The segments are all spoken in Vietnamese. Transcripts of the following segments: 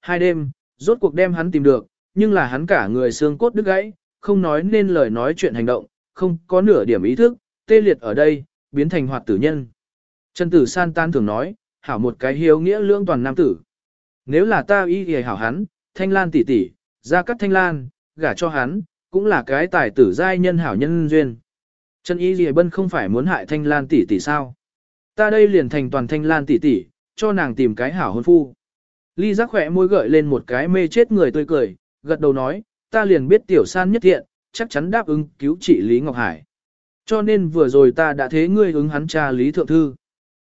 hai đêm, rốt cuộc đem hắn tìm được, nhưng là hắn cả người xương cốt đứt gãy, không nói nên lời nói chuyện hành động, không có nửa điểm ý thức, tê liệt ở đây, biến thành hoạt tử nhân. Trần Tử San tan thường nói, hảo một cái hiếu nghĩa lương toàn nam tử. Nếu là ta y thì hảo hắn, thanh lan tỷ tỷ, ra cắt thanh lan, gả cho hắn, cũng là cái tài tử giai nhân hảo nhân duyên. Trần Y Lì Bân không phải muốn hại thanh lan tỷ tỷ sao? Ta đây liền thành toàn thanh lan tỷ tỷ, cho nàng tìm cái hảo hôn phu. Ly giác khỏe môi gợi lên một cái mê chết người tươi cười, gật đầu nói, ta liền biết tiểu san nhất thiện, chắc chắn đáp ứng cứu trị Lý Ngọc Hải. Cho nên vừa rồi ta đã thế ngươi ứng hắn cha Lý Thượng Thư.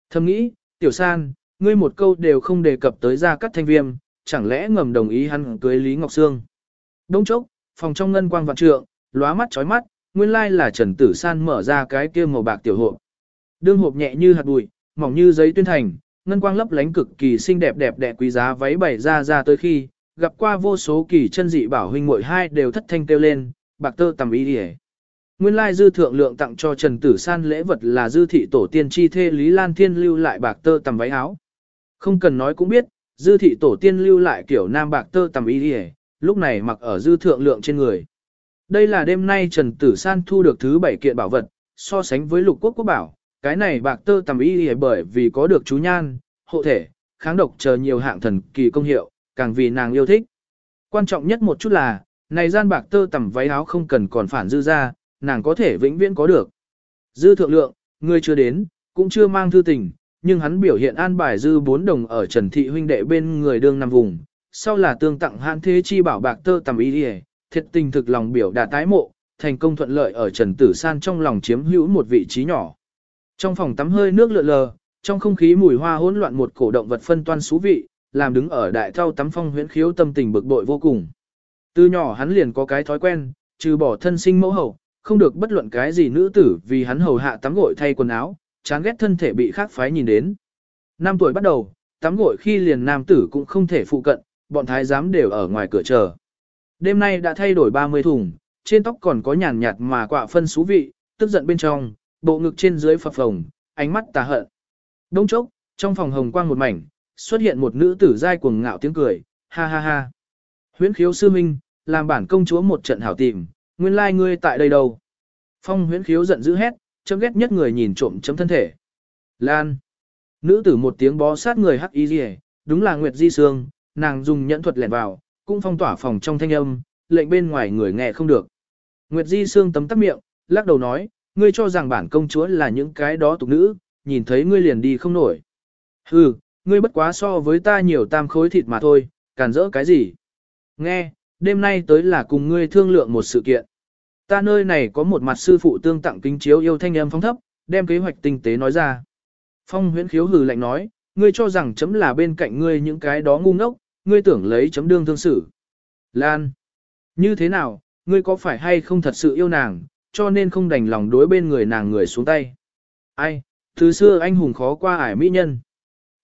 Thầm nghĩ, tiểu san, ngươi một câu đều không đề cập tới ra cắt thanh viêm, chẳng lẽ ngầm đồng ý hắn cưới Lý Ngọc Sương. Đông chốc, phòng trong ngân quang vạn trượng, lóa mắt chói mắt, nguyên lai là Trần Tử San mở ra cái kia màu bạc tiểu hộp. Đương hộp nhẹ như hạt bụi, mỏng như giấy tuyên thành, ngân quang lấp lánh cực kỳ xinh đẹp đẹp đẽ quý giá váy bày ra ra tới khi, gặp qua vô số kỳ chân dị bảo huynh muội hai đều thất thanh kêu lên, bạc tơ tầm ý đi Nguyên lai dư thượng lượng tặng cho Trần Tử San lễ vật là dư thị tổ tiên chi thê Lý Lan Thiên lưu lại bạc tơ tầm váy áo. Không cần nói cũng biết, dư thị tổ tiên lưu lại kiểu nam bạc tơ tầm ý đi lúc này mặc ở dư thượng lượng trên người. Đây là đêm nay Trần Tử San thu được thứ bảy kiện bảo vật, so sánh với lục quốc quốc bảo, cái này bạc tơ tầm y lìa bởi vì có được chú nhan, hộ thể, kháng độc chờ nhiều hạng thần kỳ công hiệu, càng vì nàng yêu thích. Quan trọng nhất một chút là, này gian bạc tơ tầm váy áo không cần còn phản dư ra, nàng có thể vĩnh viễn có được. Dư thượng lượng, người chưa đến, cũng chưa mang thư tình, nhưng hắn biểu hiện an bài dư bốn đồng ở Trần Thị huynh đệ bên người đương nằm vùng, sau là tương tặng hạn thế chi bảo bạc tơ tầm y lìa, thiệt tình thực lòng biểu đã tái mộ, thành công thuận lợi ở Trần Tử San trong lòng chiếm hữu một vị trí nhỏ. Trong phòng tắm hơi nước lượn lờ, trong không khí mùi hoa hỗn loạn một cổ động vật phân toan xú vị, làm đứng ở đại thau tắm phong huyễn khiếu tâm tình bực bội vô cùng. Từ nhỏ hắn liền có cái thói quen, trừ bỏ thân sinh mẫu hậu, không được bất luận cái gì nữ tử vì hắn hầu hạ tắm gội thay quần áo, chán ghét thân thể bị khác phái nhìn đến. Năm tuổi bắt đầu, tắm gội khi liền nam tử cũng không thể phụ cận, bọn thái giám đều ở ngoài cửa chờ. Đêm nay đã thay đổi 30 thùng, trên tóc còn có nhàn nhạt mà quạ phân xú vị, tức giận bên trong, bộ ngực trên dưới phập phồng, ánh mắt tà hận. Đông chốc, trong phòng hồng quang một mảnh, xuất hiện một nữ tử dai cuồng ngạo tiếng cười, ha ha ha. Huyễn khiếu sư minh, làm bản công chúa một trận hảo tìm, nguyên lai like ngươi tại đây đâu. Phong huyễn khiếu giận dữ hét, chấm ghét nhất người nhìn trộm chấm thân thể. Lan. Nữ tử một tiếng bó sát người hắc y rìa, đúng là Nguyệt Di Sương, nàng dùng nhẫn thuật lẻn vào, cũng phong tỏa phòng trong thanh âm, lệnh bên ngoài người nghe không được. Nguyệt Di Sương tấm tắc miệng, lắc đầu nói, ngươi cho rằng bản công chúa là những cái đó tục nữ, nhìn thấy ngươi liền đi không nổi. Hừ, ngươi bất quá so với ta nhiều tam khối thịt mà thôi, cản rỡ cái gì. Nghe, đêm nay tới là cùng ngươi thương lượng một sự kiện. Ta nơi này có một mặt sư phụ tương tặng kính chiếu yêu thanh âm phong thấp, đem kế hoạch tinh tế nói ra. Phong huyễn khiếu hừ lạnh nói, ngươi cho rằng chấm là bên cạnh ngươi những cái đó ngu ngốc, ngươi tưởng lấy chấm đương thương xử. Lan, như thế nào, ngươi có phải hay không thật sự yêu nàng, cho nên không đành lòng đối bên người nàng người xuống tay. Ai, từ xưa anh hùng khó qua ải mỹ nhân.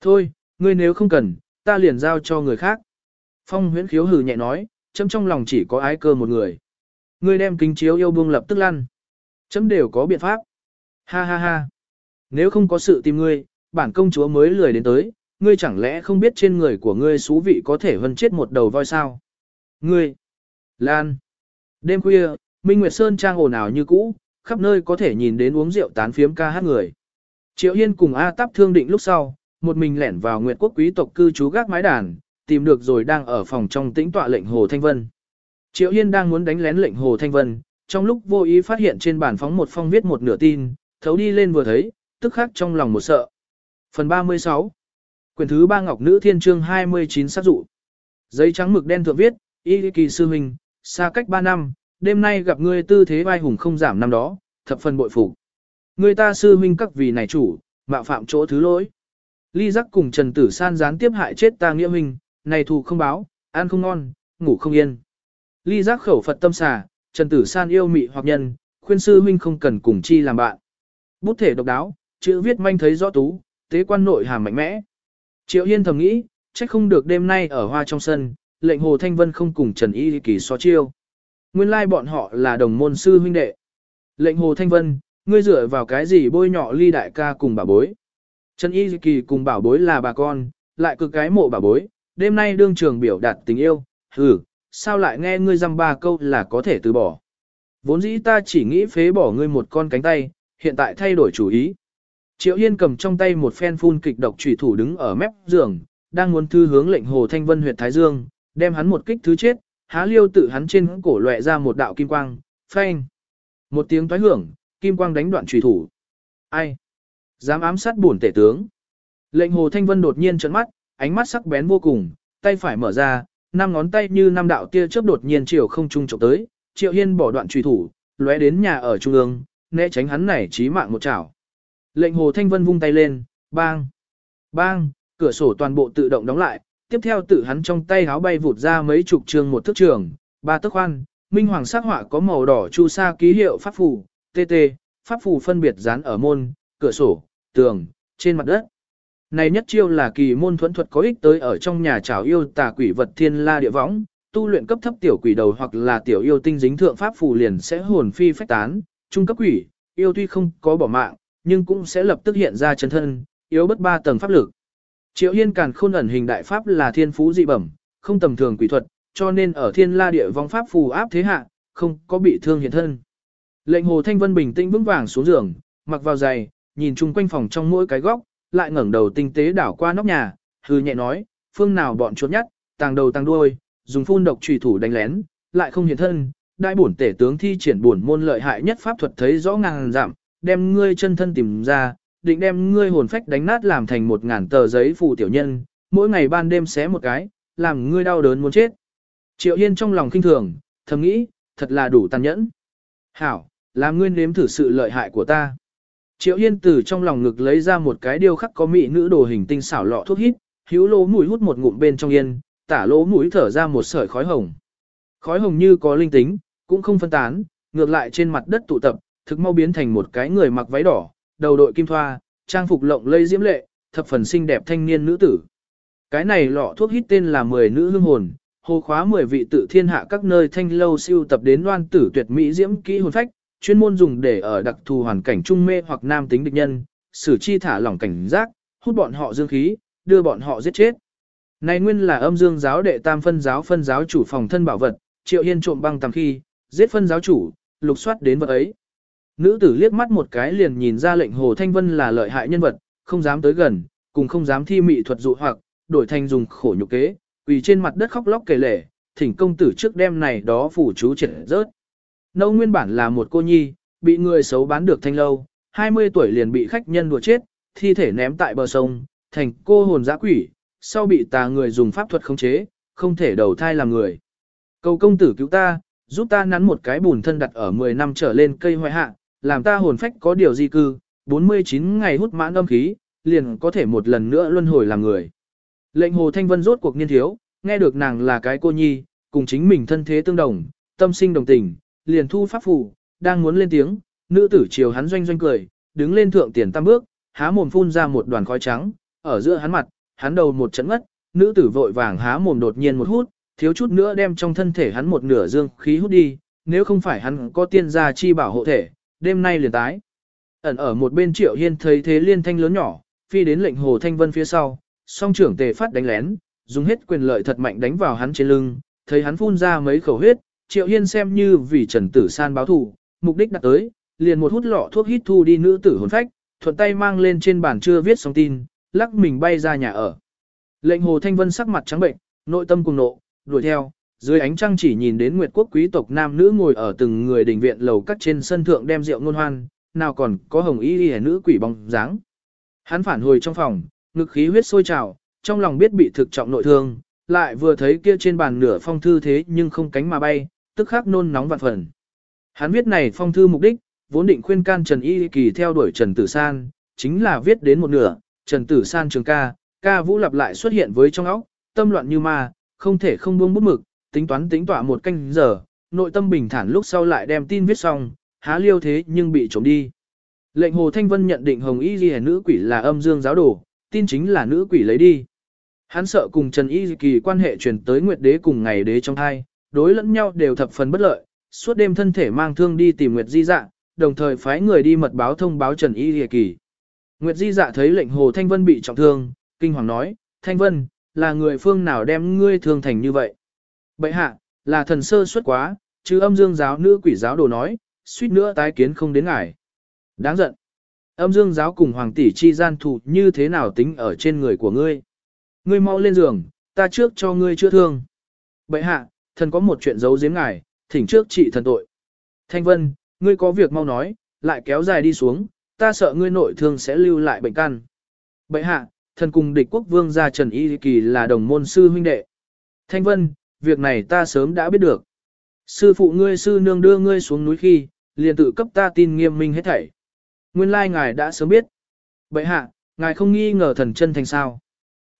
Thôi, ngươi nếu không cần, ta liền giao cho người khác. Phong huyễn khiếu hừ nhẹ nói, chấm trong lòng chỉ có ái cơ một người. Ngươi đem kính chiếu yêu buông lập tức lăn. Chấm đều có biện pháp. Ha ha ha. Nếu không có sự tìm ngươi, bản công chúa mới lười đến tới, ngươi chẳng lẽ không biết trên người của ngươi xú vị có thể vân chết một đầu voi sao? Ngươi, Lan, đêm khuya, Minh Nguyệt Sơn trang ồn ào như cũ, khắp nơi có thể nhìn đến uống rượu tán phiếm ca hát người. Triệu Hiên cùng A Táp thương định lúc sau, một mình lẻn vào Nguyệt Quốc quý tộc cư trú gác mái đàn, tìm được rồi đang ở phòng trong tĩnh tọa lệnh Hồ Thanh Vân. Triệu Hiên đang muốn đánh lén lệnh Hồ Thanh Vân, trong lúc vô ý phát hiện trên bàn phóng một phong viết một nửa tin, thấu đi lên vừa thấy, tức khắc trong lòng một sợ. Phần 36 Quyền thứ ba Ngọc Nữ Thiên Trương 29 sát dụ. Giấy trắng mực đen thượng viết, Y kỳ sư Minh, xa cách 3 năm, đêm nay gặp ngươi tư thế vai hùng không giảm năm đó, thập phần bội phục. Người ta sư huynh các vì này chủ, mạo phạm chỗ thứ lỗi. Ly giác cùng Trần Tử San gián tiếp hại chết ta nghĩa huynh, này thù không báo, ăn không ngon, ngủ không yên. Ly giác khẩu Phật tâm xà, Trần Tử San yêu mị hoặc nhân, khuyên sư huynh không cần cùng chi làm bạn. Bút thể độc đáo, chữ viết manh thấy rõ tú, tế quan nội hàm mạnh mẽ. Triệu Hiên thầm nghĩ, trách không được đêm nay ở hoa trong sân, lệnh Hồ Thanh Vân không cùng Trần Y Kỳ so chiêu. Nguyên lai bọn họ là đồng môn sư huynh đệ. Lệnh Hồ Thanh Vân, ngươi dựa vào cái gì bôi nhọ ly đại ca cùng bà bối. Trần Y Kỳ cùng bảo bối là bà con, lại cực cái mộ bà bối, đêm nay đương trường biểu đạt tình yêu, hừ, sao lại nghe ngươi dăm ba câu là có thể từ bỏ. Vốn dĩ ta chỉ nghĩ phế bỏ ngươi một con cánh tay, hiện tại thay đổi chủ ý. Triệu Yên cầm trong tay một phen phun kịch độc chủy thủ đứng ở mép giường, đang muốn thư hướng lệnh Hồ Thanh Vân huyệt Thái Dương, đem hắn một kích thứ chết, há liêu tự hắn trên cổ lệ ra một đạo kim quang, phanh. Một tiếng toái hưởng, kim quang đánh đoạn trùy thủ. Ai? Dám ám sát bổn tể tướng. Lệnh Hồ Thanh Vân đột nhiên trợn mắt, ánh mắt sắc bén vô cùng, tay phải mở ra, năm ngón tay như năm đạo tia chớp đột nhiên chiều không trung chụp tới, Triệu Hiên bỏ đoạn truy thủ, lóe đến nhà ở trung ương, né tránh hắn này chí mạng một chảo. Lệnh Hồ Thanh Vân vung tay lên, bang, bang, cửa sổ toàn bộ tự động đóng lại, tiếp theo tự hắn trong tay háo bay vụt ra mấy chục trường một thước trường, ba tấc khoan, minh hoàng sắc họa có màu đỏ chu sa ký hiệu pháp phù, TT, pháp phù phân biệt dán ở môn, cửa sổ, tường, trên mặt đất. Này nhất chiêu là kỳ môn thuẫn thuật có ích tới ở trong nhà trảo yêu tà quỷ vật thiên la địa võng, tu luyện cấp thấp tiểu quỷ đầu hoặc là tiểu yêu tinh dính thượng pháp phù liền sẽ hồn phi phách tán, trung cấp quỷ, yêu tuy không có bỏ mạng, nhưng cũng sẽ lập tức hiện ra chân thân, yếu bất ba tầng pháp lực. Triệu Hiên càn khôn ẩn hình đại pháp là thiên phú dị bẩm, không tầm thường quỷ thuật, cho nên ở thiên la địa vong pháp phù áp thế hạ, không có bị thương hiện thân. Lệnh Hồ Thanh Vân bình tĩnh vững vàng xuống giường, mặc vào giày, nhìn chung quanh phòng trong mỗi cái góc, lại ngẩng đầu tinh tế đảo qua nóc nhà, hư nhẹ nói, phương nào bọn chuột nhất, tàng đầu tàng đuôi, dùng phun độc trùy thủ đánh lén, lại không hiện thân, đại bổn tể tướng thi triển bổn môn lợi hại nhất pháp thuật thấy rõ ngàn giảm, đem ngươi chân thân tìm ra, định đem ngươi hồn phách đánh nát làm thành một ngàn tờ giấy phù tiểu nhân, mỗi ngày ban đêm xé một cái, làm ngươi đau đớn muốn chết. Triệu Yên trong lòng kinh thường, thầm nghĩ, thật là đủ tàn nhẫn. Hảo, làm ngươi nếm thử sự lợi hại của ta. Triệu Yên từ trong lòng ngực lấy ra một cái điêu khắc có mỹ nữ đồ hình tinh xảo lọ thuốc hít, hữu lỗ mũi hút một ngụm bên trong yên, tả lỗ mũi thở ra một sợi khói hồng. Khói hồng như có linh tính, cũng không phân tán, ngược lại trên mặt đất tụ tập, thực mau biến thành một cái người mặc váy đỏ, đầu đội kim thoa, trang phục lộng lây diễm lệ, thập phần xinh đẹp thanh niên nữ tử. Cái này lọ thuốc hít tên là 10 nữ hương hồn, hồ khóa 10 vị tự thiên hạ các nơi thanh lâu siêu tập đến loan tử tuyệt mỹ diễm kỹ hồn phách, chuyên môn dùng để ở đặc thù hoàn cảnh trung mê hoặc nam tính địch nhân, xử chi thả lỏng cảnh giác, hút bọn họ dương khí, đưa bọn họ giết chết. Này nguyên là âm dương giáo đệ tam phân giáo phân giáo chủ phòng thân bảo vật, triệu hiên trộm băng tầm khi, giết phân giáo chủ, lục soát đến vật ấy. Nữ tử liếc mắt một cái liền nhìn ra lệnh Hồ Thanh Vân là lợi hại nhân vật, không dám tới gần, cùng không dám thi mị thuật dụ hoặc, đổi thành dùng khổ nhục kế, quỳ trên mặt đất khóc lóc kể lể, thỉnh công tử trước đêm này đó phủ chú triệt rớt. Nâu nguyên bản là một cô nhi, bị người xấu bán được thanh lâu, 20 tuổi liền bị khách nhân đùa chết, thi thể ném tại bờ sông, thành cô hồn dã quỷ, sau bị tà người dùng pháp thuật khống chế, không thể đầu thai làm người. Cầu công tử cứu ta, giúp ta nắn một cái bùn thân đặt ở 10 năm trở lên cây hoại hạ, làm ta hồn phách có điều di cư, 49 ngày hút mãn âm khí, liền có thể một lần nữa luân hồi làm người. Lệnh hồ thanh vân rốt cuộc niên thiếu, nghe được nàng là cái cô nhi, cùng chính mình thân thế tương đồng, tâm sinh đồng tình, liền thu pháp phù, đang muốn lên tiếng, nữ tử chiều hắn doanh doanh cười, đứng lên thượng tiền tam bước, há mồm phun ra một đoàn khói trắng, ở giữa hắn mặt, hắn đầu một trận ngất, nữ tử vội vàng há mồm đột nhiên một hút, thiếu chút nữa đem trong thân thể hắn một nửa dương khí hút đi, nếu không phải hắn có tiên gia chi bảo hộ thể, đêm nay liền tái. Ẩn ở một bên triệu hiên thấy thế liên thanh lớn nhỏ, phi đến lệnh hồ thanh vân phía sau, song trưởng tề phát đánh lén, dùng hết quyền lợi thật mạnh đánh vào hắn trên lưng, thấy hắn phun ra mấy khẩu huyết, triệu hiên xem như vì trần tử san báo thù, mục đích đặt tới, liền một hút lọ thuốc hít thu đi nữ tử hồn phách, thuận tay mang lên trên bàn chưa viết xong tin, lắc mình bay ra nhà ở. Lệnh hồ thanh vân sắc mặt trắng bệnh, nội tâm cùng nộ, đuổi theo, dưới ánh trăng chỉ nhìn đến nguyệt quốc quý tộc nam nữ ngồi ở từng người đình viện lầu cắt trên sân thượng đem rượu ngôn hoan, nào còn có hồng y y nữ quỷ bóng dáng. Hắn phản hồi trong phòng, ngực khí huyết sôi trào, trong lòng biết bị thực trọng nội thương, lại vừa thấy kia trên bàn nửa phong thư thế nhưng không cánh mà bay, tức khắc nôn nóng vạn phần. Hắn viết này phong thư mục đích, vốn định khuyên can Trần Y Kỳ theo đuổi Trần Tử San, chính là viết đến một nửa, Trần Tử San trường ca, ca vũ lặp lại xuất hiện với trong óc, tâm loạn như ma, không thể không buông bút mực, tính toán tính tỏa một canh giờ, nội tâm bình thản lúc sau lại đem tin viết xong, há liêu thế nhưng bị trộm đi. Lệnh Hồ Thanh Vân nhận định Hồng Y Ghi nữ quỷ là âm dương giáo đồ, tin chính là nữ quỷ lấy đi. Hắn sợ cùng Trần Y Kỳ quan hệ truyền tới Nguyệt Đế cùng ngày đế trong hai, đối lẫn nhau đều thập phần bất lợi, suốt đêm thân thể mang thương đi tìm Nguyệt Di Dạ, đồng thời phái người đi mật báo thông báo Trần Y Kỳ. Nguyệt Di Dạ thấy lệnh Hồ Thanh Vân bị trọng thương, kinh hoàng nói, Thanh Vân, là người phương nào đem ngươi thương thành như vậy. Bệ hạ, là thần sơ suất quá, chứ âm dương giáo nữ quỷ giáo đồ nói, suýt nữa tái kiến không đến ngài. Đáng giận. Âm dương giáo cùng hoàng tỷ chi gian thù như thế nào tính ở trên người của ngươi. Ngươi mau lên giường, ta trước cho ngươi chữa thương. Bệ hạ, thần có một chuyện giấu giếm ngài, thỉnh trước trị thần tội. Thanh Vân, ngươi có việc mau nói, lại kéo dài đi xuống, ta sợ ngươi nội thương sẽ lưu lại bệnh căn. Bệ hạ, thần cùng địch quốc vương gia Trần Y Kỳ là đồng môn sư huynh đệ. Thanh Vân, việc này ta sớm đã biết được. Sư phụ ngươi sư nương đưa ngươi xuống núi khi, liền tự cấp ta tin nghiêm minh hết thảy. Nguyên lai ngài đã sớm biết. Bệ hạ, ngài không nghi ngờ thần chân thành sao.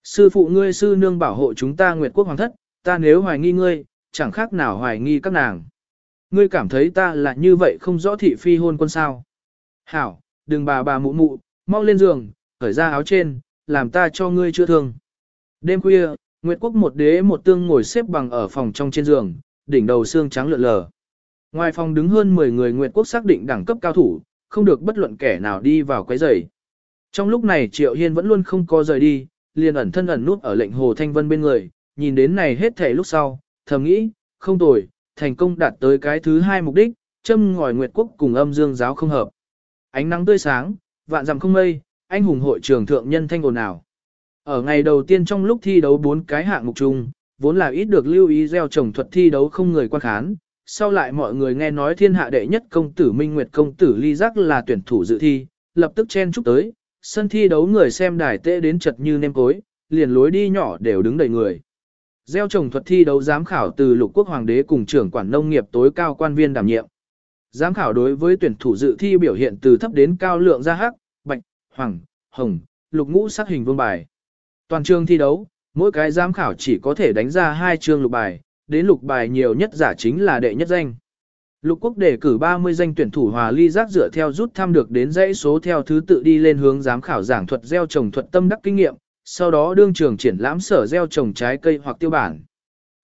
Sư phụ ngươi sư nương bảo hộ chúng ta Nguyệt Quốc Hoàng thất, ta nếu hoài nghi ngươi, chẳng khác nào hoài nghi các nàng. Ngươi cảm thấy ta là như vậy không rõ thị phi hôn quân sao. Hảo, đừng bà bà mụ mụ, mau lên giường, khởi ra áo trên, làm ta cho ngươi chữa thương. Đêm khuya, Nguyệt Quốc một đế một tương ngồi xếp bằng ở phòng trong trên giường, đỉnh đầu xương trắng lượn lờ. Ngoài phòng đứng hơn 10 người Nguyệt Quốc xác định đẳng cấp cao thủ, không được bất luận kẻ nào đi vào quấy rầy. Trong lúc này Triệu Hiên vẫn luôn không có rời đi, liền ẩn thân ẩn nút ở lệnh Hồ Thanh Vân bên người, nhìn đến này hết thể lúc sau, thầm nghĩ, không tồi, thành công đạt tới cái thứ hai mục đích, châm ngòi Nguyệt Quốc cùng âm dương giáo không hợp. Ánh nắng tươi sáng, vạn dặm không mây, anh hùng hội trường thượng nhân thanh ồn ào. Ở ngày đầu tiên trong lúc thi đấu bốn cái hạng mục chung, vốn là ít được lưu ý gieo trồng thuật thi đấu không người quan khán, sau lại mọi người nghe nói thiên hạ đệ nhất công tử Minh Nguyệt công tử Ly Giác là tuyển thủ dự thi, lập tức chen chúc tới, sân thi đấu người xem đài tệ đến chật như nêm cối, liền lối đi nhỏ đều đứng đầy người. Gieo trồng thuật thi đấu giám khảo từ lục quốc hoàng đế cùng trưởng quản nông nghiệp tối cao quan viên đảm nhiệm. Giám khảo đối với tuyển thủ dự thi biểu hiện từ thấp đến cao lượng ra hắc, bạch, hoàng, hồng, lục ngũ sắc hình vương bài. Toàn trường thi đấu, mỗi cái giám khảo chỉ có thể đánh ra hai chương lục bài, đến lục bài nhiều nhất giả chính là đệ nhất danh. Lục quốc đề cử 30 danh tuyển thủ hòa ly giác dựa theo rút thăm được đến dãy số theo thứ tự đi lên hướng giám khảo giảng thuật gieo trồng thuật tâm đắc kinh nghiệm, sau đó đương trường triển lãm sở gieo trồng trái cây hoặc tiêu bản.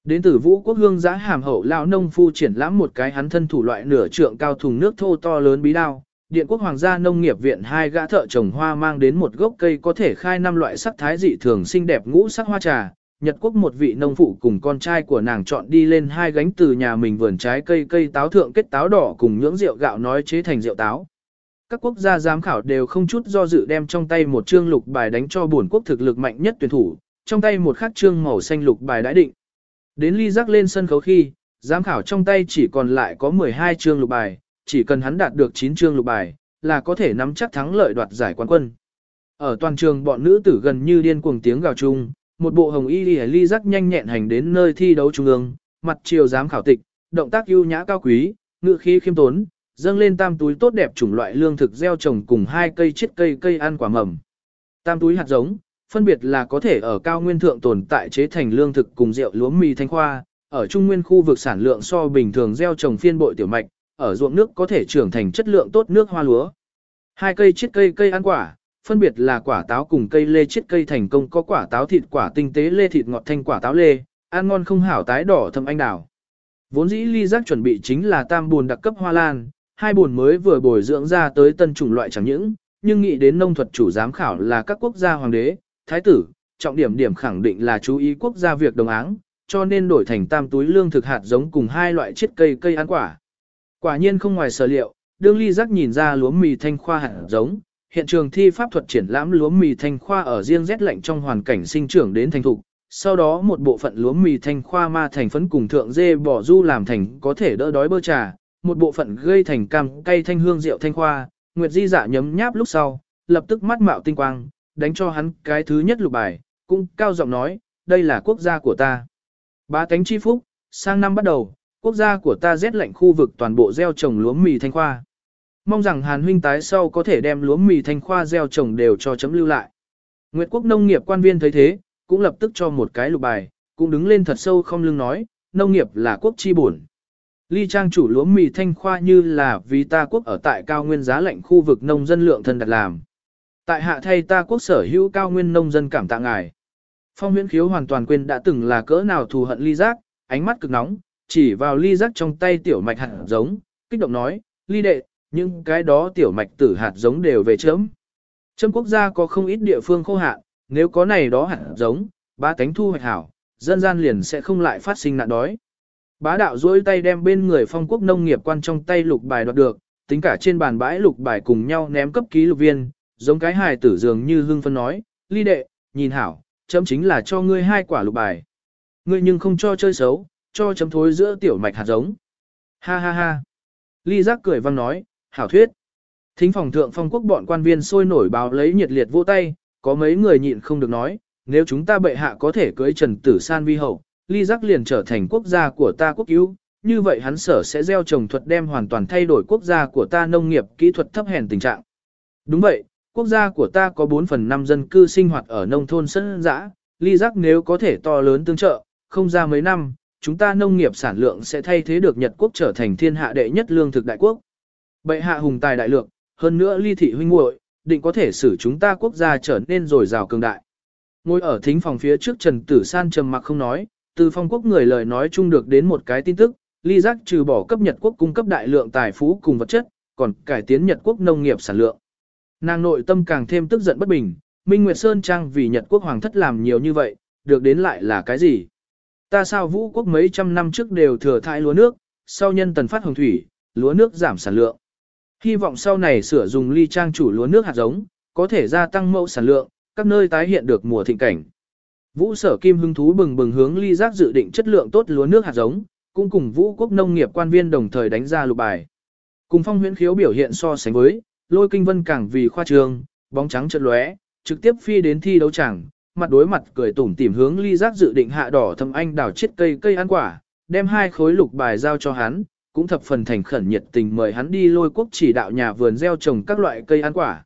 Đến từ vũ quốc hương giá hàm hậu lão nông phu triển lãm một cái hắn thân thủ loại nửa trượng cao thùng nước thô to lớn bí đao. Điện quốc hoàng gia nông nghiệp viện hai gã thợ trồng hoa mang đến một gốc cây có thể khai năm loại sắc thái dị thường xinh đẹp ngũ sắc hoa trà, Nhật Quốc một vị nông phụ cùng con trai của nàng chọn đi lên hai gánh từ nhà mình vườn trái cây cây táo thượng kết táo đỏ cùng nhưỡng rượu gạo nói chế thành rượu táo. Các quốc gia giám khảo đều không chút do dự đem trong tay một chương lục bài đánh cho bổn quốc thực lực mạnh nhất tuyển thủ, trong tay một khắc chương màu xanh lục bài đã định. Đến ly giác lên sân khấu khi, giám khảo trong tay chỉ còn lại có 12 chương lục bài, chỉ cần hắn đạt được 9 chương lục bài, là có thể nắm chắc thắng lợi đoạt giải quán quân. Ở toàn trường bọn nữ tử gần như điên cuồng tiếng gào chung, một bộ hồng y ly ly rắc nhanh nhẹn hành đến nơi thi đấu trung ương, mặt chiều dám khảo tịch, động tác ưu nhã cao quý, ngự khí khiêm tốn, dâng lên tam túi tốt đẹp chủng loại lương thực gieo trồng cùng hai cây chết cây cây ăn quả mầm. Tam túi hạt giống, phân biệt là có thể ở cao nguyên thượng tồn tại chế thành lương thực cùng rượu lúa mì thanh khoa, ở trung nguyên khu vực sản lượng so bình thường gieo trồng phiên bội tiểu mạch, ở ruộng nước có thể trưởng thành chất lượng tốt nước hoa lúa. Hai cây chiết cây cây ăn quả, phân biệt là quả táo cùng cây lê chiết cây thành công có quả táo thịt quả tinh tế lê thịt ngọt thanh quả táo lê, ăn ngon không hảo tái đỏ thâm anh đào. Vốn dĩ ly giác chuẩn bị chính là tam buồn đặc cấp hoa lan, hai buồn mới vừa bồi dưỡng ra tới tân chủng loại chẳng những, nhưng nghĩ đến nông thuật chủ giám khảo là các quốc gia hoàng đế, thái tử, trọng điểm điểm khẳng định là chú ý quốc gia việc đồng áng, cho nên đổi thành tam túi lương thực hạt giống cùng hai loại chiết cây cây ăn quả. Quả nhiên không ngoài sở liệu, đương ly giác nhìn ra lúa mì thanh khoa hạt giống, hiện trường thi pháp thuật triển lãm lúa mì thanh khoa ở riêng rét lạnh trong hoàn cảnh sinh trưởng đến thành thục. Sau đó một bộ phận lúa mì thanh khoa ma thành phấn cùng thượng dê bỏ du làm thành có thể đỡ đói bơ trà, một bộ phận gây thành cam cây thanh hương rượu thanh khoa, Nguyệt Di dạ nhấm nháp lúc sau, lập tức mắt mạo tinh quang, đánh cho hắn cái thứ nhất lục bài, cũng cao giọng nói, đây là quốc gia của ta. Ba cánh chi phúc, sang năm bắt đầu, quốc gia của ta rét lạnh khu vực toàn bộ gieo trồng lúa mì thanh khoa. Mong rằng Hàn huynh tái sau có thể đem lúa mì thanh khoa gieo trồng đều cho chấm lưu lại. Nguyệt quốc nông nghiệp quan viên thấy thế, cũng lập tức cho một cái lục bài, cũng đứng lên thật sâu không lưng nói, nông nghiệp là quốc chi bổn. Ly trang chủ lúa mì thanh khoa như là vì ta quốc ở tại cao nguyên giá lạnh khu vực nông dân lượng thân đặt làm. Tại hạ thay ta quốc sở hữu cao nguyên nông dân cảm tạ ngài. Phong huyễn khiếu hoàn toàn quên đã từng là cỡ nào thù hận ly giác, ánh mắt cực nóng, chỉ vào ly rắc trong tay tiểu mạch hạt giống, kích động nói, ly đệ, nhưng cái đó tiểu mạch tử hạt giống đều về chấm. Chấm quốc gia có không ít địa phương khô hạn, nếu có này đó hạt giống, ba cánh thu hoạch hảo, dân gian liền sẽ không lại phát sinh nạn đói. Bá đạo duỗi tay đem bên người phong quốc nông nghiệp quan trong tay lục bài đoạt được, tính cả trên bàn bãi lục bài cùng nhau ném cấp ký lục viên, giống cái hài tử dường như hưng phân nói, ly đệ, nhìn hảo, chấm chính là cho ngươi hai quả lục bài. Ngươi nhưng không cho chơi xấu, cho chấm thối giữa tiểu mạch hạt giống. Ha ha ha. Ly giác cười vang nói, hảo thuyết. Thính phòng thượng phong quốc bọn quan viên sôi nổi báo lấy nhiệt liệt vô tay, có mấy người nhịn không được nói, nếu chúng ta bệ hạ có thể cưới Trần Tử San vi hậu, ly giác liền trở thành quốc gia của ta quốc cứu, như vậy hắn sở sẽ gieo trồng thuật đem hoàn toàn thay đổi quốc gia của ta nông nghiệp kỹ thuật thấp hèn tình trạng. Đúng vậy, quốc gia của ta có 4 phần 5 dân cư sinh hoạt ở nông thôn sân dã, ly giác nếu có thể to lớn tương trợ, không ra mấy năm, chúng ta nông nghiệp sản lượng sẽ thay thế được Nhật quốc trở thành thiên hạ đệ nhất lương thực đại quốc. Bệ hạ hùng tài đại lượng, hơn nữa ly thị huynh muội định có thể xử chúng ta quốc gia trở nên dồi dào cường đại. Ngồi ở thính phòng phía trước Trần Tử San trầm mặc không nói, từ phong quốc người lời nói chung được đến một cái tin tức, ly giác trừ bỏ cấp Nhật quốc cung cấp đại lượng tài phú cùng vật chất, còn cải tiến Nhật quốc nông nghiệp sản lượng. Nàng nội tâm càng thêm tức giận bất bình, Minh Nguyệt Sơn Trang vì Nhật quốc hoàng thất làm nhiều như vậy, được đến lại là cái gì? Ta sao vũ quốc mấy trăm năm trước đều thừa thải lúa nước, sau nhân tần phát hồng thủy, lúa nước giảm sản lượng. Hy vọng sau này sửa dùng ly trang chủ lúa nước hạt giống, có thể gia tăng mẫu sản lượng, các nơi tái hiện được mùa thịnh cảnh. Vũ sở kim hứng thú bừng bừng hướng ly giác dự định chất lượng tốt lúa nước hạt giống, cũng cùng vũ quốc nông nghiệp quan viên đồng thời đánh ra lục bài. Cùng phong huyễn khiếu biểu hiện so sánh với, lôi kinh vân càng vì khoa trường, bóng trắng chợt lóe, trực tiếp phi đến thi đấu chẳng, mặt đối mặt cười tủm tỉm hướng ly giác dự định hạ đỏ thâm anh đào chết cây cây ăn quả, đem hai khối lục bài giao cho hắn, cũng thập phần thành khẩn nhiệt tình mời hắn đi lôi quốc chỉ đạo nhà vườn gieo trồng các loại cây ăn quả.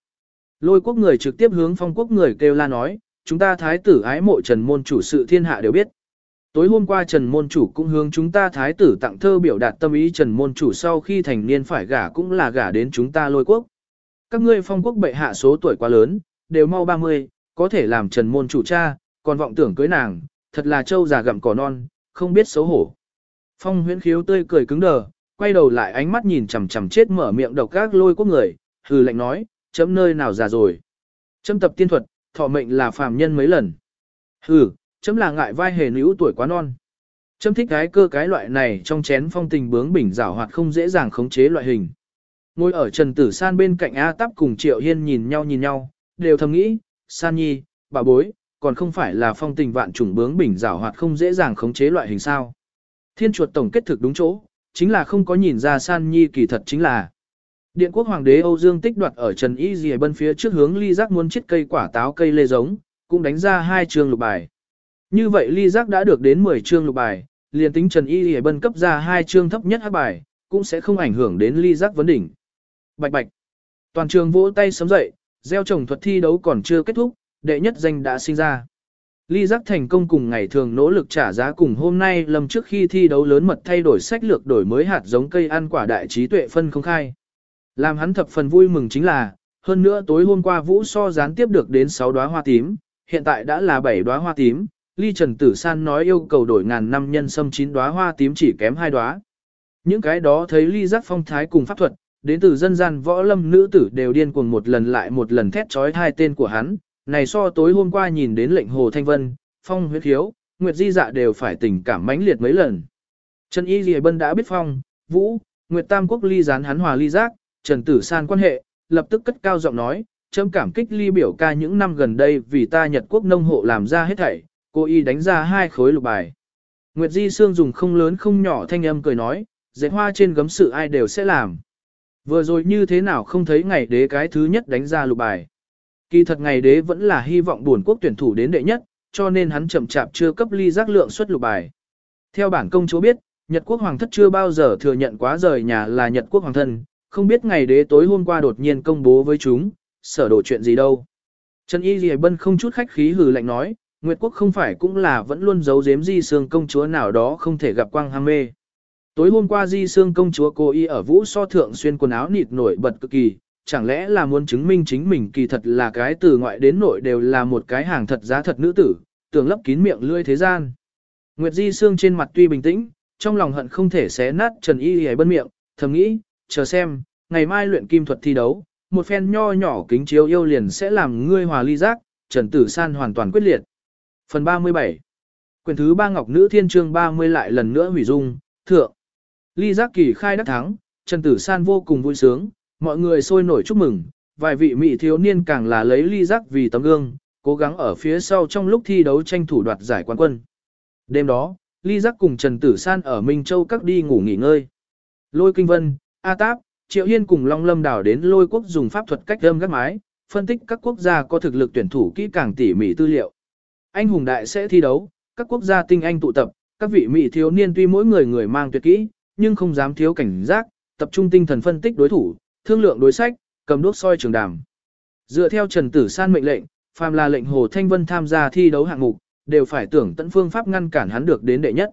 Lôi quốc người trực tiếp hướng phong quốc người kêu la nói, chúng ta thái tử ái mộ trần môn chủ sự thiên hạ đều biết. Tối hôm qua Trần Môn Chủ cũng hướng chúng ta thái tử tặng thơ biểu đạt tâm ý Trần Môn Chủ sau khi thành niên phải gả cũng là gả đến chúng ta lôi quốc. Các ngươi phong quốc bệ hạ số tuổi quá lớn, đều mau 30, có thể làm Trần Môn Chủ cha, còn vọng tưởng cưới nàng, thật là trâu già gặm cỏ non, không biết xấu hổ. Phong huyễn khiếu tươi cười cứng đờ, quay đầu lại ánh mắt nhìn chằm chằm chết mở miệng độc các lôi quốc người, hừ lạnh nói, chấm nơi nào già rồi. Chấm tập tiên thuật, thọ mệnh là phàm nhân mấy lần. Hừ, chấm là ngại vai hề nữ tuổi quá non. Chấm thích cái cơ cái loại này trong chén phong tình bướng bỉnh rảo hoạt không dễ dàng khống chế loại hình. Ngồi ở Trần Tử San bên cạnh A Tắp cùng Triệu Hiên nhìn nhau nhìn nhau, đều thầm nghĩ, San Nhi, bà bối, còn không phải là phong tình vạn trùng bướng bỉnh rảo hoạt không dễ dàng khống chế loại hình sao. Thiên chuột tổng kết thực đúng chỗ, chính là không có nhìn ra San Nhi kỳ thật chính là. Điện quốc hoàng đế Âu Dương tích đoạt ở Trần Y Dì Bân phía trước hướng ly giác muốn chết cây quả táo cây lê giống, cũng đánh ra hai trường lục bài. Như vậy ly giác đã được đến 10 chương lục bài, liền tính Trần Y Dì Bân cấp ra hai chương thấp nhất hát bài, cũng sẽ không ảnh hưởng đến ly giác vấn đỉnh. Bạch bạch. Toàn trường vỗ tay sớm dậy, gieo trồng thuật thi đấu còn chưa kết thúc, đệ nhất danh đã sinh ra. Ly giác thành công cùng ngày thường nỗ lực trả giá cùng hôm nay lầm trước khi thi đấu lớn mật thay đổi sách lược đổi mới hạt giống cây ăn quả đại trí tuệ phân không khai. Làm hắn thập phần vui mừng chính là, hơn nữa tối hôm qua Vũ so gián tiếp được đến 6 đóa hoa tím, hiện tại đã là 7 đóa hoa tím, Ly Trần Tử San nói yêu cầu đổi ngàn năm nhân sâm chín đóa hoa tím chỉ kém hai đóa. Những cái đó thấy Ly giác phong thái cùng pháp thuật, đến từ dân gian võ lâm nữ tử đều điên cuồng một lần lại một lần thét trói hai tên của hắn, này so tối hôm qua nhìn đến lệnh Hồ Thanh Vân, Phong huyết hiếu, Nguyệt Di dạ đều phải tình cảm mãnh liệt mấy lần. Trần Y Lì Bân đã biết Phong, Vũ, Nguyệt Tam Quốc ly gián hắn hòa ly giác, Trần Tử San quan hệ, lập tức cất cao giọng nói, chấm cảm kích ly biểu ca những năm gần đây vì ta Nhật Quốc nông hộ làm ra hết thảy, Cô y đánh ra hai khối lục bài. Nguyệt Di Sương dùng không lớn không nhỏ thanh âm cười nói, dệt hoa trên gấm sự ai đều sẽ làm. Vừa rồi như thế nào không thấy ngày đế cái thứ nhất đánh ra lục bài. Kỳ thật ngày đế vẫn là hy vọng buồn quốc tuyển thủ đến đệ nhất, cho nên hắn chậm chạp chưa cấp ly giác lượng xuất lục bài. Theo bản công chúa biết, Nhật quốc hoàng thất chưa bao giờ thừa nhận quá rời nhà là Nhật quốc hoàng thân, không biết ngày đế tối hôm qua đột nhiên công bố với chúng, sở đổ chuyện gì đâu. Trần Y Ghi Bân không chút khách khí hừ lạnh nói, Nguyệt quốc không phải cũng là vẫn luôn giấu giếm di sương công chúa nào đó không thể gặp quang ham mê. Tối hôm qua di xương công chúa cô y ở vũ so thượng xuyên quần áo nịt nổi bật cực kỳ, chẳng lẽ là muốn chứng minh chính mình kỳ thật là cái từ ngoại đến nội đều là một cái hàng thật giá thật nữ tử, tưởng lấp kín miệng lưỡi thế gian. Nguyệt di xương trên mặt tuy bình tĩnh, trong lòng hận không thể xé nát Trần Y y bân miệng, thầm nghĩ, chờ xem, ngày mai luyện kim thuật thi đấu, một phen nho nhỏ kính chiếu yêu liền sẽ làm ngươi hòa ly giác, Trần Tử San hoàn toàn quyết liệt. Phần 37 Quyền thứ ba Ngọc Nữ Thiên Trương 30 lại lần nữa hủy dung, thượng. Ly Giác Kỳ khai đắc thắng, Trần Tử San vô cùng vui sướng, mọi người sôi nổi chúc mừng, vài vị mỹ thiếu niên càng là lấy Ly Giác vì tấm gương, cố gắng ở phía sau trong lúc thi đấu tranh thủ đoạt giải quán quân. Đêm đó, Ly Giác cùng Trần Tử San ở Minh Châu các đi ngủ nghỉ ngơi. Lôi Kinh Vân, A Táp, Triệu Hiên cùng Long Lâm đảo đến lôi quốc dùng pháp thuật cách âm gác mái, phân tích các quốc gia có thực lực tuyển thủ kỹ càng tỉ mỉ tư liệu. Anh hùng đại sẽ thi đấu, các quốc gia tinh anh tụ tập, các vị mỹ thiếu niên tuy mỗi người người mang tuyệt kỹ, nhưng không dám thiếu cảnh giác, tập trung tinh thần phân tích đối thủ, thương lượng đối sách, cầm đuốc soi trường đàm. Dựa theo Trần Tử San mệnh lệnh, phàm là lệnh Hồ Thanh Vân tham gia thi đấu hạng mục, đều phải tưởng tận phương pháp ngăn cản hắn được đến đệ nhất.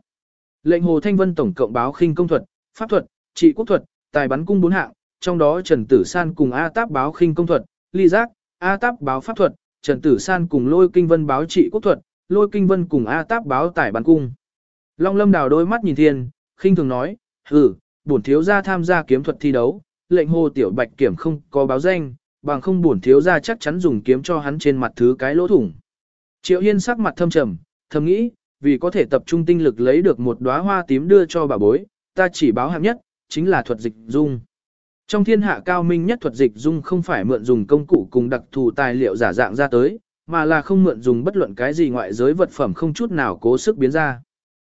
Lệnh Hồ Thanh Vân tổng cộng báo khinh công thuật, pháp thuật, trị quốc thuật, tài bắn cung bốn hạng, trong đó Trần Tử San cùng A Táp báo khinh công thuật, ly giác, A Táp báo pháp thuật, Trần Tử San cùng Lôi Kinh Vân báo trị quốc thuật, Lôi Kinh Vân cùng A Táp báo tài bắn cung. Long Lâm đào đôi mắt nhìn thiên, khinh thường nói, hừ, bổn thiếu gia tham gia kiếm thuật thi đấu, lệnh Hồ Tiểu Bạch kiểm không có báo danh, bằng không bổn thiếu gia chắc chắn dùng kiếm cho hắn trên mặt thứ cái lỗ thủng. Triệu Hiên sắc mặt thâm trầm, thầm nghĩ, vì có thể tập trung tinh lực lấy được một đóa hoa tím đưa cho bà bối, ta chỉ báo hạng nhất, chính là thuật dịch dung. Trong thiên hạ cao minh nhất thuật dịch dung không phải mượn dùng công cụ cùng đặc thù tài liệu giả dạng ra tới, mà là không mượn dùng bất luận cái gì ngoại giới vật phẩm không chút nào cố sức biến ra.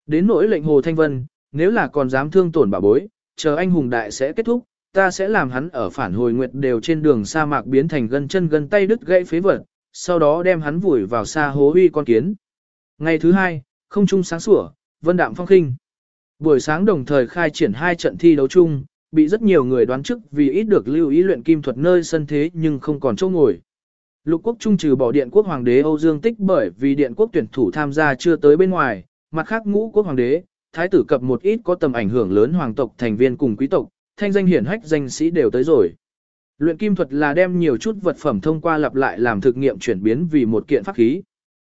Đến nỗi lệnh Hồ Thanh Vân, nếu là còn dám thương tổn bà bối, chờ anh hùng đại sẽ kết thúc, ta sẽ làm hắn ở phản hồi nguyệt đều trên đường sa mạc biến thành gân chân gân tay đứt gãy phế vật, sau đó đem hắn vùi vào xa hố huy con kiến. Ngày thứ hai, không trung sáng sủa, vân đạm phong khinh. Buổi sáng đồng thời khai triển hai trận thi đấu chung, bị rất nhiều người đoán trước vì ít được lưu ý luyện kim thuật nơi sân thế nhưng không còn chỗ ngồi. Lục quốc trung trừ bỏ điện quốc hoàng đế Âu Dương Tích bởi vì điện quốc tuyển thủ tham gia chưa tới bên ngoài, mặt khác ngũ quốc hoàng đế, thái tử cập một ít có tầm ảnh hưởng lớn hoàng tộc thành viên cùng quý tộc, thanh danh hiển hách danh sĩ đều tới rồi. Luyện kim thuật là đem nhiều chút vật phẩm thông qua lặp lại làm thực nghiệm chuyển biến vì một kiện pháp khí.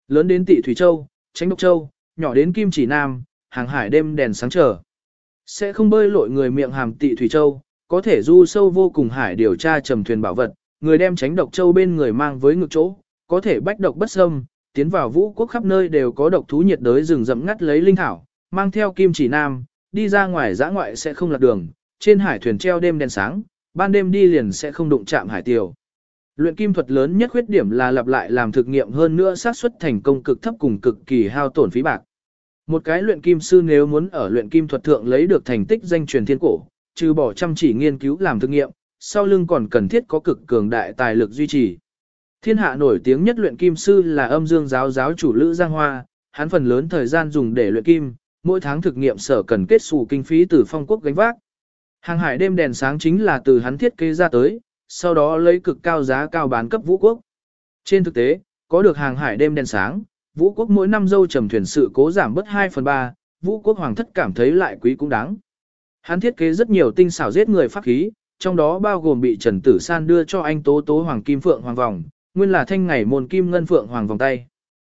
Lớn đến Tị Thủy Châu, Tránh Độc Châu, nhỏ đến Kim Chỉ Nam, hàng hải đêm đèn sáng chờ. Sẽ không bơi lội người miệng hàm Tị Thủy Châu, có thể du sâu vô cùng hải điều tra trầm thuyền bảo vật, người đem Tránh Độc Châu bên người mang với ngực chỗ, có thể bách độc bất xâm, tiến vào vũ quốc khắp nơi đều có độc thú nhiệt đới rừng rậm ngắt lấy linh thảo, mang theo Kim Chỉ Nam, đi ra ngoài giã ngoại sẽ không lạc đường, trên hải thuyền treo đêm đèn sáng, ban đêm đi liền sẽ không đụng chạm hải tiểu Luyện kim thuật lớn nhất khuyết điểm là lặp lại làm thực nghiệm hơn nữa xác suất thành công cực thấp cùng cực kỳ hao tổn phí bạc. Một cái luyện kim sư nếu muốn ở luyện kim thuật thượng lấy được thành tích danh truyền thiên cổ, trừ bỏ chăm chỉ nghiên cứu làm thực nghiệm, sau lưng còn cần thiết có cực cường đại tài lực duy trì. Thiên hạ nổi tiếng nhất luyện kim sư là âm dương giáo giáo chủ Lữ Giang Hoa, hắn phần lớn thời gian dùng để luyện kim, mỗi tháng thực nghiệm sở cần kết xù kinh phí từ phong quốc gánh vác. Hàng hải đêm đèn sáng chính là từ hắn thiết kế ra tới, sau đó lấy cực cao giá cao bán cấp vũ quốc. Trên thực tế, có được hàng hải đêm đèn sáng, vũ quốc mỗi năm dâu trầm thuyền sự cố giảm bớt 2 phần 3, vũ quốc hoàng thất cảm thấy lại quý cũng đáng. Hắn thiết kế rất nhiều tinh xảo giết người pháp khí, trong đó bao gồm bị Trần Tử San đưa cho anh Tố Tố Hoàng Kim Phượng Hoàng Vòng, nguyên là thanh ngày môn kim ngân phượng hoàng vòng tay.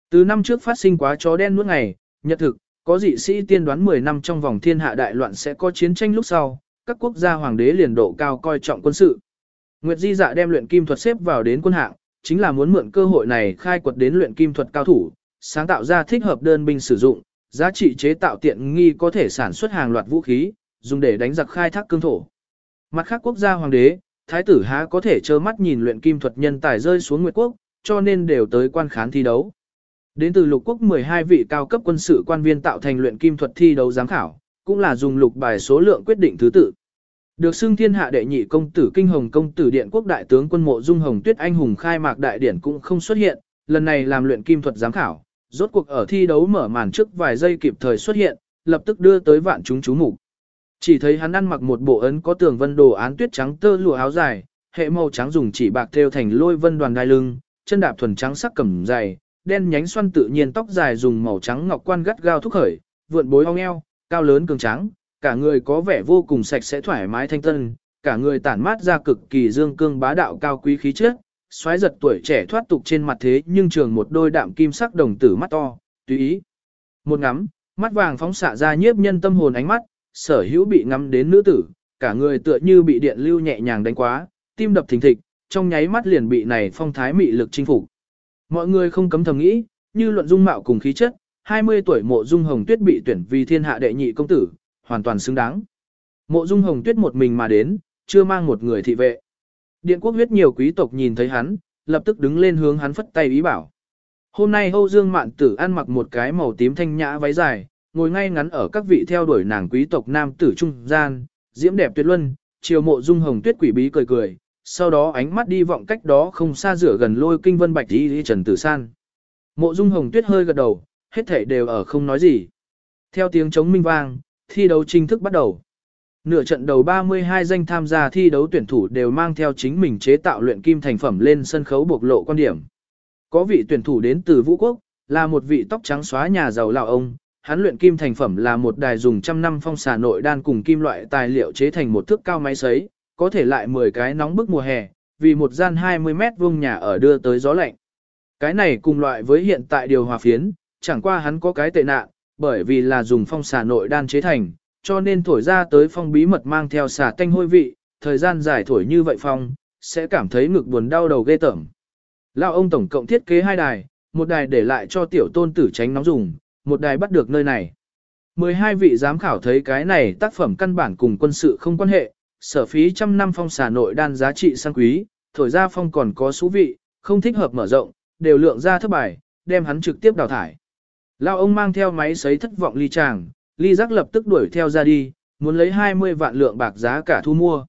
Từ năm trước phát sinh quá chó đen nuốt ngày, nhật thực, có dị sĩ tiên đoán 10 năm trong vòng thiên hạ đại loạn sẽ có chiến tranh lúc sau, các quốc gia hoàng đế liền độ cao coi trọng quân sự. Nguyệt Di Dạ đem luyện kim thuật xếp vào đến quân hạng, chính là muốn mượn cơ hội này khai quật đến luyện kim thuật cao thủ, sáng tạo ra thích hợp đơn binh sử dụng, giá trị chế tạo tiện nghi có thể sản xuất hàng loạt vũ khí, dùng để đánh giặc khai thác cương thổ. Mặt khác quốc gia hoàng đế, thái tử há có thể trơ mắt nhìn luyện kim thuật nhân tài rơi xuống Nguyệt quốc, cho nên đều tới quan khán thi đấu. Đến từ lục quốc 12 vị cao cấp quân sự quan viên tạo thành luyện kim thuật thi đấu giám khảo, cũng là dùng lục bài số lượng quyết định thứ tự. Được xưng thiên hạ đệ nhị công tử kinh hồng công tử điện quốc đại tướng quân mộ dung hồng tuyết anh hùng khai mạc đại điển cũng không xuất hiện, lần này làm luyện kim thuật giám khảo, rốt cuộc ở thi đấu mở màn trước vài giây kịp thời xuất hiện, lập tức đưa tới vạn chúng chú mục. Chỉ thấy hắn ăn mặc một bộ ấn có tường vân đồ án tuyết trắng tơ lụa áo dài, hệ màu trắng dùng chỉ bạc thêu thành lôi vân đoàn đai lưng, chân đạp thuần trắng sắc cẩm dày, đen nhánh xoăn tự nhiên tóc dài dùng màu trắng ngọc quan gắt gao thúc khởi, vượn bối ong eo, cao lớn cường trắng, cả người có vẻ vô cùng sạch sẽ thoải mái thanh tân, cả người tản mát ra cực kỳ dương cương bá đạo cao quý khí chất, xoáy giật tuổi trẻ thoát tục trên mặt thế nhưng trường một đôi đạm kim sắc đồng tử mắt to, tùy ý. Một ngắm, mắt vàng phóng xạ ra nhiếp nhân tâm hồn ánh mắt, sở hữu bị ngắm đến nữ tử, cả người tựa như bị điện lưu nhẹ nhàng đánh quá, tim đập thình thịch, trong nháy mắt liền bị này phong thái mị lực chinh phục. Mọi người không cấm thầm nghĩ, như luận dung mạo cùng khí chất, 20 tuổi mộ dung hồng tuyết bị tuyển vì thiên hạ đệ nhị công tử, hoàn toàn xứng đáng. Mộ dung hồng tuyết một mình mà đến, chưa mang một người thị vệ. Điện quốc huyết nhiều quý tộc nhìn thấy hắn, lập tức đứng lên hướng hắn phất tay ý bảo. Hôm nay Âu Dương Mạn Tử ăn mặc một cái màu tím thanh nhã váy dài, ngồi ngay ngắn ở các vị theo đuổi nàng quý tộc nam tử trung gian, diễm đẹp tuyệt luân, chiều mộ dung hồng tuyết quỷ bí cười cười, sau đó ánh mắt đi vọng cách đó không xa rửa gần lôi kinh vân bạch đi, trần tử san. Mộ dung hồng tuyết hơi gật đầu, hết thể đều ở không nói gì. Theo tiếng chống minh vang, thi đấu chính thức bắt đầu. Nửa trận đầu 32 danh tham gia thi đấu tuyển thủ đều mang theo chính mình chế tạo luyện kim thành phẩm lên sân khấu bộc lộ quan điểm. Có vị tuyển thủ đến từ Vũ Quốc, là một vị tóc trắng xóa nhà giàu lão ông, hắn luyện kim thành phẩm là một đài dùng trăm năm phong xà nội đan cùng kim loại tài liệu chế thành một thước cao máy sấy, có thể lại 10 cái nóng bức mùa hè, vì một gian 20 mét vuông nhà ở đưa tới gió lạnh. Cái này cùng loại với hiện tại điều hòa phiến, chẳng qua hắn có cái tệ nạn, bởi vì là dùng phong xà nội đan chế thành, cho nên thổi ra tới phong bí mật mang theo xà tanh hôi vị, thời gian dài thổi như vậy phong, sẽ cảm thấy ngực buồn đau đầu ghê tởm. Lão ông tổng cộng thiết kế hai đài, một đài để lại cho tiểu tôn tử tránh nóng dùng, một đài bắt được nơi này. 12 vị giám khảo thấy cái này tác phẩm căn bản cùng quân sự không quan hệ, sở phí trăm năm phong xà nội đan giá trị sang quý, thổi ra phong còn có số vị, không thích hợp mở rộng, đều lượng ra thất bài, đem hắn trực tiếp đào thải. Lao ông mang theo máy sấy thất vọng ly chàng, ly giác lập tức đuổi theo ra đi, muốn lấy 20 vạn lượng bạc giá cả thu mua.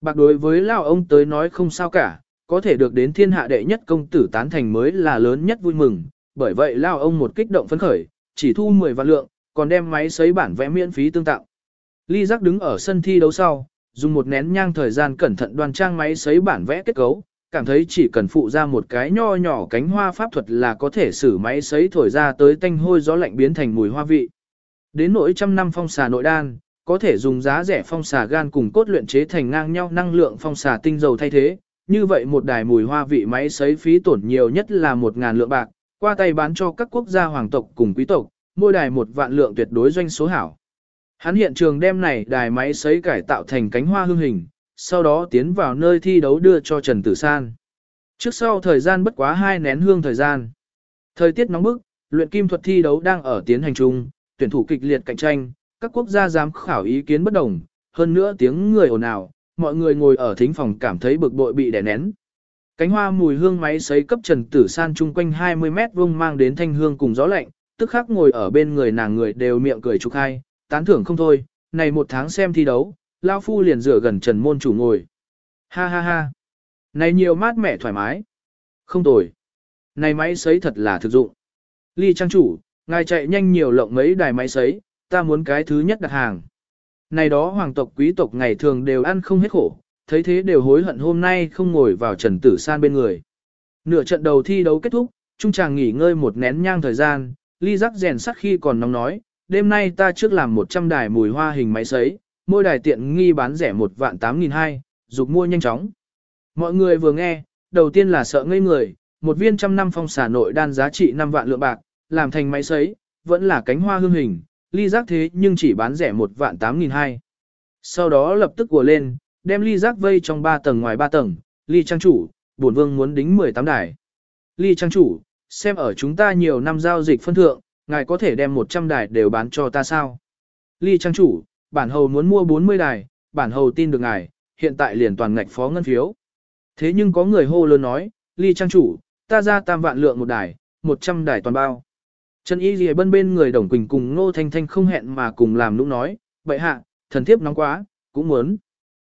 Bạc đối với Lao ông tới nói không sao cả, có thể được đến thiên hạ đệ nhất công tử tán thành mới là lớn nhất vui mừng, bởi vậy Lao ông một kích động phấn khởi, chỉ thu 10 vạn lượng, còn đem máy sấy bản vẽ miễn phí tương tạo. Ly giác đứng ở sân thi đấu sau, dùng một nén nhang thời gian cẩn thận đoan trang máy sấy bản vẽ kết cấu, cảm thấy chỉ cần phụ ra một cái nho nhỏ cánh hoa pháp thuật là có thể xử máy sấy thổi ra tới tanh hôi gió lạnh biến thành mùi hoa vị. Đến nỗi trăm năm phong xà nội đan, có thể dùng giá rẻ phong xà gan cùng cốt luyện chế thành ngang nhau năng lượng phong xà tinh dầu thay thế. Như vậy một đài mùi hoa vị máy sấy phí tổn nhiều nhất là một ngàn lượng bạc, qua tay bán cho các quốc gia hoàng tộc cùng quý tộc, mỗi đài một vạn lượng tuyệt đối doanh số hảo. Hắn hiện trường đem này đài máy sấy cải tạo thành cánh hoa hương hình, sau đó tiến vào nơi thi đấu đưa cho Trần Tử San. Trước sau thời gian bất quá hai nén hương thời gian. Thời tiết nóng bức, luyện kim thuật thi đấu đang ở tiến hành chung, tuyển thủ kịch liệt cạnh tranh, các quốc gia giám khảo ý kiến bất đồng, hơn nữa tiếng người ồn ào, mọi người ngồi ở thính phòng cảm thấy bực bội bị đè nén. Cánh hoa mùi hương máy sấy cấp Trần Tử San chung quanh 20 mét vuông mang đến thanh hương cùng gió lạnh, tức khắc ngồi ở bên người nàng người đều miệng cười chúc hai, tán thưởng không thôi, này một tháng xem thi đấu, Lao Phu liền rửa gần Trần Môn chủ ngồi. Ha ha ha. Này nhiều mát mẻ thoải mái. Không tồi. Này máy sấy thật là thực dụng. Ly trang chủ, ngài chạy nhanh nhiều lộng mấy đài máy sấy, ta muốn cái thứ nhất đặt hàng. Này đó hoàng tộc quý tộc ngày thường đều ăn không hết khổ, thấy thế đều hối hận hôm nay không ngồi vào Trần Tử San bên người. Nửa trận đầu thi đấu kết thúc, trung chàng nghỉ ngơi một nén nhang thời gian, ly rắc rèn sắt khi còn nóng nói, đêm nay ta trước làm 100 đài mùi hoa hình máy sấy, mỗi đài tiện nghi bán rẻ một vạn 8.200, dục mua nhanh chóng. Mọi người vừa nghe, đầu tiên là sợ ngây người, một viên trăm năm phong xả nội đan giá trị 5 vạn lượng bạc, làm thành máy sấy, vẫn là cánh hoa hương hình, ly giác thế nhưng chỉ bán rẻ một vạn 8.200. Sau đó lập tức của lên, đem ly giác vây trong 3 tầng ngoài 3 tầng, ly trang chủ, bổn vương muốn đính 18 đài. Ly trang chủ, xem ở chúng ta nhiều năm giao dịch phân thượng, ngài có thể đem 100 đài đều bán cho ta sao? Ly trang chủ, bản hầu muốn mua 40 đài, bản hầu tin được ngài, hiện tại liền toàn ngạch phó ngân phiếu. Thế nhưng có người hô lớn nói, ly trang chủ, ta ra tam vạn lượng một đài, 100 đài toàn bao. Trần Y Ghi bên bên người Đồng Quỳnh cùng Ngô Thanh Thanh không hẹn mà cùng làm nũng nói, bậy hạ, thần thiếp nóng quá, cũng muốn.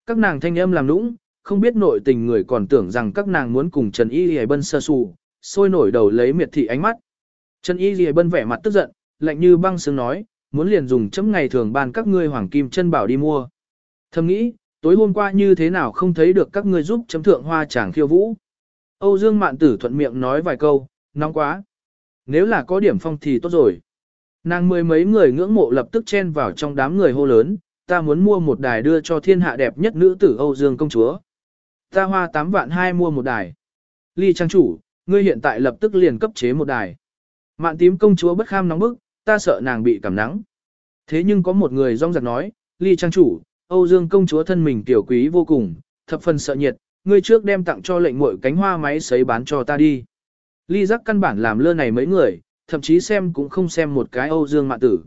Các nàng thanh âm làm nũng, không biết nội tình người còn tưởng rằng các nàng muốn cùng Trần Y Ghi bân sơ sù, sôi nổi đầu lấy miệt thị ánh mắt. Trần Y Lìa bân vẻ mặt tức giận, lạnh như băng sướng nói, muốn liền dùng chấm ngày thường ban các ngươi hoàng kim chân bảo đi mua. Thầm nghĩ, tối hôm qua như thế nào không thấy được các ngươi giúp chấm thượng hoa chàng khiêu vũ. Âu Dương Mạn Tử thuận miệng nói vài câu, nóng quá. Nếu là có điểm phong thì tốt rồi. Nàng mười mấy người ngưỡng mộ lập tức chen vào trong đám người hô lớn, ta muốn mua một đài đưa cho thiên hạ đẹp nhất nữ tử Âu Dương công chúa. Ta hoa 8 vạn hai mua một đài. Ly trang chủ, ngươi hiện tại lập tức liền cấp chế một đài. Mạn tím công chúa bất kham nóng bức, ta sợ nàng bị cảm nắng. Thế nhưng có một người rong giặc nói, ly trang chủ, Âu Dương công chúa thân mình tiểu quý vô cùng, thập phần sợ nhiệt, ngươi trước đem tặng cho lệnh muội cánh hoa máy sấy bán cho ta đi. Ly giác căn bản làm lơ này mấy người, thậm chí xem cũng không xem một cái Âu Dương Mạn Tử.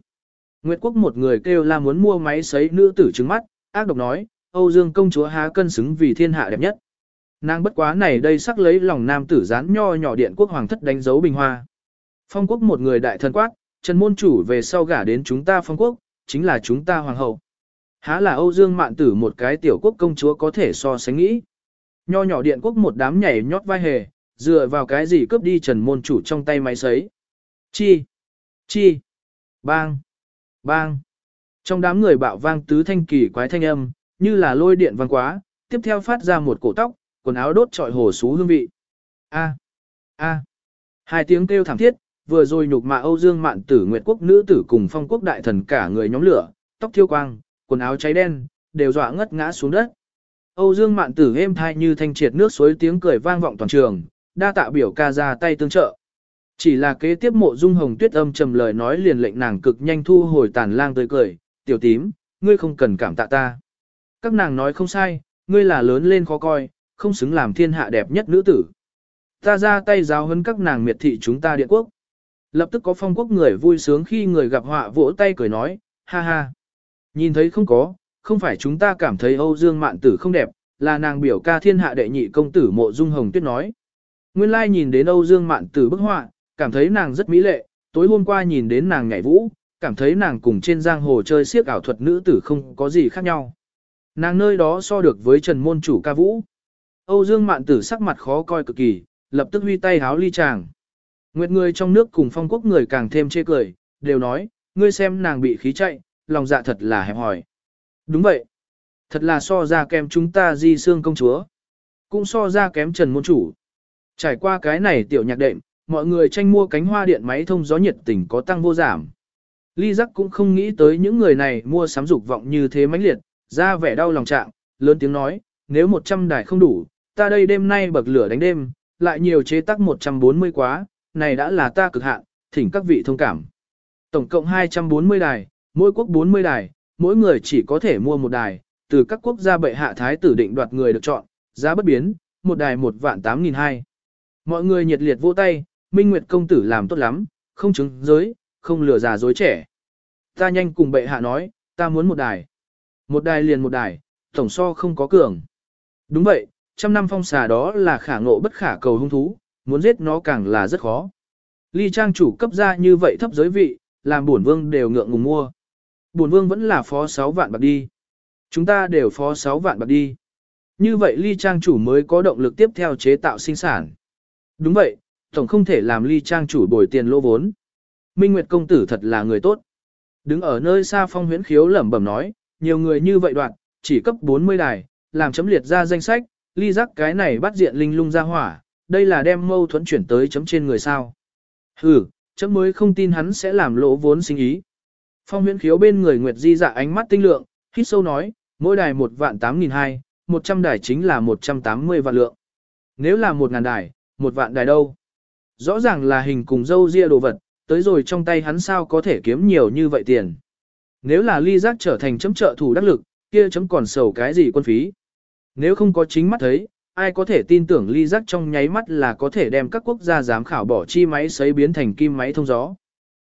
Nguyệt Quốc một người kêu la muốn mua máy sấy nữ tử trứng mắt, ác độc nói, Âu Dương công chúa há cân xứng vì thiên hạ đẹp nhất. Nàng bất quá này đây sắc lấy lòng nam tử gián nho nhỏ điện quốc hoàng thất đánh dấu bình hoa. Phong quốc một người đại thần quát, Trần môn chủ về sau gả đến chúng ta phong quốc, chính là chúng ta hoàng hậu. Há là Âu Dương mạn tử một cái tiểu quốc công chúa có thể so sánh nghĩ. Nho nhỏ điện quốc một đám nhảy nhót vai hề, dựa vào cái gì cướp đi trần môn chủ trong tay máy sấy. Chi? Chi? Bang! Bang! Trong đám người bạo vang tứ thanh kỳ quái thanh âm, như là lôi điện vang quá, tiếp theo phát ra một cổ tóc, quần áo đốt trọi hồ xú hương vị. A! A! Hai tiếng kêu thảm thiết, vừa rồi nhục mạ Âu Dương Mạn Tử Nguyệt Quốc nữ tử cùng Phong Quốc đại thần cả người nhóm lửa, tóc thiêu quang, quần áo cháy đen, đều dọa ngất ngã xuống đất. Âu Dương Mạn Tử êm thai như thanh triệt nước suối tiếng cười vang vọng toàn trường, đa tạ biểu ca ra tay tương trợ. Chỉ là kế tiếp mộ dung hồng tuyết âm trầm lời nói liền lệnh nàng cực nhanh thu hồi tàn lang tươi cười, tiểu tím, ngươi không cần cảm tạ ta. Các nàng nói không sai, ngươi là lớn lên khó coi, không xứng làm thiên hạ đẹp nhất nữ tử. Ta ra tay giáo huấn các nàng miệt thị chúng ta điện quốc. Lập tức có phong quốc người vui sướng khi người gặp họa vỗ tay cười nói, ha ha. Nhìn thấy không có, không phải chúng ta cảm thấy Âu Dương Mạn Tử không đẹp, là nàng biểu ca thiên hạ đệ nhị công tử mộ dung hồng tuyết nói. Nguyên lai nhìn đến Âu Dương Mạn Tử bức họa, cảm thấy nàng rất mỹ lệ, tối hôm qua nhìn đến nàng nhảy vũ, cảm thấy nàng cùng trên giang hồ chơi siếc ảo thuật nữ tử không có gì khác nhau. Nàng nơi đó so được với Trần Môn chủ ca vũ. Âu Dương Mạn Tử sắc mặt khó coi cực kỳ, lập tức huy tay háo ly chàng. Nguyệt người trong nước cùng phong quốc người càng thêm chê cười, đều nói, ngươi xem nàng bị khí chạy, lòng dạ thật là hẹp hỏi. Đúng vậy. Thật là so ra kém chúng ta di xương công chúa. Cũng so ra kém trần môn chủ. Trải qua cái này tiểu nhạc đệm, mọi người tranh mua cánh hoa điện máy thông gió nhiệt tình có tăng vô giảm. Ly giác cũng không nghĩ tới những người này mua sắm dục vọng như thế mãnh liệt, ra vẻ đau lòng trạng, lớn tiếng nói, nếu 100 đài không đủ, ta đây đêm nay bậc lửa đánh đêm, lại nhiều chế tác 140 quá, này đã là ta cực hạn, thỉnh các vị thông cảm. Tổng cộng 240 đài, mỗi quốc 40 đài, mỗi người chỉ có thể mua một đài, từ các quốc gia bệ hạ thái tử định đoạt người được chọn, giá bất biến, một đài một vạn 8.200. Mọi người nhiệt liệt vỗ tay, Minh Nguyệt công tử làm tốt lắm, không chứng giới, không lừa già dối trẻ. Ta nhanh cùng bệ hạ nói, ta muốn một đài. Một đài liền một đài, tổng so không có cường. Đúng vậy, trăm năm phong xà đó là khả ngộ bất khả cầu hung thú, muốn giết nó càng là rất khó. Ly trang chủ cấp ra như vậy thấp giới vị, làm bổn vương đều ngượng ngùng mua. Bổn vương vẫn là phó 6 vạn bạc đi. Chúng ta đều phó 6 vạn bạc đi. Như vậy ly trang chủ mới có động lực tiếp theo chế tạo sinh sản. Đúng vậy, tổng không thể làm ly trang chủ bồi tiền lỗ vốn. Minh Nguyệt công tử thật là người tốt. Đứng ở nơi xa phong huyễn khiếu lẩm bẩm nói, nhiều người như vậy đoạn, chỉ cấp 40 đài, làm chấm liệt ra danh sách, ly giác cái này bắt diện linh lung ra hỏa, đây là đem mâu thuẫn chuyển tới chấm trên người sao. Hừ, chấm mới không tin hắn sẽ làm lỗ vốn sinh ý. Phong huyễn khiếu bên người Nguyệt Di dạ ánh mắt tinh lượng, hít sâu nói, mỗi đài một vạn tám nghìn hai, một trăm đài chính là một trăm tám mươi vạn lượng. Nếu là một ngàn đài, một vạn đài đâu? Rõ ràng là hình cùng dâu ria đồ vật, tới rồi trong tay hắn sao có thể kiếm nhiều như vậy tiền. Nếu là ly giác trở thành chấm trợ thủ đắc lực, kia chấm còn sầu cái gì quân phí. Nếu không có chính mắt thấy, ai có thể tin tưởng ly giác trong nháy mắt là có thể đem các quốc gia giám khảo bỏ chi máy sấy biến thành kim máy thông gió.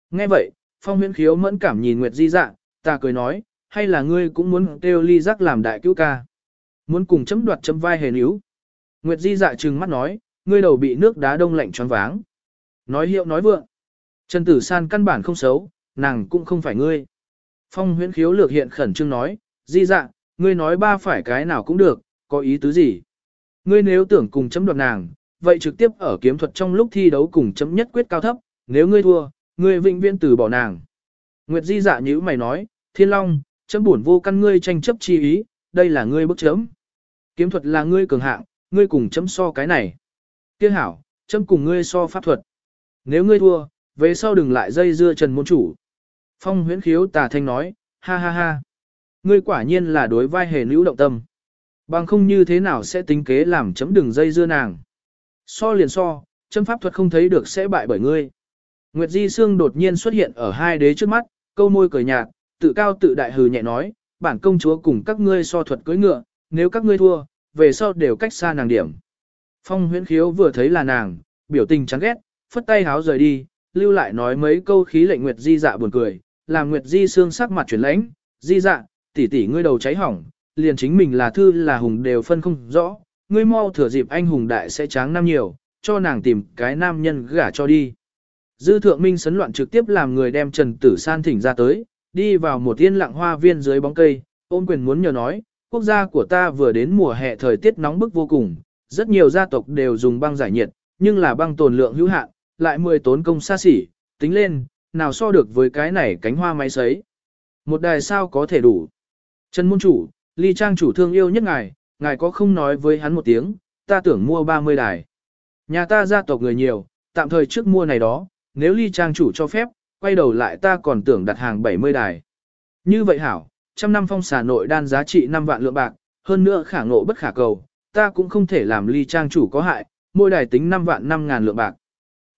Nghe vậy, phong huyễn khiếu mẫn cảm nhìn Nguyệt Di dạ, ta cười nói, hay là ngươi cũng muốn kêu ly giác làm đại cứu ca. Muốn cùng chấm đoạt chấm vai hề níu. Nguyệt Di dạ trừng mắt nói, ngươi đầu bị nước đá đông lạnh choáng váng. Nói hiệu nói vượng. Trần Tử San căn bản không xấu, nàng cũng không phải ngươi. Phong huyễn khiếu lược hiện khẩn trương nói, Di dạ, ngươi nói ba phải cái nào cũng được, có ý tứ gì? Ngươi nếu tưởng cùng chấm đoạt nàng, vậy trực tiếp ở kiếm thuật trong lúc thi đấu cùng chấm nhất quyết cao thấp, nếu ngươi thua, ngươi vĩnh viễn từ bỏ nàng. Nguyệt Di dạ nhữ mày nói, Thiên Long, chấm buồn vô căn ngươi tranh chấp chi ý, đây là ngươi bức chấm. Kiếm thuật là ngươi cường hạng, ngươi cùng chấm so cái này. Kia hảo, chấm cùng ngươi so pháp thuật. Nếu ngươi thua, về sau đừng lại dây dưa trần môn chủ. Phong huyễn khiếu tà thanh nói, ha ha ha. Ngươi quả nhiên là đối vai hề nữ động tâm. Bằng không như thế nào sẽ tính kế làm chấm đường dây dưa nàng. So liền so, chấm pháp thuật không thấy được sẽ bại bởi ngươi. Nguyệt Di Sương đột nhiên xuất hiện ở hai đế trước mắt, câu môi cười nhạt, tự cao tự đại hừ nhẹ nói, bản công chúa cùng các ngươi so thuật cưỡi ngựa, nếu các ngươi thua, về sau đều cách xa nàng điểm. Phong huyễn khiếu vừa thấy là nàng, biểu tình chán ghét, phất tay háo rời đi, lưu lại nói mấy câu khí lệnh Nguyệt Di dạ buồn cười, làm Nguyệt Di sương sắc mặt chuyển lãnh, Di dạ, tỷ tỷ ngươi đầu cháy hỏng, liền chính mình là thư là hùng đều phân không rõ, ngươi mau thừa dịp anh hùng đại sẽ tráng năm nhiều, cho nàng tìm cái nam nhân gả cho đi. Dư thượng minh sấn loạn trực tiếp làm người đem Trần Tử San thỉnh ra tới, đi vào một yên lặng hoa viên dưới bóng cây, ôm quyền muốn nhờ nói, quốc gia của ta vừa đến mùa hè thời tiết nóng bức vô cùng, rất nhiều gia tộc đều dùng băng giải nhiệt, nhưng là băng tồn lượng hữu hạn, lại mười tốn công xa xỉ, tính lên, nào so được với cái này cánh hoa máy sấy. Một đài sao có thể đủ. Trần môn chủ, ly trang chủ thương yêu nhất ngài, ngài có không nói với hắn một tiếng, ta tưởng mua 30 đài. Nhà ta gia tộc người nhiều, tạm thời trước mua này đó, nếu ly trang chủ cho phép, quay đầu lại ta còn tưởng đặt hàng 70 đài. Như vậy hảo, trăm năm phong xà nội đan giá trị 5 vạn lượng bạc, hơn nữa khả ngộ bất khả cầu, ta cũng không thể làm ly trang chủ có hại, mỗi đài tính 5 vạn 5 ngàn lượng bạc.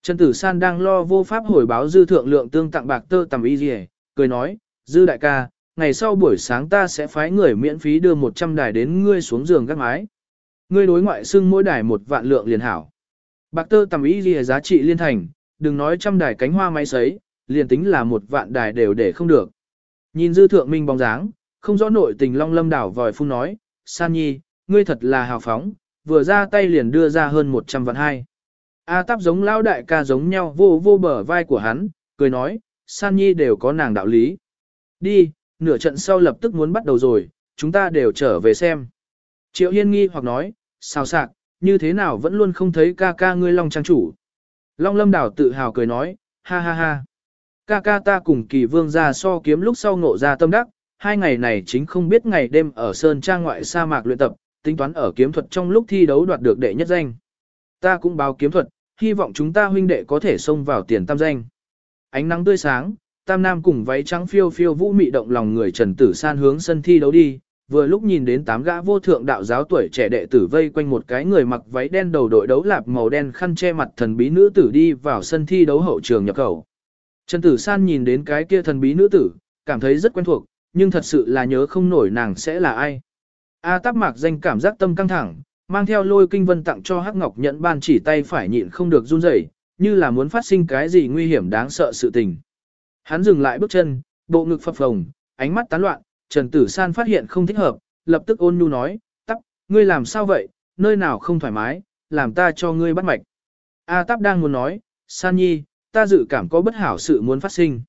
Trần Tử San đang lo vô pháp hồi báo dư thượng lượng tương tặng bạc tơ tầm y gì, cười nói, dư đại ca, ngày sau buổi sáng ta sẽ phái người miễn phí đưa 100 đài đến ngươi xuống giường gác mái. Ngươi đối ngoại xưng mỗi đài một vạn lượng liền hảo. Bạc tơ tầm ý gì giá trị liên thành, đừng nói trăm đài cánh hoa máy sấy, liền tính là một vạn đài đều để không được. Nhìn dư thượng minh bóng dáng, không rõ nội tình long lâm đảo vòi phun nói, San Nhi, ngươi thật là hào phóng, vừa ra tay liền đưa ra hơn 100 vạn hai. A táp giống lao đại ca giống nhau vô vô bờ vai của hắn, cười nói, San Nhi đều có nàng đạo lý. Đi, nửa trận sau lập tức muốn bắt đầu rồi, chúng ta đều trở về xem. Triệu Hiên nghi hoặc nói, sao sạc, như thế nào vẫn luôn không thấy ca ca ngươi Long Trang chủ. Long Lâm Đảo tự hào cười nói, ha ha ha. Ca ca ta cùng kỳ vương ra so kiếm lúc sau ngộ ra tâm đắc, hai ngày này chính không biết ngày đêm ở Sơn Trang ngoại sa mạc luyện tập, tính toán ở kiếm thuật trong lúc thi đấu đoạt được đệ nhất danh. Ta cũng báo kiếm thuật, hy vọng chúng ta huynh đệ có thể xông vào tiền tam danh. Ánh nắng tươi sáng, tam nam cùng váy trắng phiêu phiêu vũ mị động lòng người Trần Tử San hướng sân thi đấu đi, vừa lúc nhìn đến tám gã vô thượng đạo giáo tuổi trẻ đệ tử vây quanh một cái người mặc váy đen đầu đội đấu lạp màu đen khăn che mặt thần bí nữ tử đi vào sân thi đấu hậu trường nhập khẩu. Trần Tử San nhìn đến cái kia thần bí nữ tử, cảm thấy rất quen thuộc, nhưng thật sự là nhớ không nổi nàng sẽ là ai. A táp mạc danh cảm giác tâm căng thẳng, mang theo lôi kinh vân tặng cho Hắc Ngọc nhận ban chỉ tay phải nhịn không được run rẩy, như là muốn phát sinh cái gì nguy hiểm đáng sợ sự tình. Hắn dừng lại bước chân, bộ ngực phập phồng, ánh mắt tán loạn, Trần Tử San phát hiện không thích hợp, lập tức ôn nhu nói, tắp, ngươi làm sao vậy, nơi nào không thoải mái, làm ta cho ngươi bắt mạch. A tắp đang muốn nói, San Nhi, ta dự cảm có bất hảo sự muốn phát sinh.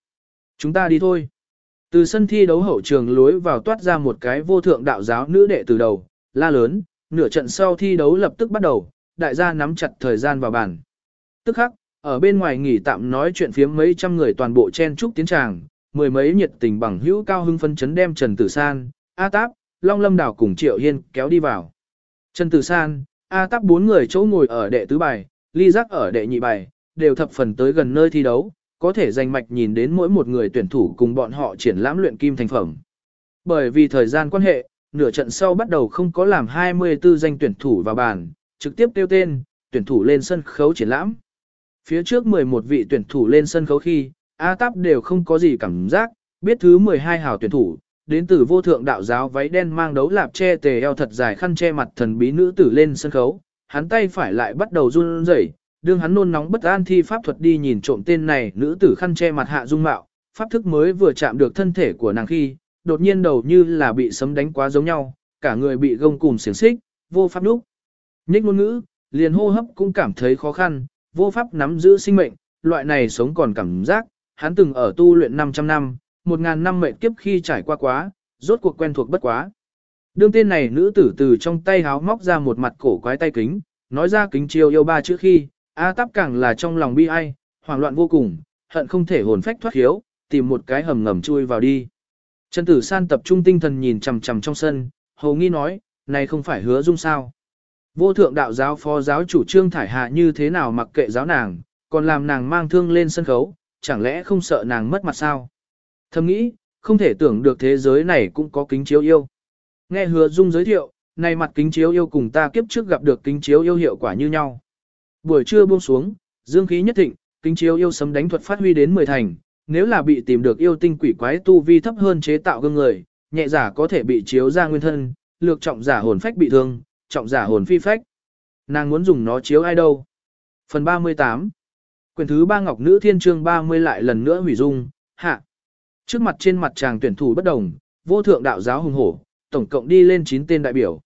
Chúng ta đi thôi. Từ sân thi đấu hậu trường lối vào toát ra một cái vô thượng đạo giáo nữ đệ từ đầu, la lớn, nửa trận sau thi đấu lập tức bắt đầu, đại gia nắm chặt thời gian vào bàn. Tức khắc, ở bên ngoài nghỉ tạm nói chuyện phiếm mấy trăm người toàn bộ chen trúc tiến tràng, mười mấy nhiệt tình bằng hữu cao hưng phân chấn đem Trần Tử San, A Táp, Long Lâm Đảo cùng Triệu Hiên kéo đi vào. Trần Tử San, A Táp bốn người chỗ ngồi ở đệ tứ bài, ly giác ở đệ nhị bài, đều thập phần tới gần nơi thi đấu, có thể danh mạch nhìn đến mỗi một người tuyển thủ cùng bọn họ triển lãm luyện kim thành phẩm. Bởi vì thời gian quan hệ, nửa trận sau bắt đầu không có làm 24 danh tuyển thủ vào bàn, trực tiếp tiêu tên, tuyển thủ lên sân khấu triển lãm. Phía trước 11 vị tuyển thủ lên sân khấu khi, A Táp đều không có gì cảm giác, biết thứ 12 hào tuyển thủ, đến từ vô thượng đạo giáo váy đen mang đấu lạp che tề eo thật dài khăn che mặt thần bí nữ tử lên sân khấu, hắn tay phải lại bắt đầu run rẩy, đương hắn nôn nóng bất an thi pháp thuật đi nhìn trộm tên này nữ tử khăn che mặt hạ dung mạo, pháp thức mới vừa chạm được thân thể của nàng khi, đột nhiên đầu như là bị sấm đánh quá giống nhau, cả người bị gông cùm xiềng xích, vô pháp lúc. Nhích ngôn ngữ, liền hô hấp cũng cảm thấy khó khăn, vô pháp nắm giữ sinh mệnh, loại này sống còn cảm giác, hắn từng ở tu luyện 500 năm, 1000 năm mệnh kiếp khi trải qua quá, rốt cuộc quen thuộc bất quá. Đương tên này nữ tử từ trong tay háo móc ra một mặt cổ quái tay kính, nói ra kính chiêu yêu ba chữ khi, A táp càng là trong lòng bi ai, hoảng loạn vô cùng, hận không thể hồn phách thoát hiếu, tìm một cái hầm ngầm chui vào đi. Trần Tử San tập trung tinh thần nhìn chằm chằm trong sân, hầu nghi nói, này không phải hứa dung sao. Vô thượng đạo giáo phó giáo chủ trương thải hạ như thế nào mặc kệ giáo nàng, còn làm nàng mang thương lên sân khấu, chẳng lẽ không sợ nàng mất mặt sao? Thầm nghĩ, không thể tưởng được thế giới này cũng có kính chiếu yêu. Nghe hứa dung giới thiệu, nay mặt kính chiếu yêu cùng ta kiếp trước gặp được kính chiếu yêu hiệu quả như nhau. Buổi trưa buông xuống, dương khí nhất thịnh, kính chiếu yêu sấm đánh thuật phát huy đến 10 thành, nếu là bị tìm được yêu tinh quỷ quái tu vi thấp hơn chế tạo gương người, nhẹ giả có thể bị chiếu ra nguyên thân, lược trọng giả hồn phách bị thương, trọng giả hồn phi phách. Nàng muốn dùng nó chiếu ai đâu? Phần 38 quyền thứ ba Ngọc Nữ Thiên Trương 30 lại lần nữa hủy dung, hạ. Trước mặt trên mặt chàng tuyển thủ bất đồng, vô thượng đạo giáo hùng hổ, tổng cộng đi lên 9 tên đại biểu.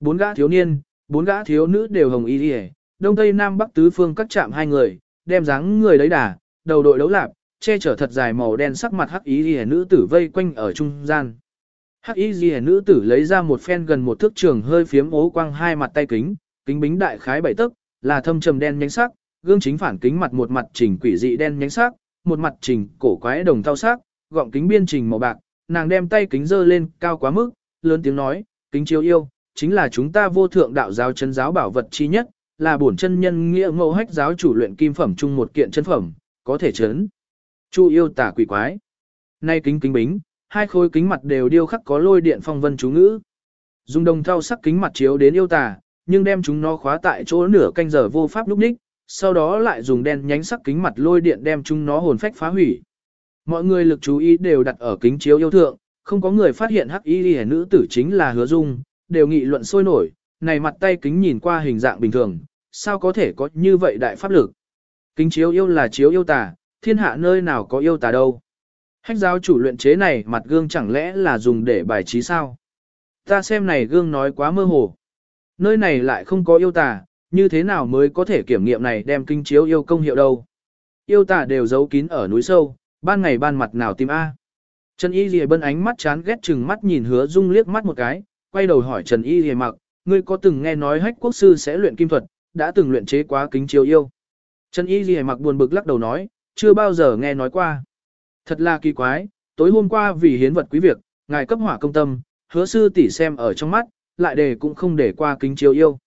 Bốn gã thiếu niên, bốn gã thiếu nữ đều hồng y đi đông tây nam bắc tứ phương cắt chạm hai người, đem dáng người lấy đà, đầu đội đấu lạp, che chở thật dài màu đen sắc mặt hắc y đi nữ tử vây quanh ở trung gian. Hắc y ghi nữ tử lấy ra một phen gần một thước trường hơi phiếm ố quang hai mặt tay kính, kính bính đại khái bảy tấc, là thâm trầm đen nhánh sắc, gương chính phản kính mặt một mặt chỉnh quỷ dị đen nhánh sắc, một mặt chỉnh cổ quái đồng thau sắc, gọng kính biên trình màu bạc, nàng đem tay kính dơ lên cao quá mức, lớn tiếng nói, kính chiếu yêu, chính là chúng ta vô thượng đạo giáo chân giáo bảo vật chi nhất, là bổn chân nhân nghĩa ngộ hách giáo chủ luyện kim phẩm chung một kiện chân phẩm, có thể chấn. Chu yêu tả quỷ quái. Nay kính kính bính, hai khối kính mặt đều điêu khắc có lôi điện phong vân chú ngữ. Dùng đồng thau sắc kính mặt chiếu đến yêu tà, nhưng đem chúng nó khóa tại chỗ nửa canh giờ vô pháp lúc ních, sau đó lại dùng đen nhánh sắc kính mặt lôi điện đem chúng nó hồn phách phá hủy. Mọi người lực chú ý đều đặt ở kính chiếu yêu thượng, không có người phát hiện hắc y hẻ nữ tử chính là hứa dung, đều nghị luận sôi nổi, này mặt tay kính nhìn qua hình dạng bình thường, sao có thể có như vậy đại pháp lực. Kính chiếu yêu là chiếu yêu tà, thiên hạ nơi nào có yêu tà đâu. Hách giáo chủ luyện chế này mặt gương chẳng lẽ là dùng để bài trí sao? Ta xem này gương nói quá mơ hồ. Nơi này lại không có yêu tà, như thế nào mới có thể kiểm nghiệm này đem kinh chiếu yêu công hiệu đâu? Yêu tà đều giấu kín ở núi sâu, ban ngày ban mặt nào tìm A. Trần Y Lìa bân ánh mắt chán ghét chừng mắt nhìn hứa dung liếc mắt một cái, quay đầu hỏi Trần Y Lìa mặc, ngươi có từng nghe nói hách quốc sư sẽ luyện kim thuật, đã từng luyện chế quá kính chiếu yêu. Trần Y Lìa mặc buồn bực lắc đầu nói, chưa bao giờ nghe nói qua. Thật là kỳ quái, tối hôm qua vì hiến vật quý việc, ngài cấp hỏa công tâm, hứa sư tỷ xem ở trong mắt, lại đề cũng không để qua kính chiếu yêu.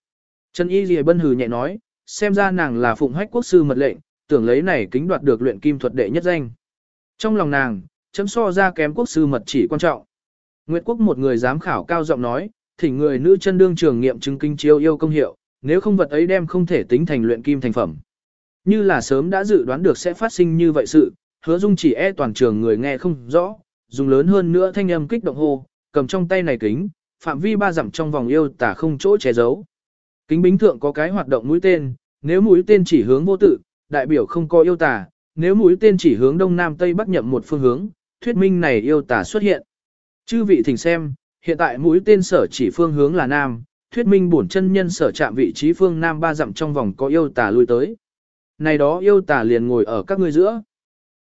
Trần Y Lì bân hừ nhẹ nói, xem ra nàng là phụng hách quốc sư mật lệnh, tưởng lấy này kính đoạt được luyện kim thuật đệ nhất danh. Trong lòng nàng, chấm so ra kém quốc sư mật chỉ quan trọng. Nguyệt quốc một người giám khảo cao giọng nói, thỉnh người nữ chân đương trường nghiệm chứng kinh chiếu yêu công hiệu, nếu không vật ấy đem không thể tính thành luyện kim thành phẩm. Như là sớm đã dự đoán được sẽ phát sinh như vậy sự, hứa dung chỉ e toàn trường người nghe không rõ, dùng lớn hơn nữa thanh âm kích động hô, cầm trong tay này kính, phạm vi ba dặm trong vòng yêu tả không chỗ che giấu. Kính bính thượng có cái hoạt động mũi tên, nếu mũi tên chỉ hướng vô tự, đại biểu không có yêu tả, nếu mũi tên chỉ hướng đông nam tây bắc nhậm một phương hướng, thuyết minh này yêu tả xuất hiện. Chư vị thỉnh xem, hiện tại mũi tên sở chỉ phương hướng là nam, thuyết minh bổn chân nhân sở chạm vị trí phương nam ba dặm trong vòng có yêu tả lui tới. Này đó yêu tả liền ngồi ở các ngươi giữa.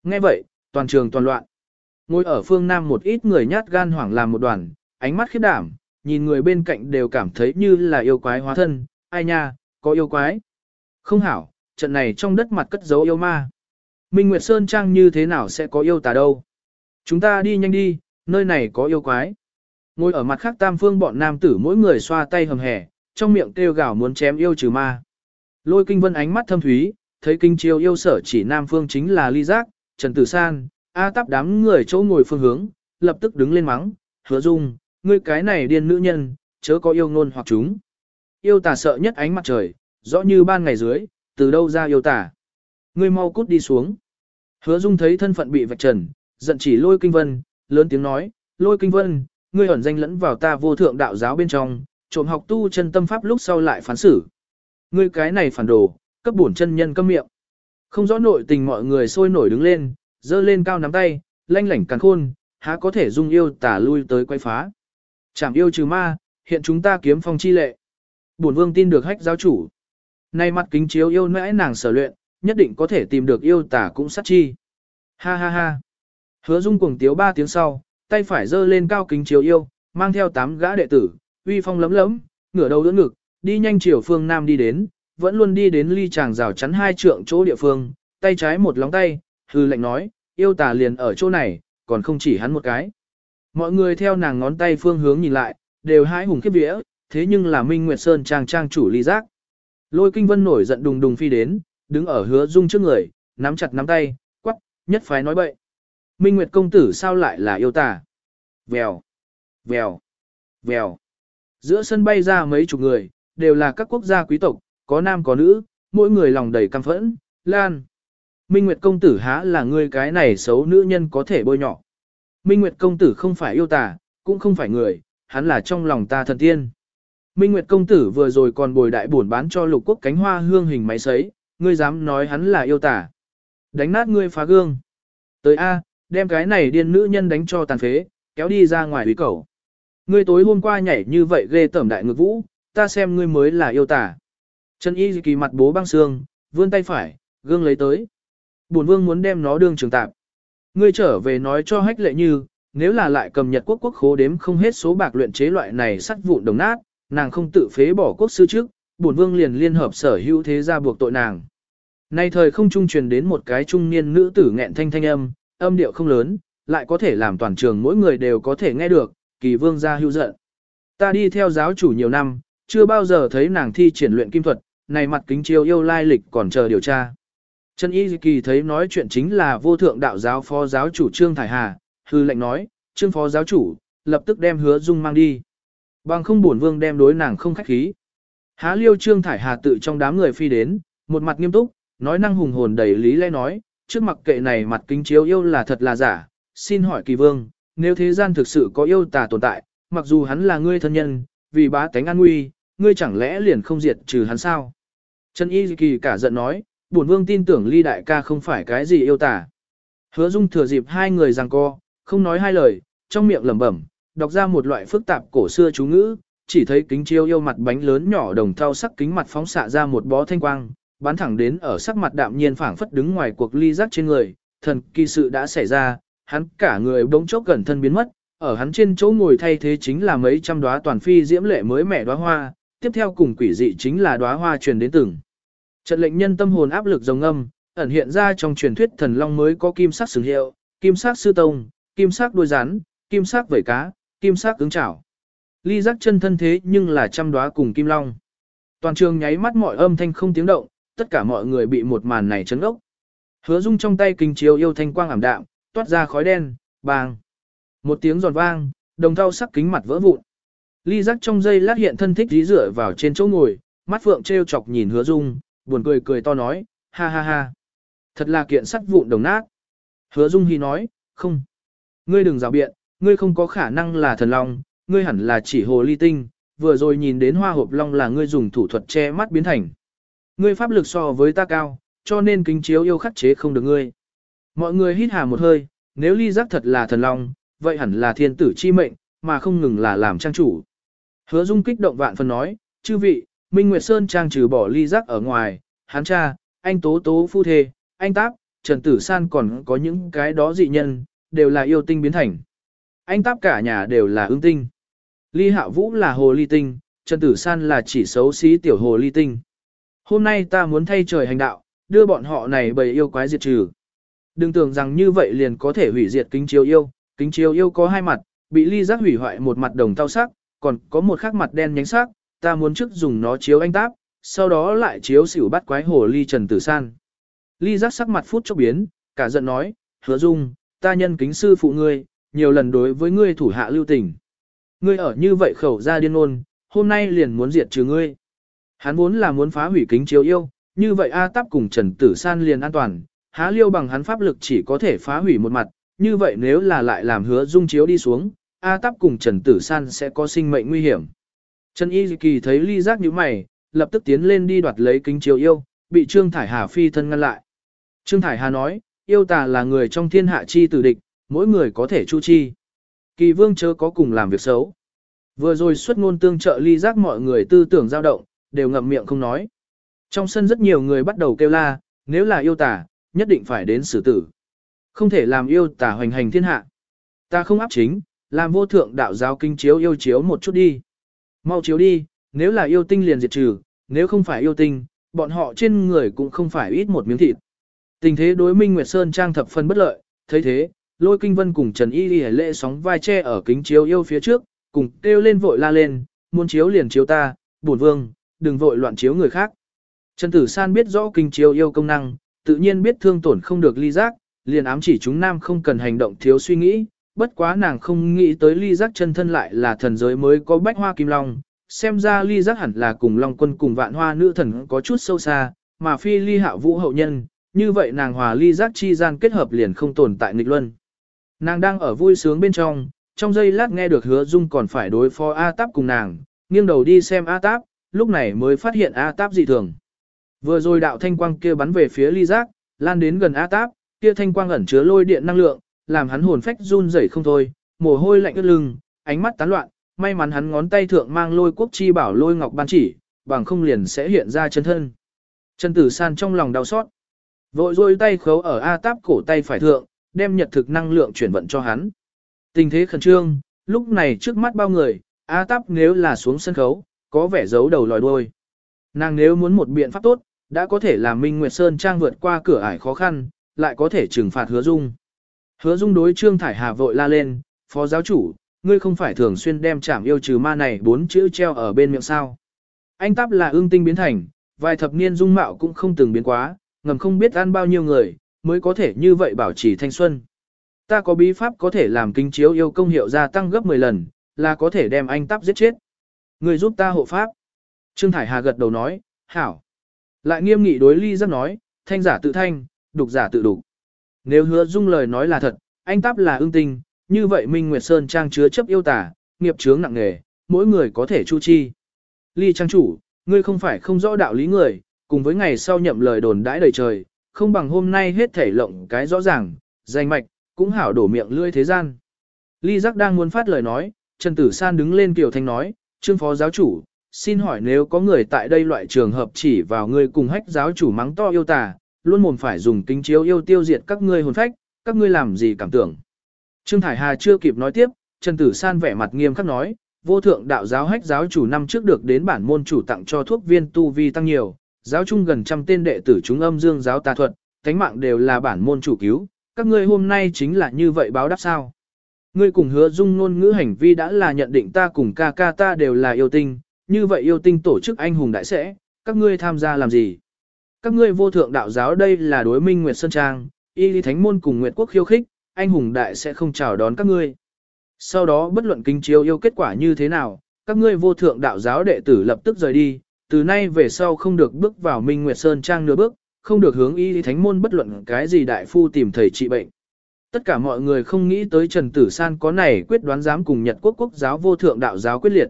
Nghe vậy, toàn trường toàn loạn. Ngồi ở phương Nam một ít người nhát gan hoảng làm một đoàn, ánh mắt khiếp đảm, nhìn người bên cạnh đều cảm thấy như là yêu quái hóa thân, ai nha, có yêu quái. Không hảo, trận này trong đất mặt cất giấu yêu ma. Minh Nguyệt Sơn Trang như thế nào sẽ có yêu tà đâu? Chúng ta đi nhanh đi, nơi này có yêu quái. Ngồi ở mặt khác tam phương bọn nam tử mỗi người xoa tay hầm hẻ, trong miệng kêu gào muốn chém yêu trừ ma. Lôi kinh vân ánh mắt thâm thúy, thấy kinh chiêu yêu sở chỉ nam phương chính là ly giác, Trần Tử San, A táp đám người chỗ ngồi phương hướng, lập tức đứng lên mắng, hứa dung, ngươi cái này điên nữ nhân, chớ có yêu ngôn hoặc chúng. Yêu tà sợ nhất ánh mặt trời, rõ như ban ngày dưới, từ đâu ra yêu tà. Ngươi mau cút đi xuống. Hứa dung thấy thân phận bị vạch trần, giận chỉ lôi kinh vân, lớn tiếng nói, lôi kinh vân, ngươi ẩn danh lẫn vào ta vô thượng đạo giáo bên trong, trộm học tu chân tâm pháp lúc sau lại phán xử. Ngươi cái này phản đồ, cấp bổn chân nhân câm miệng. Không rõ nội tình mọi người sôi nổi đứng lên, dơ lên cao nắm tay, lanh lảnh càng khôn, há có thể dung yêu tả lui tới quay phá. Chảm yêu trừ ma, hiện chúng ta kiếm phong chi lệ. Bổn vương tin được hách giáo chủ. Nay mặt kính chiếu yêu nãi nàng sở luyện, nhất định có thể tìm được yêu tả cũng sát chi. Ha ha ha. Hứa dung cuồng tiếu ba tiếng sau, tay phải dơ lên cao kính chiếu yêu, mang theo tám gã đệ tử, uy phong lấm lấm, ngửa đầu đỡ ngực, đi nhanh chiều phương nam đi đến, vẫn luôn đi đến ly chàng rào chắn hai trượng chỗ địa phương, tay trái một lóng tay, hư lệnh nói, yêu tà liền ở chỗ này, còn không chỉ hắn một cái. Mọi người theo nàng ngón tay phương hướng nhìn lại, đều hái hùng khiếp vía, thế nhưng là Minh Nguyệt Sơn trang trang chủ ly giác. Lôi kinh vân nổi giận đùng đùng phi đến, đứng ở hứa dung trước người, nắm chặt nắm tay, quắc, nhất phái nói bậy. Minh Nguyệt công tử sao lại là yêu tà? Vèo, vèo, vèo. Giữa sân bay ra mấy chục người, đều là các quốc gia quý tộc, có nam có nữ, mỗi người lòng đầy căm phẫn, lan. Minh Nguyệt công tử há là ngươi cái này xấu nữ nhân có thể bôi nhọ. Minh Nguyệt công tử không phải yêu tà, cũng không phải người, hắn là trong lòng ta thần tiên. Minh Nguyệt công tử vừa rồi còn bồi đại buồn bán cho lục quốc cánh hoa hương hình máy sấy, ngươi dám nói hắn là yêu tà. Đánh nát ngươi phá gương. Tới A, đem cái này điên nữ nhân đánh cho tàn phế, kéo đi ra ngoài ủy cầu. Ngươi tối hôm qua nhảy như vậy ghê tẩm đại ngược vũ, ta xem ngươi mới là yêu tà. Trần Y kỳ mặt bố băng xương, vươn tay phải, gương lấy tới. Bổn vương muốn đem nó đương trường tạp. Ngươi trở về nói cho hách lệ như, nếu là lại cầm nhật quốc quốc khố đếm không hết số bạc luyện chế loại này sắt vụn đồng nát, nàng không tự phế bỏ quốc sư trước, bổn vương liền liên hợp sở hữu thế gia buộc tội nàng. Nay thời không trung truyền đến một cái trung niên nữ tử nghẹn thanh thanh âm, âm điệu không lớn, lại có thể làm toàn trường mỗi người đều có thể nghe được, kỳ vương gia hưu giận. Ta đi theo giáo chủ nhiều năm, chưa bao giờ thấy nàng thi triển luyện kim thuật, này mặt kính chiếu yêu lai lịch còn chờ điều tra. Trần Y Kỳ thấy nói chuyện chính là vô thượng đạo giáo phó giáo chủ Trương Thải Hà, hư lệnh nói, Trương phó giáo chủ, lập tức đem hứa dung mang đi. Bằng không buồn vương đem đối nàng không khách khí. Há liêu Trương Thải Hà tự trong đám người phi đến, một mặt nghiêm túc, nói năng hùng hồn đầy lý lẽ nói, trước mặt kệ này mặt kính chiếu yêu là thật là giả, xin hỏi kỳ vương, nếu thế gian thực sự có yêu tà tồn tại, mặc dù hắn là ngươi thân nhân, vì bá tánh an nguy, ngươi chẳng lẽ liền không diệt trừ hắn sao? Trần Y Kỳ cả giận nói, bổn vương tin tưởng ly đại ca không phải cái gì yêu tả. Hứa dung thừa dịp hai người giằng co, không nói hai lời, trong miệng lẩm bẩm, đọc ra một loại phức tạp cổ xưa chú ngữ, chỉ thấy kính chiếu yêu mặt bánh lớn nhỏ đồng thau sắc kính mặt phóng xạ ra một bó thanh quang, bắn thẳng đến ở sắc mặt đạm nhiên phảng phất đứng ngoài cuộc ly giác trên người, thần kỳ sự đã xảy ra, hắn cả người bỗng chốc gần thân biến mất, ở hắn trên chỗ ngồi thay thế chính là mấy trăm đóa toàn phi diễm lệ mới mẻ đóa hoa, tiếp theo cùng quỷ dị chính là đóa hoa truyền đến từng. Trận lệnh nhân tâm hồn áp lực rồng âm, ẩn hiện ra trong truyền thuyết thần long mới có kim sắc sừng hiệu, kim sắc sư tông, kim sắc đuôi rắn, kim sắc vẩy cá, kim sắc cứng chảo. Ly giác chân thân thế nhưng là trăm đóa cùng kim long. Toàn trường nháy mắt mọi âm thanh không tiếng động, tất cả mọi người bị một màn này chấn ốc. Hứa dung trong tay kinh chiếu yêu thanh quang ảm đạm, toát ra khói đen, bang. Một tiếng giòn vang, đồng thau sắc kính mặt vỡ vụn. Ly giác trong dây lát hiện thân thích dí rửa vào trên chỗ ngồi, mắt phượng treo chọc nhìn hứa dung, buồn cười cười to nói, ha ha ha. Thật là kiện sắt vụn đồng nát. Hứa dung hi nói, không. Ngươi đừng rào biện, ngươi không có khả năng là thần long, ngươi hẳn là chỉ hồ ly tinh, vừa rồi nhìn đến hoa hộp long là ngươi dùng thủ thuật che mắt biến thành. Ngươi pháp lực so với ta cao, cho nên kính chiếu yêu khắc chế không được ngươi. Mọi người hít hà một hơi, nếu ly giác thật là thần long, vậy hẳn là thiên tử chi mệnh, mà không ngừng là làm trang chủ. Hứa Dung kích động vạn phần nói, chư vị, Minh Nguyệt Sơn trang trừ bỏ ly giác ở ngoài, hắn cha, anh tố tố phu thê, anh táp, Trần Tử San còn có những cái đó dị nhân, đều là yêu tinh biến thành. Anh táp cả nhà đều là ương tinh. Ly Hạ Vũ là hồ ly tinh, Trần Tử San là chỉ xấu xí tiểu hồ ly tinh. Hôm nay ta muốn thay trời hành đạo, đưa bọn họ này bầy yêu quái diệt trừ. Đừng tưởng rằng như vậy liền có thể hủy diệt kính chiếu yêu, kính chiếu yêu có hai mặt, bị ly giác hủy hoại một mặt đồng tao sắc, còn có một khắc mặt đen nhánh sắc, ta muốn trước dùng nó chiếu anh táp, sau đó lại chiếu xỉu bắt quái hồ ly trần tử san. Ly giác sắc mặt phút chốc biến, cả giận nói, hứa dung, ta nhân kính sư phụ ngươi, nhiều lần đối với ngươi thủ hạ lưu tình. Ngươi ở như vậy khẩu ra điên ôn, hôm nay liền muốn diệt trừ ngươi. Hắn vốn là muốn phá hủy kính chiếu yêu, như vậy A Táp cùng Trần Tử San liền an toàn, há liêu bằng hắn pháp lực chỉ có thể phá hủy một mặt, như vậy nếu là lại làm hứa dung chiếu đi xuống, A Táp cùng Trần Tử San sẽ có sinh mệnh nguy hiểm. Trần Y Kỳ thấy ly giác như mày, lập tức tiến lên đi đoạt lấy kính chiếu yêu, bị Trương Thải Hà phi thân ngăn lại. Trương Thải Hà nói, yêu tà là người trong thiên hạ chi tử địch, mỗi người có thể chu chi. Kỳ vương chớ có cùng làm việc xấu. Vừa rồi xuất ngôn tương trợ ly giác mọi người tư tưởng dao động, đều ngậm miệng không nói. Trong sân rất nhiều người bắt đầu kêu la, nếu là yêu tà, nhất định phải đến xử tử. Không thể làm yêu tà hoành hành thiên hạ. Ta không áp chính, làm vô thượng đạo giáo kinh chiếu yêu chiếu một chút đi. Mau chiếu đi, nếu là yêu tinh liền diệt trừ, nếu không phải yêu tinh, bọn họ trên người cũng không phải ít một miếng thịt. Tình thế đối Minh Nguyệt Sơn trang thập phân bất lợi, thấy thế, lôi kinh vân cùng Trần Y Y lệ sóng vai che ở kính chiếu yêu phía trước, cùng kêu lên vội la lên, muốn chiếu liền chiếu ta, bổn vương, đừng vội loạn chiếu người khác. Trần Tử San biết rõ kinh chiếu yêu công năng, tự nhiên biết thương tổn không được ly giác, liền ám chỉ chúng nam không cần hành động thiếu suy nghĩ, bất quá nàng không nghĩ tới ly giác chân thân lại là thần giới mới có bách hoa kim long, xem ra ly giác hẳn là cùng long quân cùng vạn hoa nữ thần có chút sâu xa, mà phi ly hạ vũ hậu nhân, như vậy nàng hòa ly giác chi gian kết hợp liền không tồn tại nghịch luân. Nàng đang ở vui sướng bên trong, trong giây lát nghe được hứa dung còn phải đối phó A Táp cùng nàng, nghiêng đầu đi xem A Táp, lúc này mới phát hiện A Táp dị thường. Vừa rồi đạo thanh quang kia bắn về phía ly giác, lan đến gần A Táp, kia thanh quang ẩn chứa lôi điện năng lượng, làm hắn hồn phách run rẩy không thôi, mồ hôi lạnh ướt lưng, ánh mắt tán loạn, may mắn hắn ngón tay thượng mang lôi quốc chi bảo lôi ngọc ban chỉ, bằng không liền sẽ hiện ra chân thân. Chân tử san trong lòng đau xót. Vội rôi tay khấu ở A Táp cổ tay phải thượng, đem nhật thực năng lượng chuyển vận cho hắn. Tình thế khẩn trương, lúc này trước mắt bao người, A Táp nếu là xuống sân khấu, có vẻ giấu đầu lòi đuôi. Nàng nếu muốn một biện pháp tốt, đã có thể làm Minh Nguyệt Sơn Trang vượt qua cửa ải khó khăn, lại có thể trừng phạt hứa dung. Hứa dung đối Trương Thải Hà vội la lên, phó giáo chủ, ngươi không phải thường xuyên đem chảm yêu trừ ma này bốn chữ treo ở bên miệng sao. Anh Táp là ương tinh biến thành, vài thập niên dung mạo cũng không từng biến quá, ngầm không biết ăn bao nhiêu người, mới có thể như vậy bảo trì thanh xuân. Ta có bí pháp có thể làm kinh chiếu yêu công hiệu gia tăng gấp 10 lần, là có thể đem anh Táp giết chết. Người giúp ta hộ pháp. Trương Thải Hà gật đầu nói, hảo. Lại nghiêm nghị đối ly giác nói, thanh giả tự thanh, đục giả tự đục. Nếu hứa dung lời nói là thật, anh Táp là ương tinh, như vậy Minh Nguyệt Sơn trang chứa chấp yêu tả, nghiệp chướng nặng nghề, mỗi người có thể chu chi. Ly trang chủ, ngươi không phải không rõ đạo lý người, cùng với ngày sau nhậm lời đồn đãi đầy trời, không bằng hôm nay hết thể lộng cái rõ ràng, danh mạch, cũng hảo đổ miệng lưỡi thế gian. Ly giác đang muốn phát lời nói, Trần Tử San đứng lên kiểu thanh nói, Trương Phó Giáo Chủ, xin hỏi nếu có người tại đây loại trường hợp chỉ vào ngươi cùng hách giáo chủ mắng to yêu tà, luôn mồm phải dùng kính chiếu yêu tiêu diệt các ngươi hồn phách, các ngươi làm gì cảm tưởng. Trương Thải Hà chưa kịp nói tiếp, Trần Tử San vẻ mặt nghiêm khắc nói, vô thượng đạo giáo hách giáo chủ năm trước được đến bản môn chủ tặng cho thuốc viên tu vi tăng nhiều, giáo trung gần trăm tên đệ tử chúng âm dương giáo tà thuật, thánh mạng đều là bản môn chủ cứu, các ngươi hôm nay chính là như vậy báo đáp sao. Ngươi cùng hứa dung ngôn ngữ hành vi đã là nhận định ta cùng ca ca ta đều là yêu tinh, như vậy yêu tinh tổ chức anh hùng đại sẽ, các ngươi tham gia làm gì? Các ngươi vô thượng đạo giáo đây là đối minh Nguyệt Sơn Trang, y lý thánh môn cùng Nguyệt Quốc khiêu khích, anh hùng đại sẽ không chào đón các ngươi. Sau đó bất luận kinh chiếu yêu kết quả như thế nào, các ngươi vô thượng đạo giáo đệ tử lập tức rời đi, từ nay về sau không được bước vào Minh Nguyệt Sơn Trang nửa bước, không được hướng y lý thánh môn bất luận cái gì đại phu tìm thầy trị bệnh. Tất cả mọi người không nghĩ tới Trần Tử San có này quyết đoán dám cùng Nhật Quốc quốc giáo vô thượng đạo giáo quyết liệt.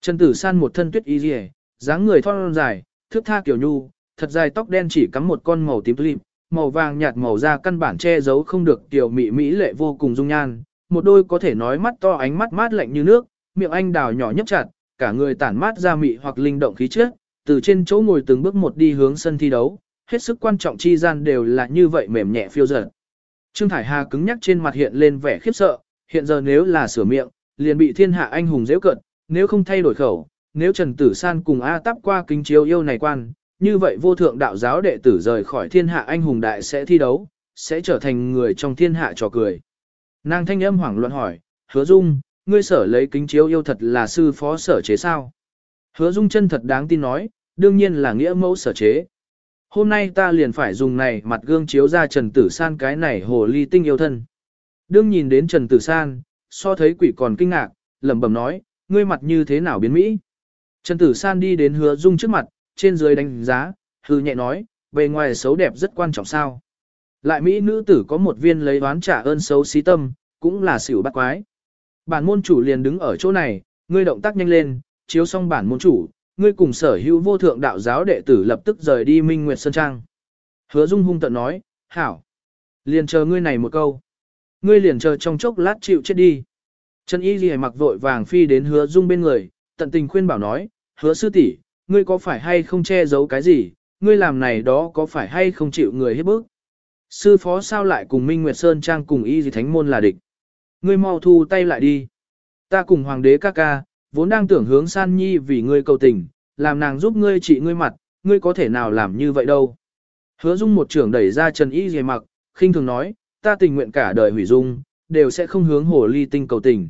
Trần Tử San một thân tuyết y rìa, dáng người thon dài, thước tha kiểu nhu, thật dài tóc đen chỉ cắm một con màu tím tulip, màu vàng nhạt màu da căn bản che giấu không được tiểu mỹ mỹ lệ vô cùng dung nhan, một đôi có thể nói mắt to ánh mắt mát lạnh như nước, miệng anh đào nhỏ nhấp chặt, cả người tản mát ra mị hoặc linh động khí chất, từ trên chỗ ngồi từng bước một đi hướng sân thi đấu, hết sức quan trọng chi gian đều là như vậy mềm nhẹ phiêu dật. Trương Thải Hà cứng nhắc trên mặt hiện lên vẻ khiếp sợ, hiện giờ nếu là sửa miệng, liền bị thiên hạ anh hùng dễ cận, nếu không thay đổi khẩu, nếu Trần Tử San cùng A Tắp qua kính chiếu yêu này quan, như vậy vô thượng đạo giáo đệ tử rời khỏi thiên hạ anh hùng đại sẽ thi đấu, sẽ trở thành người trong thiên hạ trò cười. Nàng thanh âm hoảng loạn hỏi, hứa dung, ngươi sở lấy kính chiếu yêu thật là sư phó sở chế sao? Hứa dung chân thật đáng tin nói, đương nhiên là nghĩa mẫu sở chế. Hôm nay ta liền phải dùng này mặt gương chiếu ra Trần Tử San cái này hồ ly tinh yêu thân. Đương nhìn đến Trần Tử San, so thấy quỷ còn kinh ngạc, lẩm bẩm nói, ngươi mặt như thế nào biến Mỹ. Trần Tử San đi đến hứa dung trước mặt, trên dưới đánh giá, hư nhẹ nói, bề ngoài xấu đẹp rất quan trọng sao. Lại Mỹ nữ tử có một viên lấy oán trả ơn xấu xí tâm, cũng là xỉu bắt quái. Bản môn chủ liền đứng ở chỗ này, ngươi động tác nhanh lên, chiếu xong bản môn chủ, ngươi cùng sở hữu vô thượng đạo giáo đệ tử lập tức rời đi Minh Nguyệt Sơn Trang. Hứa Dung hung tận nói, hảo, liền chờ ngươi này một câu. Ngươi liền chờ trong chốc lát chịu chết đi. Trần Y Ghi mặc vội vàng phi đến hứa Dung bên người, tận tình khuyên bảo nói, hứa sư tỷ, ngươi có phải hay không che giấu cái gì, ngươi làm này đó có phải hay không chịu người hết bức. Sư phó sao lại cùng Minh Nguyệt Sơn Trang cùng Y gì Thánh Môn là địch. Ngươi mau thu tay lại đi. Ta cùng Hoàng đế ca ca, vốn đang tưởng hướng san nhi vì ngươi cầu tình, làm nàng giúp ngươi trị ngươi mặt, ngươi có thể nào làm như vậy đâu. Hứa dung một trưởng đẩy ra Trần Y dề mặc, khinh thường nói, ta tình nguyện cả đời hủy dung, đều sẽ không hướng hồ ly tinh cầu tình.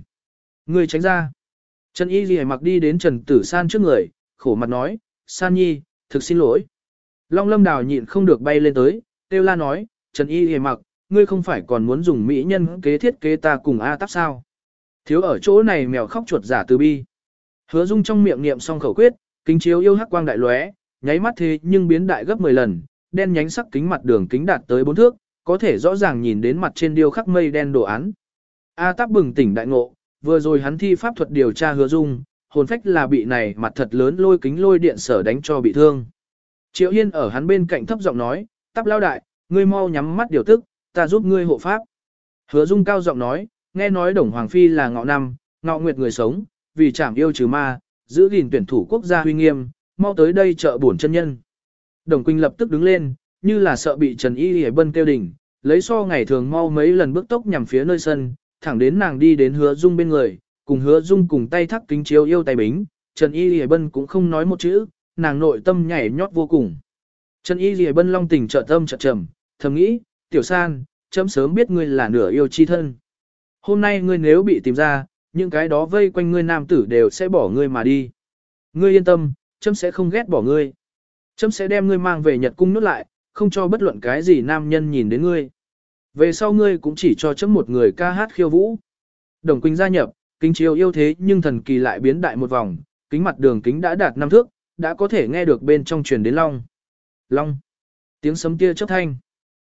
Ngươi tránh ra. Trần Y dề mặc đi đến Trần Tử San trước người, khổ mặt nói, San nhi, thực xin lỗi. Long lâm đào nhịn không được bay lên tới, tiêu la nói, Trần Y hề mặc, ngươi không phải còn muốn dùng mỹ nhân kế thiết kế ta cùng A tắp sao. Thiếu ở chỗ này mèo khóc chuột giả từ bi. Hứa Dung trong miệng niệm xong khẩu quyết, kính chiếu yêu hắc quang đại lóe, nháy mắt thế nhưng biến đại gấp 10 lần, đen nhánh sắc kính mặt đường kính đạt tới 4 thước, có thể rõ ràng nhìn đến mặt trên điêu khắc mây đen đồ án. A tắp bừng tỉnh đại ngộ, vừa rồi hắn thi pháp thuật điều tra Hứa Dung, hồn phách là bị này mặt thật lớn lôi kính lôi điện sở đánh cho bị thương. Triệu Hiên ở hắn bên cạnh thấp giọng nói, tắp lao đại, ngươi mau nhắm mắt điều tức, ta giúp ngươi hộ pháp. Hứa Dung cao giọng nói, nghe nói Đồng Hoàng Phi là ngọ năm, ngọ nguyệt người sống, vì chảm yêu trừ ma, giữ gìn tuyển thủ quốc gia huy nghiêm, mau tới đây trợ bổn chân nhân. Đồng Quỳnh lập tức đứng lên, như là sợ bị Trần Y Hề Bân kêu đỉnh, lấy so ngày thường mau mấy lần bước tốc nhằm phía nơi sân, thẳng đến nàng đi đến hứa dung bên người, cùng hứa dung cùng tay thắc kính chiếu yêu tay bính, Trần Y lìa Bân cũng không nói một chữ, nàng nội tâm nhảy nhót vô cùng. Trần Y lìa Bân long tình trợ tâm trợ trầm, thầm nghĩ, tiểu san, chấm sớm biết ngươi là nửa yêu chi thân. Hôm nay ngươi nếu bị tìm ra, những cái đó vây quanh ngươi nam tử đều sẽ bỏ ngươi mà đi. Ngươi yên tâm, chấm sẽ không ghét bỏ ngươi. Chấm sẽ đem ngươi mang về Nhật cung nốt lại, không cho bất luận cái gì nam nhân nhìn đến ngươi. Về sau ngươi cũng chỉ cho chấm một người ca hát khiêu vũ. Đồng Quỳnh gia nhập, kính chiếu yêu thế nhưng thần kỳ lại biến đại một vòng, kính mặt đường kính đã đạt năm thước, đã có thể nghe được bên trong truyền đến long. Long. Tiếng sấm tia chớp thanh.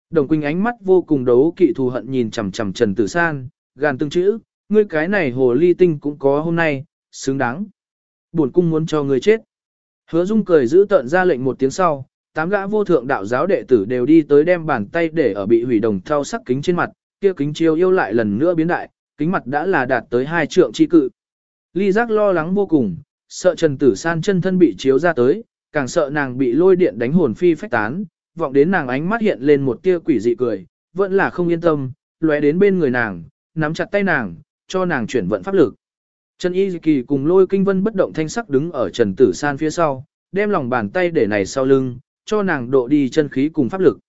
Đồng Quỳnh ánh mắt vô cùng đấu kỵ thù hận nhìn chằm chằm Trần Tử San, gàn từng chữ, ngươi cái này hồ ly tinh cũng có hôm nay, xứng đáng. Buồn cung muốn cho ngươi chết. Hứa Dung cười giữ tận ra lệnh một tiếng sau, tám gã vô thượng đạo giáo đệ tử đều đi tới đem bàn tay để ở bị hủy đồng thau sắc kính trên mặt, kia kính chiếu yêu lại lần nữa biến đại, kính mặt đã là đạt tới hai trượng chi cự. Ly giác lo lắng vô cùng, sợ Trần Tử San chân thân bị chiếu ra tới, càng sợ nàng bị lôi điện đánh hồn phi phách tán, vọng đến nàng ánh mắt hiện lên một tia quỷ dị cười, vẫn là không yên tâm, lóe đến bên người nàng, nắm chặt tay nàng, cho nàng chuyển vận pháp lực. Trần Y Kỳ cùng lôi kinh vân bất động thanh sắc đứng ở Trần Tử San phía sau, đem lòng bàn tay để này sau lưng, cho nàng độ đi chân khí cùng pháp lực.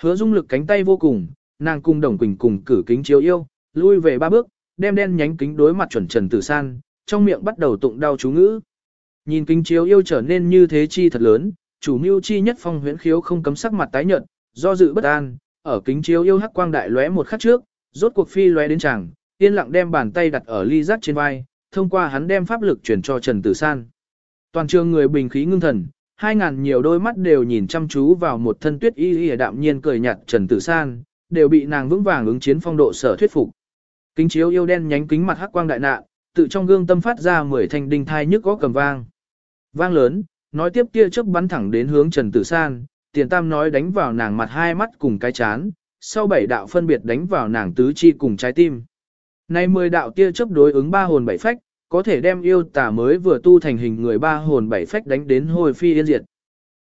Hứa dung lực cánh tay vô cùng, nàng cùng đồng quỳnh cùng cử kính chiếu yêu, lui về ba bước, đem đen nhánh kính đối mặt chuẩn Trần Tử San, trong miệng bắt đầu tụng đau chú ngữ. Nhìn kính chiếu yêu trở nên như thế chi thật lớn, chủ mưu chi nhất phong huyễn khiếu không cấm sắc mặt tái nhợt, do dự bất an, ở kính chiếu yêu hắc quang đại lóe một khắc trước, rốt cuộc phi lóe đến chàng, yên lặng đem bàn tay đặt ở ly giác trên vai, thông qua hắn đem pháp lực chuyển cho Trần Tử San. Toàn trường người bình khí ngưng thần, hai ngàn nhiều đôi mắt đều nhìn chăm chú vào một thân tuyết y y đạm nhiên cười nhạt Trần Tử San, đều bị nàng vững vàng ứng chiến phong độ sở thuyết phục. Kính chiếu yêu đen nhánh kính mặt hắc quang đại nạ, tự trong gương tâm phát ra mười thanh đinh thai nhức có cầm vang. Vang lớn, nói tiếp kia chớp bắn thẳng đến hướng Trần Tử San, tiền tam nói đánh vào nàng mặt hai mắt cùng cái chán, sau bảy đạo phân biệt đánh vào nàng tứ chi cùng trái tim. Nay mười đạo tia chớp đối ứng ba hồn bảy phách, có thể đem yêu tà mới vừa tu thành hình người ba hồn bảy phách đánh đến hồi phi yên diệt.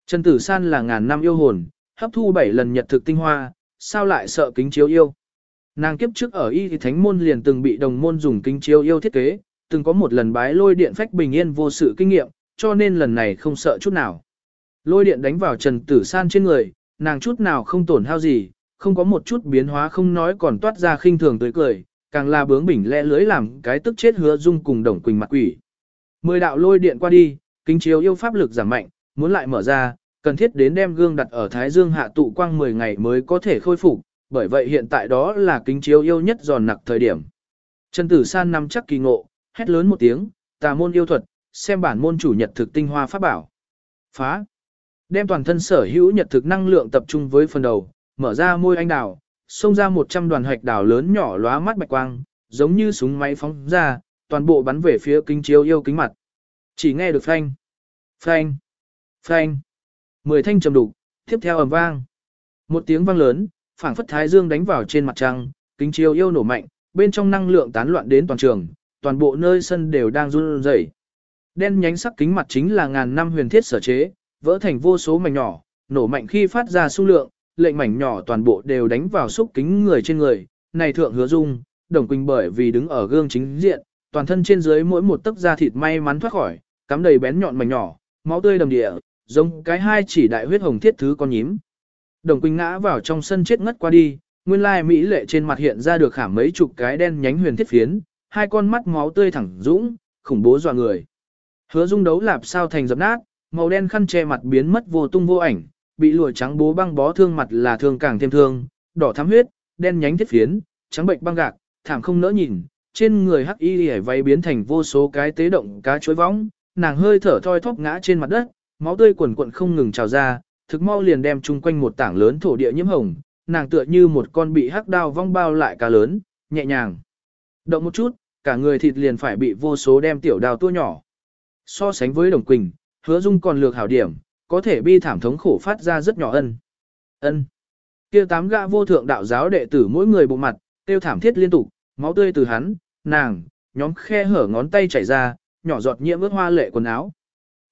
Trần Tử San là ngàn năm yêu hồn, hấp thu bảy lần nhật thực tinh hoa, sao lại sợ kính chiếu yêu. Nàng kiếp trước ở y thì thánh môn liền từng bị đồng môn dùng kinh chiếu yêu thiết kế, từng có một lần bái lôi điện phách bình yên vô sự kinh nghiệm, cho nên lần này không sợ chút nào. Lôi điện đánh vào Trần Tử San trên người, nàng chút nào không tổn hao gì, không có một chút biến hóa không nói còn toát ra khinh thường tươi cười, càng là bướng bỉnh lẽ lưới làm cái tức chết hứa dung cùng đồng quỳnh mặt quỷ. Mười đạo lôi điện qua đi, kính chiếu yêu pháp lực giảm mạnh, muốn lại mở ra, cần thiết đến đem gương đặt ở Thái Dương hạ tụ quang 10 ngày mới có thể khôi phục, bởi vậy hiện tại đó là kính chiếu yêu nhất giòn nặc thời điểm. Trần Tử San nắm chắc kỳ ngộ, hét lớn một tiếng, tà môn yêu thuật, xem bản môn chủ nhật thực tinh hoa pháp bảo. Phá! Đem toàn thân sở hữu nhật thực năng lượng tập trung với phần đầu, mở ra môi anh đào, xông ra 100 đoàn hạch đào lớn nhỏ lóa mắt bạch quang, giống như súng máy phóng ra, toàn bộ bắn về phía kính chiếu yêu kính mặt. Chỉ nghe được phanh, phanh, phanh. Mười thanh trầm đục, tiếp theo ầm vang. Một tiếng vang lớn, phảng phất thái dương đánh vào trên mặt trăng, kính chiếu yêu nổ mạnh, bên trong năng lượng tán loạn đến toàn trường, toàn bộ nơi sân đều đang run rẩy. Đen nhánh sắc kính mặt chính là ngàn năm huyền thiết sở chế, vỡ thành vô số mảnh nhỏ, nổ mạnh khi phát ra xung lượng, lệnh mảnh nhỏ toàn bộ đều đánh vào xúc kính người trên người, này thượng hứa dung, đồng quỳnh bởi vì đứng ở gương chính diện, toàn thân trên dưới mỗi một tấc da thịt may mắn thoát khỏi, cắm đầy bén nhọn mảnh nhỏ, máu tươi đầm địa, giống cái hai chỉ đại huyết hồng thiết thứ con nhím. Đồng quỳnh ngã vào trong sân chết ngất qua đi, nguyên lai mỹ lệ trên mặt hiện ra được khảm mấy chục cái đen nhánh huyền thiết phiến, hai con mắt máu tươi thẳng dũng, khủng bố dọa người. Hứa dung đấu lạp sao thành dập nát, màu đen khăn che mặt biến mất vô tung vô ảnh, bị lụa trắng bố băng bó thương mặt là thương càng thêm thương, đỏ thắm huyết, đen nhánh thiết phiến, trắng bệnh băng gạc, thảm không nỡ nhìn, trên người hắc y liễu váy biến thành vô số cái tế động cá chuối võng, nàng hơi thở thoi thóp ngã trên mặt đất, máu tươi quần quần không ngừng trào ra, thực mau liền đem chung quanh một tảng lớn thổ địa nhiễm hồng, nàng tựa như một con bị hắc đao vong bao lại cá lớn, nhẹ nhàng. Động một chút, cả người thịt liền phải bị vô số đem tiểu đào tua nhỏ. So sánh với đồng quỳnh, hứa dung còn lược hảo điểm, có thể bi thảm thống khổ phát ra rất nhỏ ân. Ân. Kia tám gã vô thượng đạo giáo đệ tử mỗi người bộ mặt, tiêu thảm thiết liên tục, máu tươi từ hắn, nàng, nhóm khe hở ngón tay chảy ra, nhỏ giọt nhiễm ướt hoa lệ quần áo.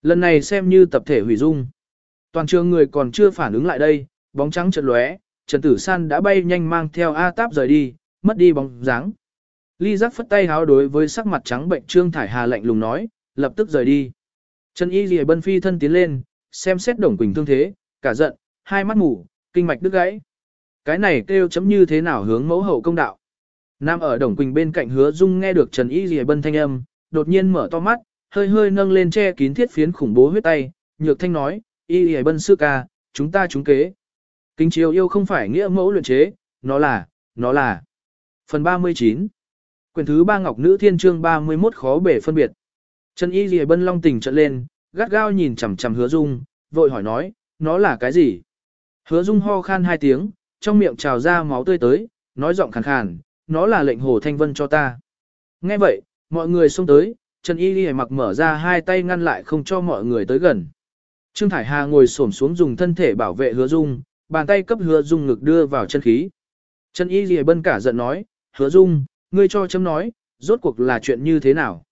Lần này xem như tập thể hủy dung. Toàn trường người còn chưa phản ứng lại đây, bóng trắng chợt lóe, Trần Tử San đã bay nhanh mang theo A Táp rời đi, mất đi bóng dáng. Ly giác phất tay háo đối với sắc mặt trắng bệnh Trương Thải Hà lạnh lùng nói, lập tức rời đi. Trần Y Lìa Bân phi thân tiến lên, xem xét Đồng Quỳnh thương thế, cả giận, hai mắt mù, kinh mạch đứt gãy. Cái này kêu chấm như thế nào hướng mẫu hậu công đạo. Nam ở Đồng Quỳnh bên cạnh hứa dung nghe được Trần Y Lìa Bân thanh âm, đột nhiên mở to mắt, hơi hơi nâng lên che kín thiết phiến khủng bố huyết tay, nhược thanh nói, Y y Bân sư ca, chúng ta chúng kế. Kính chiếu yêu không phải nghĩa mẫu luyện chế, nó là, nó là. Phần 39 Quyển thứ ba Ngọc Nữ Thiên Trương 31 khó bể phân biệt. Trần Y Lìa Bân Long tình trận lên, gắt gao nhìn chằm chằm hứa dung, vội hỏi nói, nó là cái gì? Hứa dung ho khan hai tiếng, trong miệng trào ra máu tươi tới, nói giọng khàn khàn, nó là lệnh hồ thanh vân cho ta. Nghe vậy, mọi người xông tới, Trần Y Lìa mặc mở ra hai tay ngăn lại không cho mọi người tới gần. Trương Thải Hà ngồi xổm xuống dùng thân thể bảo vệ hứa dung, bàn tay cấp hứa dung ngực đưa vào chân khí. Trần Y Lìa bân cả giận nói, hứa dung, ngươi cho chấm nói, rốt cuộc là chuyện như thế nào.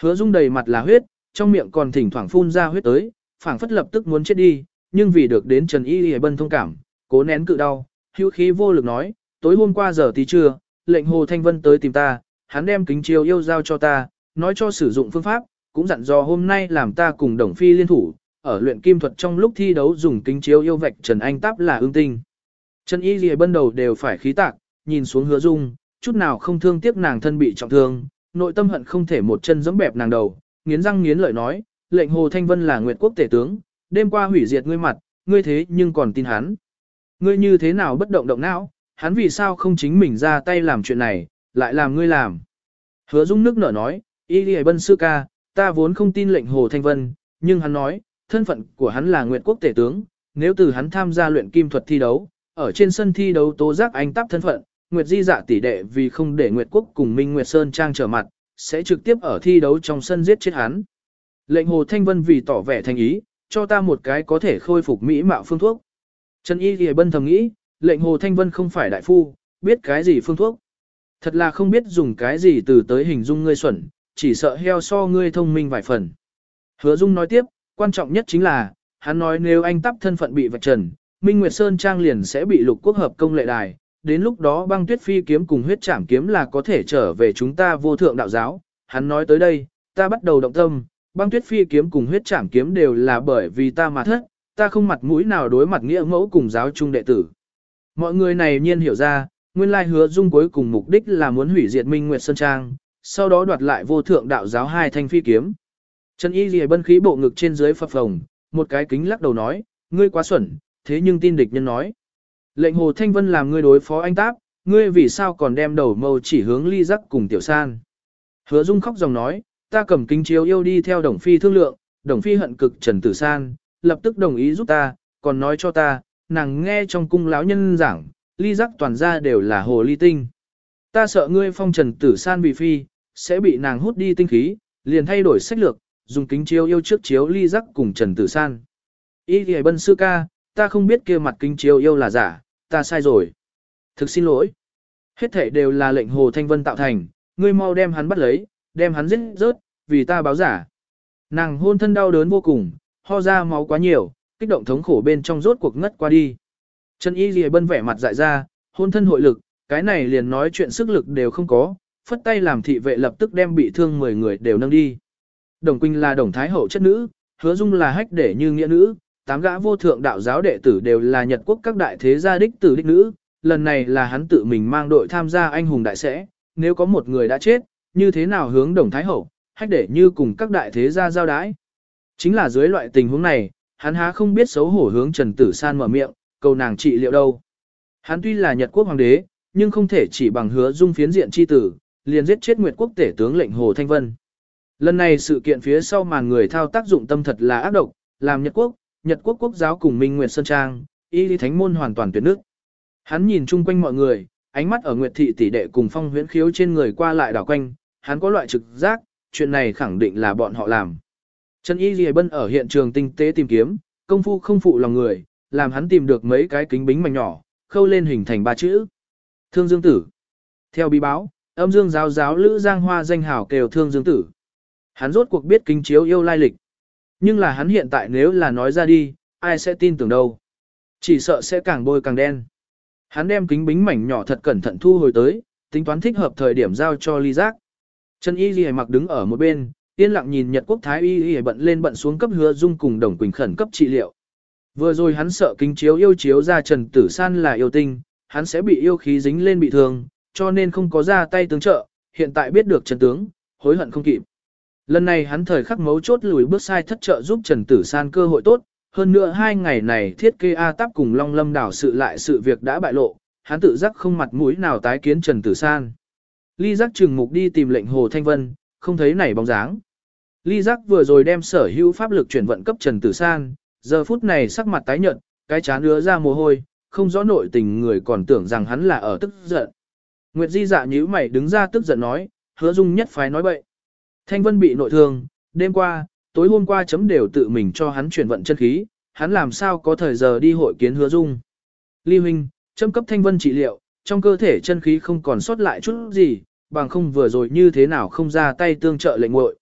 Hứa dung đầy mặt là huyết, trong miệng còn thỉnh thoảng phun ra huyết tới, phảng phất lập tức muốn chết đi, nhưng vì được đến Trần Y Lìa bân thông cảm, cố nén cự đau, hữu khí vô lực nói, tối hôm qua giờ tí trưa, lệnh Hồ Thanh Vân tới tìm ta, hắn đem kính chiếu yêu giao cho ta, nói cho sử dụng phương pháp, cũng dặn dò hôm nay làm ta cùng Đồng Phi liên thủ, ở luyện kim thuật trong lúc thi đấu dùng kính chiếu yêu vạch Trần Anh Táp là ương tinh. Trần Y Lìa bân đầu đều phải khí tạc, nhìn xuống hứa dung, chút nào không thương tiếc nàng thân bị trọng thương, nội tâm hận không thể một chân giẫm bẹp nàng đầu, nghiến răng nghiến lợi nói, lệnh Hồ Thanh Vân là Nguyệt quốc tể tướng, đêm qua hủy diệt ngươi mặt, ngươi thế nhưng còn tin hắn. Ngươi như thế nào bất động động não, hắn vì sao không chính mình ra tay làm chuyện này, lại làm ngươi làm. Hứa Dung nước nở nói, Y Lì Bân Sư Ca, ta vốn không tin lệnh Hồ Thanh Vân, nhưng hắn nói, thân phận của hắn là Nguyệt Quốc Tể Tướng, nếu từ hắn tham gia luyện kim thuật thi đấu, ở trên sân thi đấu tố giác anh tắp thân phận, Nguyệt Di dạ tỷ đệ vì không để Nguyệt Quốc cùng Minh Nguyệt Sơn Trang trở mặt, sẽ trực tiếp ở thi đấu trong sân giết chết hắn. Lệnh Hồ Thanh Vân vì tỏ vẻ thành ý, cho ta một cái có thể khôi phục mỹ mạo phương thuốc. Trần Y Lì Bân thầm nghĩ, lệnh Hồ Thanh Vân không phải đại phu, biết cái gì phương thuốc. Thật là không biết dùng cái gì từ tới hình dung ngươi xuẩn, chỉ sợ heo so ngươi thông minh vài phần. Hứa Dung nói tiếp, quan trọng nhất chính là, hắn nói nếu anh tắp thân phận bị vạch trần, Minh Nguyệt Sơn Trang liền sẽ bị lục quốc hợp công lệ đài, đến lúc đó băng tuyết phi kiếm cùng huyết trảm kiếm là có thể trở về chúng ta vô thượng đạo giáo. Hắn nói tới đây, ta bắt đầu động tâm, băng tuyết phi kiếm cùng huyết trảm kiếm đều là bởi vì ta mà thất, ta không mặt mũi nào đối mặt nghĩa mẫu cùng giáo trung đệ tử. Mọi người này nhiên hiểu ra, nguyên lai hứa dung cuối cùng mục đích là muốn hủy diệt Minh Nguyệt Sơn Trang, sau đó đoạt lại vô thượng đạo giáo hai thanh phi kiếm. Trần Y Lìa bân khí bộ ngực trên dưới phập phồng, một cái kính lắc đầu nói, ngươi quá xuẩn, thế nhưng tin địch nhân nói. Lệnh Hồ Thanh Vân làm ngươi đối phó anh Táp, ngươi vì sao còn đem đầu mâu chỉ hướng ly giác cùng tiểu san. Hứa Dung khóc dòng nói, ta cầm kính chiếu yêu đi theo Đồng Phi thương lượng, Đồng Phi hận cực Trần Tử San, lập tức đồng ý giúp ta, còn nói cho ta, nàng nghe trong cung lão nhân giảng, ly giác toàn ra đều là hồ ly tinh. Ta sợ ngươi phong Trần Tử San bị phi, sẽ bị nàng hút đi tinh khí, liền thay đổi sách lược, dùng kính chiếu yêu trước chiếu ly giác cùng Trần Tử San. Ý thì bân sư ca, ta không biết kia mặt kính chiếu yêu là giả, ta sai rồi. Thực xin lỗi. Hết thể đều là lệnh Hồ Thanh Vân tạo thành, ngươi mau đem hắn bắt lấy, đem hắn giết rớt, vì ta báo giả. Nàng hôn thân đau đớn vô cùng, ho ra máu quá nhiều, kích động thống khổ bên trong rốt cuộc ngất qua đi. Trần Y Lìa bân vẻ mặt dại ra, hôn thân hội lực, cái này liền nói chuyện sức lực đều không có, phất tay làm thị vệ lập tức đem bị thương 10 người đều nâng đi. Đồng Quỳnh là đồng thái hậu chất nữ, hứa dung là hách để như nghĩa nữ, tám gã vô thượng đạo giáo đệ tử đều là Nhật quốc các đại thế gia đích tử đích nữ, lần này là hắn tự mình mang đội tham gia anh hùng đại sẽ, nếu có một người đã chết, như thế nào hướng đồng thái hậu, hách để như cùng các đại thế gia giao đái. Chính là dưới loại tình huống này, hắn há không biết xấu hổ hướng Trần Tử San mở miệng, cầu nàng trị liệu đâu. Hắn tuy là Nhật quốc hoàng đế, nhưng không thể chỉ bằng hứa dung phiến diện chi tử, liền giết chết Nguyệt quốc tể tướng lệnh Hồ Thanh Vân. Lần này sự kiện phía sau màn người thao tác dụng tâm thật là ác độc, làm Nhật quốc, Nhật quốc quốc giáo cùng Minh Nguyệt Sơn Trang, y lý thánh môn hoàn toàn tuyệt nước. Hắn nhìn chung quanh mọi người, ánh mắt ở Nguyệt thị tỷ đệ cùng phong huyễn khiếu trên người qua lại đảo quanh, hắn có loại trực giác, chuyện này khẳng định là bọn họ làm. Trần Y Lì Bân ở hiện trường tinh tế tìm kiếm, công phu không phụ lòng người, làm hắn tìm được mấy cái kính bính mảnh nhỏ, khâu lên hình thành ba chữ. Thương Dương Tử. Theo bí báo, âm dương giáo giáo Lữ Giang Hoa danh hào kêu Thương Dương Tử. Hắn rốt cuộc biết kính chiếu yêu lai lịch. Nhưng là hắn hiện tại nếu là nói ra đi, ai sẽ tin tưởng đâu. Chỉ sợ sẽ càng bôi càng đen. Hắn đem kính bính mảnh nhỏ thật cẩn thận thu hồi tới, tính toán thích hợp thời điểm giao cho ly giác. Trần Y Ghi mặc đứng ở một bên, yên lặng nhìn Nhật Quốc Thái Y Ghi bận lên bận xuống cấp hứa dung cùng đồng quỳnh khẩn cấp trị liệu. Vừa rồi hắn sợ kính chiếu yêu chiếu ra Trần Tử San là yêu tinh, hắn sẽ bị yêu khí dính lên bị thương, cho nên không có ra tay tướng trợ, hiện tại biết được Trần Tướng, hối hận không kịp. Lần này hắn thời khắc mấu chốt lùi bước sai thất trợ giúp Trần Tử San cơ hội tốt, hơn nữa hai ngày này thiết kê A táp cùng Long Lâm đảo sự lại sự việc đã bại lộ, hắn tự giác không mặt mũi nào tái kiến Trần Tử San. Ly giác trừng mục đi tìm lệnh Hồ Thanh Vân, không thấy nảy bóng dáng. Ly giác vừa rồi đem sở hữu pháp lực chuyển vận cấp Trần Tử San, giờ phút này sắc mặt tái nhợt, cái chán ứa ra mồ hôi, không rõ nội tình người còn tưởng rằng hắn là ở tức giận. Nguyệt Di dạ nhíu mày đứng ra tức giận nói, hứa dung nhất phái nói bậy. Thanh Vân bị nội thương, đêm qua, tối hôm qua chấm đều tự mình cho hắn chuyển vận chân khí, hắn làm sao có thời giờ đi hội kiến hứa dung. Ly huynh, chấm cấp Thanh Vân trị liệu, trong cơ thể chân khí không còn sót lại chút gì, bằng không vừa rồi như thế nào không ra tay tương trợ lệnh ngội.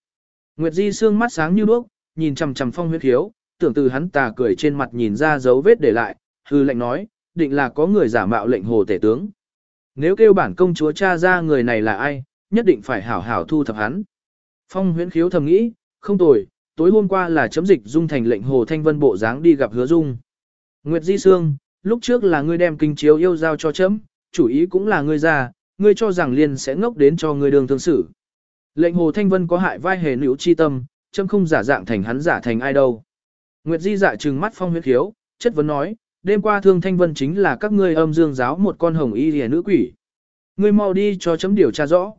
Nguyệt Di sương mắt sáng như đuốc, nhìn chằm chằm phong huyết Thiếu, tưởng từ hắn tà cười trên mặt nhìn ra dấu vết để lại, hư lệnh nói, định là có người giả mạo lệnh hồ tể tướng. Nếu kêu bản công chúa cha ra người này là ai, nhất định phải hảo hảo thu thập hắn. Phong huyễn khiếu thầm nghĩ, không tồi, tối hôm qua là chấm dịch dung thành lệnh hồ thanh vân bộ dáng đi gặp hứa dung. Nguyệt Di Sương, lúc trước là ngươi đem kinh chiếu yêu giao cho chấm, chủ ý cũng là ngươi ra, ngươi cho rằng liền sẽ ngốc đến cho ngươi đường thương xử. Lệnh hồ thanh vân có hại vai hề nữ chi tâm, chấm không giả dạng thành hắn giả thành ai đâu. Nguyệt Di dạ trừng mắt phong huyết khiếu, chất vấn nói, đêm qua thương thanh vân chính là các ngươi âm dương giáo một con hồng y rìa nữ quỷ. Ngươi mau đi cho chấm điều tra rõ.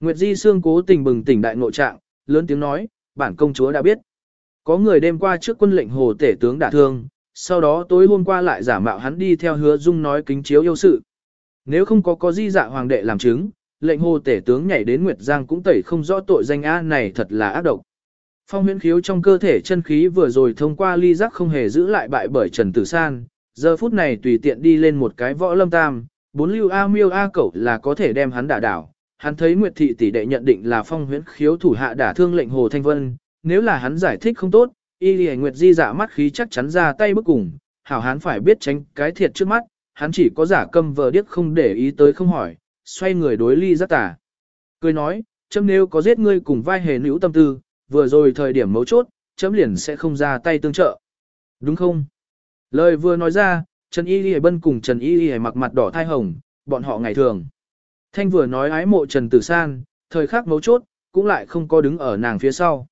Nguyệt Di Sương cố tình bừng tỉnh đại ngộ trạng, lớn tiếng nói, bản công chúa đã biết. Có người đêm qua trước quân lệnh hồ tể tướng đả thương, sau đó tối hôm qua lại giả mạo hắn đi theo hứa dung nói kính chiếu yêu sự. Nếu không có có di dạ hoàng đệ làm chứng, lệnh hồ tể tướng nhảy đến Nguyệt Giang cũng tẩy không rõ tội danh A này thật là ác độc. Phong huyễn khiếu trong cơ thể chân khí vừa rồi thông qua ly giác không hề giữ lại bại bởi Trần Tử San, giờ phút này tùy tiện đi lên một cái võ lâm tam, bốn lưu A miêu A cẩu là có thể đem hắn đả đảo. Hắn thấy Nguyệt Thị tỷ đệ nhận định là phong huyễn khiếu thủ hạ đả thương lệnh Hồ Thanh Vân, nếu là hắn giải thích không tốt, y lì Nguyệt Di giả mắt khí chắc chắn ra tay bước cùng, hảo hắn phải biết tránh cái thiệt trước mắt, hắn chỉ có giả câm vờ điếc không để ý tới không hỏi, xoay người đối ly giác tả. Cười nói, chấm nếu có giết ngươi cùng vai hề nữ tâm tư, vừa rồi thời điểm mấu chốt, chấm liền sẽ không ra tay tương trợ. Đúng không? Lời vừa nói ra, Trần Y Ghi Bân cùng Trần Y Ghi mặc mặt đỏ thai hồng, bọn họ ngày thường. Thanh vừa nói ái mộ Trần Tử San, thời khắc mấu chốt, cũng lại không có đứng ở nàng phía sau.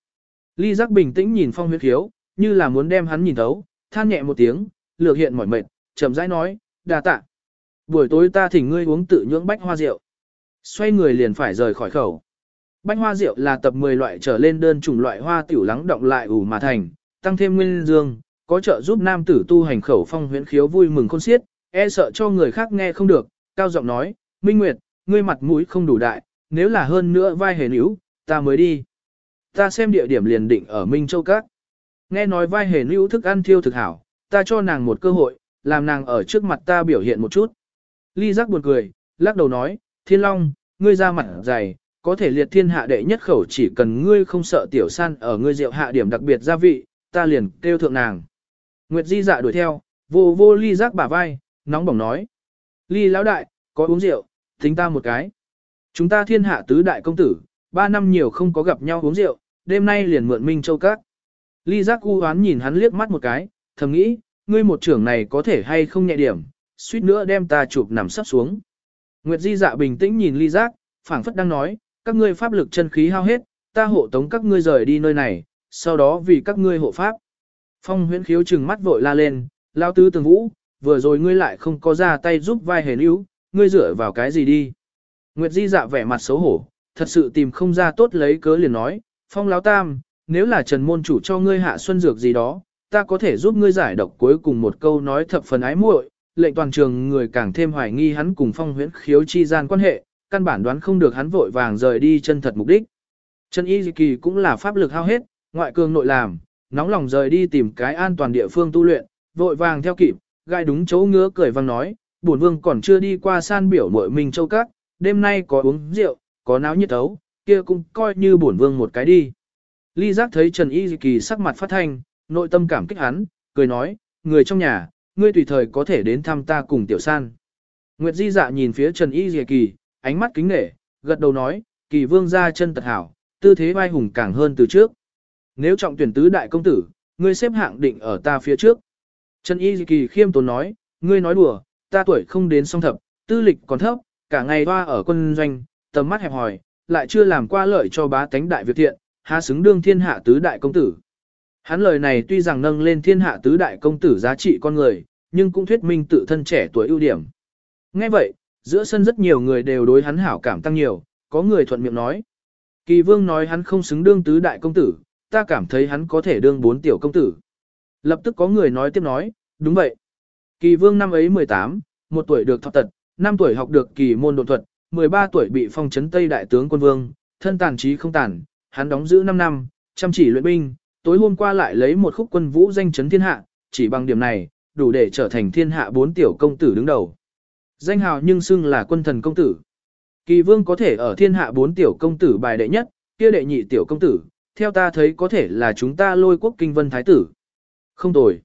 Ly giác bình tĩnh nhìn phong huyết khiếu, như là muốn đem hắn nhìn thấu, than nhẹ một tiếng, lược hiện mỏi mệt, chậm rãi nói, đà tạ. Buổi tối ta thỉnh ngươi uống tự nhưỡng bách hoa rượu. Xoay người liền phải rời khỏi khẩu. Bách hoa rượu là tập 10 loại trở lên đơn chủng loại hoa tiểu lắng động lại ủ mà thành, tăng thêm nguyên dương, có trợ giúp nam tử tu hành khẩu phong huyễn khiếu vui mừng khôn xiết, e sợ cho người khác nghe không được, cao giọng nói, Minh Nguyệt, ngươi mặt mũi không đủ đại, nếu là hơn nữa vai hề níu, ta mới đi. Ta xem địa điểm liền định ở Minh Châu Các. Nghe nói vai hề níu thức ăn thiêu thực hảo, ta cho nàng một cơ hội, làm nàng ở trước mặt ta biểu hiện một chút. Ly giác buồn cười, lắc đầu nói, Thiên Long, ngươi ra mặt dày, có thể liệt thiên hạ đệ nhất khẩu chỉ cần ngươi không sợ tiểu san ở ngươi rượu hạ điểm đặc biệt gia vị, ta liền kêu thượng nàng. Nguyệt Di dạ đuổi theo, vô vô ly giác bả vai, nóng bỏng nói. Ly lão đại, có uống rượu, tính ta một cái. Chúng ta thiên hạ tứ đại công tử, ba năm nhiều không có gặp nhau uống rượu, đêm nay liền mượn Minh Châu Các. Ly giác u hoán nhìn hắn liếc mắt một cái, thầm nghĩ, ngươi một trưởng này có thể hay không nhẹ điểm, suýt nữa đem ta chụp nằm sắp xuống. Nguyệt Di dạ bình tĩnh nhìn ly giác, phảng phất đang nói, các ngươi pháp lực chân khí hao hết, ta hộ tống các ngươi rời đi nơi này, sau đó vì các ngươi hộ pháp. Phong huyễn khiếu trừng mắt vội la lên, lao tứ tường vũ, vừa rồi ngươi lại không có ra tay giúp vai hề níu, ngươi dựa vào cái gì đi. Nguyệt Di dạ vẻ mặt xấu hổ, thật sự tìm không ra tốt lấy cớ liền nói, phong láo tam, nếu là trần môn chủ cho ngươi hạ xuân dược gì đó, ta có thể giúp ngươi giải độc cuối cùng một câu nói thập phần ái muội, lệnh toàn trường người càng thêm hoài nghi hắn cùng phong huyễn khiếu chi gian quan hệ, căn bản đoán không được hắn vội vàng rời đi chân thật mục đích. Trần Y Kỳ cũng là pháp lực hao hết, ngoại cường nội làm, nóng lòng rời đi tìm cái an toàn địa phương tu luyện, vội vàng theo kịp, gai đúng chỗ ngứa cười vang nói, bổn vương còn chưa đi qua san biểu muội mình châu cát, đêm nay có uống rượu, có náo nhiệt ấu, kia cũng coi như bổn vương một cái đi. Ly giác thấy Trần Y Kỳ sắc mặt phát thanh, nội tâm cảm kích hắn, cười nói, người trong nhà, ngươi tùy thời có thể đến thăm ta cùng tiểu san. Nguyệt Di dạ nhìn phía Trần Y Kỳ, ánh mắt kính nể, gật đầu nói, kỳ vương ra chân tật hảo, tư thế vai hùng càng hơn từ trước. Nếu trọng tuyển tứ đại công tử, ngươi xếp hạng định ở ta phía trước. Trần Y Kỳ khiêm tốn nói, ngươi nói đùa, ta tuổi không đến song thập, tư lịch còn thấp, cả ngày hoa ở quân doanh, tầm mắt hẹp hòi, lại chưa làm qua lợi cho bá tánh đại việc thiện, há xứng đương thiên hạ tứ đại công tử. Hắn lời này tuy rằng nâng lên thiên hạ tứ đại công tử giá trị con người, nhưng cũng thuyết minh tự thân trẻ tuổi ưu điểm. Ngay vậy, giữa sân rất nhiều người đều đối hắn hảo cảm tăng nhiều, có người thuận miệng nói. Kỳ vương nói hắn không xứng đương tứ đại công tử, ta cảm thấy hắn có thể đương bốn tiểu công tử. Lập tức có người nói tiếp nói, đúng vậy. Kỳ vương năm ấy 18, một tuổi được thọ tật, 5 tuổi học được kỳ môn độn thuật, 13 tuổi bị phong trấn Tây đại tướng quân vương, thân tàn trí không tàn, hắn đóng giữ 5 năm, chăm chỉ luyện binh, tối hôm qua lại lấy một khúc quân vũ danh chấn thiên hạ, chỉ bằng điểm này, đủ để trở thành thiên hạ bốn tiểu công tử đứng đầu. Danh hào nhưng xưng là quân thần công tử. Kỳ vương có thể ở thiên hạ bốn tiểu công tử bài đệ nhất, kia đệ nhị tiểu công tử, theo ta thấy có thể là chúng ta lôi quốc kinh vân thái tử. Không tồi.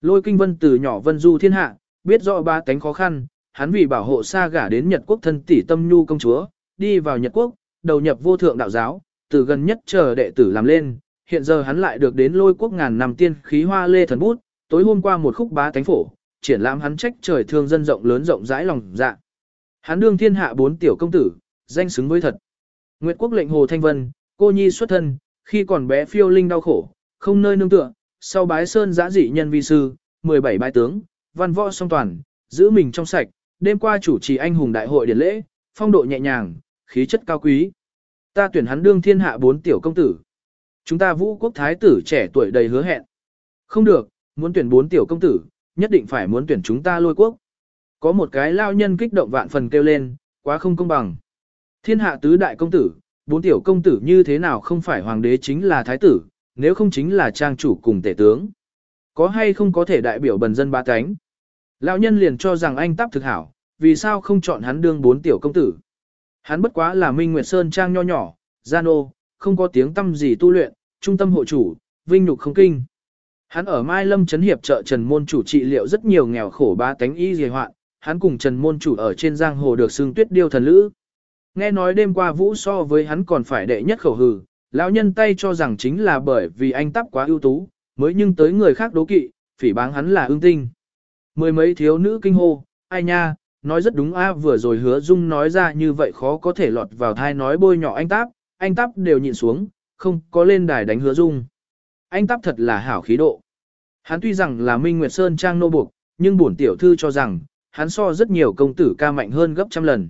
Lôi kinh vân từ nhỏ vân du thiên hạ, biết rõ ba tánh khó khăn, hắn vì bảo hộ xa gả đến Nhật quốc thân tỷ tâm nhu công chúa, đi vào Nhật quốc, đầu nhập vô thượng đạo giáo, từ gần nhất chờ đệ tử làm lên, hiện giờ hắn lại được đến lôi quốc ngàn năm tiên khí hoa lê thần bút, tối hôm qua một khúc bá tánh phổ, triển lãm hắn trách trời thương dân rộng lớn rộng rãi lòng dạ. Hắn đương thiên hạ bốn tiểu công tử, danh xứng với thật. Nguyệt quốc lệnh Hồ Thanh Vân, cô nhi xuất thân, khi còn bé phiêu linh đau khổ, không nơi nương tựa, sau bái sơn giã dị nhân vi sư, 17 bái tướng, văn võ song toàn, giữ mình trong sạch, đêm qua chủ trì anh hùng đại hội điển lễ, phong độ nhẹ nhàng, khí chất cao quý. Ta tuyển hắn đương thiên hạ bốn tiểu công tử. Chúng ta vũ quốc thái tử trẻ tuổi đầy hứa hẹn. Không được, muốn tuyển bốn tiểu công tử, nhất định phải muốn tuyển chúng ta lôi quốc. Có một cái lao nhân kích động vạn phần kêu lên, quá không công bằng. Thiên hạ tứ đại công tử, bốn tiểu công tử như thế nào không phải hoàng đế chính là thái tử, nếu không chính là trang chủ cùng tể tướng. Có hay không có thể đại biểu bần dân ba cánh. Lão nhân liền cho rằng anh tắp thực hảo, vì sao không chọn hắn đương bốn tiểu công tử. Hắn bất quá là Minh Nguyệt Sơn trang nho nhỏ, gian ô, không có tiếng tâm gì tu luyện, trung tâm hộ chủ, vinh nhục không kinh. Hắn ở Mai Lâm Trấn Hiệp chợ Trần Môn Chủ trị liệu rất nhiều nghèo khổ ba tánh y dề hoạn, hắn cùng Trần Môn Chủ ở trên giang hồ được xưng tuyết điêu thần lữ. Nghe nói đêm qua vũ so với hắn còn phải đệ nhất khẩu hừ, lão nhân tay cho rằng chính là bởi vì anh tắp quá ưu tú, mới nhưng tới người khác đố kỵ, phỉ báng hắn là ương tinh. Mười mấy thiếu nữ kinh hô, ai nha, nói rất đúng a vừa rồi hứa dung nói ra như vậy khó có thể lọt vào thai nói bôi nhỏ anh táp, anh táp đều nhịn xuống, không có lên đài đánh hứa dung. Anh táp thật là hảo khí độ. Hắn tuy rằng là Minh Nguyệt Sơn trang nô buộc, nhưng bổn tiểu thư cho rằng, hắn so rất nhiều công tử ca mạnh hơn gấp trăm lần.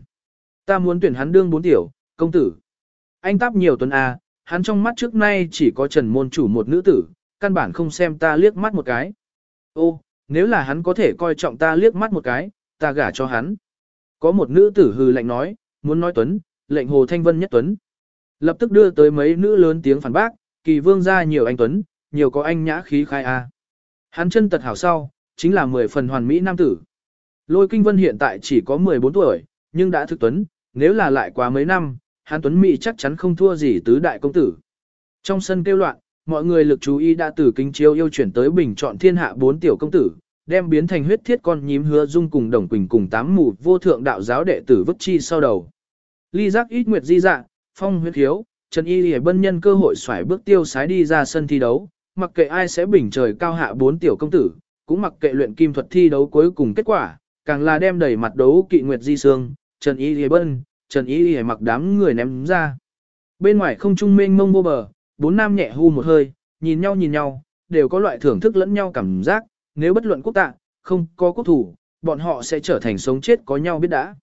Ta muốn tuyển hắn đương bốn tiểu, công tử. Anh táp nhiều tuần A, hắn trong mắt trước nay chỉ có trần môn chủ một nữ tử, căn bản không xem ta liếc mắt một cái. Ô, nếu là hắn có thể coi trọng ta liếc mắt một cái, ta gả cho hắn. Có một nữ tử hừ lạnh nói, muốn nói tuấn, lệnh hồ thanh vân nhất tuấn. Lập tức đưa tới mấy nữ lớn tiếng phản bác, kỳ vương ra nhiều anh tuấn, nhiều có anh nhã khí khai a. Hắn chân tật hảo sau, chính là 10 phần hoàn mỹ nam tử. Lôi kinh vân hiện tại chỉ có 14 tuổi, nhưng đã thực tuấn, nếu là lại quá mấy năm, hắn tuấn mỹ chắc chắn không thua gì tứ đại công tử. Trong sân kêu loạn, mọi người lực chú ý đã từ kính chiếu yêu chuyển tới bình chọn thiên hạ bốn tiểu công tử, đem biến thành huyết thiết con nhím hứa dung cùng đồng quỳnh cùng tám mù vô thượng đạo giáo đệ tử vứt chi sau đầu. Ly giác ít nguyệt di dạ, phong huyết hiếu, Trần Y Lì Bân nhân cơ hội xoải bước tiêu sái đi ra sân thi đấu, mặc kệ ai sẽ bình trời cao hạ bốn tiểu công tử, cũng mặc kệ luyện kim thuật thi đấu cuối cùng kết quả, càng là đem đẩy mặt đấu kỵ nguyệt di sương, Trần Y Lì Bân, Trần Y Lì mặc đám người ném ra. Bên ngoài không trung mênh mông vô bờ, bốn nam nhẹ hu một hơi, nhìn nhau nhìn nhau, đều có loại thưởng thức lẫn nhau cảm giác, nếu bất luận quốc tạ, không có quốc thủ, bọn họ sẽ trở thành sống chết có nhau biết đã.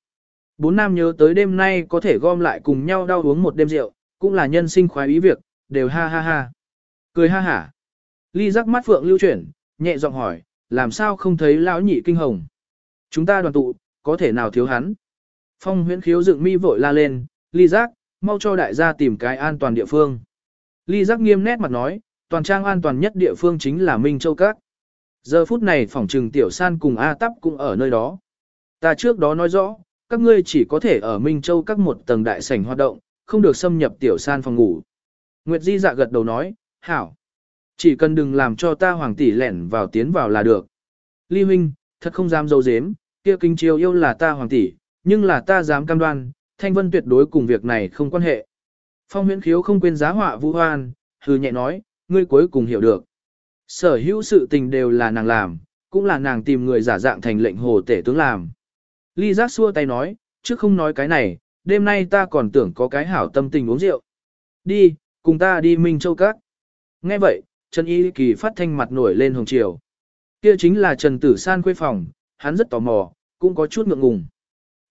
Bốn nam nhớ tới đêm nay có thể gom lại cùng nhau đau uống một đêm rượu, cũng là nhân sinh khoái ý việc, đều ha ha ha. Cười ha hả. Ly giác mắt phượng lưu chuyển, nhẹ giọng hỏi, làm sao không thấy lão nhị kinh hồng. Chúng ta đoàn tụ, có thể nào thiếu hắn. Phong huyễn khiếu dựng mi vội la lên, ly giác, mau cho đại gia tìm cái an toàn địa phương. Ly giác nghiêm nét mặt nói, toàn trang an toàn nhất địa phương chính là Minh Châu Các. Giờ phút này phòng trừng Tiểu San cùng A Tắp cũng ở nơi đó. Ta trước đó nói rõ, các ngươi chỉ có thể ở Minh Châu Các một tầng đại sảnh hoạt động, không được xâm nhập Tiểu San phòng ngủ. Nguyệt Di dạ gật đầu nói, hảo. Chỉ cần đừng làm cho ta hoàng tỷ lẻn vào tiến vào là được. Ly huynh, thật không dám dâu dếm, kia kinh chiêu yêu là ta hoàng tỷ, nhưng là ta dám cam đoan, thanh vân tuyệt đối cùng việc này không quan hệ. Phong huyễn khiếu không quên giá họa vũ hoan, hừ nhẹ nói, ngươi cuối cùng hiểu được. Sở hữu sự tình đều là nàng làm, cũng là nàng tìm người giả dạng thành lệnh hồ tể tướng làm. Ly giác xua tay nói, chứ không nói cái này, đêm nay ta còn tưởng có cái hảo tâm tình uống rượu. Đi, cùng ta đi Minh Châu Các. Nghe vậy, Trần Y Kỳ phát thanh mặt nổi lên hồng chiều. Kia chính là Trần Tử San quê phòng, hắn rất tò mò, cũng có chút ngượng ngùng.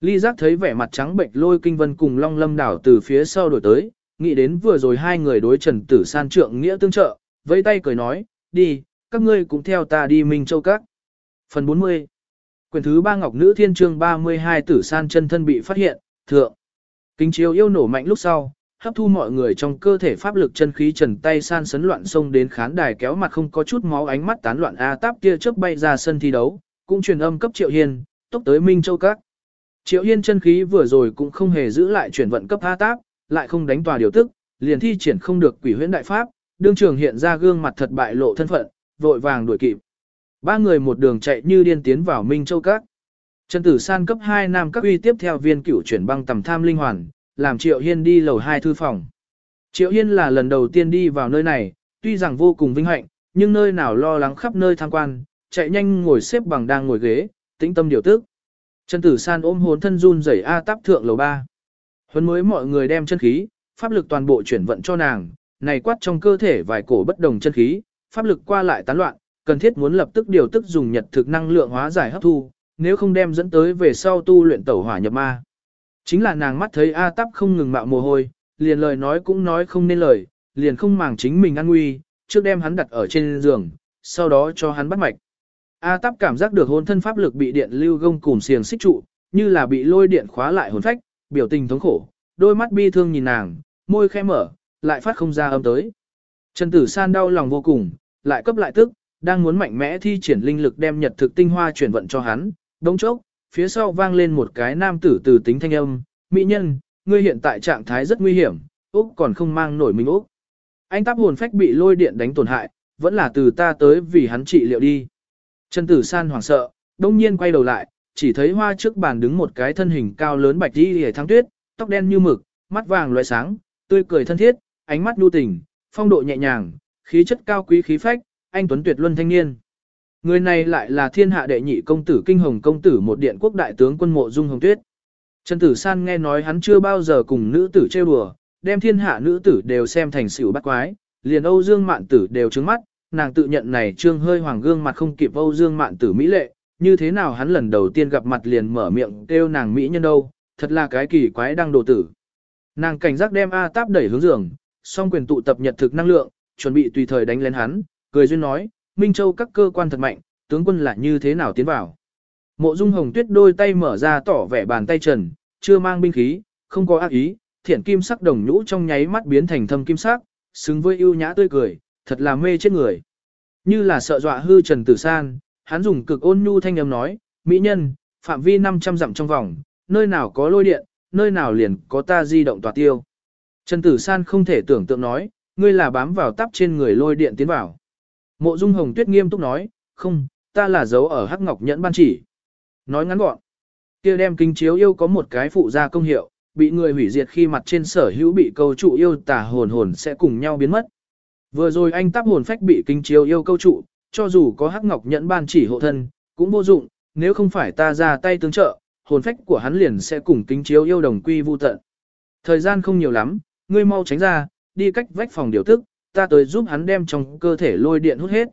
Ly giác thấy vẻ mặt trắng bệnh lôi kinh vân cùng Long Lâm đảo từ phía sau đổi tới, nghĩ đến vừa rồi hai người đối Trần Tử San trượng nghĩa tương trợ, vẫy tay cười nói, đi, các ngươi cũng theo ta đi Minh Châu Các. Phần 40 Quyển thứ ba Ngọc Nữ Thiên Trương 32 Tử San chân thân bị phát hiện, thượng. Kính chiếu yêu nổ mạnh lúc sau, hấp thu mọi người trong cơ thể pháp lực chân khí trần tay san sấn loạn xông đến khán đài kéo mặt không có chút máu ánh mắt tán loạn a táp kia chớp bay ra sân thi đấu, cũng truyền âm cấp Triệu Hiên, tốc tới Minh Châu Các. Triệu Hiên chân khí vừa rồi cũng không hề giữ lại chuyển vận cấp a táp, lại không đánh tòa điều tức, liền thi triển không được quỷ huyễn đại pháp, đương trường hiện ra gương mặt thật bại lộ thân phận, vội vàng đuổi kịp. Ba người một đường chạy như điên tiến vào Minh Châu Các. Trần Tử San cấp 2 nam các uy tiếp theo viên cửu chuyển băng tầm tham linh hoàn, làm Triệu Hiên đi lầu 2 thư phòng. Triệu Hiên là lần đầu tiên đi vào nơi này, tuy rằng vô cùng vinh hạnh, nhưng nơi nào lo lắng khắp nơi tham quan, chạy nhanh ngồi xếp bằng đang ngồi ghế, tĩnh tâm điều tức. Trần Tử San ôm hồn thân run rẩy a táp thượng lầu 3. Huấn mới mọi người đem chân khí, pháp lực toàn bộ chuyển vận cho nàng, này quát trong cơ thể vài cổ bất đồng chân khí, pháp lực qua lại tán loạn, cần thiết muốn lập tức điều tức dùng nhật thực năng lượng hóa giải hấp thu, nếu không đem dẫn tới về sau tu luyện tẩu hỏa nhập ma. Chính là nàng mắt thấy A Tắp không ngừng mạo mồ hôi, liền lời nói cũng nói không nên lời, liền không màng chính mình an nguy, trước đem hắn đặt ở trên giường, sau đó cho hắn bắt mạch. A Tắp cảm giác được hồn thân pháp lực bị điện lưu gông cùm xiềng xích trụ, như là bị lôi điện khóa lại hồn phách, biểu tình thống khổ, đôi mắt bi thương nhìn nàng, môi khẽ mở, lại phát không ra âm tới. Trần Tử San đau lòng vô cùng, lại cấp lại tức, đang muốn mạnh mẽ thi triển linh lực đem nhật thực tinh hoa chuyển vận cho hắn, đống chốc, phía sau vang lên một cái nam tử từ tính thanh âm, mỹ nhân, ngươi hiện tại trạng thái rất nguy hiểm, Úc còn không mang nổi mình Úc. Anh táp hồn phách bị lôi điện đánh tổn hại, vẫn là từ ta tới vì hắn trị liệu đi. Trần Tử San hoảng sợ, đông nhiên quay đầu lại, chỉ thấy hoa trước bàn đứng một cái thân hình cao lớn bạch đi hề thắng tuyết, tóc đen như mực, mắt vàng loại sáng, tươi cười thân thiết, ánh mắt nhu tình, phong độ nhẹ nhàng, khí chất cao quý khí phách, anh tuấn tuyệt luân thanh niên. Người này lại là thiên hạ đệ nhị công tử kinh hồng công tử một điện quốc đại tướng quân mộ dung hồng tuyết. Trần Tử San nghe nói hắn chưa bao giờ cùng nữ tử trêu đùa, đem thiên hạ nữ tử đều xem thành xỉu bắt quái, liền Âu Dương Mạn Tử đều trứng mắt, nàng tự nhận này trương hơi hoàng gương mặt không kịp Âu Dương Mạn Tử mỹ lệ, như thế nào hắn lần đầu tiên gặp mặt liền mở miệng kêu nàng mỹ nhân đâu, thật là cái kỳ quái đang đồ tử. Nàng cảnh giác đem A Táp đẩy hướng giường, song quyền tụ tập nhật thực năng lượng, chuẩn bị tùy thời đánh lên hắn, cười duyên nói, Minh Châu các cơ quan thật mạnh, tướng quân là như thế nào tiến vào. Mộ Dung Hồng Tuyết đôi tay mở ra tỏ vẻ bàn tay trần, chưa mang binh khí, không có ác ý, thiện kim sắc đồng nhũ trong nháy mắt biến thành thâm kim sắc, xứng với ưu nhã tươi cười, thật là mê chết người. Như là sợ dọa hư Trần Tử San, hắn dùng cực ôn nhu thanh âm nói, mỹ nhân, phạm vi 500 dặm trong vòng, nơi nào có lôi điện, nơi nào liền có ta di động tòa tiêu. Trần Tử San không thể tưởng tượng nói, ngươi là bám vào tắp trên người lôi điện tiến vào. Mộ Dung Hồng Tuyết nghiêm túc nói, không, ta là giấu ở Hắc Ngọc Nhẫn ban chỉ. Nói ngắn gọn, kia đem kính chiếu yêu có một cái phụ gia công hiệu, bị người hủy diệt khi mặt trên sở hữu bị câu trụ yêu tà hồn hồn sẽ cùng nhau biến mất. Vừa rồi anh tắp hồn phách bị kính chiếu yêu câu trụ, cho dù có Hắc Ngọc Nhẫn ban chỉ hộ thân, cũng vô dụng, nếu không phải ta ra tay tương trợ, hồn phách của hắn liền sẽ cùng kính chiếu yêu đồng quy vu tận. Thời gian không nhiều lắm, ngươi mau tránh ra, đi cách vách phòng điều tức, ta tới giúp hắn đem trong cơ thể lôi điện hút hết.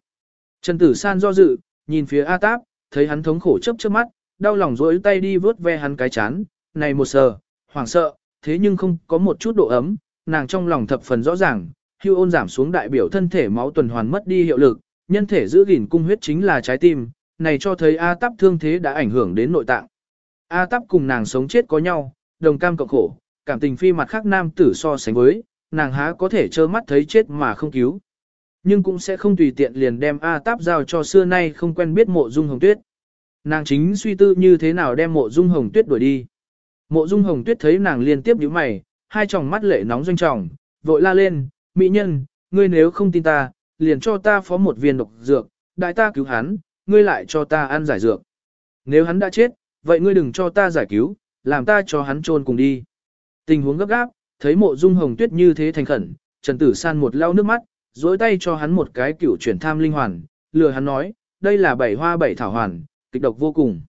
Trần Tử San do dự, nhìn phía A Táp, thấy hắn thống khổ chớp chớp mắt, đau lòng rối tay đi vớt ve hắn cái chán, này một sờ, hoảng sợ, thế nhưng không có một chút độ ấm, nàng trong lòng thập phần rõ ràng, hưu ôn giảm xuống đại biểu thân thể máu tuần hoàn mất đi hiệu lực, nhân thể giữ gìn cung huyết chính là trái tim, này cho thấy A Táp thương thế đã ảnh hưởng đến nội tạng. A Táp cùng nàng sống chết có nhau, đồng cam cộng khổ, cảm tình phi mặt khác nam tử so sánh với, nàng há có thể trơ mắt thấy chết mà không cứu. nhưng cũng sẽ không tùy tiện liền đem A Táp giao cho xưa nay không quen biết mộ dung hồng tuyết. Nàng chính suy tư như thế nào đem mộ dung hồng tuyết đuổi đi. Mộ dung hồng tuyết thấy nàng liên tiếp nhíu mày, hai tròng mắt lệ nóng doanh trọng, vội la lên, mỹ nhân, ngươi nếu không tin ta, liền cho ta phó một viên độc dược, đại ta cứu hắn, ngươi lại cho ta ăn giải dược. Nếu hắn đã chết, vậy ngươi đừng cho ta giải cứu, làm ta cho hắn chôn cùng đi. Tình huống gấp gáp, thấy mộ dung hồng tuyết như thế thành khẩn, Trần Tử San một lau nước mắt, dối tay cho hắn một cái cửu chuyển tham linh hoàn, lừa hắn nói, đây là bảy hoa bảy thảo hoàn, kịch độc vô cùng.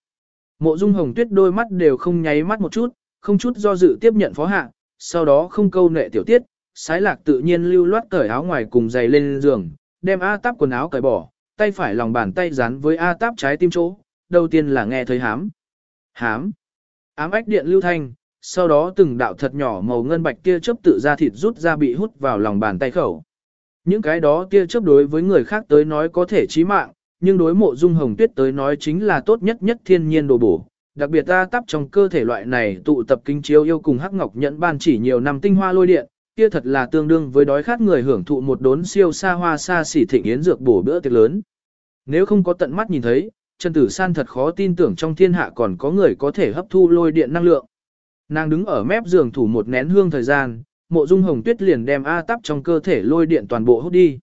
Mộ dung hồng tuyết đôi mắt đều không nháy mắt một chút, không chút do dự tiếp nhận phó hạ, sau đó không câu nệ tiểu tiết, sái lạc tự nhiên lưu loát cởi áo ngoài cùng giày lên giường, đem A táp quần áo cởi bỏ, tay phải lòng bàn tay dán với A táp trái tim chỗ, đầu tiên là nghe thấy hám. Hám. Ám ách điện lưu thanh, sau đó từng đạo thật nhỏ màu ngân bạch tia chớp tự ra thịt rút ra bị hút vào lòng bàn tay khẩu. Những cái đó tia chớp đối với người khác tới nói có thể chí mạng, nhưng đối mộ dung hồng tuyết tới nói chính là tốt nhất nhất thiên nhiên đồ bổ. Đặc biệt ta tắp trong cơ thể loại này tụ tập kinh chiếu yêu cùng hắc ngọc nhẫn ban chỉ nhiều năm tinh hoa lôi điện, kia thật là tương đương với đói khát người hưởng thụ một đốn siêu xa hoa xa xỉ thịnh yến dược bổ bữa tiệc lớn. Nếu không có tận mắt nhìn thấy, Trần Tử San thật khó tin tưởng trong thiên hạ còn có người có thể hấp thu lôi điện năng lượng. Nàng đứng ở mép giường thủ một nén hương thời gian, mộ dung hồng tuyết liền đem A tắp trong cơ thể lôi điện toàn bộ hút đi.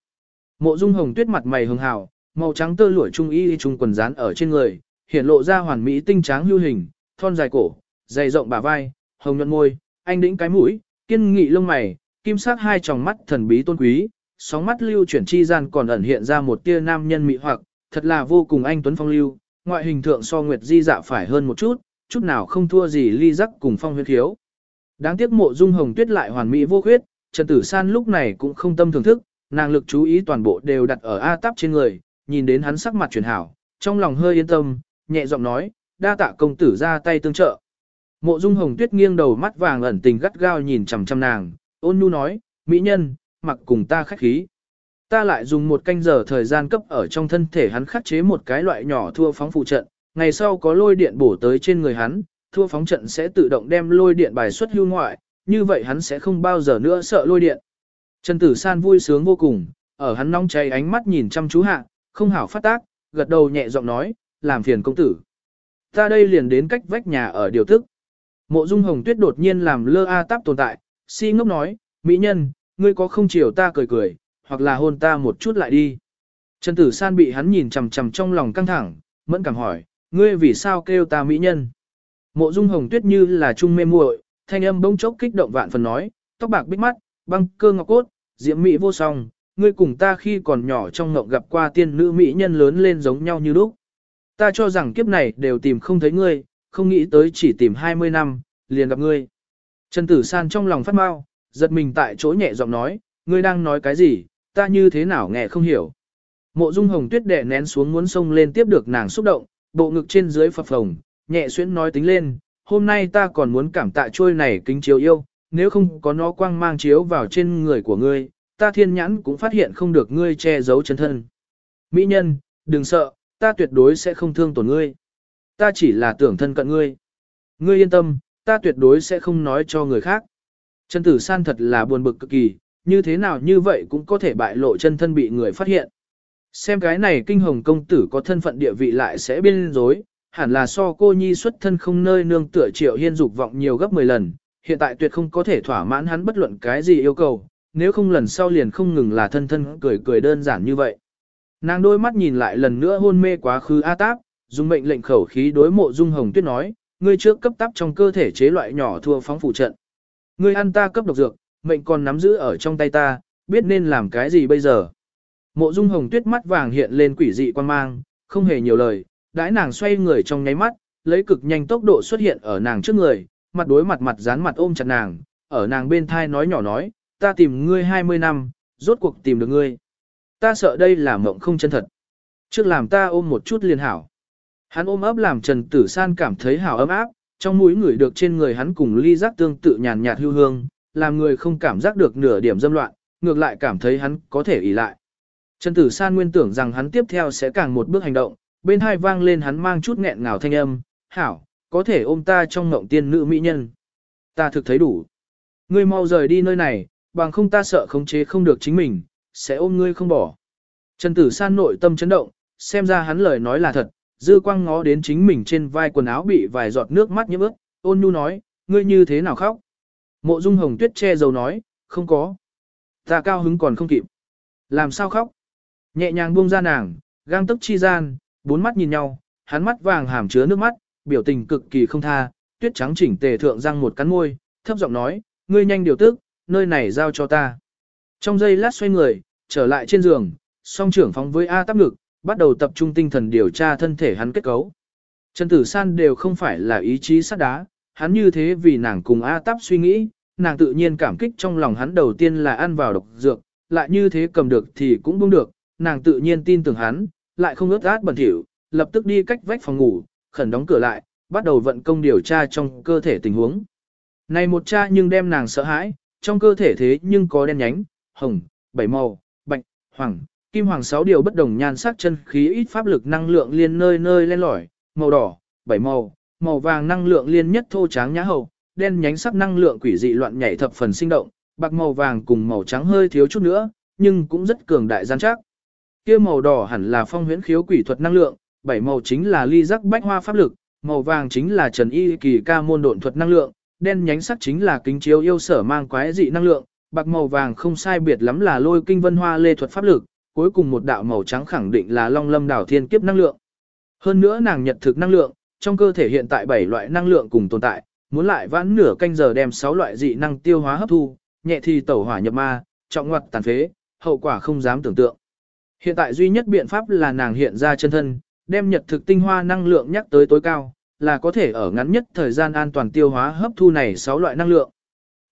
Mộ dung hồng tuyết mặt mày hường hào, màu trắng tơ lụa trung y trung quần dán ở trên người, hiện lộ ra hoàn mỹ tinh tráng hưu hình, thon dài cổ, dày rộng bả vai, hồng nhuận môi, anh đĩnh cái mũi, kiên nghị lông mày, kim sắc hai tròng mắt thần bí tôn quý, sóng mắt lưu chuyển chi gian còn ẩn hiện ra một tia nam nhân mị hoặc, thật là vô cùng anh tuấn phong lưu, ngoại hình thượng so nguyệt di dạ phải hơn một chút, chút nào không thua gì ly giác cùng phong huyết thiếu. Đáng tiếc mộ dung hồng tuyết lại hoàn mỹ vô khuyết, Trần Tử San lúc này cũng không tâm thưởng thức, nàng lực chú ý toàn bộ đều đặt ở A táp trên người, nhìn đến hắn sắc mặt chuyển hảo, trong lòng hơi yên tâm, nhẹ giọng nói, đa tạ công tử ra tay tương trợ. Mộ dung hồng tuyết nghiêng đầu mắt vàng ẩn tình gắt gao nhìn chằm chằm nàng, ôn nhu nói, mỹ nhân, mặc cùng ta khách khí. Ta lại dùng một canh giờ thời gian cấp ở trong thân thể hắn khắc chế một cái loại nhỏ thua phóng phụ trận, ngày sau có lôi điện bổ tới trên người hắn, thua phóng trận sẽ tự động đem lôi điện bài xuất hưu ngoại, như vậy hắn sẽ không bao giờ nữa sợ lôi điện. Trần Tử San vui sướng vô cùng, ở hắn nóng cháy ánh mắt nhìn chăm chú hạ, không hảo phát tác, gật đầu nhẹ giọng nói, làm phiền công tử. Ta đây liền đến cách vách nhà ở điều thức. Mộ Dung Hồng Tuyết đột nhiên làm lơ a táp tồn tại, si ngốc nói, mỹ nhân, ngươi có không chiều ta cười cười, hoặc là hôn ta một chút lại đi. Trần Tử San bị hắn nhìn chằm chằm trong lòng căng thẳng, mẫn cảm hỏi, ngươi vì sao kêu ta mỹ nhân? Mộ Dung Hồng Tuyết như là trung mê muội, thanh âm bỗng chốc kích động vạn phần nói, tóc bạc bích mắt, băng cơ ngọc cốt, diễm mỹ vô song, ngươi cùng ta khi còn nhỏ trong ngộng gặp qua tiên nữ mỹ nhân lớn lên giống nhau như lúc. Ta cho rằng kiếp này đều tìm không thấy ngươi, không nghĩ tới chỉ tìm 20 năm, liền gặp ngươi. Trần Tử San trong lòng phát mau, giật mình tại chỗ nhẹ giọng nói, ngươi đang nói cái gì, ta như thế nào nghe không hiểu. Mộ Dung Hồng Tuyết đè nén xuống muốn xông lên tiếp được nàng xúc động, bộ ngực trên dưới phập phồng, nhẹ xuyễn nói tính lên, hôm nay ta còn muốn cảm tạ trôi này kính chiếu yêu, nếu không có nó quang mang chiếu vào trên người của ngươi, ta thiên nhãn cũng phát hiện không được ngươi che giấu chân thân. Mỹ nhân, đừng sợ, ta tuyệt đối sẽ không thương tổn ngươi. Ta chỉ là tưởng thân cận ngươi. Ngươi yên tâm, ta tuyệt đối sẽ không nói cho người khác. Trần Tử San thật là buồn bực cực kỳ, như thế nào như vậy cũng có thể bại lộ chân thân bị người phát hiện. Xem cái này kinh hồng công tử có thân phận địa vị lại sẽ biên dối, hẳn là so cô nhi xuất thân không nơi nương tựa triệu hiên dục vọng nhiều gấp 10 lần, hiện tại tuyệt không có thể thỏa mãn hắn bất luận cái gì yêu cầu, nếu không lần sau liền không ngừng là thân thân cười cười đơn giản như vậy. Nàng đôi mắt nhìn lại lần nữa hôn mê quá khứ A Táp, dùng mệnh lệnh khẩu khí đối mộ dung hồng tuyết nói, ngươi trước cấp táp trong cơ thể chế loại nhỏ thua phóng phụ trận. Ngươi ăn ta cấp độc dược, mệnh còn nắm giữ ở trong tay ta, biết nên làm cái gì bây giờ. Mộ dung hồng tuyết mắt vàng hiện lên quỷ dị quan mang, không hề nhiều lời, đãi nàng xoay người trong nháy mắt, lấy cực nhanh tốc độ xuất hiện ở nàng trước người, mặt đối mặt mặt dán mặt ôm chặt nàng, ở nàng bên thai nói nhỏ nói, ta tìm ngươi 20 năm, rốt cuộc tìm được ngươi. Ta sợ đây là mộng không chân thật. Trước làm ta ôm một chút liền hảo. Hắn ôm ấp làm Trần Tử San cảm thấy hào ấm áp, trong mũi người được trên người hắn cùng ly giác tương tự nhàn nhạt hưu hương, làm người không cảm giác được nửa điểm dâm loạn, ngược lại cảm thấy hắn có thể ỷ lại. Trần Tử San nguyên tưởng rằng hắn tiếp theo sẽ càng một bước hành động, bên hai vang lên hắn mang chút nghẹn ngào thanh âm, hảo, có thể ôm ta trong ngộng tiên nữ mỹ nhân. Ta thực thấy đủ. Ngươi mau rời đi nơi này, bằng không ta sợ khống chế không được chính mình, sẽ ôm ngươi không bỏ. Trần Tử San nội tâm chấn động, xem ra hắn lời nói là thật, dư quang ngó đến chính mình trên vai quần áo bị vài giọt nước mắt nhiễm ướt, ôn nhu nói, ngươi như thế nào khóc? Mộ Dung Hồng Tuyết che dầu nói, không có. Ta cao hứng còn không kịp. Làm sao khóc? Nhẹ nhàng buông ra nàng, gang tức chi gian, bốn mắt nhìn nhau, hắn mắt vàng hàm chứa nước mắt, biểu tình cực kỳ không tha, tuyết trắng chỉnh tề thượng răng một cắn môi, thấp giọng nói, ngươi nhanh điều tức, nơi này giao cho ta. Trong giây lát xoay người, trở lại trên giường, song trưởng phóng với A tắp ngực, bắt đầu tập trung tinh thần điều tra thân thể hắn kết cấu. Trần Tử San đều không phải là ý chí sắt đá, hắn như thế vì nàng cùng A Táp suy nghĩ, nàng tự nhiên cảm kích trong lòng hắn đầu tiên là ăn vào độc dược, lại như thế cầm được thì cũng buông được, nàng tự nhiên tin tưởng hắn, lại không ướt át bẩn thỉu, lập tức đi cách vách phòng ngủ, khẩn đóng cửa lại, bắt đầu vận công điều tra trong cơ thể tình huống. Này một cha nhưng đem nàng sợ hãi, trong cơ thể thế nhưng có đen nhánh, hồng, bảy màu, bạch, hoàng, kim hoàng sáu điều bất đồng nhan sắc chân khí ít pháp lực năng lượng liên nơi nơi lên lỏi, màu đỏ, bảy màu, màu vàng năng lượng liên nhất thô tráng nhã hậu, đen nhánh sắc năng lượng quỷ dị loạn nhảy thập phần sinh động, bạc màu vàng cùng màu trắng hơi thiếu chút nữa, nhưng cũng rất cường đại gian chắc. Kia màu đỏ hẳn là phong huyễn khiếu quỷ thuật năng lượng, bảy màu chính là ly giác bách hoa pháp lực, màu vàng chính là trần y kỳ ca môn độn thuật năng lượng, đen nhánh sắc chính là kính chiếu yêu sở mang quái dị năng lượng, bạc màu vàng không sai biệt lắm là lôi kinh vân hoa lê thuật pháp lực, cuối cùng một đạo màu trắng khẳng định là long lâm đảo thiên kiếp năng lượng. Hơn nữa nàng nhật thực năng lượng, trong cơ thể hiện tại 7 loại năng lượng cùng tồn tại, muốn lại vãn nửa canh giờ đem 6 loại dị năng tiêu hóa hấp thu, nhẹ thì tẩu hỏa nhập ma, trọng ngoặt tàn phế, hậu quả không dám tưởng tượng. Hiện tại duy nhất biện pháp là nàng hiện ra chân thân, đem nhật thực tinh hoa năng lượng nhắc tới tối cao, là có thể ở ngắn nhất thời gian an toàn tiêu hóa hấp thu này 6 loại năng lượng.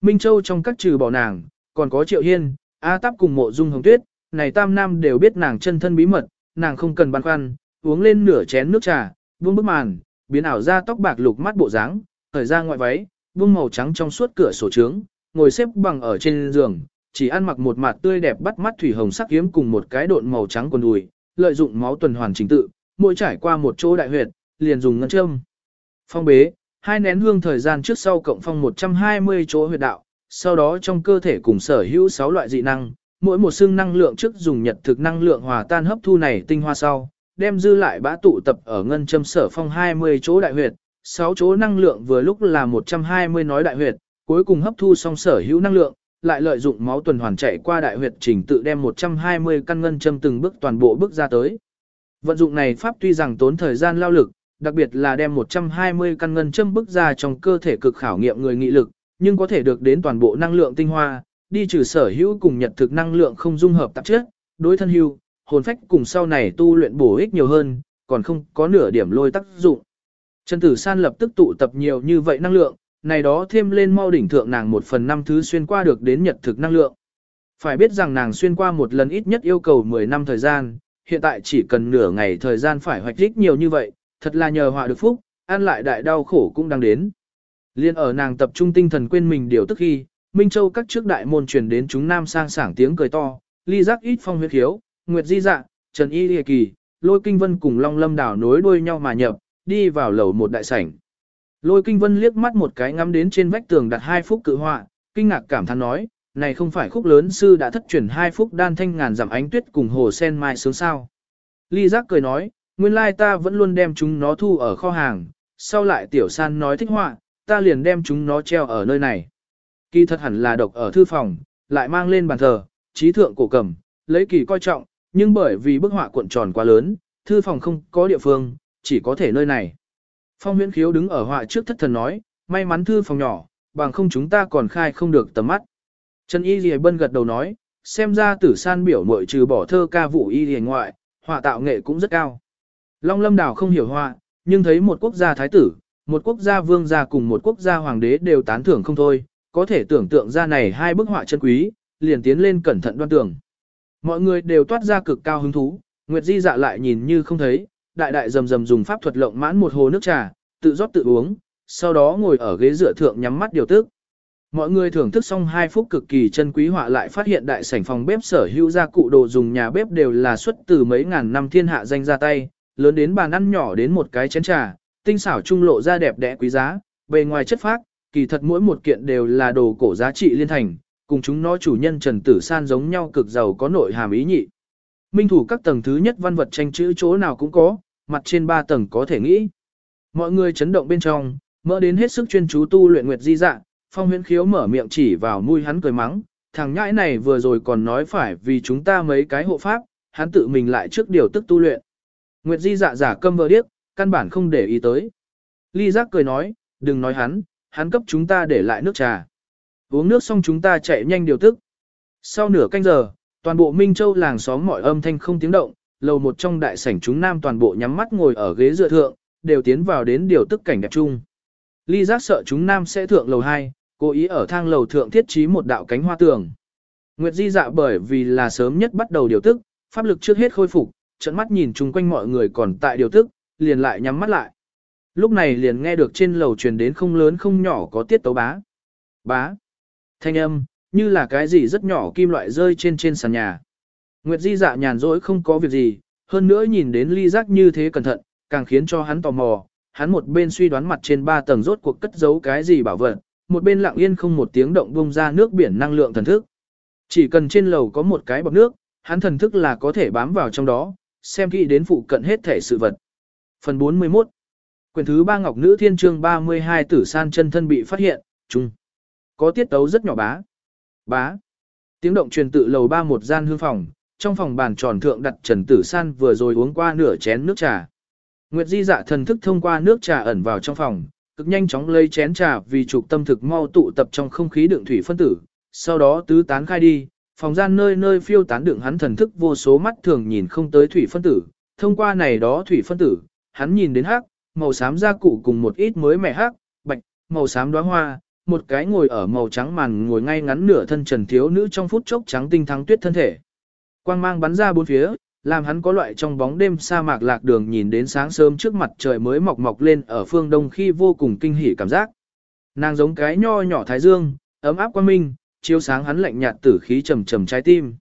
Minh Châu trong các trừ bỏ nàng, còn có Triệu Hiên, A Táp cùng mộ dung hồng tuyết, này tam nam đều biết nàng chân thân bí mật, nàng không cần băn khoăn, uống lên nửa chén nước trà, buông bức màn, biến ảo ra tóc bạc lục mắt bộ dáng, thời ra ngoại váy, buông màu trắng trong suốt cửa sổ trướng, ngồi xếp bằng ở trên giường, chỉ ăn mặc một mặt tươi đẹp bắt mắt thủy hồng sắc kiếm cùng một cái độn màu trắng quần đùi, lợi dụng máu tuần hoàn chính tự, mỗi trải qua một chỗ đại huyệt, liền dùng ngân châm. Phong bế, hai nén hương thời gian trước sau cộng phong 120 chỗ huyệt đạo, sau đó trong cơ thể cùng sở hữu 6 loại dị năng, mỗi một xương năng lượng trước dùng nhật thực năng lượng hòa tan hấp thu này tinh hoa sau, đem dư lại bã tụ tập ở ngân châm sở phong 20 chỗ đại huyệt, 6 chỗ năng lượng vừa lúc là 120 nói đại huyệt, cuối cùng hấp thu xong sở hữu năng lượng, lại lợi dụng máu tuần hoàn chạy qua đại huyệt trình tự đem 120 căn ngân châm từng bước toàn bộ bước ra tới. Vận dụng này pháp tuy rằng tốn thời gian lao lực, đặc biệt là đem 120 căn ngân châm bước ra trong cơ thể cực khảo nghiệm người nghị lực, nhưng có thể được đến toàn bộ năng lượng tinh hoa, đi trừ sở hữu cùng nhật thực năng lượng không dung hợp tạp chất, đối thân hưu, hồn phách cùng sau này tu luyện bổ ích nhiều hơn, còn không có nửa điểm lôi tác dụng. Trần Tử San lập tức tụ tập nhiều như vậy năng lượng, này đó thêm lên mau đỉnh thượng nàng một phần năm thứ xuyên qua được đến nhật thực năng lượng. Phải biết rằng nàng xuyên qua một lần ít nhất yêu cầu 10 năm thời gian, hiện tại chỉ cần nửa ngày thời gian phải hoạch đích nhiều như vậy, thật là nhờ họa được phúc, ăn lại đại đau khổ cũng đang đến. Liên ở nàng tập trung tinh thần quên mình điều tức khi, Minh Châu các trước đại môn truyền đến chúng nam sang sảng tiếng cười to, ly giác ít phong huyết hiếu, nguyệt di dạ, trần y lìa kỳ, lôi kinh vân cùng long lâm đảo nối đuôi nhau mà nhập, đi vào lầu một đại sảnh. Lôi kinh vân liếc mắt một cái ngắm đến trên vách tường đặt hai phúc cự họa, kinh ngạc cảm thán nói, này không phải khúc lớn sư đã thất truyền hai phúc đan thanh ngàn giảm ánh tuyết cùng hồ sen mai sướng sao. Ly giác cười nói, nguyên lai ta vẫn luôn đem chúng nó thu ở kho hàng, sau lại tiểu san nói thích họa, ta liền đem chúng nó treo ở nơi này. Kỳ thật hẳn là độc ở thư phòng, lại mang lên bàn thờ, trí thượng cổ cầm, lấy kỳ coi trọng, nhưng bởi vì bức họa cuộn tròn quá lớn, thư phòng không có địa phương, chỉ có thể nơi này. Phong huyễn khiếu đứng ở họa trước thất thần nói, may mắn thư phòng nhỏ, bằng không chúng ta còn khai không được tầm mắt. Trần Y Lì Bân gật đầu nói, xem ra tử san biểu mội trừ bỏ thơ ca vụ Y Lì ngoại, họa tạo nghệ cũng rất cao. Long Lâm Đảo không hiểu họa, nhưng thấy một quốc gia thái tử, một quốc gia vương gia cùng một quốc gia hoàng đế đều tán thưởng không thôi, có thể tưởng tượng ra này hai bức họa chân quý, liền tiến lên cẩn thận đoan tưởng. Mọi người đều toát ra cực cao hứng thú, Nguyệt Di dạ lại nhìn như không thấy, đại đại rầm rầm dùng pháp thuật lộng mãn một hồ nước trà, tự rót tự uống, sau đó ngồi ở ghế dựa thượng nhắm mắt điều tức. Mọi người thưởng thức xong hai phút cực kỳ chân quý họa lại phát hiện đại sảnh phòng bếp sở hữu gia cụ đồ dùng nhà bếp đều là xuất từ mấy ngàn năm thiên hạ danh ra tay, lớn đến bàn ăn nhỏ đến một cái chén trà, tinh xảo trung lộ ra đẹp đẽ quý giá, bề ngoài chất phác, kỳ thật mỗi một kiện đều là đồ cổ giá trị liên thành, cùng chúng nó chủ nhân Trần Tử San giống nhau cực giàu có nội hàm ý nhị. Minh thủ các tầng thứ nhất văn vật tranh chữ chỗ nào cũng có, mặt trên ba tầng có thể nghĩ. Mọi người chấn động bên trong, mỡ đến hết sức chuyên chú tu luyện nguyệt di dạ, phong huyễn khiếu mở miệng chỉ vào mũi hắn cười mắng, thằng nhãi này vừa rồi còn nói phải vì chúng ta mấy cái hộ pháp, hắn tự mình lại trước điều tức tu luyện. Nguyệt di dạ giả câm vờ điếc, căn bản không để ý tới. Ly giác cười nói, đừng nói hắn, hắn cấp chúng ta để lại nước trà. Uống nước xong chúng ta chạy nhanh điều tức. Sau nửa canh giờ, toàn bộ Minh Châu làng xóm mọi âm thanh không tiếng động, lầu một trong đại sảnh chúng nam toàn bộ nhắm mắt ngồi ở ghế dựa thượng, đều tiến vào đến điều tức cảnh đẹp chung. Ly giác sợ chúng nam sẽ thượng lầu 2, cố ý ở thang lầu thượng thiết trí một đạo cánh hoa tường. Nguyệt Di dạ bởi vì là sớm nhất bắt đầu điều tức, pháp lực trước hết khôi phục, trận mắt nhìn chung quanh mọi người còn tại điều tức, liền lại nhắm mắt lại. Lúc này liền nghe được trên lầu truyền đến không lớn không nhỏ có tiết tấu bá. Bá. Thanh âm, như là cái gì rất nhỏ kim loại rơi trên trên sàn nhà. Nguyệt Di dạ nhàn rỗi không có việc gì, hơn nữa nhìn đến ly giác như thế cẩn thận, càng khiến cho hắn tò mò. Hắn một bên suy đoán mặt trên ba tầng rốt cuộc cất giấu cái gì bảo vật, một bên lặng yên không một tiếng động bung ra nước biển năng lượng thần thức. Chỉ cần trên lầu có một cái bọc nước, hắn thần thức là có thể bám vào trong đó, xem kỹ đến phụ cận hết thể sự vật. Phần 41 Quyển thứ ba Ngọc Nữ Thiên chương 32 Tử San chân thân bị phát hiện, chung. Có tiết tấu rất nhỏ bá. Bá. Tiếng động truyền tự lầu ba một gian hương phòng, trong phòng bàn tròn thượng đặt Trần Tử San vừa rồi uống qua nửa chén nước trà. Nguyệt Di dạ thần thức thông qua nước trà ẩn vào trong phòng, cực nhanh chóng lấy chén trà vì trục tâm thực mau tụ tập trong không khí đựng thủy phân tử, sau đó tứ tán khai đi, phòng gian nơi nơi phiêu tán đựng hắn thần thức vô số mắt thường nhìn không tới thủy phân tử, thông qua này đó thủy phân tử, hắn nhìn đến hắc, màu xám da cụ cùng một ít mới mẻ hắc, bạch, màu xám đóa hoa, một cái ngồi ở màu trắng màn ngồi ngay ngắn nửa thân trần thiếu nữ trong phút chốc trắng tinh thắng tuyết thân thể. Quang mang bắn ra bốn phía, làm hắn có loại trong bóng đêm sa mạc lạc đường nhìn đến sáng sớm trước mặt trời mới mọc mọc lên ở phương đông khi vô cùng kinh hỉ cảm giác. Nàng giống cái nho nhỏ thái dương, ấm áp quang minh, chiếu sáng hắn lạnh nhạt tử khí trầm trầm trái tim.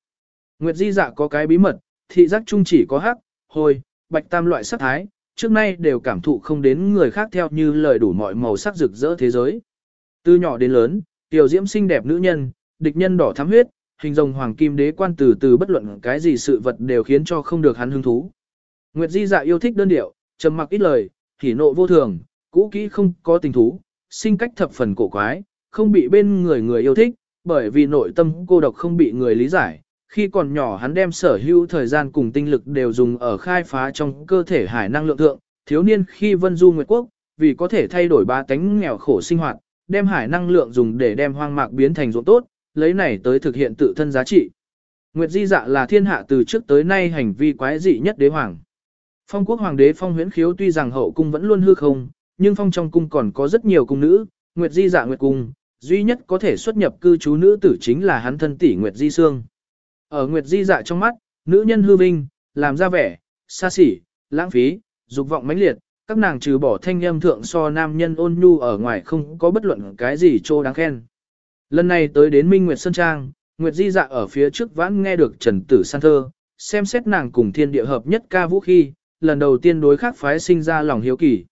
Nguyệt Di Dạ có cái bí mật, thị giác trung chỉ có hắc, hồi, bạch tam loại sắc thái, trước nay đều cảm thụ không đến người khác theo như lời đủ mọi màu sắc rực rỡ thế giới. Từ nhỏ đến lớn, tiểu diễm xinh đẹp nữ nhân, địch nhân đỏ thắm huyết, hình rồng hoàng kim đế quan từ từ bất luận cái gì sự vật đều khiến cho không được hắn hứng thú. Nguyệt Di dạ yêu thích đơn điệu, trầm mặc ít lời, hỉ nộ vô thường, cũ kỹ không có tình thú, sinh cách thập phần cổ quái, không bị bên người người yêu thích, bởi vì nội tâm cô độc không bị người lý giải. Khi còn nhỏ hắn đem sở hữu thời gian cùng tinh lực đều dùng ở khai phá trong cơ thể hải năng lượng thượng, thiếu niên khi vân du nguyệt quốc, vì có thể thay đổi ba tánh nghèo khổ sinh hoạt, đem hải năng lượng dùng để đem hoang mạc biến thành ruộng tốt, lấy này tới thực hiện tự thân giá trị. Nguyệt Di Dạ là thiên hạ từ trước tới nay hành vi quái dị nhất đế hoàng. Phong quốc hoàng đế Phong Huyễn Khiếu tuy rằng hậu cung vẫn luôn hư không, nhưng phong trong cung còn có rất nhiều cung nữ, Nguyệt Di Dạ Nguyệt cung, duy nhất có thể xuất nhập cư trú nữ tử chính là hắn thân tỷ Nguyệt Di Sương. Ở Nguyệt Di Dạ trong mắt, nữ nhân hư vinh, làm ra vẻ, xa xỉ, lãng phí, dục vọng mãnh liệt, các nàng trừ bỏ thanh âm thượng so nam nhân ôn nhu ở ngoài không có bất luận cái gì trô đáng khen. Lần này tới đến Minh Nguyệt Sơn Trang, Nguyệt Di dạ ở phía trước vãn nghe được Trần Tử San thơ, xem xét nàng cùng thiên địa hợp nhất ca vũ khi, lần đầu tiên đối khác phái sinh ra lòng hiếu kỳ.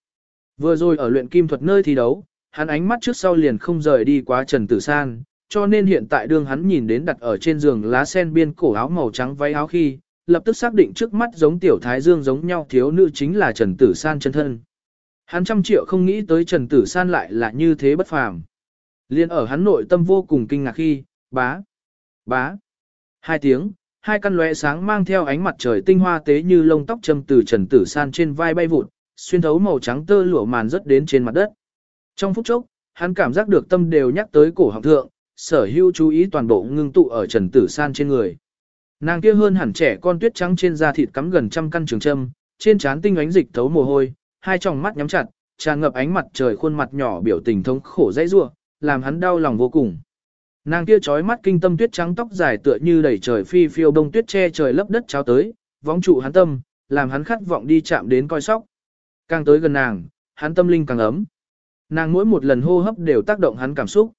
Vừa rồi ở luyện kim thuật nơi thi đấu, hắn ánh mắt trước sau liền không rời đi quá Trần Tử San, cho nên hiện tại đương hắn nhìn đến đặt ở trên giường lá sen biên cổ áo màu trắng váy áo khi, lập tức xác định trước mắt giống tiểu thái dương giống nhau thiếu nữ chính là Trần Tử San chân thân. Hắn trăm triệu không nghĩ tới Trần Tử San lại là như thế bất phàm. Liên ở hắn nội tâm vô cùng kinh ngạc khi, bá, bá, hai tiếng, hai căn lóe sáng mang theo ánh mặt trời tinh hoa tế như lông tóc châm từ Trần Tử San trên vai bay vụt, xuyên thấu màu trắng tơ lụa màn rất đến trên mặt đất. Trong phút chốc, hắn cảm giác được tâm đều nhắc tới cổ họng thượng, sở hữu chú ý toàn bộ ngưng tụ ở Trần Tử San trên người. Nàng kia hơn hẳn trẻ con tuyết trắng trên da thịt cắm gần trăm căn trường châm, trên trán tinh ánh dịch thấu mồ hôi, hai tròng mắt nhắm chặt, tràn ngập ánh mặt trời khuôn mặt nhỏ biểu tình thống khổ dãy rủa, làm hắn đau lòng vô cùng. Nàng kia trói mắt kinh tâm tuyết trắng tóc dài tựa như đẩy trời phi phiêu đông tuyết che trời lấp đất cháo tới, vóng trụ hắn tâm, làm hắn khát vọng đi chạm đến coi sóc. Càng tới gần nàng, hắn tâm linh càng ấm. Nàng mỗi một lần hô hấp đều tác động hắn cảm xúc.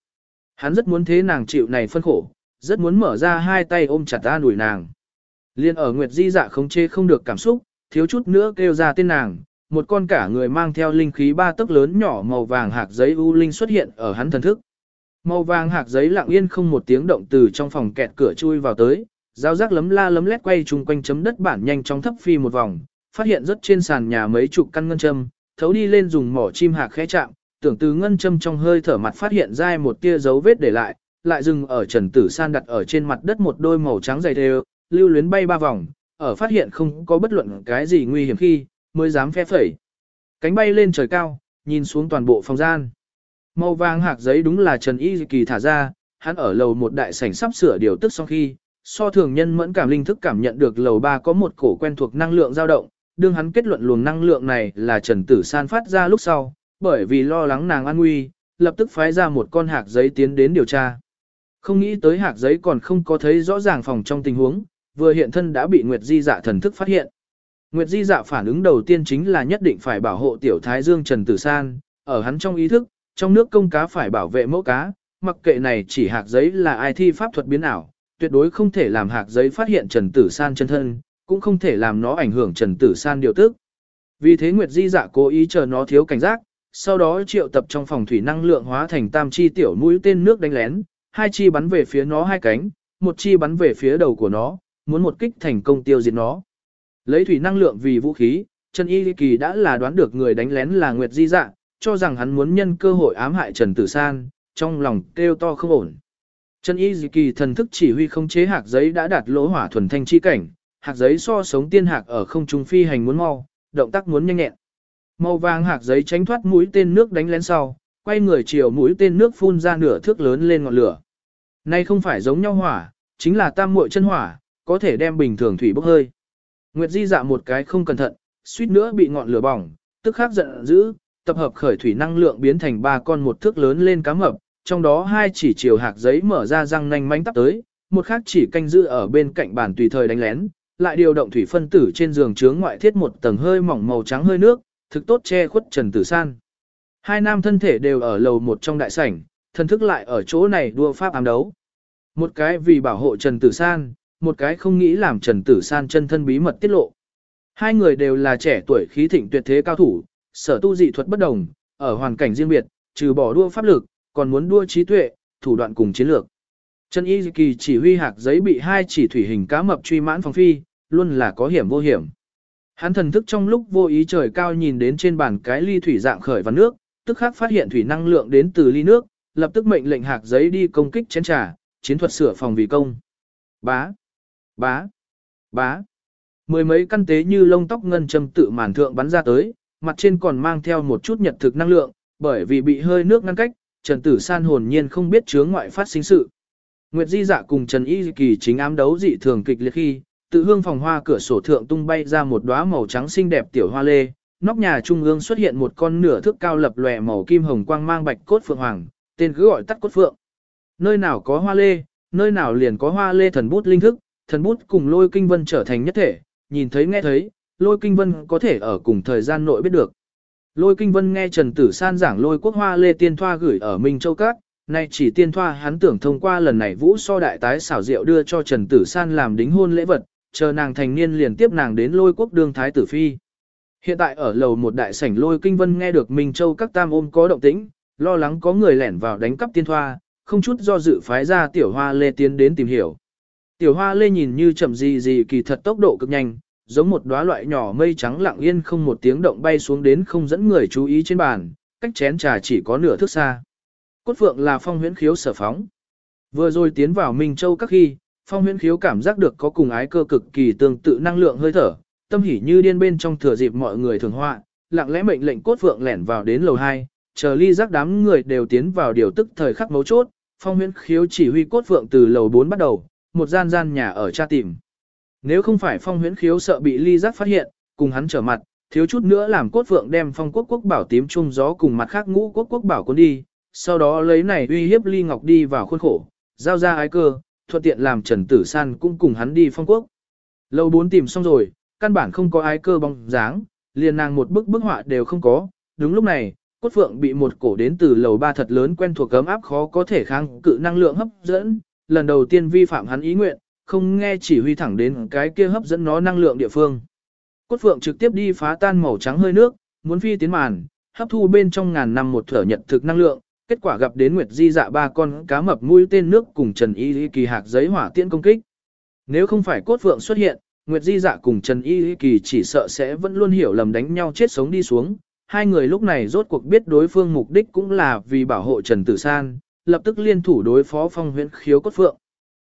Hắn rất muốn thế nàng chịu này phân khổ, rất muốn mở ra hai tay ôm chặt ta đuổi nàng. Liên ở Nguyệt Di dạ không chê không được cảm xúc, thiếu chút nữa kêu ra tên nàng, một con cả người mang theo linh khí ba tấc lớn nhỏ màu vàng hạc giấy u linh xuất hiện ở hắn thần thức. Màu vàng hạc giấy lặng yên không một tiếng động từ trong phòng kẹt cửa chui vào tới, giao giác lấm la lấm lét quay chung quanh chấm đất bản nhanh chóng thấp phi một vòng, phát hiện rất trên sàn nhà mấy chục căn ngân châm, thấu đi lên dùng mỏ chim hạc khẽ chạm, tưởng từ ngân châm trong hơi thở mặt phát hiện ra một tia dấu vết để lại, lại dừng ở Trần Tử San đặt ở trên mặt đất một đôi màu trắng dày đều, lưu luyến bay ba vòng, ở phát hiện không có bất luận cái gì nguy hiểm khi, mới dám phe phẩy. Cánh bay lên trời cao, nhìn xuống toàn bộ phòng gian. Màu vàng hạc giấy đúng là Trần Y Kỳ thả ra, hắn ở lầu một đại sảnh sắp sửa điều tức sau khi, so thường nhân mẫn cảm linh thức cảm nhận được lầu ba có một cổ quen thuộc năng lượng dao động, đương hắn kết luận luồng năng lượng này là Trần Tử San phát ra lúc sau, bởi vì lo lắng nàng an nguy, lập tức phái ra một con hạc giấy tiến đến điều tra. Không nghĩ tới hạc giấy còn không có thấy rõ ràng phòng trong tình huống, vừa hiện thân đã bị Nguyệt Di dạ thần thức phát hiện. Nguyệt Di dạ phản ứng đầu tiên chính là nhất định phải bảo hộ tiểu thái dương Trần Tử San, ở hắn trong ý thức, trong nước công cá phải bảo vệ mẫu cá, mặc kệ này chỉ hạc giấy là ai thi pháp thuật biến ảo, tuyệt đối không thể làm hạc giấy phát hiện Trần Tử San chân thân, cũng không thể làm nó ảnh hưởng Trần Tử San điều tức. Vì thế Nguyệt Di dạ cố ý chờ nó thiếu cảnh giác, sau đó triệu tập trong phòng thủy năng lượng hóa thành tam chi tiểu mũi tên nước đánh lén, hai chi bắn về phía nó hai cánh, một chi bắn về phía đầu của nó, muốn một kích thành công tiêu diệt nó. Lấy thủy năng lượng vì vũ khí, Trần Y Kỳ đã là đoán được người đánh lén là Nguyệt Di Dạ, cho rằng hắn muốn nhân cơ hội ám hại Trần Tử San, trong lòng kêu to không ổn. Trần Y Kỳ thần thức chỉ huy không chế hạc giấy đã đạt lỗ hỏa thuần thanh chi cảnh, hạc giấy so sống tiên hạc ở không trung phi hành muốn mau, động tác muốn nhanh nhẹn. Màu vàng hạc giấy tránh thoát mũi tên nước đánh lén sau, quay người chiều mũi tên nước phun ra nửa thước lớn lên ngọn lửa. Nay không phải giống nhau hỏa, chính là tam muội chân hỏa, có thể đem bình thường thủy bốc hơi. Nguyệt Di dạ một cái không cẩn thận, suýt nữa bị ngọn lửa bỏng, tức khắc giận dữ, tập hợp khởi thủy năng lượng biến thành ba con một thước lớn lên cá mập, trong đó hai chỉ chiều hạc giấy mở ra răng nanh manh tắp tới, một khác chỉ canh giữ ở bên cạnh bàn tùy thời đánh lén, lại điều động thủy phân tử trên giường chướng ngoại thiết một tầng hơi mỏng màu trắng hơi nước, thực tốt che khuất Trần Tử San. Hai nam thân thể đều ở lầu một trong đại sảnh, thân thức lại ở chỗ này đua pháp ám đấu. Một cái vì bảo hộ Trần Tử San, một cái không nghĩ làm Trần Tử San chân thân bí mật tiết lộ. Hai người đều là trẻ tuổi khí thịnh tuyệt thế cao thủ, sở tu dị thuật bất đồng, ở hoàn cảnh riêng biệt, trừ bỏ đua pháp lực, còn muốn đua trí tuệ, thủ đoạn cùng chiến lược. Trần Y Kỳ chỉ huy hạc giấy bị hai chỉ thủy hình cá mập truy mãn phòng phi, luôn là có hiểm vô hiểm. Hắn thần thức trong lúc vô ý trời cao nhìn đến trên bàn cái ly thủy dạng khởi và nước, tức khắc phát hiện thủy năng lượng đến từ ly nước, lập tức mệnh lệnh hạc giấy đi công kích chén trà, chiến thuật sửa phòng vì công. Bá, bá, bá. Mười mấy căn tế như lông tóc ngân châm tự màn thượng bắn ra tới, mặt trên còn mang theo một chút nhật thực năng lượng, bởi vì bị hơi nước ngăn cách, Trần Tử San hồn nhiên không biết chướng ngoại phát sinh sự. Nguyệt Di Dạ cùng Trần Y Kỳ chính ám đấu dị thường kịch liệt khi, tự hương phòng hoa cửa sổ thượng tung bay ra một đóa màu trắng xinh đẹp tiểu hoa lê, nóc nhà trung ương xuất hiện một con nửa thước cao lập lòe màu kim hồng quang mang bạch cốt phượng hoàng, tên cứ gọi tắt cốt phượng. Nơi nào có hoa lê, nơi nào liền có hoa lê thần bút linh thức, thần bút cùng lôi kinh vân trở thành nhất thể, nhìn thấy nghe thấy, lôi kinh vân có thể ở cùng thời gian nội biết được. Lôi kinh vân nghe Trần Tử San giảng lôi quốc hoa lê tiên thoa gửi ở Minh Châu Các, nay chỉ tiên thoa hắn tưởng thông qua lần này vũ so đại tái xảo diệu đưa cho Trần Tử San làm đính hôn lễ vật, chờ nàng thành niên liền tiếp nàng đến lôi quốc đương thái tử phi. Hiện tại ở lầu một đại sảnh lôi kinh vân nghe được Minh Châu các tam ôm có động tĩnh, lo lắng có người lẻn vào đánh cắp tiên thoa, không chút do dự phái ra tiểu hoa lê tiến đến tìm hiểu. Tiểu hoa lê nhìn như chậm gì gì kỳ thật tốc độ cực nhanh, giống một đóa loại nhỏ mây trắng lặng yên không một tiếng động bay xuống đến không dẫn người chú ý trên bàn, cách chén trà chỉ có nửa thước xa. Cốt phượng là phong huyễn khiếu sở phóng. Vừa rồi tiến vào Minh Châu các khi, phong huyễn khiếu cảm giác được có cùng ái cơ cực kỳ tương tự năng lượng hơi thở, tâm hỉ như điên bên trong thừa dịp mọi người thường họa, lặng lẽ mệnh lệnh cốt phượng lẻn vào đến lầu 2, chờ ly giác đám người đều tiến vào điều tức thời khắc mấu chốt, phong huyễn khiếu chỉ huy cốt phượng từ lầu 4 bắt đầu, một gian gian nhà ở tra tìm. Nếu không phải phong huyễn khiếu sợ bị ly giác phát hiện, cùng hắn trở mặt, thiếu chút nữa làm cốt phượng đem phong quốc quốc bảo tím chung gió cùng mặt khác ngũ quốc quốc bảo cuốn đi, sau đó lấy này uy hiếp ly ngọc đi vào khuôn khổ, giao ra ái cơ, thuận tiện làm Trần Tử San cũng cùng hắn đi phong quốc. Lâu bốn tìm xong rồi, căn bản không có ai cơ bóng dáng, liền nàng một bức bức họa đều không có, đúng lúc này, cốt phượng bị một cổ đến từ lầu ba thật lớn quen thuộc cấm áp khó có thể kháng cự năng lượng hấp dẫn, lần đầu tiên vi phạm hắn ý nguyện, không nghe chỉ huy thẳng đến cái kia hấp dẫn nó năng lượng địa phương. Cốt phượng trực tiếp đi phá tan màu trắng hơi nước, muốn phi tiến màn, hấp thu bên trong ngàn năm một thở nhận thực năng lượng, kết quả gặp đến Nguyệt Di dạ ba con cá mập mũi tên nước cùng Trần Y Kỳ hạc giấy hỏa tiễn công kích. Nếu không phải cốt phượng xuất hiện, Nguyệt Di Dạ cùng Trần Y Kỳ chỉ sợ sẽ vẫn luôn hiểu lầm đánh nhau chết sống đi xuống. Hai người lúc này rốt cuộc biết đối phương mục đích cũng là vì bảo hộ Trần Tử San, lập tức liên thủ đối phó phong huyễn khiếu cốt phượng.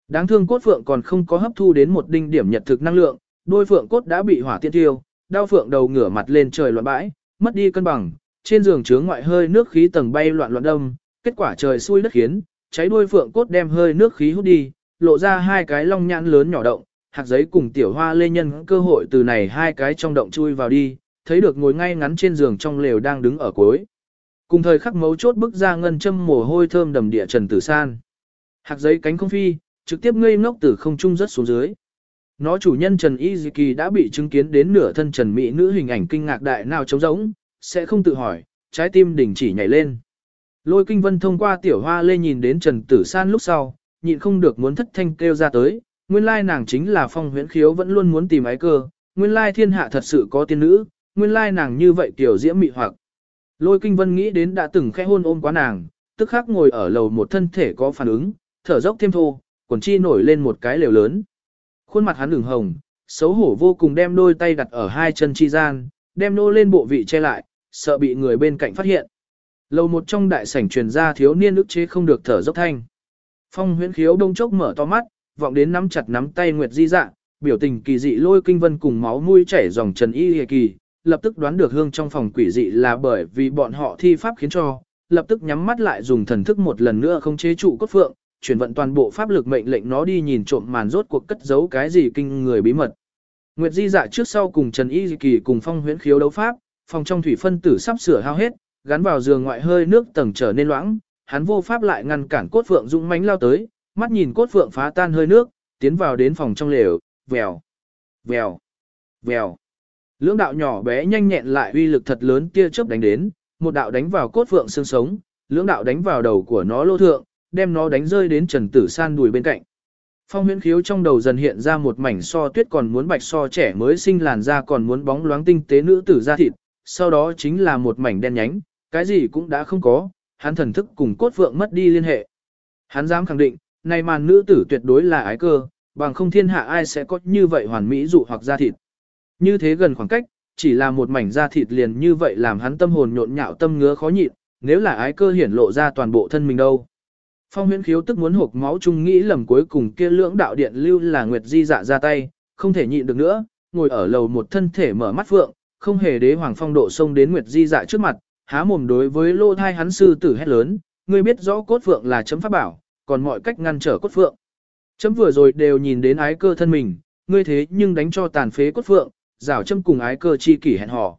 Đáng thương cốt phượng còn không có hấp thu đến một đinh điểm nhật thực năng lượng, đôi phượng cốt đã bị hỏa tiễn tiêu, đau phượng đầu ngửa mặt lên trời loạn bãi, mất đi cân bằng, trên giường chứa ngoại hơi nước khí tầng bay loạn loạn đông kết quả trời xui đất khiến, cháy đuôi phượng cốt đem hơi nước khí hút đi, lộ ra hai cái long nhãn lớn nhỏ động, hạt giấy cùng tiểu hoa lê nhân cơ hội từ này hai cái trong động chui vào đi, thấy được ngồi ngay ngắn trên giường trong lều đang đứng ở cuối. Cùng thời khắc mấu chốt bức ra ngân châm mồ hôi thơm đầm địa trần tử san. Hạt giấy cánh không phi, trực tiếp ngây ngốc từ không trung rất xuống dưới. Nó chủ nhân Trần Y Di Kỳ đã bị chứng kiến đến nửa thân Trần Mỹ nữ hình ảnh kinh ngạc đại nào trống rỗng, sẽ không tự hỏi, trái tim đình chỉ nhảy lên. Lôi kinh vân thông qua tiểu hoa lê nhìn đến Trần Tử San lúc sau, nhịn không được muốn thất thanh kêu ra tới, nguyên lai nàng chính là phong huyễn khiếu vẫn luôn muốn tìm ái cơ, nguyên lai thiên hạ thật sự có tiên nữ, nguyên lai nàng như vậy tiểu diễm mị hoặc. Lôi kinh vân nghĩ đến đã từng khẽ hôn ôm quá nàng, tức khắc ngồi ở lầu một thân thể có phản ứng, thở dốc thêm thô, quần chi nổi lên một cái lều lớn. Khuôn mặt hắn đường hồng, xấu hổ vô cùng đem đôi tay đặt ở hai chân chi gian, đem nô lên bộ vị che lại, sợ bị người bên cạnh phát hiện. Lầu một trong đại sảnh truyền ra thiếu niên ức chế không được thở dốc thanh. Phong huyễn khiếu đông chốc mở to mắt, vọng đến nắm chặt nắm tay Nguyệt Di dạ, biểu tình kỳ dị lôi kinh vân cùng máu mũi chảy dòng trần y hề kỳ, lập tức đoán được hương trong phòng quỷ dị là bởi vì bọn họ thi pháp khiến cho, lập tức nhắm mắt lại dùng thần thức một lần nữa không chế trụ cốt phượng, chuyển vận toàn bộ pháp lực mệnh lệnh nó đi nhìn trộm màn rốt cuộc cất giấu cái gì kinh người bí mật. Nguyệt Di dạ trước sau cùng Trần Y Kỳ cùng Phong Huyễn Khiếu đấu pháp, phòng trong thủy phân tử sắp sửa hao hết, gắn vào giường ngoại hơi nước tầng trở nên loãng, hắn vô pháp lại ngăn cản cốt phượng dũng mãnh lao tới, mắt nhìn cốt phượng phá tan hơi nước, tiến vào đến phòng trong lều, vèo, vèo, vèo. Lưỡng đạo nhỏ bé nhanh nhẹn lại uy lực thật lớn tia chớp đánh đến, một đạo đánh vào cốt phượng xương sống, lưỡng đạo đánh vào đầu của nó lô thượng, đem nó đánh rơi đến Trần Tử San đùi bên cạnh. Phong huyễn khiếu trong đầu dần hiện ra một mảnh so tuyết còn muốn bạch so trẻ mới sinh làn da còn muốn bóng loáng tinh tế nữ tử da thịt, sau đó chính là một mảnh đen nhánh, cái gì cũng đã không có, hắn thần thức cùng cốt vượng mất đi liên hệ. Hắn dám khẳng định, này màn nữ tử tuyệt đối là ái cơ, bằng không thiên hạ ai sẽ có như vậy hoàn mỹ dụ hoặc da thịt. Như thế gần khoảng cách, chỉ là một mảnh da thịt liền như vậy làm hắn tâm hồn nhộn nhạo tâm ngứa khó nhịn, nếu là ái cơ hiển lộ ra toàn bộ thân mình đâu. Phong huyễn khiếu tức muốn hộp máu chung nghĩ lầm cuối cùng kia lưỡng đạo điện lưu là Nguyệt Di dạ ra tay, không thể nhịn được nữa, ngồi ở lầu một thân thể mở mắt phượng, không hề đế hoàng phong độ xông đến Nguyệt Di dạ trước mặt, há mồm đối với lô thai hắn sư tử hét lớn, ngươi biết rõ cốt phượng là chấm pháp bảo, còn mọi cách ngăn trở cốt phượng. Chấm vừa rồi đều nhìn đến ái cơ thân mình, ngươi thế nhưng đánh cho tàn phế cốt phượng, rảo châm cùng ái cơ chi kỷ hẹn hò.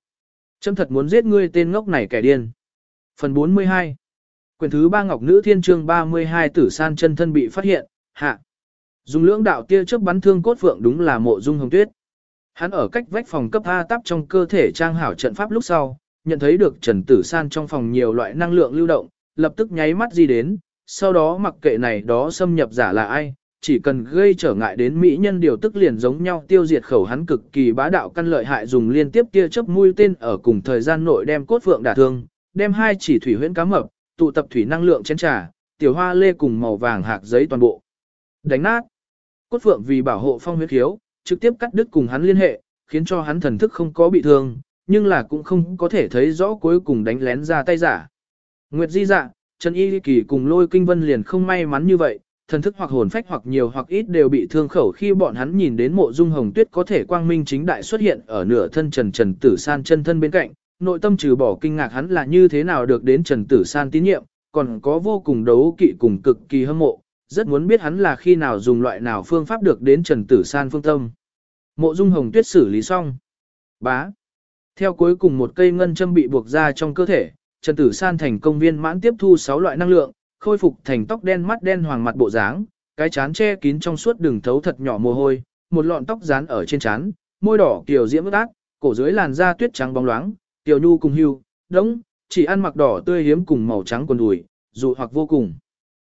Chấm thật muốn giết ngươi tên ngốc này kẻ điên. Phần 42 Quyền thứ ba Ngọc Nữ Thiên Trương 32 tử san chân thân bị phát hiện, hạ. Dùng lưỡng đạo tia chớp bắn thương cốt phượng đúng là mộ dung hồng tuyết. Hắn ở cách vách phòng cấp A tắp trong cơ thể trang hảo trận pháp lúc sau, nhận thấy được Trần Tử San trong phòng nhiều loại năng lượng lưu động, lập tức nháy mắt gì đến, sau đó mặc kệ này đó xâm nhập giả là ai, chỉ cần gây trở ngại đến mỹ nhân điều tức liền giống nhau tiêu diệt khẩu hắn cực kỳ bá đạo căn lợi hại dùng liên tiếp tia chớp mũi tên ở cùng thời gian nội đem cốt phượng đả thương, đem hai chỉ thủy huyễn cá mập, tụ tập thủy năng lượng chén trà, tiểu hoa lê cùng màu vàng hạc giấy toàn bộ. Đánh nát. Cốt phượng vì bảo hộ phong huyết khiếu, trực tiếp cắt đứt cùng hắn liên hệ, khiến cho hắn thần thức không có bị thương, nhưng là cũng không có thể thấy rõ cuối cùng đánh lén ra tay giả. Nguyệt di dạ, Trần Y Kỳ cùng lôi kinh vân liền không may mắn như vậy, thần thức hoặc hồn phách hoặc nhiều hoặc ít đều bị thương khẩu khi bọn hắn nhìn đến mộ dung hồng tuyết có thể quang minh chính đại xuất hiện ở nửa thân trần trần tử san chân thân bên cạnh, nội tâm trừ bỏ kinh ngạc hắn là như thế nào được đến Trần Tử San tín nhiệm, còn có vô cùng đấu kỵ cùng cực kỳ hâm mộ, rất muốn biết hắn là khi nào dùng loại nào phương pháp được đến Trần Tử San phương tâm. Mộ Dung Hồng Tuyết xử lý xong. Bá. Theo cuối cùng một cây ngân châm bị buộc ra trong cơ thể, Trần Tử San thành công viên mãn tiếp thu 6 loại năng lượng, khôi phục thành tóc đen mắt đen hoàng mặt bộ dáng, cái chán che kín trong suốt đường thấu thật nhỏ mồ hôi, một lọn tóc dán ở trên trán, môi đỏ kiều diễm ướt át, cổ dưới làn da tuyết trắng bóng loáng, Tiểu Nhu cùng hưu, đống, chỉ ăn mặc đỏ tươi hiếm cùng màu trắng quần đùi, dụ hoặc vô cùng.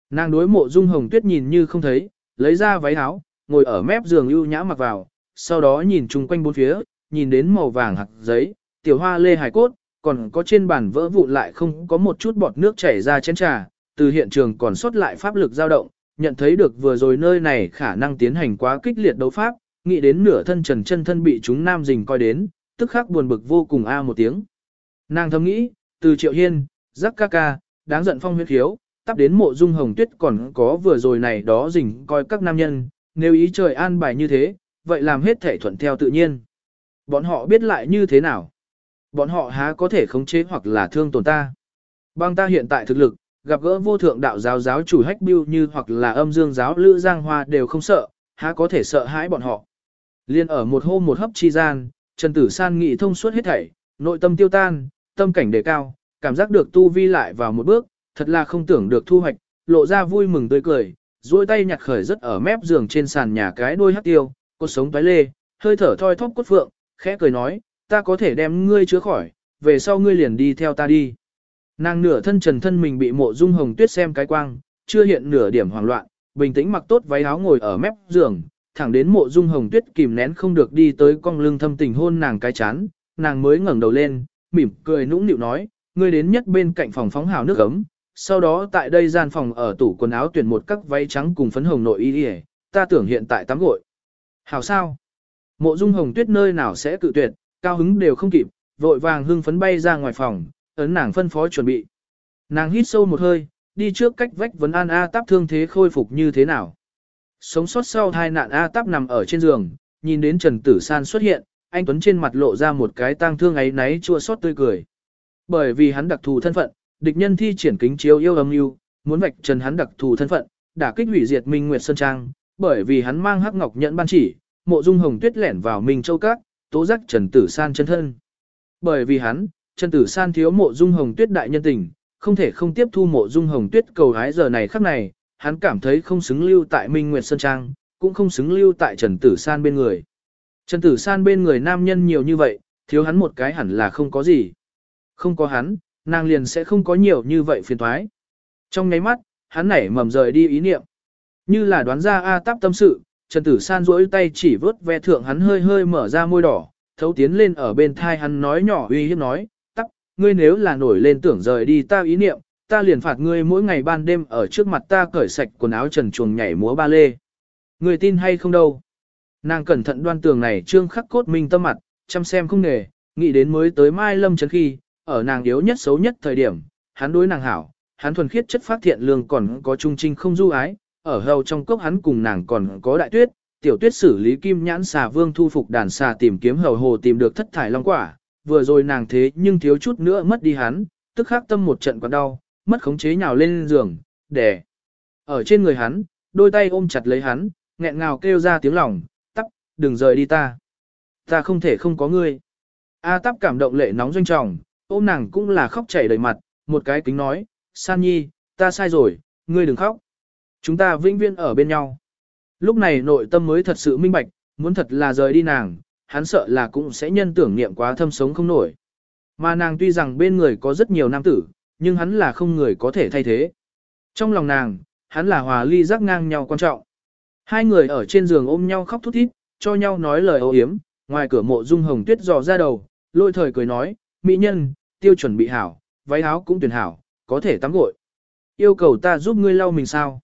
Nàng đối mộ dung hồng tuyết nhìn như không thấy, lấy ra váy áo, ngồi ở mép giường ưu nhã mặc vào, sau đó nhìn chung quanh bốn phía, nhìn đến màu vàng hạt giấy, tiểu hoa lê hải cốt, còn có trên bàn vỡ vụn lại không có một chút bọt nước chảy ra chén trà, từ hiện trường còn sót lại pháp lực dao động, nhận thấy được vừa rồi nơi này khả năng tiến hành quá kích liệt đấu pháp, nghĩ đến nửa thân trần chân thân bị chúng nam dình coi đến, tức khắc buồn bực vô cùng a một tiếng. Nàng thầm nghĩ, từ triệu hiên, giác ca ca, đáng giận phong huyết khiếu, tắp đến mộ dung hồng tuyết còn có vừa rồi này đó dình coi các nam nhân, nếu ý trời an bài như thế, vậy làm hết thể thuận theo tự nhiên. Bọn họ biết lại như thế nào? Bọn họ há có thể khống chế hoặc là thương tổn ta? Bằng ta hiện tại thực lực, gặp gỡ vô thượng đạo giáo giáo chủ hách biêu như hoặc là âm dương giáo lữ giang hoa đều không sợ, há có thể sợ hãi bọn họ. Liên ở một hôm một hấp chi gian, Trần Tử San nghị thông suốt hết thảy, nội tâm tiêu tan, tâm cảnh đề cao, cảm giác được tu vi lại vào một bước, thật là không tưởng được thu hoạch, lộ ra vui mừng tươi cười, duỗi tay nhặt khởi rất ở mép giường trên sàn nhà cái đôi hắc tiêu, cột sống toái lê, hơi thở thoi thóp cốt phượng, khẽ cười nói, ta có thể đem ngươi chứa khỏi, về sau ngươi liền đi theo ta đi. Nàng nửa thân trần thân mình bị mộ dung hồng tuyết xem cái quang, chưa hiện nửa điểm hoảng loạn, bình tĩnh mặc tốt váy áo ngồi ở mép giường, thẳng đến mộ dung hồng tuyết kìm nén không được đi tới cong lưng thâm tình hôn nàng cái chán, nàng mới ngẩng đầu lên, mỉm cười nũng nịu nói, ngươi đến nhất bên cạnh phòng phóng hào nước ấm, sau đó tại đây gian phòng ở tủ quần áo tuyển một các váy trắng cùng phấn hồng nội y ta tưởng hiện tại tắm gội. Hảo sao? Mộ dung hồng tuyết nơi nào sẽ cự tuyệt, cao hứng đều không kịp, vội vàng hưng phấn bay ra ngoài phòng, ấn nàng phân phó chuẩn bị. Nàng hít sâu một hơi, đi trước cách vách vấn an A táp thương thế khôi phục như thế nào. Sống sót sau hai nạn A táp nằm ở trên giường, nhìn đến Trần Tử San xuất hiện, anh Tuấn trên mặt lộ ra một cái tang thương ấy náy chua xót tươi cười. Bởi vì hắn đặc thù thân phận, địch nhân thi triển kính chiếu yêu âm mưu, muốn vạch trần hắn đặc thù thân phận, đả kích hủy diệt Minh Nguyệt Sơn Trang, bởi vì hắn mang hắc ngọc nhận ban chỉ, mộ dung hồng tuyết lẻn vào Minh Châu Các, tố giác Trần Tử San chân thân. Bởi vì hắn, Trần Tử San thiếu mộ dung hồng tuyết đại nhân tình, không thể không tiếp thu mộ dung hồng tuyết cầu hái giờ này khắc này, hắn cảm thấy không xứng lưu tại Minh Nguyệt Sơn Trang, cũng không xứng lưu tại Trần Tử San bên người. Trần Tử San bên người nam nhân nhiều như vậy, thiếu hắn một cái hẳn là không có gì. Không có hắn, nàng liền sẽ không có nhiều như vậy phiền thoái. Trong nháy mắt, hắn nảy mầm rời đi ý niệm. Như là đoán ra A táp tâm sự, Trần Tử San duỗi tay chỉ vớt ve thượng hắn hơi hơi mở ra môi đỏ, thấu tiến lên ở bên thai hắn nói nhỏ uy hiếp nói, tắc, ngươi nếu là nổi lên tưởng rời đi ta ý niệm, ta liền phạt ngươi mỗi ngày ban đêm ở trước mặt ta cởi sạch quần áo trần chuồng nhảy múa ba lê. Ngươi tin hay không đâu? Nàng cẩn thận đoan tường này trương khắc cốt minh tâm mặt, chăm xem không nghề, nghĩ đến mới tới mai lâm chấn khi, ở nàng yếu nhất xấu nhất thời điểm, hắn đối nàng hảo, hắn thuần khiết chất phát thiện lương còn có trung trinh không du ái, ở hầu trong cốc hắn cùng nàng còn có đại tuyết, tiểu tuyết xử lý kim nhãn xà vương thu phục đàn xà tìm kiếm hầu hồ tìm được thất thải long quả, vừa rồi nàng thế nhưng thiếu chút nữa mất đi hắn, tức khắc tâm một trận quặn đau, mất khống chế nhào lên giường, đè ở trên người hắn, đôi tay ôm chặt lấy hắn, nghẹn ngào kêu ra tiếng lòng, tắc, đừng rời đi ta. Ta không thể không có ngươi. A tắp cảm động lệ nóng doanh trọng, ôm nàng cũng là khóc chảy đầy mặt, một cái kính nói, San Nhi, ta sai rồi, ngươi đừng khóc. Chúng ta vĩnh viễn ở bên nhau. Lúc này nội tâm mới thật sự minh bạch, muốn thật là rời đi nàng, hắn sợ là cũng sẽ nhân tưởng niệm quá thâm sống không nổi. Mà nàng tuy rằng bên người có rất nhiều nam tử, nhưng hắn là không người có thể thay thế. Trong lòng nàng, hắn là hòa ly giác ngang nhau quan trọng. Hai người ở trên giường ôm nhau khóc thút thít, cho nhau nói lời âu yếm, ngoài cửa mộ dung hồng tuyết dò ra đầu, lôi thời cười nói, mỹ nhân, tiêu chuẩn bị hảo, váy áo cũng tuyển hảo, có thể tắm gội. Yêu cầu ta giúp ngươi lau mình sao?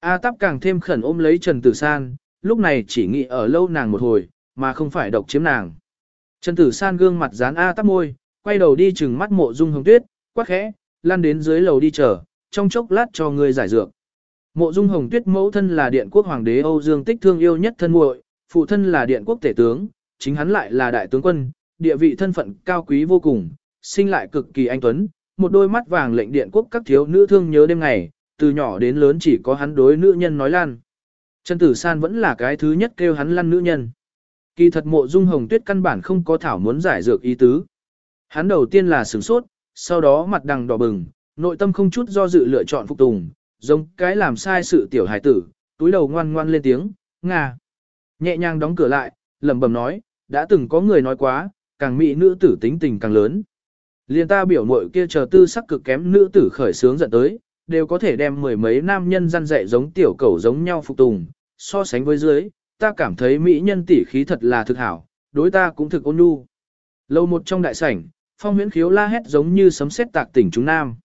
A tắp càng thêm khẩn ôm lấy Trần Tử San, lúc này chỉ nghĩ ở lâu nàng một hồi, mà không phải độc chiếm nàng. Trần Tử San gương mặt dán A tắp môi, quay đầu đi chừng mắt mộ dung hồng tuyết, quát khẽ, lăn đến dưới lầu đi chờ, trong chốc lát cho người giải dược. Mộ dung hồng tuyết mẫu thân là điện quốc hoàng đế Âu Dương Tích thương yêu nhất thân muội, phụ thân là điện quốc tể tướng, chính hắn lại là đại tướng quân, địa vị thân phận cao quý vô cùng, sinh lại cực kỳ anh tuấn, một đôi mắt vàng lệnh điện quốc các thiếu nữ thương nhớ đêm ngày, từ nhỏ đến lớn chỉ có hắn đối nữ nhân nói lan. Trần Tử San vẫn là cái thứ nhất kêu hắn lăn nữ nhân. Kỳ thật mộ dung hồng tuyết căn bản không có thảo muốn giải dược ý tứ. Hắn đầu tiên là sửng sốt, sau đó mặt đằng đỏ bừng, nội tâm không chút do dự lựa chọn phục tùng, giống cái làm sai sự tiểu hải tử, túi đầu ngoan ngoan lên tiếng, ngà. Nhẹ nhàng đóng cửa lại, lẩm bẩm nói, đã từng có người nói quá, càng mỹ nữ tử tính tình càng lớn. Liên ta biểu mội kia chờ tư sắc cực kém nữ tử khởi sướng giận tới, đều có thể đem mười mấy nam nhân răn dạy giống tiểu cẩu giống nhau phục tùng, so sánh với dưới, ta cảm thấy mỹ nhân tỷ khí thật là thực hảo, đối ta cũng thực ôn nhu. Lâu một trong đại sảnh, phong huyễn khiếu la hét giống như sấm sét tạc tỉnh chúng nam.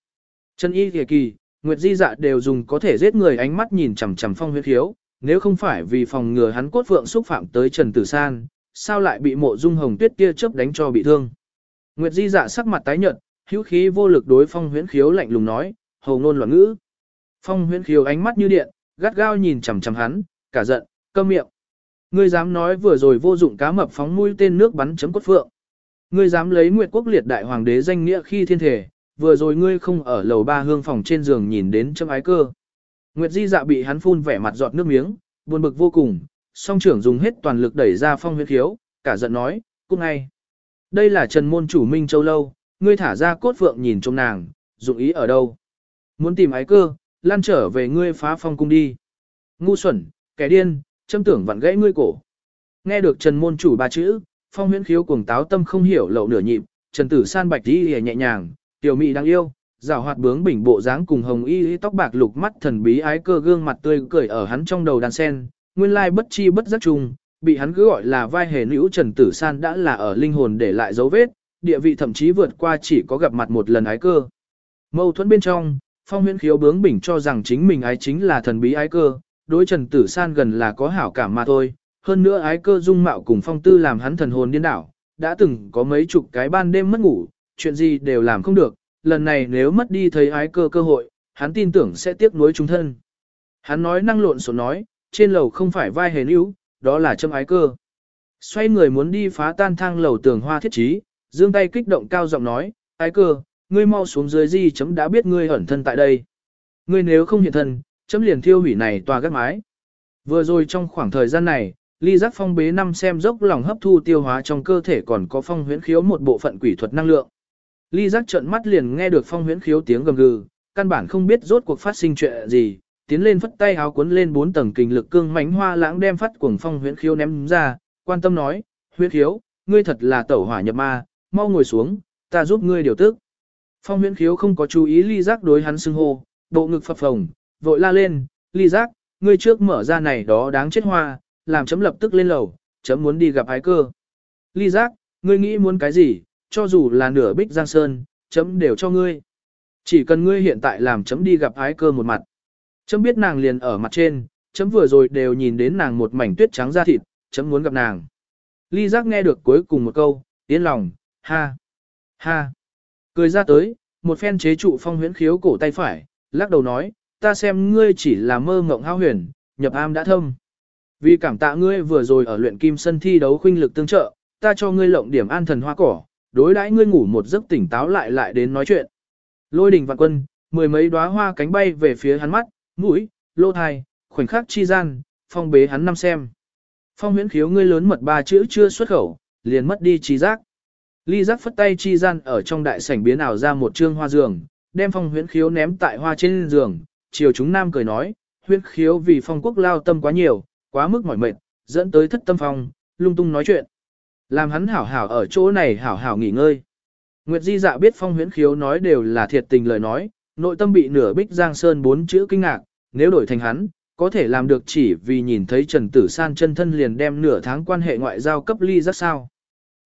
Chân y kìa kỳ, Nguyệt Di Dạ đều dùng có thể giết người ánh mắt nhìn chằm chằm Phong Huyễn Khiếu, nếu không phải vì phòng ngừa hắn cốt phượng xúc phạm tới Trần Tử San, sao lại bị Mộ Dung Hồng Tuyết kia chớp đánh cho bị thương. Nguyệt Di Dạ sắc mặt tái nhợt, hữu khí vô lực đối Phong Huyễn Khiếu lạnh lùng nói, hầu ngôn loạn ngữ. Phong Huyễn Khiếu ánh mắt như điện, gắt gao nhìn chằm chằm hắn, cả giận, câm miệng. Ngươi dám nói vừa rồi vô dụng cá mập phóng mũi tên nước bắn chấm cốt phượng. Ngươi dám lấy Nguyệt Quốc liệt đại hoàng đế danh nghĩa khi thiên thể, vừa rồi ngươi không ở lầu ba hương phòng trên giường nhìn đến châm ái cơ. Nguyệt Di dạ bị hắn phun vẻ mặt giọt nước miếng, buồn bực vô cùng, song trưởng dùng hết toàn lực đẩy ra phong huyết khiếu, cả giận nói, cút ngay. Đây là trần môn chủ Minh Châu Lâu, ngươi thả ra cốt phượng nhìn trong nàng, dụng ý ở đâu. Muốn tìm ái cơ, lan trở về ngươi phá phong cung đi. Ngu xuẩn, kẻ điên, châm tưởng vặn gãy ngươi cổ. Nghe được trần môn chủ ba chữ, phong huyễn khiếu cuồng táo tâm không hiểu lậu nửa nhịp, trần tử san bạch đi nhẹ nhàng, tiểu mị đáng yêu, rào hoạt bướng bỉnh bộ dáng cùng hồng y tóc bạc lục mắt thần bí ái cơ gương mặt tươi cười ở hắn trong đầu đàn sen, nguyên lai bất chi bất giác chung, bị hắn cứ gọi là vai hề nữ Trần Tử San đã là ở linh hồn để lại dấu vết, địa vị thậm chí vượt qua chỉ có gặp mặt một lần ái cơ. Mâu thuẫn bên trong, phong huyễn khiếu bướng bỉnh cho rằng chính mình ái chính là thần bí ái cơ, đối Trần Tử San gần là có hảo cảm mà thôi, hơn nữa ái cơ dung mạo cùng phong tư làm hắn thần hồn điên đảo, đã từng có mấy chục cái ban đêm mất ngủ, chuyện gì đều làm không được, lần này nếu mất đi thấy ái cơ cơ hội, hắn tin tưởng sẽ tiếc nuối chúng thân. Hắn nói năng lộn xộn nói, trên lầu không phải vai hề níu, đó là châm ái cơ. Xoay người muốn đi phá tan thang lầu tường hoa thiết trí, dương tay kích động cao giọng nói, ái cơ, ngươi mau xuống dưới gì chấm đã biết ngươi ẩn thân tại đây. Ngươi nếu không hiện thân, chấm liền thiêu hủy này tòa gác mái. Vừa rồi trong khoảng thời gian này, ly giác phong bế năm xem dốc lòng hấp thu tiêu hóa trong cơ thể còn có phong huyễn khiếu một bộ phận quỷ thuật năng lượng. Ly giác trợn mắt liền nghe được phong huyễn khiếu tiếng gầm gừ, căn bản không biết rốt cuộc phát sinh chuyện gì, tiến lên phất tay háo cuốn lên bốn tầng kình lực cương mãnh hoa lãng đem phát cuồng phong huyễn khiếu ném ra, quan tâm nói, huyễn khiếu, ngươi thật là tẩu hỏa nhập ma, mau ngồi xuống, ta giúp ngươi điều tức. Phong huyễn khiếu không có chú ý ly giác đối hắn xưng hô, bộ ngực phập phồng, vội la lên, ly giác, ngươi trước mở ra này đó đáng chết hoa, làm chấm lập tức lên lầu, chấm muốn đi gặp ái cơ. Ly giác, ngươi nghĩ muốn cái gì, cho dù là nửa bích giang sơn, chấm đều cho ngươi. Chỉ cần ngươi hiện tại làm chấm đi gặp ái cơ một mặt. Chấm biết nàng liền ở mặt trên, chấm vừa rồi đều nhìn đến nàng một mảnh tuyết trắng da thịt, chấm muốn gặp nàng. Ly giác nghe được cuối cùng một câu, yên lòng, ha, ha. Cười ra tới, một phen chế trụ phong huyễn khiếu cổ tay phải, lắc đầu nói, ta xem ngươi chỉ là mơ mộng hao huyền, nhập am đã thâm. Vì cảm tạ ngươi vừa rồi ở luyện kim sân thi đấu khuynh lực tương trợ, ta cho ngươi lộng điểm an thần hoa cỏ, đối đãi ngươi ngủ một giấc tỉnh táo lại lại đến nói chuyện. Lôi đình vạn quân, mười mấy đóa hoa cánh bay về phía hắn mắt, mũi, lô thai, khoảnh khắc chi gian, phong bế hắn năm xem. Phong huyễn khiếu ngươi lớn mật ba chữ chưa xuất khẩu, liền mất đi trí giác. Ly giác phất tay chi gian ở trong đại sảnh biến ảo ra một trương hoa giường, đem phong huyễn khiếu ném tại hoa trên giường, chiều chúng nam cười nói, huyễn khiếu vì phong quốc lao tâm quá nhiều, quá mức mỏi mệt, dẫn tới thất tâm phong, lung tung nói chuyện. Làm hắn hảo hảo ở chỗ này hảo hảo nghỉ ngơi. Nguyệt Di dạ biết phong huyễn khiếu nói đều là thiệt tình lời nói, nội tâm bị nửa bích giang sơn bốn chữ kinh ngạc, nếu đổi thành hắn, có thể làm được chỉ vì nhìn thấy Trần Tử San chân thân liền đem nửa tháng quan hệ ngoại giao cấp ly rất sao.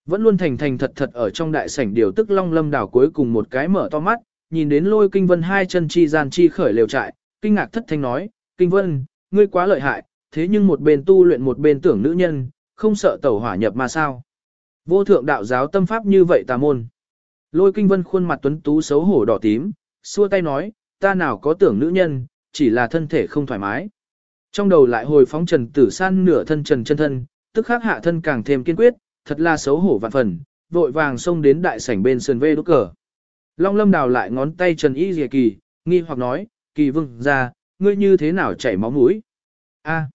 Vẫn luôn thành thành thật thật ở trong đại sảnh điều tức long lâm đảo cuối cùng một cái mở to mắt, nhìn đến lôi kinh vân hai chân chi gian chi khởi lều trại, kinh ngạc thất thanh nói, kinh vân, ngươi quá lợi hại, thế nhưng một bên tu luyện một bên tưởng nữ nhân, không sợ tẩu hỏa nhập mà sao. Vô thượng đạo giáo tâm pháp như vậy tà môn. Lôi kinh vân khuôn mặt tuấn tú xấu hổ đỏ tím, xua tay nói, ta nào có tưởng nữ nhân, chỉ là thân thể không thoải mái. Trong đầu lại hồi phóng trần tử san nửa thân trần chân thân, tức khắc hạ thân càng thêm kiên quyết, thật là xấu hổ vạn phần, vội vàng xông đến đại sảnh bên sườn vê đốt cờ. Long lâm đào lại ngón tay trần y dìa kỳ, nghi hoặc nói, kỳ vương ra, ngươi như thế nào chảy máu mũi? A.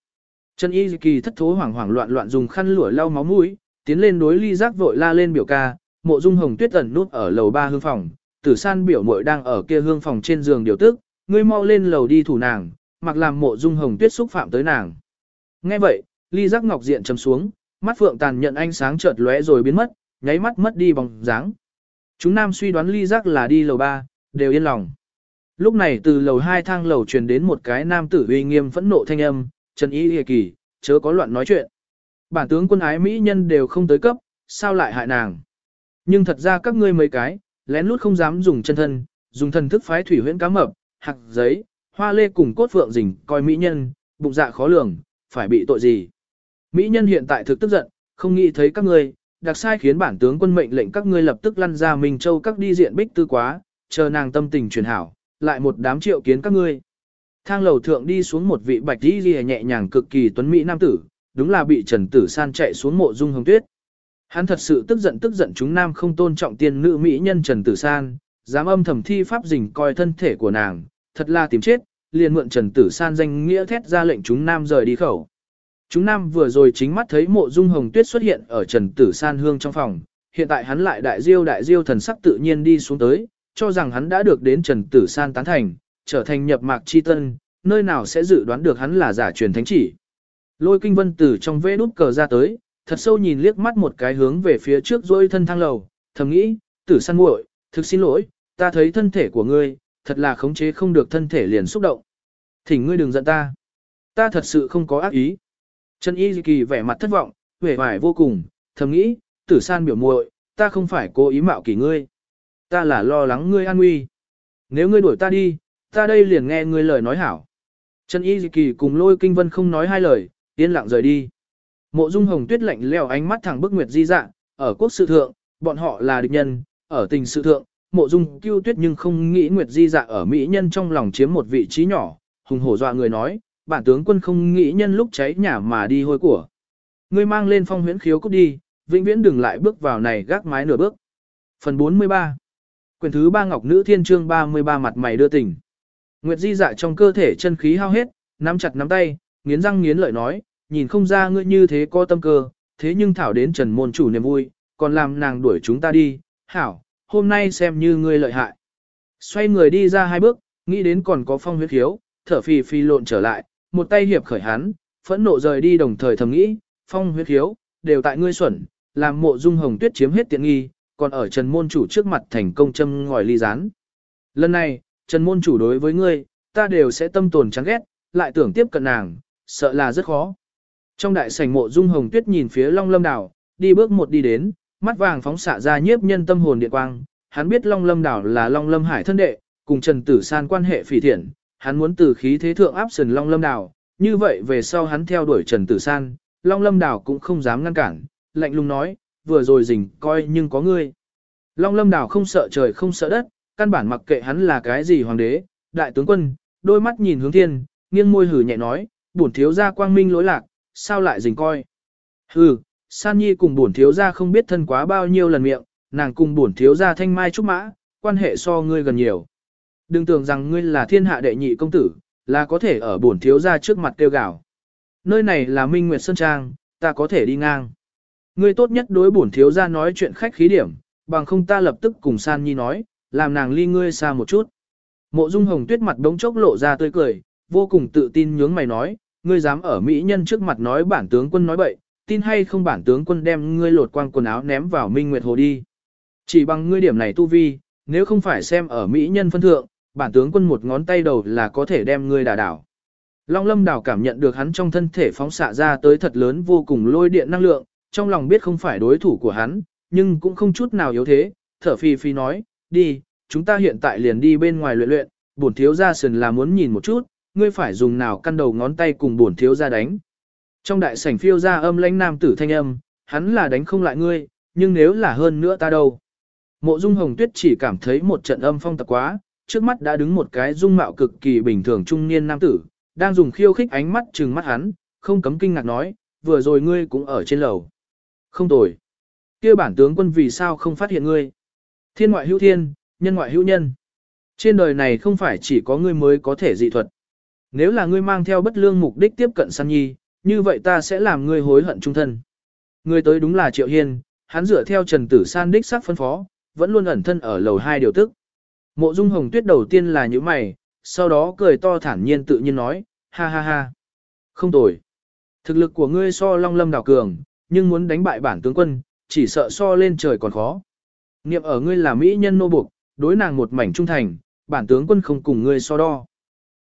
Trần y kỳ thất thố hoảng hoảng loạn loạn dùng khăn lụa lau máu mũi, tiến lên đối ly giác vội la lên biểu ca, mộ dung hồng tuyết ẩn nút ở lầu ba hương phòng, tử san biểu muội đang ở kia hương phòng trên giường điều tức, ngươi mau lên lầu đi thủ nàng, mặc làm mộ dung hồng tuyết xúc phạm tới nàng. Nghe vậy, ly giác ngọc diện chấm xuống, mắt phượng tàn nhận ánh sáng chợt lóe rồi biến mất, nháy mắt mất đi bóng dáng. Chúng nam suy đoán ly giác là đi lầu ba, đều yên lòng. Lúc này từ lầu hai thang lầu truyền đến một cái nam tử uy nghiêm phẫn nộ thanh âm, Trần Ý Hề Kỳ, chớ có loạn nói chuyện. Bản tướng quân ái mỹ nhân đều không tới cấp, sao lại hại nàng. Nhưng thật ra các ngươi mấy cái, lén lút không dám dùng chân thân, dùng thần thức phái thủy huyễn cá mập, hạt giấy, hoa lê cùng cốt phượng rình coi mỹ nhân, bụng dạ khó lường, phải bị tội gì. Mỹ nhân hiện tại thực tức giận, không nghĩ thấy các ngươi, đặc sai khiến bản tướng quân mệnh lệnh các ngươi lập tức lăn ra Minh Châu các đi diện bích tư quá, chờ nàng tâm tình chuyển hảo, lại một đám triệu kiến các ngươi. Thang lầu thượng đi xuống một vị bạch đi lìa nhẹ nhàng cực kỳ tuấn mỹ nam tử, đúng là bị Trần Tử San chạy xuống mộ dung hồng tuyết. Hắn thật sự tức giận tức giận chúng nam không tôn trọng tiên nữ mỹ nhân Trần Tử San, dám âm thầm thi pháp dình coi thân thể của nàng, thật là tìm chết, liền mượn Trần Tử San danh nghĩa thét ra lệnh chúng nam rời đi khẩu. Chúng nam vừa rồi chính mắt thấy mộ dung hồng tuyết xuất hiện ở Trần Tử San hương trong phòng, hiện tại hắn lại đại diêu đại diêu thần sắc tự nhiên đi xuống tới, cho rằng hắn đã được đến Trần Tử San tán thành, trở thành nhập mạc chi tân, nơi nào sẽ dự đoán được hắn là giả truyền thánh chỉ. Lôi kinh vân tử trong vế đút cờ ra tới, thật sâu nhìn liếc mắt một cái hướng về phía trước dôi thân thang lầu, thầm nghĩ, tử San muội, thực xin lỗi, ta thấy thân thể của ngươi, thật là khống chế không được thân thể liền xúc động. Thỉnh ngươi đừng giận ta. Ta thật sự không có ác ý. Trần Y Kỳ vẻ mặt thất vọng, vẻ vải vô cùng, thầm nghĩ, tử san biểu muội, ta không phải cố ý mạo kỳ ngươi. Ta là lo lắng ngươi an nguy. Nếu ngươi đuổi ta đi, ta đây liền nghe ngươi lời nói hảo. Trần Y Kỳ cùng lôi kinh vân không nói hai lời, yên lặng rời đi. Mộ Dung Hồng Tuyết lạnh leo ánh mắt thẳng bức Nguyệt Di Dạ, ở quốc sự thượng, bọn họ là địch nhân, ở tình sự thượng, Mộ Dung Cưu Tuyết nhưng không nghĩ Nguyệt Di Dạ ở mỹ nhân trong lòng chiếm một vị trí nhỏ, hùng hổ dọa người nói, bản tướng quân không nghĩ nhân lúc cháy nhà mà đi hôi của. Ngươi mang lên phong huyễn khiếu cút đi, vĩnh viễn đừng lại bước vào này gác mái nửa bước. Phần 43 Quyền thứ ba Ngọc Nữ Thiên Trương 33 mặt mày đưa tình. Nguyệt Di Dạ trong cơ thể chân khí hao hết, nắm chặt nắm tay, nghiến răng nghiến lợi nói, nhìn không ra ngươi như thế có tâm cơ, thế nhưng thảo đến trần môn chủ niềm vui, còn làm nàng đuổi chúng ta đi, hảo, hôm nay xem như ngươi lợi hại. Xoay người đi ra hai bước, nghĩ đến còn có phong huyết khiếu, thở phì phì lộn trở lại, một tay hiệp khởi hắn, phẫn nộ rời đi đồng thời thầm nghĩ, phong huyết hiếu, đều tại ngươi xuẩn, làm mộ dung hồng tuyết chiếm hết tiện nghi, còn ở trần môn chủ trước mặt thành công châm ngòi ly rán. Lần này, trần môn chủ đối với ngươi, ta đều sẽ tâm tồn chán ghét, lại tưởng tiếp cận nàng, sợ là rất khó. Trong đại sảnh mộ dung hồng tuyết nhìn phía long lâm đảo, đi bước một đi đến, mắt vàng phóng xạ ra nhiếp nhân tâm hồn điện quang, hắn biết long lâm đảo là long lâm hải thân đệ, cùng Trần Tử San quan hệ phỉ thiện, hắn muốn từ khí thế thượng áp sần long lâm đảo, như vậy về sau hắn theo đuổi Trần Tử San, long lâm đảo cũng không dám ngăn cản, lạnh lùng nói, vừa rồi rình coi nhưng có ngươi. Long lâm đảo không sợ trời không sợ đất, căn bản mặc kệ hắn là cái gì hoàng đế, đại tướng quân, đôi mắt nhìn hướng thiên, nghiêng môi hử nhẹ nói, bổn thiếu gia quang minh lỗi lạc, sao lại dình coi. Hừ, San Nhi cùng bổn thiếu gia không biết thân quá bao nhiêu lần miệng, nàng cùng bổn thiếu gia thanh mai trúc mã, quan hệ so ngươi gần nhiều. Đừng tưởng rằng ngươi là thiên hạ đệ nhị công tử, là có thể ở bổn thiếu gia trước mặt kêu gào. Nơi này là Minh Nguyệt Sơn Trang, ta có thể đi ngang. Ngươi tốt nhất đối bổn thiếu gia nói chuyện khách khí điểm, bằng không ta lập tức cùng San Nhi nói, làm nàng ly ngươi xa một chút. Mộ Dung Hồng Tuyết mặt đống chốc lộ ra tươi cười, vô cùng tự tin nhướng mày nói, ngươi dám ở mỹ nhân trước mặt nói bản tướng quân nói bậy, tin hay không bản tướng quân đem ngươi lột quang quần áo ném vào Minh Nguyệt Hồ đi. Chỉ bằng ngươi điểm này tu vi, nếu không phải xem ở mỹ nhân phân thượng, bản tướng quân một ngón tay đầu là có thể đem ngươi đả đảo. Long lâm đảo cảm nhận được hắn trong thân thể phóng xạ ra tới thật lớn vô cùng lôi điện năng lượng, trong lòng biết không phải đối thủ của hắn, nhưng cũng không chút nào yếu thế, thở phi phi nói, đi, chúng ta hiện tại liền đi bên ngoài luyện luyện, bổn thiếu gia sần là muốn nhìn một chút, ngươi phải dùng nào căn đầu ngón tay cùng bổn thiếu gia đánh. Trong đại sảnh phiêu ra âm lãnh nam tử thanh âm, hắn là đánh không lại ngươi, nhưng nếu là hơn nữa ta đâu. Mộ dung hồng tuyết chỉ cảm thấy một trận âm phong tập quá, trước mắt đã đứng một cái dung mạo cực kỳ bình thường trung niên nam tử, đang dùng khiêu khích ánh mắt trừng mắt hắn, không cấm kinh ngạc nói, vừa rồi ngươi cũng ở trên lầu. Không tồi. kia bản tướng quân vì sao không phát hiện ngươi? Thiên ngoại hữu thiên, nhân ngoại hữu nhân. Trên đời này không phải chỉ có ngươi mới có thể dị thuật. Nếu là ngươi mang theo bất lương mục đích tiếp cận San Nhi, như vậy ta sẽ làm ngươi hối hận trung thân. Ngươi tới đúng là Triệu Hiên, hắn dựa theo Trần Tử San đích xác phân phó, vẫn luôn ẩn thân ở lầu hai điều tức. Mộ Dung Hồng Tuyết đầu tiên là những mày, sau đó cười to thản nhiên tự nhiên nói, ha ha ha. Không tồi. Thực lực của ngươi so Long Lâm đảo cường, nhưng muốn đánh bại bản tướng quân, chỉ sợ so lên trời còn khó. Niệm ở ngươi là mỹ nhân nô buộc, đối nàng một mảnh trung thành, bản tướng quân không cùng ngươi so đo.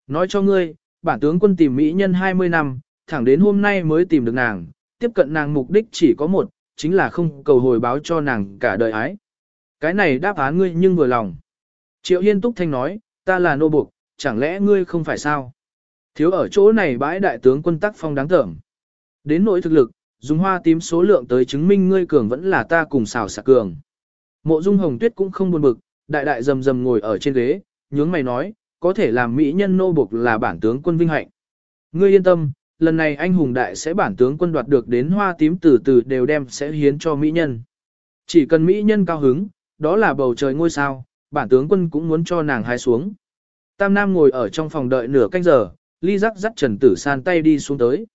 Nói cho ngươi, bản tướng quân tìm mỹ nhân 20 năm, thẳng đến hôm nay mới tìm được nàng, tiếp cận nàng mục đích chỉ có một, chính là không cầu hồi báo cho nàng cả đời ái. Cái này đáp án ngươi nhưng vừa lòng. Triệu Hiên Túc Thanh nói, ta là nô buộc, chẳng lẽ ngươi không phải sao? Thiếu ở chỗ này bãi đại tướng quân tắc phong đáng tởm. Đến nỗi thực lực, dùng hoa tím số lượng tới chứng minh ngươi cường vẫn là ta cùng xào sạc cường. Mộ dung hồng tuyết cũng không buồn bực, đại đại rầm rầm ngồi ở trên ghế, nhướng mày nói, có thể làm mỹ nhân nô buộc là bản tướng quân vinh hạnh. Ngươi yên tâm, lần này anh hùng đại sẽ bản tướng quân đoạt được đến hoa tím từ từ đều đem sẽ hiến cho mỹ nhân. Chỉ cần mỹ nhân cao hứng, đó là bầu trời ngôi sao, bản tướng quân cũng muốn cho nàng hai xuống. Tam Nam ngồi ở trong phòng đợi nửa canh giờ, ly rắc dắt Trần Tử San tay đi xuống tới.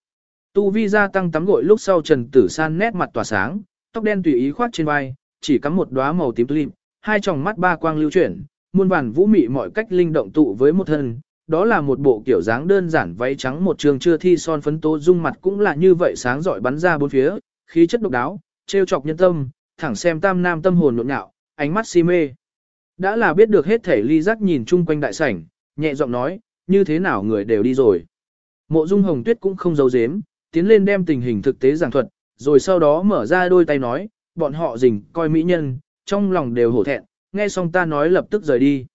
Tu vi gia tăng tắm gội lúc sau Trần Tử San nét mặt tỏa sáng, tóc đen tùy ý khoát trên vai, chỉ cắm một đóa màu tím tulip, hai tròng mắt ba quang lưu chuyển, muôn vàn vũ mị mọi cách linh động tụ với một thân. Đó là một bộ kiểu dáng đơn giản váy trắng một trường chưa thi son phấn tố dung mặt cũng là như vậy sáng rọi bắn ra bốn phía, khí chất độc đáo, trêu chọc nhân tâm, thẳng xem tam nam tâm hồn nhộn nhạo, ánh mắt si mê. Đã là biết được hết thể ly giác nhìn chung quanh đại sảnh, nhẹ giọng nói, như thế nào người đều đi rồi. Mộ dung hồng tuyết cũng không giấu giếm, tiến lên đem tình hình thực tế giảng thuật, rồi sau đó mở ra đôi tay nói, bọn họ rình coi mỹ nhân, trong lòng đều hổ thẹn, nghe xong ta nói lập tức rời đi.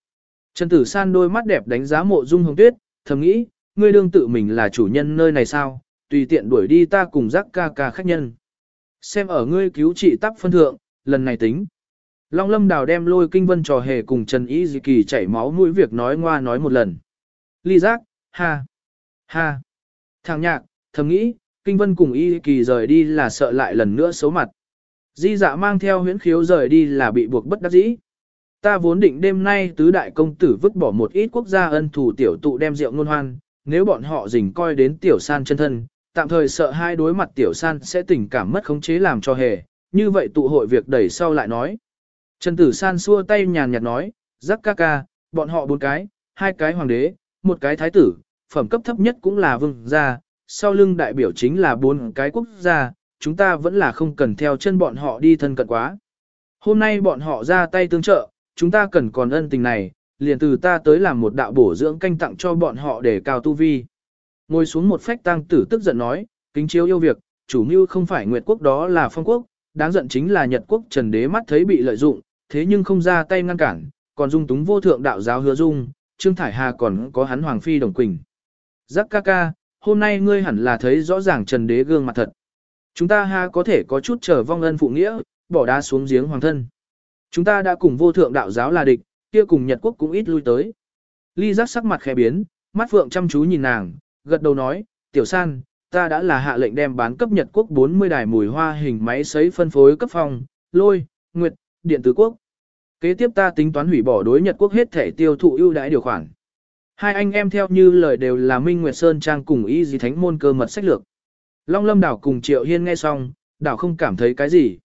Trần Tử San đôi mắt đẹp đánh giá mộ dung hồng tuyết, thầm nghĩ, ngươi đương tự mình là chủ nhân nơi này sao, tùy tiện đuổi đi ta cùng giác ca ca khách nhân. Xem ở ngươi cứu trị tắc phân thượng, lần này tính. Long lâm đào đem lôi kinh vân trò hề cùng Trần Ý Dị Kỳ chảy máu mũi việc nói ngoa nói một lần. Ly giác, ha, ha. Thằng nhạc, thầm nghĩ, kinh vân cùng Y Kỳ rời đi là sợ lại lần nữa xấu mặt. Di dạ mang theo huyễn khiếu rời đi là bị buộc bất đắc dĩ. Ta vốn định đêm nay tứ đại công tử vứt bỏ một ít quốc gia ân thủ tiểu tụ đem rượu ngôn hoan, nếu bọn họ dình coi đến tiểu san chân thân, tạm thời sợ hai đối mặt tiểu san sẽ tình cảm mất khống chế làm cho hề, như vậy tụ hội việc đẩy sau lại nói. Trần Tử San xua tay nhàn nhạt nói, rắc ca ca, bọn họ bốn cái, hai cái hoàng đế, một cái thái tử, phẩm cấp thấp nhất cũng là vương gia, sau lưng đại biểu chính là bốn cái quốc gia, chúng ta vẫn là không cần theo chân bọn họ đi thân cận quá. Hôm nay bọn họ ra tay tương trợ, chúng ta cần còn ân tình này, liền từ ta tới làm một đạo bổ dưỡng canh tặng cho bọn họ để cao tu vi. Ngồi xuống một phách tăng tử tức giận nói, kính chiếu yêu việc, chủ mưu không phải Nguyệt quốc đó là phong quốc, đáng giận chính là Nhật quốc trần đế mắt thấy bị lợi dụng, thế nhưng không ra tay ngăn cản, còn dung túng vô thượng đạo giáo hứa dung, Trương Thải Hà còn có hắn Hoàng Phi Đồng Quỳnh. Giác ca ca, hôm nay ngươi hẳn là thấy rõ ràng trần đế gương mặt thật. Chúng ta ha có thể có chút trở vong ân phụ nghĩa, bỏ đá xuống giếng hoàng thân. Chúng ta đã cùng vô thượng đạo giáo là địch, kia cùng Nhật quốc cũng ít lui tới. Ly giác sắc mặt khẽ biến, mắt phượng chăm chú nhìn nàng, gật đầu nói, tiểu san, ta đã là hạ lệnh đem bán cấp Nhật quốc 40 đài mùi hoa hình máy sấy phân phối cấp phòng, lôi, nguyệt, điện tử quốc. Kế tiếp ta tính toán hủy bỏ đối Nhật quốc hết thể tiêu thụ ưu đãi điều khoản. Hai anh em theo như lời đều là Minh Nguyệt Sơn Trang cùng y dì thánh môn cơ mật sách lược. Long Lâm đảo cùng Triệu Hiên nghe xong, đảo không cảm thấy cái gì.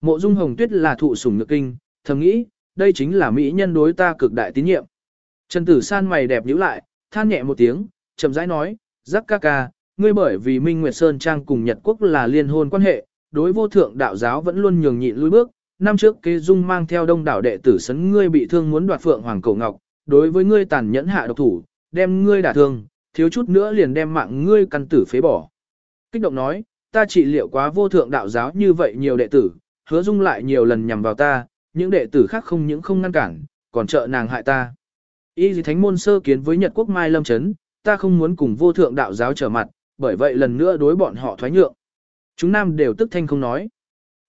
Mộ Dung Hồng Tuyết là thụ sủng nhược kinh, thầm nghĩ, đây chính là mỹ nhân đối ta cực đại tín nhiệm. Trần Tử San mày đẹp nhíu lại, than nhẹ một tiếng, chậm rãi nói, "Giác ca ca, ngươi bởi vì Minh Nguyệt Sơn Trang cùng Nhật Quốc là liên hôn quan hệ, đối vô thượng đạo giáo vẫn luôn nhường nhịn lui bước, năm trước kế dung mang theo đông đảo đệ tử sấn ngươi bị thương muốn đoạt phượng hoàng cổ ngọc, đối với ngươi tàn nhẫn hạ độc thủ, đem ngươi đả thương, thiếu chút nữa liền đem mạng ngươi căn tử phế bỏ. Kích động nói, ta trị liệu quá vô thượng đạo giáo như vậy nhiều đệ tử, hứa dung lại nhiều lần nhằm vào ta, những đệ tử khác không những không ngăn cản, còn trợ nàng hại ta. Y gì thánh môn sơ kiến với Nhật quốc Mai Lâm Trấn, ta không muốn cùng vô thượng đạo giáo trở mặt, bởi vậy lần nữa đối bọn họ thoái nhượng. Chúng nam đều tức thanh không nói.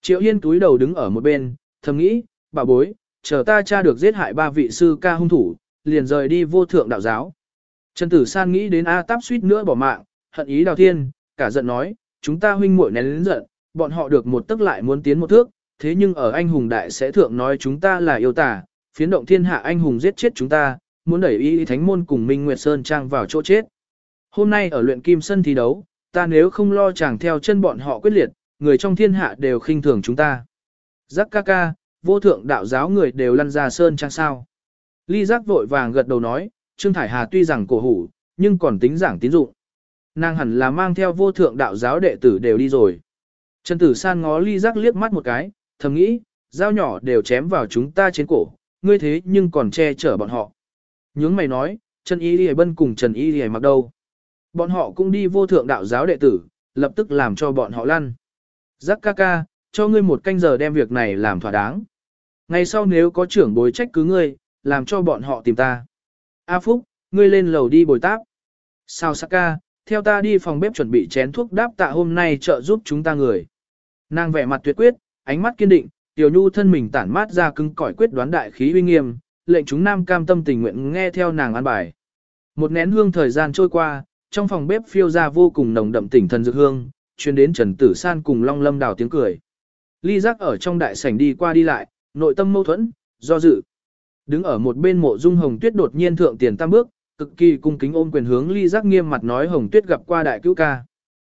Triệu Hiên túi đầu đứng ở một bên, thầm nghĩ, bà bối, chờ ta tra được giết hại ba vị sư ca hung thủ, liền rời đi vô thượng đạo giáo. Trần Tử San nghĩ đến A Táp suýt nữa bỏ mạng, hận ý đào thiên, cả giận nói, chúng ta huynh muội nén lớn giận, bọn họ được một tức lại muốn tiến một thước, thế nhưng ở anh hùng đại sẽ thượng nói chúng ta là yêu tà, phiến động thiên hạ anh hùng giết chết chúng ta, muốn đẩy y thánh môn cùng Minh Nguyệt Sơn Trang vào chỗ chết. Hôm nay ở luyện kim sân thi đấu, ta nếu không lo chàng theo chân bọn họ quyết liệt, người trong thiên hạ đều khinh thường chúng ta. Giác ca ca, vô thượng đạo giáo người đều lăn ra Sơn Trang sao. Ly giác vội vàng gật đầu nói, Trương Thải Hà tuy rằng cổ hủ, nhưng còn tính giảng tín dụng. Nàng hẳn là mang theo vô thượng đạo giáo đệ tử đều đi rồi. Trần Tử San ngó ly giác liếc mắt một cái, thầm nghĩ, dao nhỏ đều chém vào chúng ta trên cổ, ngươi thế nhưng còn che chở bọn họ. Nhướng mày nói, Trần Y Lì Bân cùng Trần Y Lì mặc đâu. Bọn họ cũng đi vô thượng đạo giáo đệ tử, lập tức làm cho bọn họ lăn. Giác ca ca, cho ngươi một canh giờ đem việc này làm thỏa đáng. Ngày sau nếu có trưởng bối trách cứ ngươi, làm cho bọn họ tìm ta. A Phúc, ngươi lên lầu đi bồi táp. Sao Saka, theo ta đi phòng bếp chuẩn bị chén thuốc đáp tạ hôm nay trợ giúp chúng ta người. Nàng vẻ mặt tuyệt quyết, ánh mắt kiên định, tiểu nhu thân mình tản mát ra cứng cỏi quyết đoán đại khí uy nghiêm, lệnh chúng nam cam tâm tình nguyện nghe theo nàng an bài. Một nén hương thời gian trôi qua, trong phòng bếp phiêu ra vô cùng nồng đậm tỉnh thần dược hương, truyền đến Trần Tử San cùng Long Lâm đào tiếng cười. Ly giác ở trong đại sảnh đi qua đi lại, nội tâm mâu thuẫn, do dự. Đứng ở một bên mộ dung hồng tuyết đột nhiên thượng tiền tam bước, cực kỳ cung kính ôm quyền hướng ly giác nghiêm mặt nói hồng tuyết gặp qua đại cứu ca.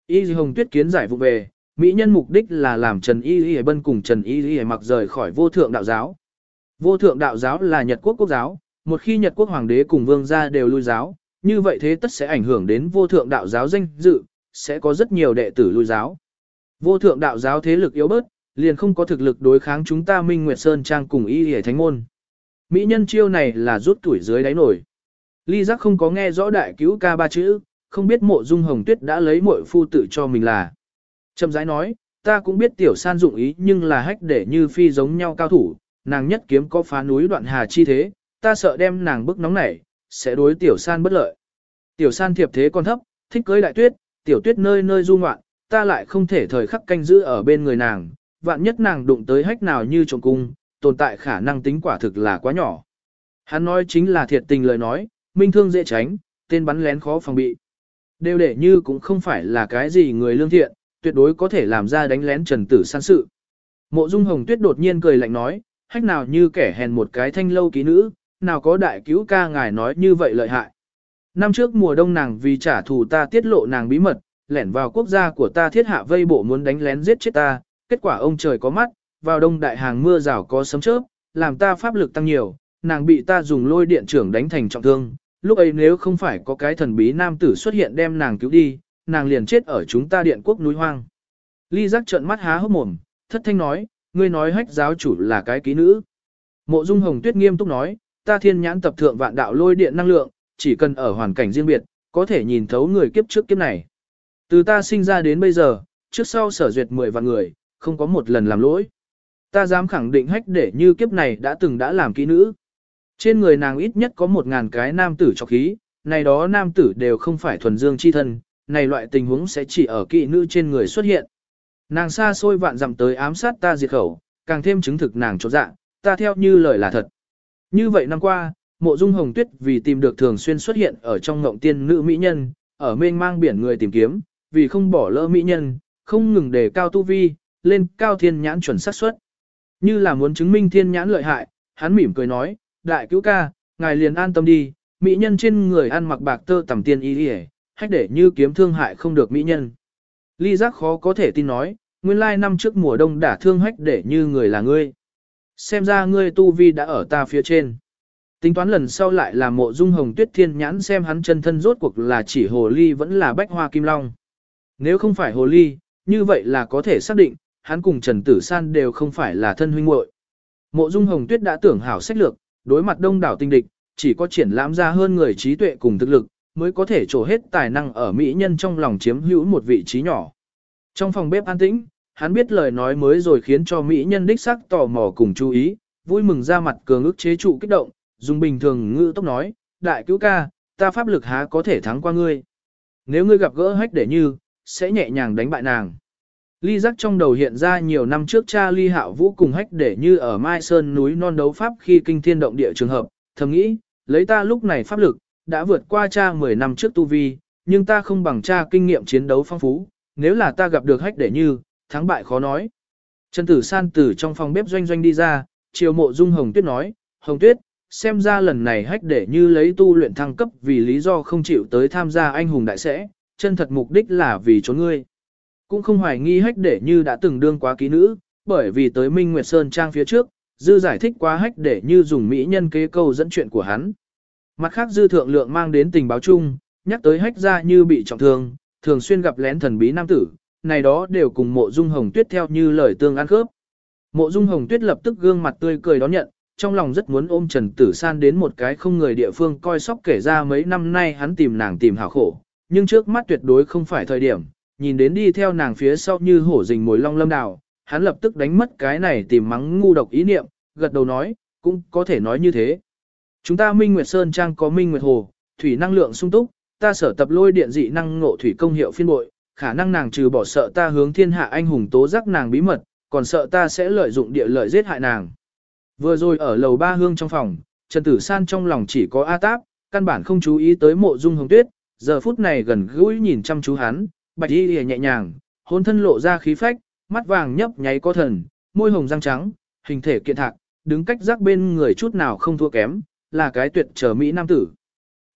Y hồng tuyết kiến giải vụ về, mỹ nhân mục đích là làm Trần Y Y Bân cùng Trần Y Y mặc rời khỏi vô thượng đạo giáo. Vô thượng đạo giáo là Nhật quốc quốc giáo, một khi Nhật quốc hoàng đế cùng vương gia đều lui giáo, như vậy thế tất sẽ ảnh hưởng đến vô thượng đạo giáo danh dự, sẽ có rất nhiều đệ tử lui giáo. Vô thượng đạo giáo thế lực yếu bớt, liền không có thực lực đối kháng chúng ta Minh Nguyệt Sơn Trang cùng y hề thánh môn. Mỹ nhân chiêu này là rút tuổi dưới đáy nổi. Ly giác không có nghe rõ đại cứu ca ba chữ, không biết mộ dung hồng tuyết đã lấy muội phu tự cho mình là. Trầm rãi nói, ta cũng biết tiểu san dụng ý nhưng là hách để như phi giống nhau cao thủ, nàng nhất kiếm có phá núi đoạn hà chi thế, ta sợ đem nàng bức nóng nảy, sẽ đối tiểu san bất lợi. Tiểu san thiệp thế còn thấp, thích cưới đại tuyết, tiểu tuyết nơi nơi du ngoạn, ta lại không thể thời khắc canh giữ ở bên người nàng, vạn nhất nàng đụng tới hách nào như trộm cung, tồn tại khả năng tính quả thực là quá nhỏ. Hắn nói chính là thiệt tình lời nói, minh thương dễ tránh, tên bắn lén khó phòng bị. Đều để như cũng không phải là cái gì người lương thiện, tuyệt đối có thể làm ra đánh lén trần tử san sự. Mộ Dung Hồng Tuyết đột nhiên cười lạnh nói, hách nào như kẻ hèn một cái thanh lâu ký nữ, nào có đại cứu ca ngài nói như vậy lợi hại. Năm trước mùa đông nàng vì trả thù ta tiết lộ nàng bí mật, lẻn vào quốc gia của ta thiết hạ vây bộ muốn đánh lén giết chết ta, kết quả ông trời có mắt, vào đông đại hàng mưa rào có sấm chớp, làm ta pháp lực tăng nhiều, nàng bị ta dùng lôi điện trưởng đánh thành trọng thương. Lúc ấy nếu không phải có cái thần bí nam tử xuất hiện đem nàng cứu đi, nàng liền chết ở chúng ta điện quốc núi hoang. Ly giác trợn mắt há hốc mồm, thất thanh nói, ngươi nói hách giáo chủ là cái ký nữ. Mộ Dung Hồng Tuyết nghiêm túc nói, ta thiên nhãn tập thượng vạn đạo lôi điện năng lượng, chỉ cần ở hoàn cảnh riêng biệt, có thể nhìn thấu người kiếp trước kiếp này. Từ ta sinh ra đến bây giờ, trước sau sở duyệt 10 vạn người, không có một lần làm lỗi. Ta dám khẳng định hách để như kiếp này đã từng đã làm kỹ nữ. Trên người nàng ít nhất có một ngàn cái nam tử cho khí, này đó nam tử đều không phải thuần dương chi thân, này loại tình huống sẽ chỉ ở kỵ nữ trên người xuất hiện. Nàng xa xôi vạn dặm tới ám sát ta diệt khẩu, càng thêm chứng thực nàng chỗ dạng, ta theo như lời là thật. Như vậy năm qua, mộ dung hồng tuyết vì tìm được thường xuyên xuất hiện ở trong ngộng tiên nữ mỹ nhân, ở mênh mang biển người tìm kiếm, vì không bỏ lỡ mỹ nhân, không ngừng đề cao tu vi, lên cao thiên nhãn chuẩn xác suất. Như là muốn chứng minh thiên nhãn lợi hại, hắn mỉm cười nói, đại cứu ca, ngài liền an tâm đi, mỹ nhân trên người ăn mặc bạc tơ tầm tiên y y hách để như kiếm thương hại không được mỹ nhân. Ly giác khó có thể tin nói, nguyên lai năm trước mùa đông đả thương hách để như người là ngươi. Xem ra ngươi tu vi đã ở ta phía trên. Tính toán lần sau lại là mộ dung hồng tuyết thiên nhãn xem hắn chân thân rốt cuộc là chỉ hồ ly vẫn là bách hoa kim long. Nếu không phải hồ ly, như vậy là có thể xác định, hắn cùng Trần Tử San đều không phải là thân huynh muội. Mộ Dung Hồng Tuyết đã tưởng hảo sách lược, đối mặt đông đảo tinh địch, chỉ có triển lãm ra hơn người trí tuệ cùng thực lực, mới có thể trổ hết tài năng ở mỹ nhân trong lòng chiếm hữu một vị trí nhỏ. Trong phòng bếp an tĩnh, hắn biết lời nói mới rồi khiến cho mỹ nhân đích sắc tò mò cùng chú ý, vui mừng ra mặt cường ức chế trụ kích động, dùng bình thường ngữ tốc nói, đại cứu ca, ta pháp lực há có thể thắng qua ngươi. Nếu ngươi gặp gỡ hách để như, sẽ nhẹ nhàng đánh bại nàng. Ly giác trong đầu hiện ra nhiều năm trước cha Ly Hạo Vũ cùng hách để như ở Mai Sơn núi non đấu pháp khi kinh thiên động địa trường hợp, thầm nghĩ, lấy ta lúc này pháp lực, đã vượt qua cha 10 năm trước tu vi, nhưng ta không bằng cha kinh nghiệm chiến đấu phong phú, nếu là ta gặp được hách để như, thắng bại khó nói. Trần Tử San từ trong phòng bếp doanh doanh đi ra, chiều mộ dung Hồng Tuyết nói, Hồng Tuyết, xem ra lần này hách để như lấy tu luyện thăng cấp vì lý do không chịu tới tham gia anh hùng đại sẽ, chân thật mục đích là vì trốn ngươi. Cũng không hoài nghi hách để như đã từng đương quá ký nữ, bởi vì tới Minh Nguyệt Sơn Trang phía trước, dư giải thích quá hách để như dùng mỹ nhân kế câu dẫn chuyện của hắn. Mặt khác dư thượng lượng mang đến tình báo chung, nhắc tới hách ra như bị trọng thương, thường xuyên gặp lén thần bí nam tử, này đó đều cùng mộ dung hồng tuyết theo như lời tương ăn khớp. Mộ dung hồng tuyết lập tức gương mặt tươi cười đón nhận, trong lòng rất muốn ôm Trần Tử San đến một cái không người địa phương coi sóc kể ra mấy năm nay hắn tìm nàng tìm hảo khổ, nhưng trước mắt tuyệt đối không phải thời điểm, nhìn đến đi theo nàng phía sau như hổ rình mồi long lâm đào, hắn lập tức đánh mất cái này tìm mắng ngu độc ý niệm, gật đầu nói, cũng có thể nói như thế. Chúng ta Minh Nguyệt Sơn Trang có Minh Nguyệt Hồ, thủy năng lượng sung túc, ta sở tập lôi điện dị năng ngộ thủy công hiệu phiên bội, khả năng nàng trừ bỏ sợ ta hướng thiên hạ anh hùng tố giác nàng bí mật, còn sợ ta sẽ lợi dụng địa lợi giết hại nàng. Vừa rồi ở lầu ba hương trong phòng, Trần Tử San trong lòng chỉ có A Táp, căn bản không chú ý tới mộ dung hồng tuyết, giờ phút này gần gũi nhìn chăm chú hắn, bạch y nhẹ nhàng, hôn thân lộ ra khí phách, mắt vàng nhấp nháy có thần, môi hồng răng trắng, hình thể kiện thạc, đứng cách rác bên người chút nào không thua kém, là cái tuyệt trở Mỹ nam tử.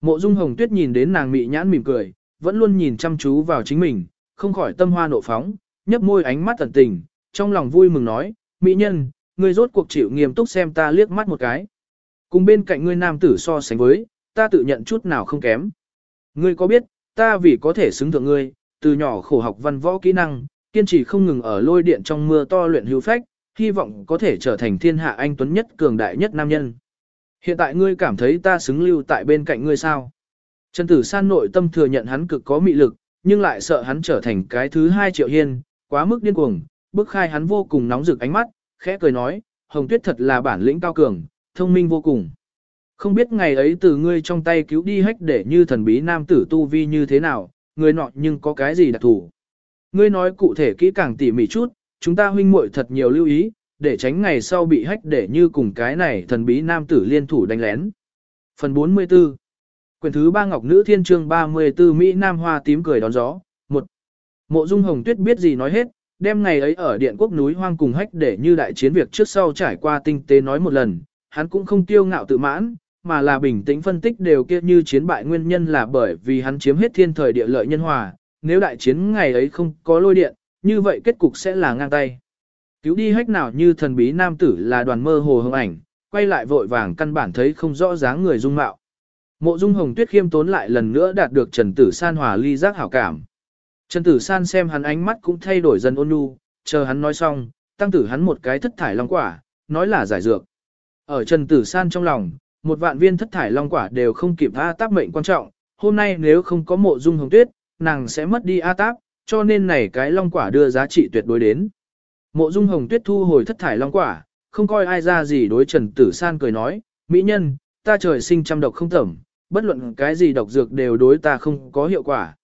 Mộ dung hồng tuyết nhìn đến nàng Mỹ nhãn mỉm cười, vẫn luôn nhìn chăm chú vào chính mình, không khỏi tâm hoa nộ phóng, nhấp môi ánh mắt tận tình, trong lòng vui mừng nói, Mỹ nhân, ngươi rốt cuộc chịu nghiêm túc xem ta liếc mắt một cái. Cùng bên cạnh ngươi nam tử so sánh với, ta tự nhận chút nào không kém. Ngươi có biết, ta vì có thể xứng thượng ngươi, từ nhỏ khổ học văn võ kỹ năng, kiên trì không ngừng ở lôi điện trong mưa to luyện hữu phách, hy vọng có thể trở thành thiên hạ anh tuấn nhất cường đại nhất nam nhân. Hiện tại ngươi cảm thấy ta xứng lưu tại bên cạnh ngươi sao? Trần Tử San nội tâm thừa nhận hắn cực có mị lực, nhưng lại sợ hắn trở thành cái thứ hai triệu hiên, quá mức điên cuồng, bức khai hắn vô cùng nóng rực ánh mắt, khẽ cười nói, Hồng Tuyết thật là bản lĩnh cao cường, thông minh vô cùng. Không biết ngày ấy từ ngươi trong tay cứu đi hách để như thần bí nam tử tu vi như thế nào, người nọ nhưng có cái gì đặc thù. Ngươi nói cụ thể kỹ càng tỉ mỉ chút, chúng ta huynh muội thật nhiều lưu ý, để tránh ngày sau bị hách để như cùng cái này thần bí nam tử liên thủ đánh lén. Phần 44 Quyền thứ ba Ngọc Nữ Thiên Trương 34 Mỹ Nam Hoa tím cười đón gió. một Mộ Dung Hồng Tuyết biết gì nói hết, đem ngày ấy ở điện quốc núi hoang cùng hách để như đại chiến việc trước sau trải qua tinh tế nói một lần, hắn cũng không tiêu ngạo tự mãn, mà là bình tĩnh phân tích đều kia như chiến bại nguyên nhân là bởi vì hắn chiếm hết thiên thời địa lợi nhân hòa, nếu đại chiến ngày ấy không có lôi điện, như vậy kết cục sẽ là ngang tay. Cứu đi hách nào như thần bí nam tử là đoàn mơ hồ hồng ảnh, quay lại vội vàng căn bản thấy không rõ dáng người dung mạo. Mộ dung hồng tuyết khiêm tốn lại lần nữa đạt được Trần Tử San hòa ly giác hảo cảm. Trần Tử San xem hắn ánh mắt cũng thay đổi dần ôn nhu, chờ hắn nói xong, tăng tử hắn một cái thất thải long quả, nói là giải dược. Ở Trần Tử San trong lòng, một vạn viên thất thải long quả đều không kịp A táp mệnh quan trọng, hôm nay nếu không có mộ dung hồng tuyết, nàng sẽ mất đi A táp, cho nên này cái long quả đưa giá trị tuyệt đối đến. Mộ dung hồng tuyết thu hồi thất thải long quả, không coi ai ra gì đối Trần Tử San cười nói, mỹ nhân, ta trời sinh trăm độc không tẩm, bất luận cái gì độc dược đều đối ta không có hiệu quả.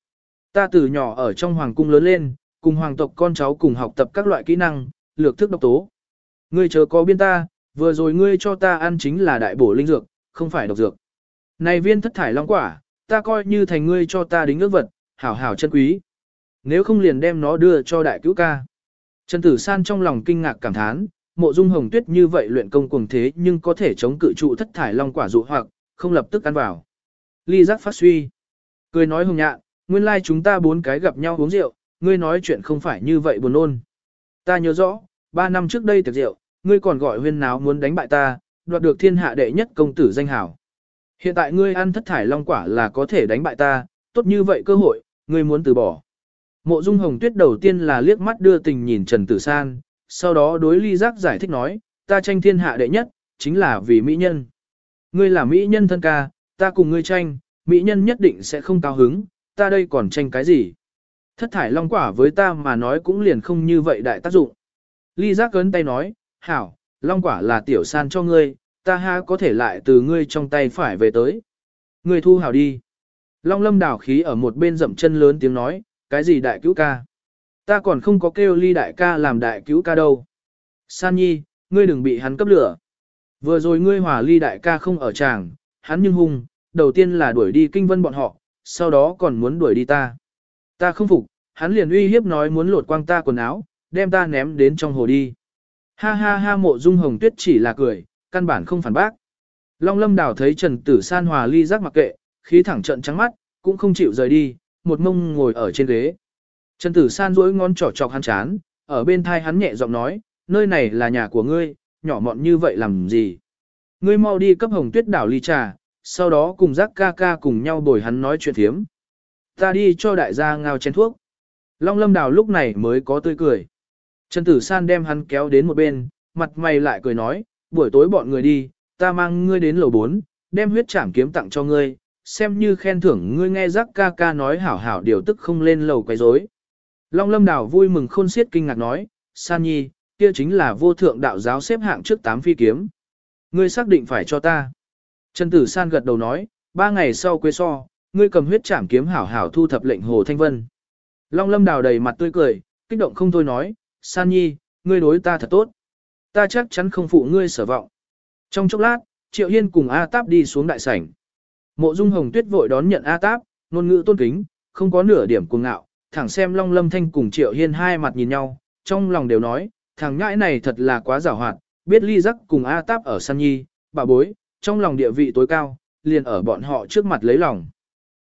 Ta từ nhỏ ở trong hoàng cung lớn lên, cùng hoàng tộc con cháu cùng học tập các loại kỹ năng, lược thức độc tố. Ngươi chờ có biên ta, vừa rồi ngươi cho ta ăn chính là đại bổ linh dược, không phải độc dược. Này viên thất thải long quả, ta coi như thành ngươi cho ta đính ước vật, hảo hảo chân quý. Nếu không liền đem nó đưa cho đại cứu ca. Trần Tử San trong lòng kinh ngạc cảm thán, mộ dung hồng tuyết như vậy luyện công cuồng thế nhưng có thể chống cự trụ thất thải long quả dụ hoặc, không lập tức ăn vào. Ly giác phát suy. Cười nói hồng nhạn, nguyên lai like chúng ta bốn cái gặp nhau uống rượu, ngươi nói chuyện không phải như vậy buồn ôn. Ta nhớ rõ, ba năm trước đây tiệc rượu, ngươi còn gọi huyên náo muốn đánh bại ta, đoạt được thiên hạ đệ nhất công tử danh hảo. Hiện tại ngươi ăn thất thải long quả là có thể đánh bại ta, tốt như vậy cơ hội, ngươi muốn từ bỏ. Mộ Dung Hồng Tuyết đầu tiên là liếc mắt đưa tình nhìn Trần Tử San, sau đó đối ly giác giải thích nói, ta tranh thiên hạ đệ nhất, chính là vì mỹ nhân. Ngươi là mỹ nhân thân ca, ta cùng ngươi tranh, mỹ nhân nhất định sẽ không cao hứng, ta đây còn tranh cái gì. Thất thải long quả với ta mà nói cũng liền không như vậy đại tác dụng. Ly giác cấn tay nói, hảo, long quả là tiểu san cho ngươi, ta ha có thể lại từ ngươi trong tay phải về tới. Ngươi thu hảo đi. Long lâm đảo khí ở một bên dậm chân lớn tiếng nói, cái gì đại cứu ca? Ta còn không có kêu ly đại ca làm đại cứu ca đâu. San nhi, ngươi đừng bị hắn cấp lửa. Vừa rồi ngươi hòa ly đại ca không ở tràng, hắn nhưng hung, đầu tiên là đuổi đi kinh vân bọn họ, sau đó còn muốn đuổi đi ta. Ta không phục, hắn liền uy hiếp nói muốn lột quang ta quần áo, đem ta ném đến trong hồ đi. Ha ha ha mộ dung hồng tuyết chỉ là cười, căn bản không phản bác. Long lâm đảo thấy Trần Tử San hòa ly giác mặc kệ, khí thẳng trận trắng mắt, cũng không chịu rời đi, một mông ngồi ở trên ghế. Trần Tử San duỗi ngón trỏ chọc hắn chán, ở bên thai hắn nhẹ giọng nói, nơi này là nhà của ngươi, nhỏ mọn như vậy làm gì? Ngươi mau đi cấp hồng tuyết đảo ly trà, sau đó cùng giác ca ca cùng nhau bồi hắn nói chuyện thiếm. Ta đi cho đại gia ngao chén thuốc. Long lâm đảo lúc này mới có tươi cười. Trần Tử San đem hắn kéo đến một bên, mặt mày lại cười nói, buổi tối bọn người đi, ta mang ngươi đến lầu 4, đem huyết trảm kiếm tặng cho ngươi, xem như khen thưởng ngươi nghe giác ca ca nói hảo hảo điều tức không lên lầu quấy rối. Long lâm đảo vui mừng khôn xiết kinh ngạc nói, San Nhi, kia chính là vô thượng đạo giáo xếp hạng trước tám phi kiếm. Ngươi xác định phải cho ta. Trần Tử San gật đầu nói, ba ngày sau quê so, ngươi cầm huyết trảm kiếm hảo hảo thu thập lệnh Hồ Thanh Vân. Long Lâm đào đầy mặt tươi cười, kích động không thôi nói, San Nhi, ngươi đối ta thật tốt. Ta chắc chắn không phụ ngươi sở vọng. Trong chốc lát, Triệu Hiên cùng A Táp đi xuống đại sảnh. Mộ Dung Hồng Tuyết vội đón nhận A Táp, ngôn ngữ tôn kính, không có nửa điểm cuồng ngạo, thẳng xem Long Lâm Thanh cùng Triệu Hiên hai mặt nhìn nhau, trong lòng đều nói, thằng ngãi này thật là quá giàu hoạt, biết ly rắc cùng A Táp ở San Nhi, bà bối, trong lòng địa vị tối cao, liền ở bọn họ trước mặt lấy lòng.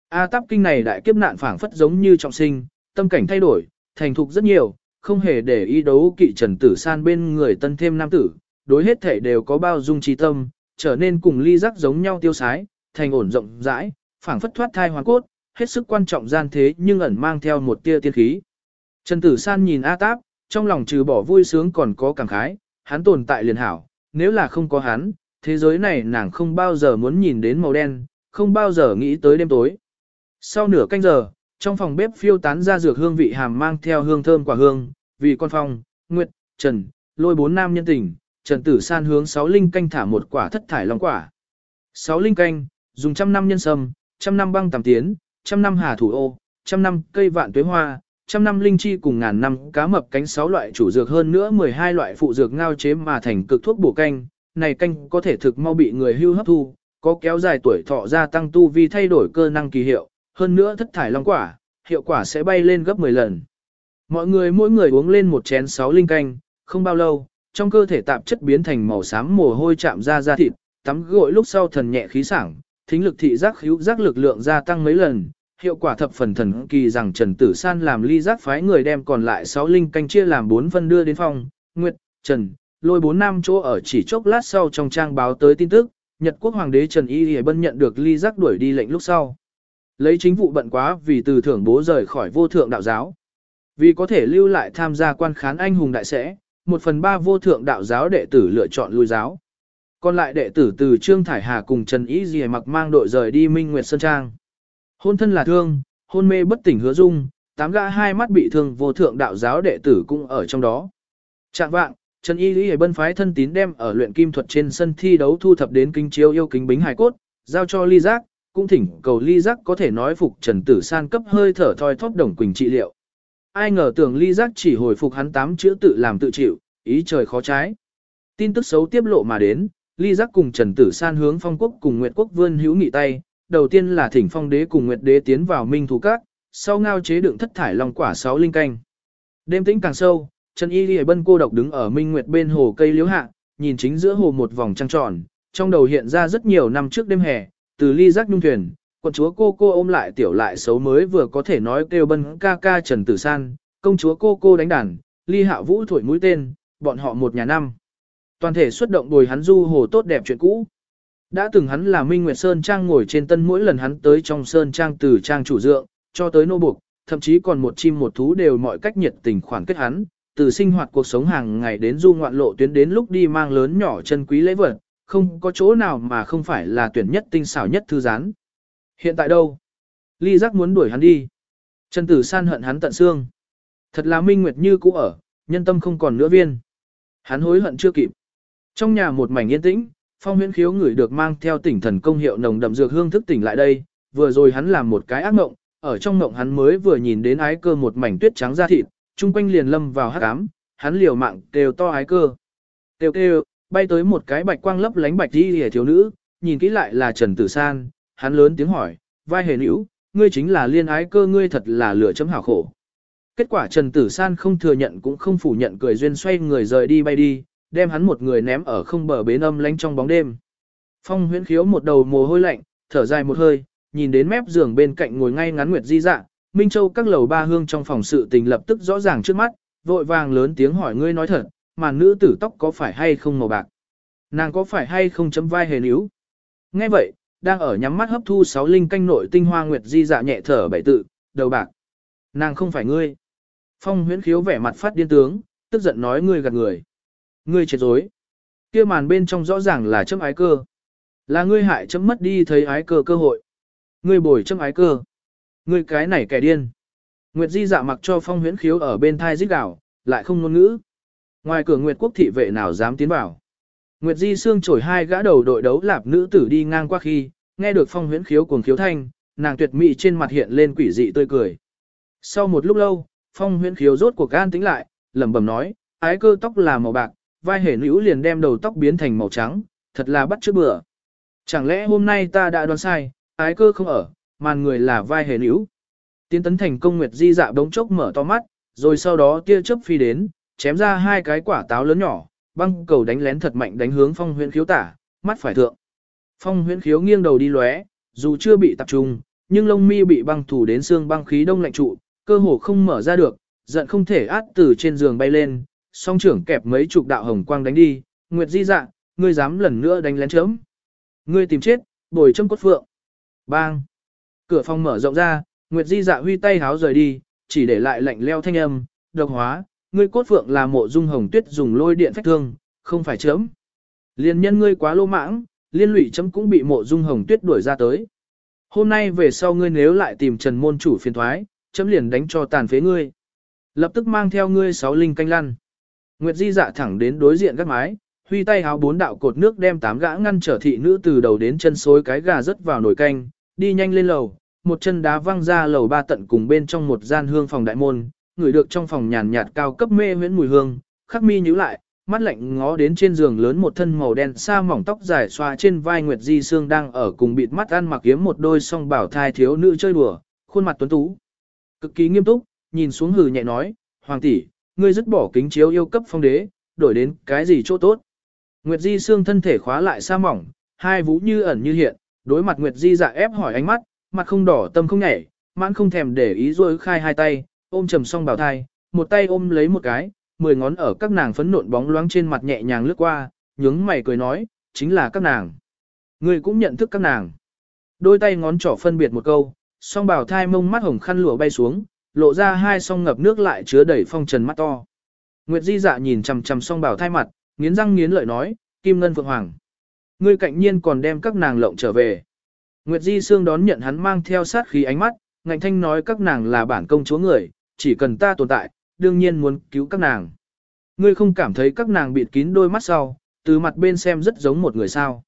A Táp kinh này đại kiếp nạn phảng phất giống như trọng sinh, tâm cảnh thay đổi, thành thục rất nhiều, không hề để ý đấu kỵ Trần Tử San bên người tân thêm nam tử, đối hết thể đều có bao dung trí tâm, trở nên cùng ly giác giống nhau tiêu sái, thành ổn rộng rãi, phảng phất thoát thai hoàn cốt, hết sức quan trọng gian thế nhưng ẩn mang theo một tia tiên khí. Trần Tử San nhìn A Táp, trong lòng trừ bỏ vui sướng còn có cảm khái, hắn tồn tại liền hảo, nếu là không có hắn, thế giới này nàng không bao giờ muốn nhìn đến màu đen, không bao giờ nghĩ tới đêm tối. Sau nửa canh giờ, trong phòng bếp phiêu tán ra dược hương vị hàm mang theo hương thơm quả hương, vì con phong, nguyệt, trần, lôi bốn nam nhân tình, trần tử san hướng sáu linh canh thả một quả thất thải long quả. Sáu linh canh, dùng trăm năm nhân sâm, trăm năm băng tầm tiến, trăm năm hà thủ ô, trăm năm cây vạn tuế hoa, trăm năm linh chi cùng ngàn năm cá mập cánh sáu loại chủ dược hơn nữa 12 loại phụ dược ngao chế mà thành cực thuốc bổ canh, này canh có thể thực mau bị người hưu hấp thu, có kéo dài tuổi thọ gia tăng tu vi thay đổi cơ năng kỳ hiệu, hơn nữa thất thải long quả, hiệu quả sẽ bay lên gấp 10 lần. Mọi người mỗi người uống lên một chén sáu linh canh, không bao lâu, trong cơ thể tạp chất biến thành màu xám mồ hôi chạm ra da thịt, tắm gội lúc sau thần nhẹ khí sảng, thính lực thị giác hữu giác lực lượng gia tăng mấy lần, hiệu quả thập phần thần kỳ rằng Trần Tử San làm ly giác phái người đem còn lại 6 linh canh chia làm 4 phân đưa đến phòng, Nguyệt, Trần, lôi bốn năm chỗ ở chỉ chốc lát sau trong trang báo tới tin tức, Nhật quốc hoàng đế Trần Y Lì Bân nhận được ly giác đuổi đi lệnh lúc sau. Lấy chính vụ bận quá vì từ thưởng bố rời khỏi vô thượng đạo giáo. Vì có thể lưu lại tham gia quan khán anh hùng đại sẽ, một phần ba vô thượng đạo giáo đệ tử lựa chọn lui giáo. Còn lại đệ tử từ Trương Thải Hà cùng Trần Y Dì mặc mang đội rời đi Minh Nguyệt Sơn Trang. Hôn thân là thương, hôn mê bất tỉnh hứa dung, tám gã hai mắt bị thương vô thượng đạo giáo đệ tử cũng ở trong đó. Trạng vạng, Trần Y Lý bân phái thân tín đem ở luyện kim thuật trên sân thi đấu thu thập đến kinh chiếu yêu kính bính hài cốt, giao cho ly giác, cũng thỉnh cầu ly giác có thể nói phục Trần Tử San cấp hơi thở thoi thóp đồng quỳnh trị liệu. Ai ngờ tưởng ly giác chỉ hồi phục hắn tám chữ tự làm tự chịu, ý trời khó trái. Tin tức xấu tiếp lộ mà đến, ly giác cùng Trần Tử San hướng phong quốc cùng Nguyệt quốc vươn hữu nghị tay, đầu tiên là thỉnh phong đế cùng nguyệt đế tiến vào minh thủ các, sau ngao chế đựng thất thải long quả sáu linh canh. Đêm tĩnh càng sâu, Trần Y Lì Bân cô độc đứng ở minh nguyệt bên hồ cây liễu hạ, nhìn chính giữa hồ một vòng trăng tròn, trong đầu hiện ra rất nhiều năm trước đêm hè, từ ly giác nhung thuyền, quận chúa cô cô ôm lại tiểu lại xấu mới vừa có thể nói kêu bân ca ca Trần Tử San, công chúa cô cô đánh đàn, ly hạ vũ thổi mũi tên, bọn họ một nhà năm. Toàn thể xuất động bồi hắn du hồ tốt đẹp chuyện cũ. Đã từng hắn là Minh Nguyệt Sơn Trang ngồi trên tân mỗi lần hắn tới trong Sơn Trang từ Trang chủ dượng, cho tới nô buộc, thậm chí còn một chim một thú đều mọi cách nhiệt tình khoản kết hắn, từ sinh hoạt cuộc sống hàng ngày đến du ngoạn lộ tuyến đến lúc đi mang lớn nhỏ chân quý lễ vật, không có chỗ nào mà không phải là tuyển nhất tinh xảo nhất thư gián. Hiện tại đâu? Ly giác muốn đuổi hắn đi. Trần Tử San hận hắn tận xương. Thật là Minh Nguyệt như cũ ở, nhân tâm không còn nữa viên. Hắn hối hận chưa kịp. Trong nhà một mảnh yên tĩnh, Phong huyễn khiếu người được mang theo tỉnh thần công hiệu nồng đậm dược hương thức tỉnh lại đây, vừa rồi hắn làm một cái ác mộng, ở trong mộng hắn mới vừa nhìn đến ái cơ một mảnh tuyết trắng da thịt, chung quanh liền lâm vào hắc ám, hắn liều mạng kêu to ái cơ. Kêu kêu, bay tới một cái bạch quang lấp lánh bạch đi hề thiếu nữ, nhìn kỹ lại là Trần Tử San, hắn lớn tiếng hỏi, vai hề nữ, ngươi chính là liên ái cơ ngươi thật là lửa chấm hảo khổ. Kết quả Trần Tử San không thừa nhận cũng không phủ nhận cười duyên xoay người rời đi bay đi, đem hắn một người ném ở không bờ bến âm lánh trong bóng đêm. Phong huyễn khiếu một đầu mồ hôi lạnh, thở dài một hơi, nhìn đến mép giường bên cạnh ngồi ngay ngắn Nguyệt Di dạ, Minh Châu các lầu ba hương trong phòng sự tình lập tức rõ ràng trước mắt, vội vàng lớn tiếng hỏi ngươi nói thật, mà nữ tử tóc có phải hay không màu bạc? Nàng có phải hay không chấm vai hề níu? Nghe vậy, đang ở nhắm mắt hấp thu sáu linh canh nội tinh hoa Nguyệt Di dạ nhẹ thở bảy tự, đầu bạc. Nàng không phải ngươi. Phong huyễn khiếu vẻ mặt phát điên tướng, tức giận nói ngươi gạt người. Ngươi chết dối. kia màn bên trong rõ ràng là chấm ái cơ. Là ngươi hại chấm mất đi thấy ái cơ cơ hội. Ngươi bồi chấm ái cơ. Ngươi cái này kẻ điên. Nguyệt Di dạ mặc cho phong huyễn khiếu ở bên thai rít đảo, lại không ngôn ngữ. Ngoài cửa Nguyệt quốc thị vệ nào dám tiến vào. Nguyệt Di xương trổi hai gã đầu đội đấu lạp nữ tử đi ngang qua khi, nghe được phong huyễn khiếu cuồng khiếu thanh, nàng tuyệt mỹ trên mặt hiện lên quỷ dị tươi cười. Sau một lúc lâu, phong huyễn khiếu rốt cuộc gan tính lại, lẩm bẩm nói, ái cơ tóc là màu bạc, vai hề nữ liền đem đầu tóc biến thành màu trắng, thật là bắt trước bữa. Chẳng lẽ hôm nay ta đã đoán sai, ái cơ không ở, màn người là vai hề níu. Tiến tấn thành công nguyệt di dạ bỗng chốc mở to mắt, rồi sau đó tia chớp phi đến, chém ra hai cái quả táo lớn nhỏ, băng cầu đánh lén thật mạnh đánh hướng phong huyễn khiếu tả, mắt phải thượng. Phong huyễn khiếu nghiêng đầu đi lóe, dù chưa bị tập trung, nhưng lông mi bị băng thủ đến xương băng khí đông lạnh trụ, cơ hồ không mở ra được, giận không thể át từ trên giường bay lên, song trưởng kẹp mấy chục đạo hồng quang đánh đi, Nguyệt Di dạ, ngươi dám lần nữa đánh lén chớm. Ngươi tìm chết, bồi châm cốt phượng. Bang! Cửa phòng mở rộng ra, Nguyệt Di dạ huy tay háo rời đi, chỉ để lại lạnh leo thanh âm, độc hóa, ngươi cốt phượng là mộ dung hồng tuyết dùng lôi điện phách thương, không phải chấm. Liên nhân ngươi quá lô mãng, liên lụy chấm cũng bị mộ dung hồng tuyết đuổi ra tới. Hôm nay về sau ngươi nếu lại tìm trần môn chủ phiền thoái, chấm liền đánh cho tàn phế ngươi. Lập tức mang theo ngươi sáu linh canh lăn. Nguyệt Di dạ thẳng đến đối diện các mái, huy tay háo bốn đạo cột nước đem tám gã ngăn trở thị nữ từ đầu đến chân xối cái gà rớt vào nồi canh, đi nhanh lên lầu, một chân đá văng ra lầu ba tận cùng bên trong một gian hương phòng đại môn, ngửi được trong phòng nhàn nhạt cao cấp mê huyễn mùi hương, khắc mi nhíu lại, mắt lạnh ngó đến trên giường lớn một thân màu đen xa mỏng tóc dài xoa trên vai Nguyệt Di Sương đang ở cùng bịt mắt ăn mặc kiếm một đôi song bảo thai thiếu nữ chơi đùa, khuôn mặt tuấn tú. Cực kỳ nghiêm túc, nhìn xuống hừ nhẹ nói, Hoàng tỷ, ngươi dứt bỏ kính chiếu yêu cấp phong đế, đổi đến cái gì chỗ tốt. Nguyệt Di Sương thân thể khóa lại xa mỏng, hai vũ như ẩn như hiện, đối mặt Nguyệt Di dạ ép hỏi ánh mắt, mặt không đỏ tâm không nhảy, mãn không thèm để ý rồi khai hai tay, ôm trầm song bảo thai, một tay ôm lấy một cái, mười ngón ở các nàng phấn nộn bóng loáng trên mặt nhẹ nhàng lướt qua, nhướng mày cười nói, chính là các nàng. người cũng nhận thức các nàng. Đôi tay ngón trỏ phân biệt một câu, song bảo thai mông mắt hồng khăn lụa bay xuống, lộ ra hai song ngập nước lại chứa đầy phong trần mắt to. Nguyệt Di dạ nhìn chằm chằm song bảo thai mặt, nghiến răng nghiến lợi nói, Kim Ngân Phượng Hoàng. Ngươi cạnh nhiên còn đem các nàng lộng trở về. Nguyệt Di Sương đón nhận hắn mang theo sát khí ánh mắt, ngạnh thanh nói các nàng là bản công chúa người, chỉ cần ta tồn tại, đương nhiên muốn cứu các nàng. Ngươi không cảm thấy các nàng bịt kín đôi mắt sau, từ mặt bên xem rất giống một người sao.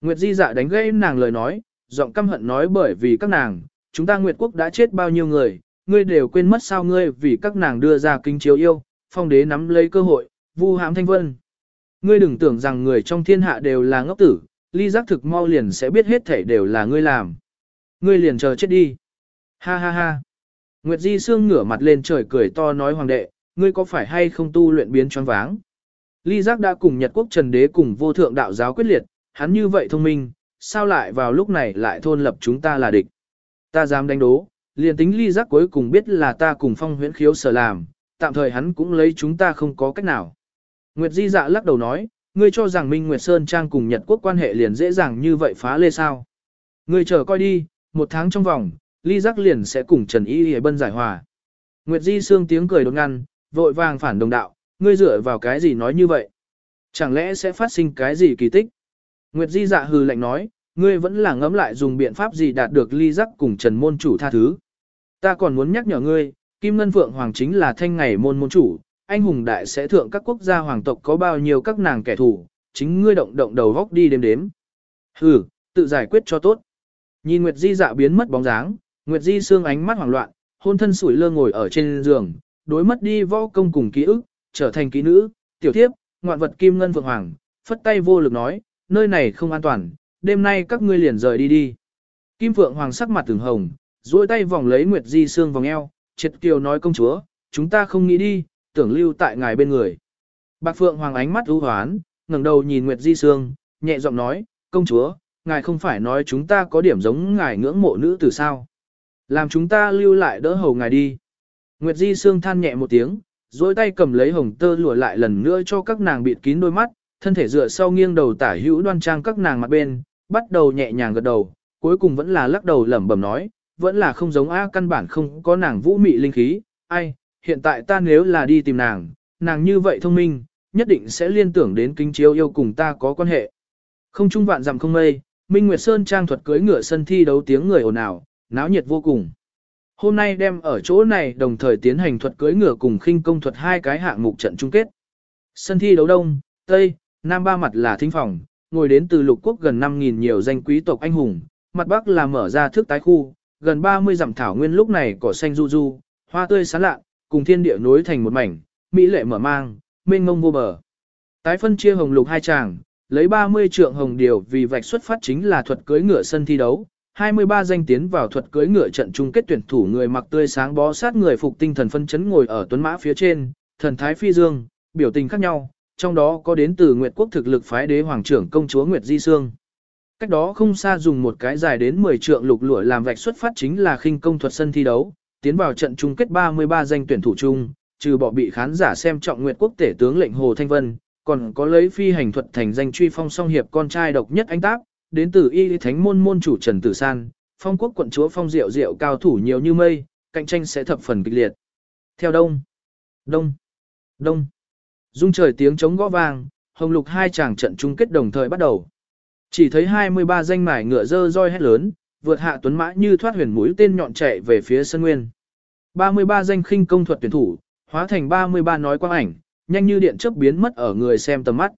Nguyệt Di dạ đánh gây nàng lời nói, giọng căm hận nói bởi vì các nàng, chúng ta Nguyệt Quốc đã chết bao nhiêu người, ngươi đều quên mất sao ngươi vì các nàng đưa ra kinh chiếu yêu, phong đế nắm lấy cơ hội, vu hãm thanh vân. Ngươi đừng tưởng rằng người trong thiên hạ đều là ngốc tử, ly giác thực mau liền sẽ biết hết thể đều là ngươi làm. Ngươi liền chờ chết đi. Ha ha ha. Nguyệt Di Sương ngửa mặt lên trời cười to nói hoàng đệ, ngươi có phải hay không tu luyện biến choáng váng? Ly giác đã cùng Nhật quốc trần đế cùng vô thượng đạo giáo quyết liệt, hắn như vậy thông minh, sao lại vào lúc này lại thôn lập chúng ta là địch? Ta dám đánh đố, liền tính ly giác cuối cùng biết là ta cùng phong huyễn khiếu sở làm, tạm thời hắn cũng lấy chúng ta không có cách nào. Nguyệt Di dạ lắc đầu nói, ngươi cho rằng Minh Nguyệt Sơn Trang cùng Nhật Quốc quan hệ liền dễ dàng như vậy phá lê sao. Ngươi chờ coi đi, một tháng trong vòng, ly giác liền sẽ cùng Trần Y Y Bân giải hòa. Nguyệt Di Sương tiếng cười đột ngăn, vội vàng phản đồng đạo, ngươi dựa vào cái gì nói như vậy? Chẳng lẽ sẽ phát sinh cái gì kỳ tích? Nguyệt Di dạ hừ lạnh nói, ngươi vẫn là ngấm lại dùng biện pháp gì đạt được ly giác cùng Trần Môn Chủ tha thứ. Ta còn muốn nhắc nhở ngươi, Kim Ngân Phượng Hoàng chính là thanh ngày môn môn chủ, anh hùng đại sẽ thượng các quốc gia hoàng tộc có bao nhiêu các nàng kẻ thù, chính ngươi động động đầu góc đi đếm đếm. Hừ, tự giải quyết cho tốt. Nhìn Nguyệt Di dạ biến mất bóng dáng, Nguyệt Di xương ánh mắt hoảng loạn, hôn thân sủi lơ ngồi ở trên giường, đối mất đi võ công cùng ký ức, trở thành ký nữ, tiểu thiếp, ngoạn vật kim ngân vượng hoàng, phất tay vô lực nói, nơi này không an toàn, đêm nay các ngươi liền rời đi đi. Kim Phượng Hoàng sắc mặt từng hồng, duỗi tay vòng lấy Nguyệt Di xương vòng eo, triệt kiều nói công chúa, chúng ta không nghĩ đi, tưởng lưu tại ngài bên người. Bạc Phượng Hoàng ánh mắt ưu hoán, ngẩng đầu nhìn Nguyệt Di Sương, nhẹ giọng nói, công chúa, ngài không phải nói chúng ta có điểm giống ngài ngưỡng mộ nữ từ sao. Làm chúng ta lưu lại đỡ hầu ngài đi. Nguyệt Di Sương than nhẹ một tiếng, dối tay cầm lấy hồng tơ lùa lại lần nữa cho các nàng bịt kín đôi mắt, thân thể dựa sau nghiêng đầu tả hữu đoan trang các nàng mặt bên, bắt đầu nhẹ nhàng gật đầu, cuối cùng vẫn là lắc đầu lẩm bẩm nói, vẫn là không giống A căn bản không có nàng vũ mị linh khí, ai, hiện tại ta nếu là đi tìm nàng, nàng như vậy thông minh, nhất định sẽ liên tưởng đến kính chiếu yêu cùng ta có quan hệ. Không trung vạn dặm không mây, Minh Nguyệt Sơn trang thuật cưới ngựa sân thi đấu tiếng người ồn ào, náo nhiệt vô cùng. Hôm nay đem ở chỗ này đồng thời tiến hành thuật cưới ngựa cùng khinh công thuật hai cái hạng mục trận chung kết. Sân thi đấu đông, tây, nam ba mặt là thính phòng, ngồi đến từ lục quốc gần 5.000 nhiều danh quý tộc anh hùng, mặt bắc là mở ra thước tái khu, gần 30 dặm thảo nguyên lúc này cỏ xanh du du, hoa tươi sáng lạ, cùng thiên địa nối thành một mảnh, mỹ lệ mở mang, mênh mông vô bờ. Tái phân chia hồng lục hai chàng, lấy 30 trượng hồng điều vì vạch xuất phát chính là thuật cưới ngựa sân thi đấu. 23 danh tiến vào thuật cưới ngựa trận chung kết tuyển thủ người mặc tươi sáng bó sát người phục tinh thần phân chấn ngồi ở tuấn mã phía trên, thần thái phi dương, biểu tình khác nhau, trong đó có đến từ Nguyệt quốc thực lực phái đế hoàng trưởng công chúa Nguyệt Di Sương. Cách đó không xa dùng một cái dài đến 10 trượng lục lụa làm vạch xuất phát chính là khinh công thuật sân thi đấu, tiến vào trận chung kết 33 danh tuyển thủ chung, trừ bỏ bị khán giả xem trọng Nguyệt quốc tể tướng lệnh Hồ Thanh Vân, còn có lấy phi hành thuật thành danh truy phong song hiệp con trai độc nhất anh táp, đến từ y thánh môn môn chủ Trần Tử San, phong quốc quận chúa phong diệu diệu cao thủ nhiều như mây, cạnh tranh sẽ thập phần kịch liệt. Theo đông, đông, đông, dung trời tiếng chống gõ vang, hồng lục hai chàng trận chung kết đồng thời bắt đầu. Chỉ thấy 23 danh mải ngựa dơ roi hét lớn, vượt hạ tuấn mã như thoát huyền mũi tên nhọn chạy về phía sân nguyên. 33 danh khinh công thuật tuyển thủ, hóa thành 33 nói quang ảnh, nhanh như điện chớp biến mất ở người xem tầm mắt.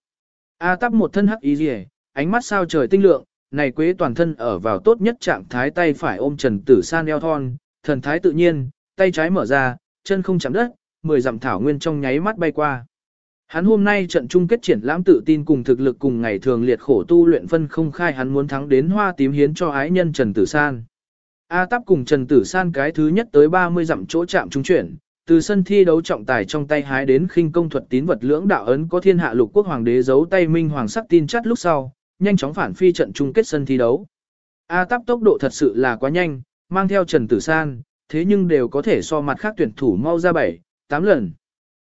A tắp một thân hắc y rìa, ánh mắt sao trời tinh lượng, này quế toàn thân ở vào tốt nhất trạng thái tay phải ôm trần tử san eo thon, thần thái tự nhiên, tay trái mở ra, chân không chạm đất, mười dặm thảo nguyên trong nháy mắt bay qua. Hắn hôm nay trận chung kết triển lãm tự tin cùng thực lực cùng ngày thường liệt khổ tu luyện phân không khai hắn muốn thắng đến hoa tím hiến cho ái nhân Trần Tử San. A Táp cùng Trần Tử San cái thứ nhất tới 30 dặm chỗ chạm trung chuyển, từ sân thi đấu trọng tài trong tay hái đến khinh công thuật tín vật lưỡng đạo ấn có thiên hạ lục quốc hoàng đế giấu tay minh hoàng sắc tin chắt lúc sau, nhanh chóng phản phi trận chung kết sân thi đấu. A Táp tốc độ thật sự là quá nhanh, mang theo Trần Tử San, thế nhưng đều có thể so mặt khác tuyển thủ mau ra 7, 8 lần.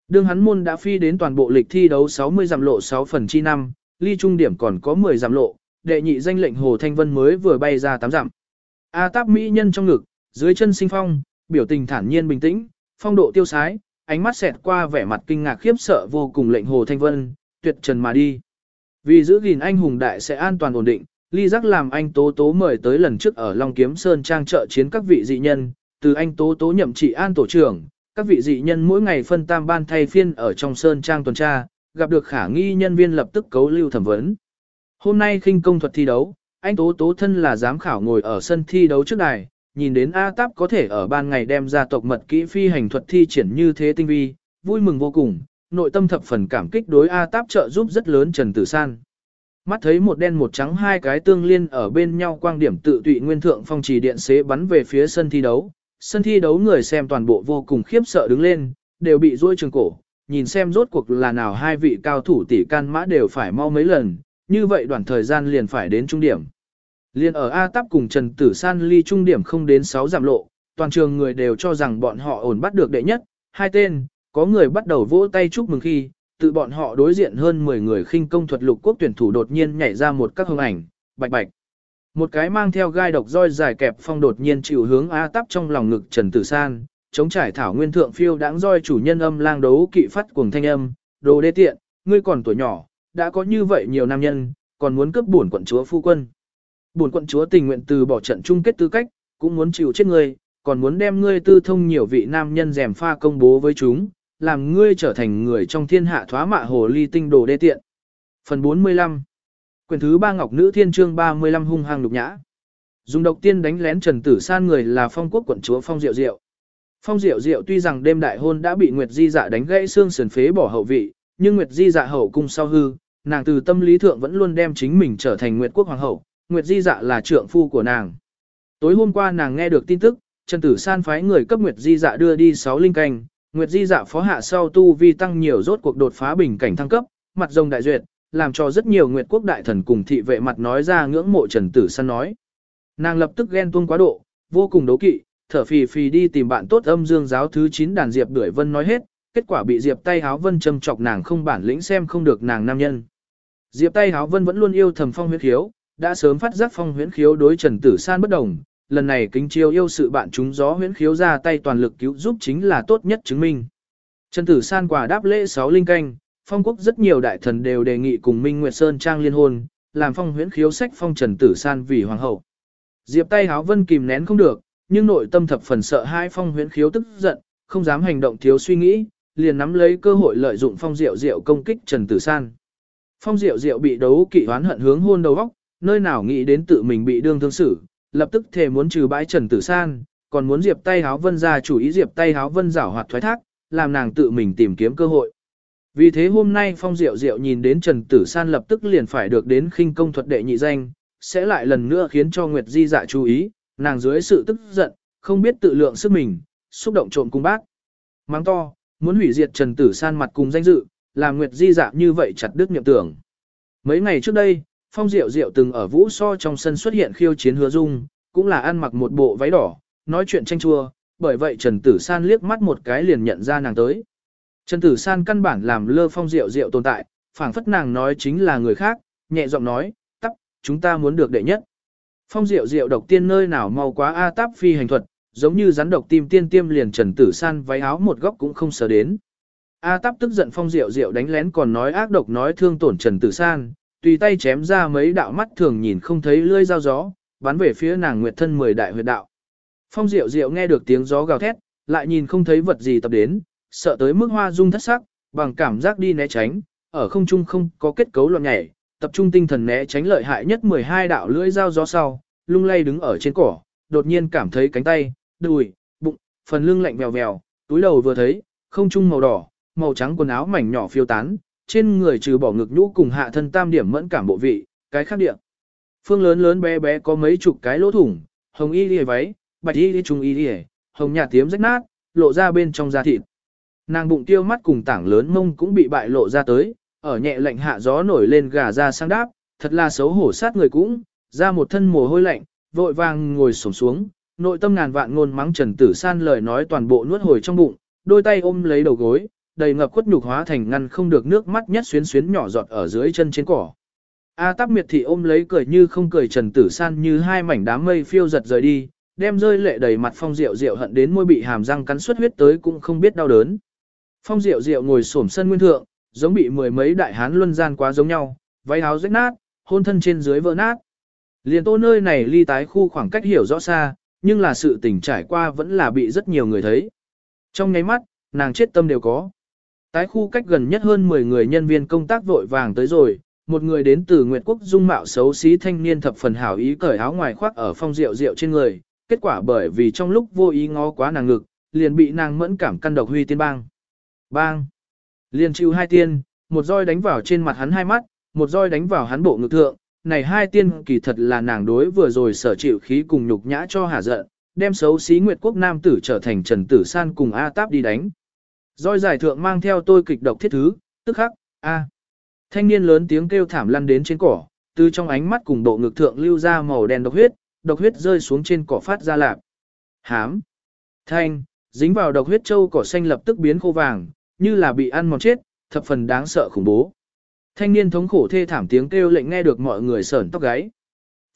Đương hắn môn đã phi đến toàn bộ lịch thi đấu 60 giảm lộ 6 phần chi năm, ly trung điểm còn có 10 giảm lộ, đệ nhị danh lệnh Hồ Thanh Vân mới vừa bay ra 8 giảm. A táp mỹ nhân trong ngực, dưới chân sinh phong, biểu tình thản nhiên bình tĩnh, phong độ tiêu sái, ánh mắt xẹt qua vẻ mặt kinh ngạc khiếp sợ vô cùng lệnh Hồ Thanh Vân, tuyệt trần mà đi. Vì giữ gìn anh hùng đại sẽ an toàn ổn định, ly giác làm anh Tố Tố mời tới lần trước ở Long Kiếm Sơn trang trợ chiến các vị dị nhân, từ anh Tố Tố nhậm trị an tổ trưởng, các vị dị nhân mỗi ngày phân tam ban thay phiên ở trong sơn trang tuần tra, gặp được khả nghi nhân viên lập tức cấu lưu thẩm vấn. Hôm nay khinh công thuật thi đấu, anh Tố Tố thân là giám khảo ngồi ở sân thi đấu trước đài, nhìn đến A Táp có thể ở ban ngày đem ra tộc mật kỹ phi hành thuật thi triển như thế tinh vi, vui mừng vô cùng, nội tâm thập phần cảm kích đối A Táp trợ giúp rất lớn Trần Tử San. Mắt thấy một đen một trắng hai cái tương liên ở bên nhau quang điểm tự tụy nguyên thượng phong trì điện xế bắn về phía sân thi đấu, sân thi đấu người xem toàn bộ vô cùng khiếp sợ đứng lên, đều bị rôi trường cổ, nhìn xem rốt cuộc là nào hai vị cao thủ tỷ can mã đều phải mau mấy lần, như vậy đoạn thời gian liền phải đến trung điểm. Liên ở A Tắp cùng Trần Tử San ly trung điểm không đến 6 giảm lộ, toàn trường người đều cho rằng bọn họ ổn bắt được đệ nhất, hai tên, có người bắt đầu vỗ tay chúc mừng khi, tự bọn họ đối diện hơn 10 người khinh công thuật lục quốc tuyển thủ đột nhiên nhảy ra một các hương ảnh, bạch bạch. Một cái mang theo gai độc roi dài kẹp phong đột nhiên chịu hướng A tắp trong lòng ngực Trần Tử San, chống trải thảo nguyên thượng phiêu đáng roi chủ nhân âm lang đấu kỵ phát cuồng thanh âm, đồ đê tiện, ngươi còn tuổi nhỏ, đã có như vậy nhiều nam nhân, còn muốn cướp bổn quận chúa phu quân. Bổn quận chúa tình nguyện từ bỏ trận chung kết tư cách, cũng muốn chịu chết ngươi, còn muốn đem ngươi tư thông nhiều vị nam nhân rèm pha công bố với chúng, làm ngươi trở thành người trong thiên hạ thoá mạ hồ ly tinh đồ đê tiện. Phần 45 Quyền thứ ba Ngọc Nữ Thiên Trương 35 hung hăng lục nhã. Dùng độc tiên đánh lén Trần Tử San người là phong quốc quận chúa Phong Diệu Diệu. Phong Diệu Diệu tuy rằng đêm đại hôn đã bị Nguyệt Di Dạ đánh gãy xương sườn phế bỏ hậu vị, nhưng Nguyệt Di Dạ hậu cung sau hư, nàng từ tâm lý thượng vẫn luôn đem chính mình trở thành Nguyệt quốc hoàng hậu, Nguyệt Di Dạ là trượng phu của nàng. Tối hôm qua nàng nghe được tin tức, Trần Tử San phái người cấp Nguyệt Di Dạ đưa đi 6 linh canh, Nguyệt Di Dạ phó hạ sau tu vi tăng nhiều rốt cuộc đột phá bình cảnh thăng cấp, mặt rồng đại duyệt, làm cho rất nhiều Nguyệt quốc đại thần cùng thị vệ mặt nói ra ngưỡng mộ Trần Tử San nói. Nàng lập tức ghen tuông quá độ, vô cùng đấu kỵ, thở phì phì đi tìm bạn tốt âm dương giáo thứ 9 đàn Diệp Đuổi Vân nói hết, kết quả bị Diệp tay háo vân châm chọc nàng không bản lĩnh xem không được nàng nam nhân. Diệp tay háo vân vẫn luôn yêu thầm phong huyễn khiếu, đã sớm phát giác phong huyễn khiếu đối Trần Tử San bất đồng, lần này kính chiêu yêu sự bạn chúng gió huyễn khiếu ra tay toàn lực cứu giúp chính là tốt nhất chứng minh. Trần Tử San quả đáp lễ 6 linh canh, phong quốc rất nhiều đại thần đều đề nghị cùng Minh Nguyệt Sơn Trang liên hôn, làm phong huyễn khiếu sách phong Trần Tử San vì hoàng hậu. Diệp tay háo vân kìm nén không được, nhưng nội tâm thập phần sợ hai phong huyễn khiếu tức giận, không dám hành động thiếu suy nghĩ, liền nắm lấy cơ hội lợi dụng phong diệu diệu công kích Trần Tử San. Phong diệu diệu bị đấu kỵ hoán hận hướng hôn đầu góc, nơi nào nghĩ đến tự mình bị đương thương xử, lập tức thề muốn trừ bãi Trần Tử San, còn muốn Diệp tay háo vân ra chủ ý Diệp tay háo vân giảo hoạt thoái thác, làm nàng tự mình tìm kiếm cơ hội. Vì thế hôm nay Phong Diệu Diệu nhìn đến Trần Tử San lập tức liền phải được đến khinh công thuật đệ nhị danh, sẽ lại lần nữa khiến cho Nguyệt Di dạ chú ý, nàng dưới sự tức giận, không biết tự lượng sức mình, xúc động trộm cung bác. Mang to, muốn hủy diệt Trần Tử San mặt cùng danh dự, làm Nguyệt Di dạ như vậy chặt đứt niệm tưởng. Mấy ngày trước đây, Phong Diệu Diệu từng ở vũ so trong sân xuất hiện khiêu chiến hứa dung, cũng là ăn mặc một bộ váy đỏ, nói chuyện tranh chua, bởi vậy Trần Tử San liếc mắt một cái liền nhận ra nàng tới. Trần Tử San căn bản làm lơ Phong Diệu Diệu tồn tại, phảng phất nàng nói chính là người khác, nhẹ giọng nói, tắp, chúng ta muốn được đệ nhất. Phong Diệu Diệu độc tiên nơi nào mau quá A táp phi hành thuật, giống như rắn độc tim tiên tiêm liền Trần Tử San váy áo một góc cũng không sờ đến. A táp tức giận Phong Diệu Diệu đánh lén còn nói ác độc nói thương tổn Trần Tử San, tùy tay chém ra mấy đạo mắt thường nhìn không thấy lưỡi dao gió, bắn về phía nàng nguyệt thân mười đại huyệt đạo. Phong Diệu Diệu nghe được tiếng gió gào thét, lại nhìn không thấy vật gì tập đến, sợ tới mức hoa dung thất sắc, bằng cảm giác đi né tránh, ở không trung không có kết cấu loạn nhảy, tập trung tinh thần né tránh lợi hại nhất 12 đạo lưỡi dao gió sau, lung lay đứng ở trên cỏ, đột nhiên cảm thấy cánh tay, đùi, bụng, phần lưng lạnh vèo vèo, túi đầu vừa thấy, không trung màu đỏ, màu trắng quần áo mảnh nhỏ phiêu tán, trên người trừ bỏ ngực nhũ cùng hạ thân tam điểm mẫn cảm bộ vị, cái khác địa. Phương lớn lớn bé bé có mấy chục cái lỗ thủng, hồng y liề váy, bạch y liề trùng y liề, hồng nhạt tiếm rách nát, lộ ra bên trong da thịt. Nàng bụng tiêu mắt cùng tảng lớn mông cũng bị bại lộ ra tới, ở nhẹ lạnh hạ gió nổi lên gà ra sang đáp, thật là xấu hổ sát người cũng, ra một thân mồ hôi lạnh, vội vàng ngồi xổm xuống, nội tâm ngàn vạn ngôn mắng Trần Tử San lời nói toàn bộ nuốt hồi trong bụng, đôi tay ôm lấy đầu gối, đầy ngập khuất nhục hóa thành ngăn không được nước mắt nhất xuyến xuyến nhỏ giọt ở dưới chân trên cỏ. A Tắc Miệt thị ôm lấy cười như không cười Trần Tử San như hai mảnh đám mây phiêu giật rời đi, đem rơi lệ đầy mặt Phong Diệu Diệu hận đến môi bị hàm răng cắn xuất huyết tới cũng không biết đau đớn. Phong Diệu Diệu ngồi xổm sân nguyên thượng, giống bị mười mấy đại hán luân gian quá giống nhau, váy áo rách nát, hôn thân trên dưới vỡ nát. Liền tô nơi này ly tái khu khoảng cách hiểu rõ xa, nhưng là sự tình trải qua vẫn là bị rất nhiều người thấy. Trong nháy mắt, nàng chết tâm đều có. Tái khu cách gần nhất hơn 10 người nhân viên công tác vội vàng tới rồi, một người đến từ Nguyệt Quốc dung mạo xấu xí thanh niên thập phần hảo ý cởi áo ngoài khoác ở phong rượu rượu trên người, kết quả bởi vì trong lúc vô ý ngó quá nàng ngực, liền bị nàng mẫn cảm căn độc huy tiên bang. Bang! Liền chịu hai tiên, một roi đánh vào trên mặt hắn hai mắt, một roi đánh vào hắn bộ ngực thượng, này hai tiên kỳ thật là nàng đối vừa rồi sở chịu khí cùng nhục nhã cho hả giận, đem xấu xí Nguyệt Quốc Nam tử trở thành Trần Tử San cùng A Táp đi đánh. Roi giải thượng mang theo tôi kịch độc thiết thứ, tức khắc, A. Thanh niên lớn tiếng kêu thảm lăn đến trên cỏ, từ trong ánh mắt cùng bộ ngực thượng lưu ra màu đen độc huyết, độc huyết rơi xuống trên cỏ phát ra lạp. Hám. Thanh, dính vào độc huyết châu cỏ xanh lập tức biến khô vàng, như là bị ăn mòn chết, thập phần đáng sợ khủng bố. Thanh niên thống khổ thê thảm tiếng kêu lệnh nghe được mọi người sởn tóc gáy.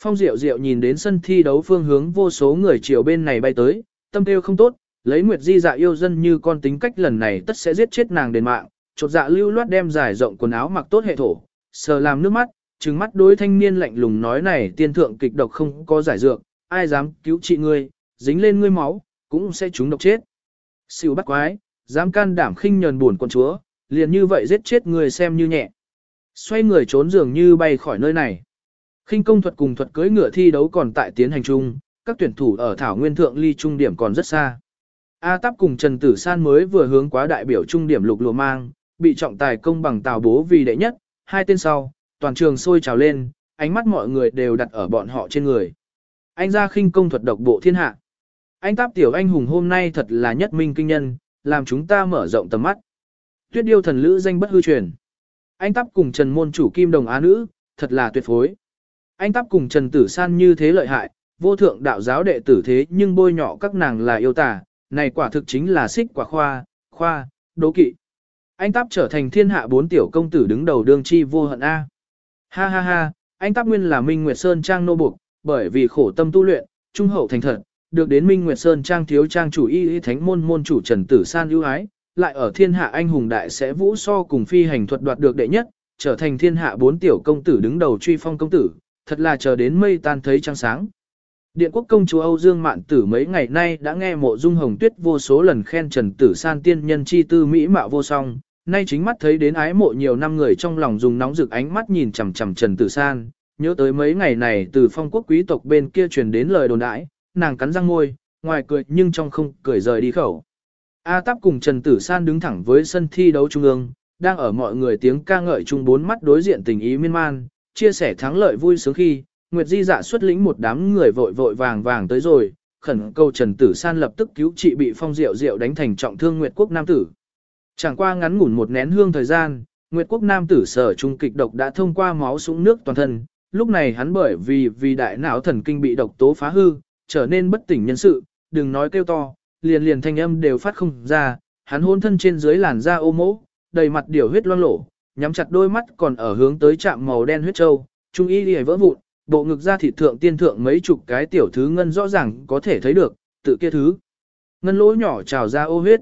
Phong Diệu Diệu nhìn đến sân thi đấu phương hướng vô số người chiều bên này bay tới, tâm kêu không tốt, lấy Nguyệt Di dạ yêu dân như con tính cách lần này tất sẽ giết chết nàng đền mạng, chột dạ lưu loát đem giải rộng quần áo mặc tốt hệ thổ, sờ làm nước mắt, trừng mắt đối thanh niên lạnh lùng nói này tiên thượng kịch độc không có giải dược, ai dám cứu trị ngươi, dính lên ngươi máu, cũng sẽ trúng độc chết. Siêu bắt quái, dám can đảm khinh nhờn buồn quân chúa, liền như vậy giết chết người xem như nhẹ. Xoay người trốn dường như bay khỏi nơi này. Khinh công thuật cùng thuật cưỡi ngựa thi đấu còn tại tiến hành chung, các tuyển thủ ở Thảo Nguyên Thượng ly trung điểm còn rất xa. A Táp cùng Trần Tử San mới vừa hướng quá đại biểu trung điểm lục lùa mang, bị trọng tài công bằng tào bố vì đệ nhất, hai tên sau, toàn trường sôi trào lên, ánh mắt mọi người đều đặt ở bọn họ trên người. Anh ra khinh công thuật độc bộ thiên hạ. Anh Táp tiểu anh hùng hôm nay thật là nhất minh kinh nhân, làm chúng ta mở rộng tầm mắt. Tuyết điêu thần lữ danh bất hư truyền. Anh Táp cùng Trần môn chủ kim đồng á nữ, thật là tuyệt phối. Anh Táp cùng Trần Tử San như thế lợi hại, vô thượng đạo giáo đệ tử thế nhưng bôi nhọ các nàng là yêu tà, này quả thực chính là xích quả khoa, khoa, đố kỵ. Anh Táp trở thành thiên hạ bốn tiểu công tử đứng đầu đương chi vô hận A. Ha ha ha, anh Táp nguyên là Minh Nguyệt Sơn Trang nô buộc, bởi vì khổ tâm tu luyện, trung hậu thành thật, được đến Minh Nguyệt Sơn Trang thiếu trang chủ y y thánh môn môn chủ Trần Tử San ưu ái, lại ở thiên hạ anh hùng đại sẽ vũ so cùng phi hành thuật đoạt được đệ nhất, trở thành thiên hạ bốn tiểu công tử đứng đầu truy phong công tử, thật là chờ đến mây tan thấy trăng sáng. Điện quốc công chúa Âu Dương Mạn Tử mấy ngày nay đã nghe mộ dung hồng tuyết vô số lần khen Trần Tử San tiên nhân chi tư mỹ mạo vô song, nay chính mắt thấy đến ái mộ nhiều năm người trong lòng dùng nóng rực ánh mắt nhìn chằm chằm Trần Tử San, nhớ tới mấy ngày này từ phong quốc quý tộc bên kia truyền đến lời đồn đãi, nàng cắn răng môi, ngoài cười nhưng trong không cười rời đi khẩu. A Táp cùng Trần Tử San đứng thẳng với sân thi đấu trung ương, đang ở mọi người tiếng ca ngợi chung bốn mắt đối diện tình ý miên man, chia sẻ thắng lợi vui sướng khi, Nguyệt Di dạ xuất lĩnh một đám người vội vội vàng vàng tới rồi, khẩn cầu Trần Tử San lập tức cứu trị bị phong diệu diệu đánh thành trọng thương Nguyệt Quốc Nam Tử. Chẳng qua ngắn ngủn một nén hương thời gian, Nguyệt Quốc Nam Tử sở trung kịch độc đã thông qua máu súng nước toàn thân, lúc này hắn bởi vì vì đại não thần kinh bị độc tố phá hư, trở nên bất tỉnh nhân sự, đừng nói kêu to, liền liền thanh âm đều phát không ra, hắn hôn thân trên dưới làn da ô mỗ, đầy mặt điểu huyết loang lổ, nhắm chặt đôi mắt còn ở hướng tới chạm màu đen huyết châu, trung y đi vỡ vụn, bộ ngực ra thịt thượng tiên thượng mấy chục cái tiểu thứ ngân rõ ràng có thể thấy được, tự kia thứ. Ngân lỗ nhỏ trào ra ô huyết.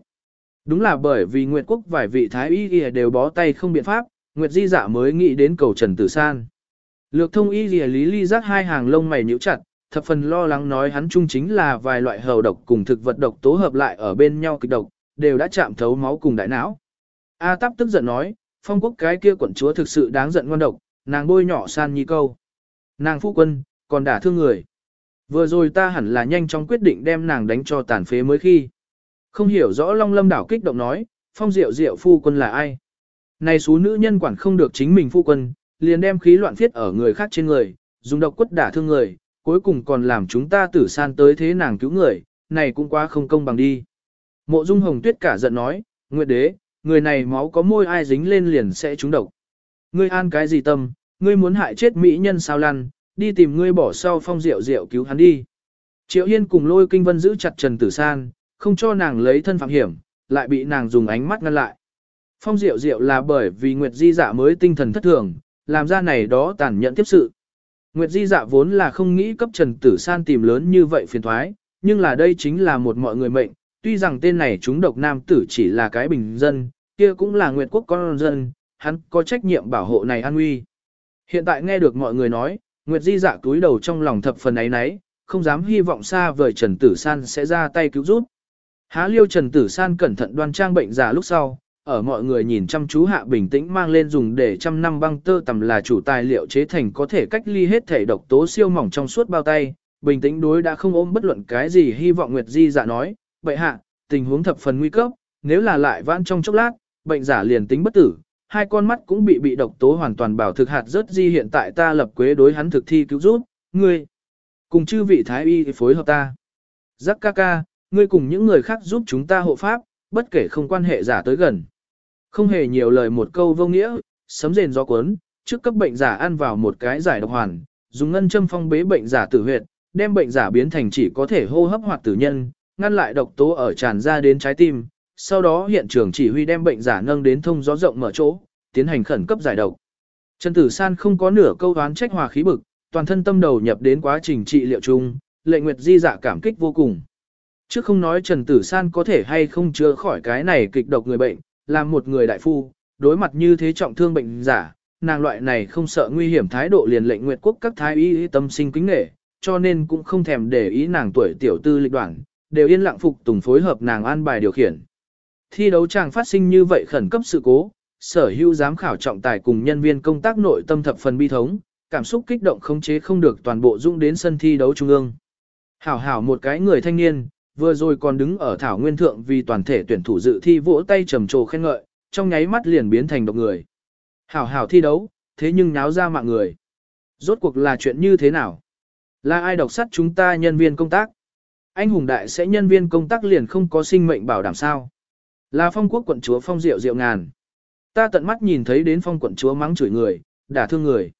Đúng là bởi vì Nguyệt Quốc vài vị thái y y đều bó tay không biện pháp, Nguyệt Di Dạ mới nghĩ đến cầu Trần Tử San. Lược thông y y lý ly giác hai hàng lông mày nhíu chặt, thập phần lo lắng nói hắn chung chính là vài loại hầu độc cùng thực vật độc tố hợp lại ở bên nhau kịch độc, đều đã chạm thấu máu cùng đại não. A Táp tức giận nói, phong quốc cái kia quận chúa thực sự đáng giận ngoan độc, nàng bôi nhỏ san nhi câu. Nàng phu quân, còn đả thương người. Vừa rồi ta hẳn là nhanh chóng quyết định đem nàng đánh cho tàn phế mới khi. Không hiểu rõ Long Lâm đảo kích động nói, phong diệu diệu phu quân là ai. Này số nữ nhân quản không được chính mình phu quân, liền đem khí loạn thiết ở người khác trên người, dùng độc quất đả thương người, cuối cùng còn làm chúng ta tử san tới thế nàng cứu người, này cũng quá không công bằng đi. Mộ Dung Hồng Tuyết cả giận nói, Nguyệt đế, người này máu có môi ai dính lên liền sẽ trúng độc. Ngươi an cái gì tâm, ngươi muốn hại chết mỹ nhân sao lăn, đi tìm ngươi bỏ sau phong rượu rượu cứu hắn đi. Triệu Yên cùng lôi kinh vân giữ chặt Trần Tử San, không cho nàng lấy thân phạm hiểm, lại bị nàng dùng ánh mắt ngăn lại. Phong Diệu Diệu là bởi vì Nguyệt Di Dạ mới tinh thần thất thường, làm ra này đó tàn nhẫn tiếp sự. Nguyệt Di Dạ vốn là không nghĩ cấp Trần Tử San tìm lớn như vậy phiền thoái, nhưng là đây chính là một mọi người mệnh, tuy rằng tên này chúng độc nam tử chỉ là cái bình dân, kia cũng là Nguyệt Quốc con dân, hắn có trách nhiệm bảo hộ này an nguy. Hiện tại nghe được mọi người nói, Nguyệt Di Dạ túi đầu trong lòng thập phần ấy nấy, không dám hy vọng xa vời Trần Tử San sẽ ra tay cứu giúp. Há liêu Trần Tử San cẩn thận đoan trang bệnh giả lúc sau, ở mọi người nhìn chăm chú hạ bình tĩnh mang lên dùng để trăm năm băng tơ tầm là chủ tài liệu chế thành có thể cách ly hết thể độc tố siêu mỏng trong suốt bao tay, bình tĩnh đối đã không ôm bất luận cái gì hy vọng Nguyệt Di dạ nói, vậy hạ, tình huống thập phần nguy cấp, nếu là lại vãn trong chốc lát, bệnh giả liền tính bất tử, hai con mắt cũng bị bị độc tố hoàn toàn bảo thực hạt rớt di hiện tại ta lập quế đối hắn thực thi cứu giúp, ngươi, cùng chư vị thái y phối hợp ta. Giác ca ca, ngươi cùng những người khác giúp chúng ta hộ pháp, bất kể không quan hệ giả tới gần. Không hề nhiều lời một câu vô nghĩa, sấm rền gió cuốn, trước cấp bệnh giả ăn vào một cái giải độc hoàn, dùng ngân châm phong bế bệnh giả tử huyệt, đem bệnh giả biến thành chỉ có thể hô hấp hoặc tử nhân, ngăn lại độc tố ở tràn ra đến trái tim. Sau đó hiện trường chỉ huy đem bệnh giả nâng đến thông gió rộng mở chỗ, tiến hành khẩn cấp giải độc. Trần Tử San không có nửa câu đoán trách hòa khí bực, toàn thân tâm đầu nhập đến quá trình trị liệu chung, lệ nguyệt di dạ cảm kích vô cùng. Trước không nói Trần Tử San có thể hay không chữa khỏi cái này kịch độc người bệnh, làm một người đại phu, đối mặt như thế trọng thương bệnh giả, nàng loại này không sợ nguy hiểm thái độ liền lệnh nguyệt quốc các thái y tâm sinh kính nghệ, cho nên cũng không thèm để ý nàng tuổi tiểu tư lịch đoạn, đều yên lặng phục tùng phối hợp nàng an bài điều khiển. Thi đấu chàng phát sinh như vậy khẩn cấp sự cố, sở hữu giám khảo trọng tài cùng nhân viên công tác nội tâm thập phần bi thống, cảm xúc kích động khống chế không được toàn bộ dũng đến sân thi đấu trung ương. Hảo hảo một cái người thanh niên, vừa rồi còn đứng ở thảo nguyên thượng vì toàn thể tuyển thủ dự thi vỗ tay trầm trồ khen ngợi, trong nháy mắt liền biến thành độc người. Hảo hảo thi đấu, thế nhưng náo ra mạng người. Rốt cuộc là chuyện như thế nào? Là ai độc sắt chúng ta nhân viên công tác? Anh hùng đại sẽ nhân viên công tác liền không có sinh mệnh bảo đảm sao? Là phong quốc quận chúa phong diệu diệu ngàn. Ta tận mắt nhìn thấy đến phong quận chúa mắng chửi người, đả thương người.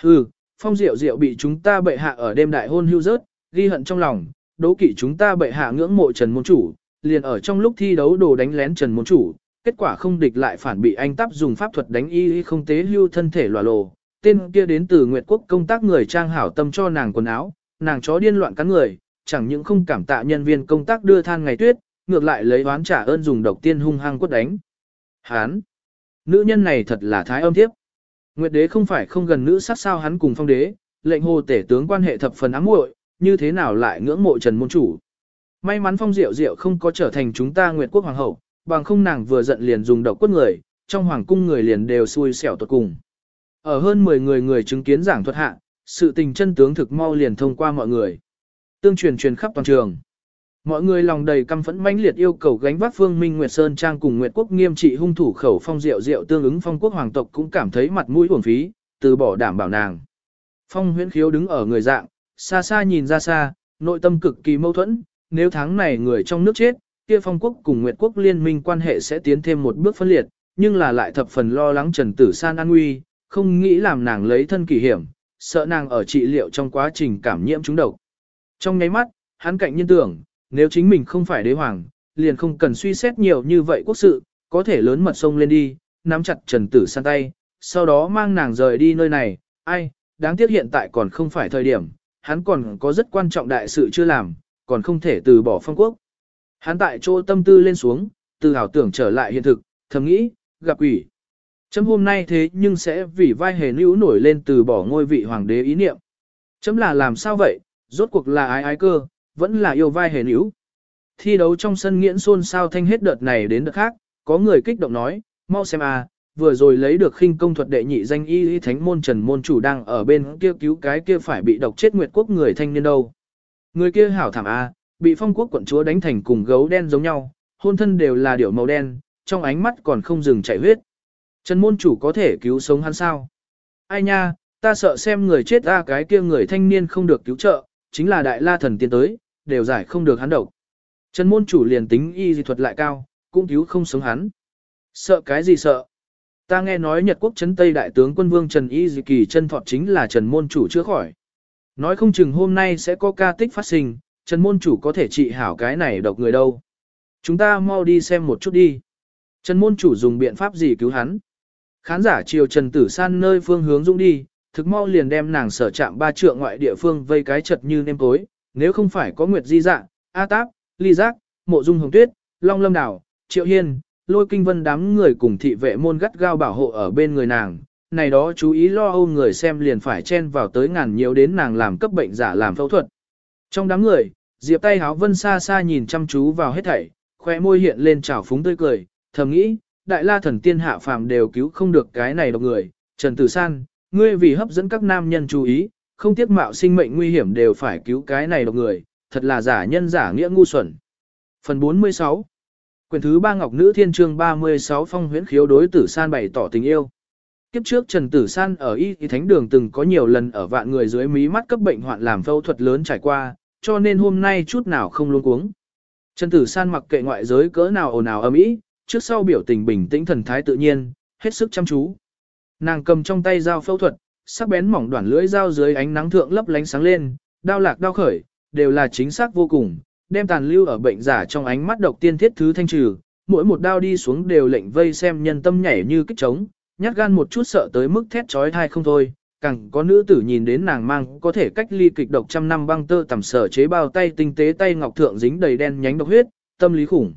Hừ, phong diệu diệu bị chúng ta bệ hạ ở đêm đại hôn hưu rớt, ghi hận trong lòng, đố kỵ chúng ta bệ hạ ngưỡng mộ Trần Môn Chủ, liền ở trong lúc thi đấu đồ đánh lén Trần Môn Chủ, kết quả không địch lại phản bị anh tắp dùng pháp thuật đánh y không tế hưu thân thể lòa lồ. Tên kia đến từ Nguyệt Quốc công tác người trang hảo tâm cho nàng quần áo, nàng chó điên loạn cắn người, chẳng những không cảm tạ nhân viên công tác đưa than ngày tuyết, ngược lại lấy oán trả ơn dùng độc tiên hung hăng quất đánh. Hán! Nữ nhân này thật là thái âm thiếp. Nguyệt đế không phải không gần nữ sát sao hắn cùng phong đế, lệnh hồ tể tướng quan hệ thập phần ám muội, như thế nào lại ngưỡng mộ Trần Môn Chủ. May mắn Phong Diệu Diệu không có trở thành chúng ta Nguyệt Quốc Hoàng hậu, bằng không nàng vừa giận liền dùng độc quất người, trong hoàng cung người liền đều xui xẻo tuột cùng. Ở hơn 10 người người chứng kiến giảng thuật hạ, sự tình chân tướng thực mau liền thông qua mọi người. Tương truyền truyền khắp toàn trường. Mọi người lòng đầy căm phẫn mãnh liệt yêu cầu gánh vác Phương Minh Nguyệt Sơn Trang cùng Nguyệt Quốc nghiêm trị hung thủ khẩu phong diệu diệu tương ứng phong quốc hoàng tộc cũng cảm thấy mặt mũi uổng phí, từ bỏ đảm bảo nàng. Phong huyễn khiếu đứng ở người dạng, xa xa nhìn ra xa, nội tâm cực kỳ mâu thuẫn, nếu tháng này người trong nước chết, kia phong quốc cùng Nguyệt Quốc liên minh quan hệ sẽ tiến thêm một bước phân liệt, nhưng là lại thập phần lo lắng Trần Tử San an nguy, không nghĩ làm nàng lấy thân kỳ hiểm, sợ nàng ở trị liệu trong quá trình cảm nhiễm trúng độc. Trong nháy mắt, hắn cạnh nhân tưởng, nếu chính mình không phải đế hoàng, liền không cần suy xét nhiều như vậy quốc sự, có thể lớn mật sông lên đi, nắm chặt Trần Tử San tay, sau đó mang nàng rời đi nơi này, ai, đáng tiếc hiện tại còn không phải thời điểm, hắn còn có rất quan trọng đại sự chưa làm, còn không thể từ bỏ phong quốc. Hắn tại chỗ tâm tư lên xuống, từ hảo tưởng trở lại hiện thực, thầm nghĩ, gặp quỷ. Chấm hôm nay thế nhưng sẽ vì vai hề nữ nổi lên từ bỏ ngôi vị hoàng đế ý niệm. Chấm là làm sao vậy, rốt cuộc là ai ái cơ, vẫn là yêu vai hề nữ. Thi đấu trong sân nghiễn xôn sao thanh hết đợt này đến đợt khác, có người kích động nói, mau xem à, vừa rồi lấy được khinh công thuật đệ nhị danh y y thánh môn trần môn chủ đang ở bên kia cứu cái kia phải bị độc chết nguyệt quốc người thanh niên đâu. Người kia hảo thảm a bị phong quốc quận chúa đánh thành cùng gấu đen giống nhau, hôn thân đều là điểu màu đen, trong ánh mắt còn không dừng chảy huyết. Trần môn chủ có thể cứu sống hắn sao? Ai nha, ta sợ xem người chết ra cái kia người thanh niên không được cứu trợ, chính là đại la thần tiên tới, đều giải không được hắn độc. Trần môn chủ liền tính y dị thuật lại cao, cũng cứu không sống hắn. Sợ cái gì sợ? Ta nghe nói Nhật quốc chấn Tây đại tướng quân vương Trần Y Dị Kỳ chân thọt chính là Trần môn chủ chữa khỏi. Nói không chừng hôm nay sẽ có ca tích phát sinh, Trần môn chủ có thể trị hảo cái này độc người đâu. Chúng ta mau đi xem một chút đi. Trần môn chủ dùng biện pháp gì cứu hắn? Khán giả chiều Trần Tử San nơi phương hướng dũng đi, thực mau liền đem nàng sở chạm ba trượng ngoại địa phương vây cái chật như nêm tối, nếu không phải có Nguyệt Di Dạ, A Táp, Ly Giác, Mộ Dung Hồng Tuyết, Long Lâm Đảo, Triệu Hiên, Lôi Kinh Vân đám người cùng thị vệ môn gắt gao bảo hộ ở bên người nàng, này đó chú ý lo âu người xem liền phải chen vào tới ngàn nhiều đến nàng làm cấp bệnh giả làm phẫu thuật. Trong đám người, Diệp tay háo vân xa xa nhìn chăm chú vào hết thảy, khoe môi hiện lên trào phúng tươi cười, thầm nghĩ, đại la thần tiên hạ phàm đều cứu không được cái này độc người, Trần Tử San, ngươi vì hấp dẫn các nam nhân chú ý, không tiếc mạo sinh mệnh nguy hiểm đều phải cứu cái này độc người, thật là giả nhân giả nghĩa ngu xuẩn. Phần 46 Quyển thứ ba Ngọc Nữ Thiên chương 36 Phong huyễn khiếu đối tử san bày tỏ tình yêu. Kiếp trước Trần Tử San ở Y Thánh Đường từng có nhiều lần ở vạn người dưới mí mắt cấp bệnh hoạn làm phẫu thuật lớn trải qua, cho nên hôm nay chút nào không luống cuống. Trần Tử San mặc kệ ngoại giới cỡ nào ồn ào ầm ĩ, trước sau biểu tình bình tĩnh thần thái tự nhiên, hết sức chăm chú. Nàng cầm trong tay dao phẫu thuật, sắc bén mỏng đoạn lưỡi dao dưới ánh nắng thượng lấp lánh sáng lên, đao lạc đao khởi, đều là chính xác vô cùng, đem tàn lưu ở bệnh giả trong ánh mắt độc tiên thiết thứ thanh trừ, mỗi một đao đi xuống đều lệnh vây xem nhân tâm nhảy như kích trống, nhát gan một chút sợ tới mức thét trói thai không thôi, càng có nữ tử nhìn đến nàng mang có thể cách ly kịch độc trăm năm băng tơ tầm sở chế bao tay tinh tế tay ngọc thượng dính đầy đen nhánh độc huyết, tâm lý khủng.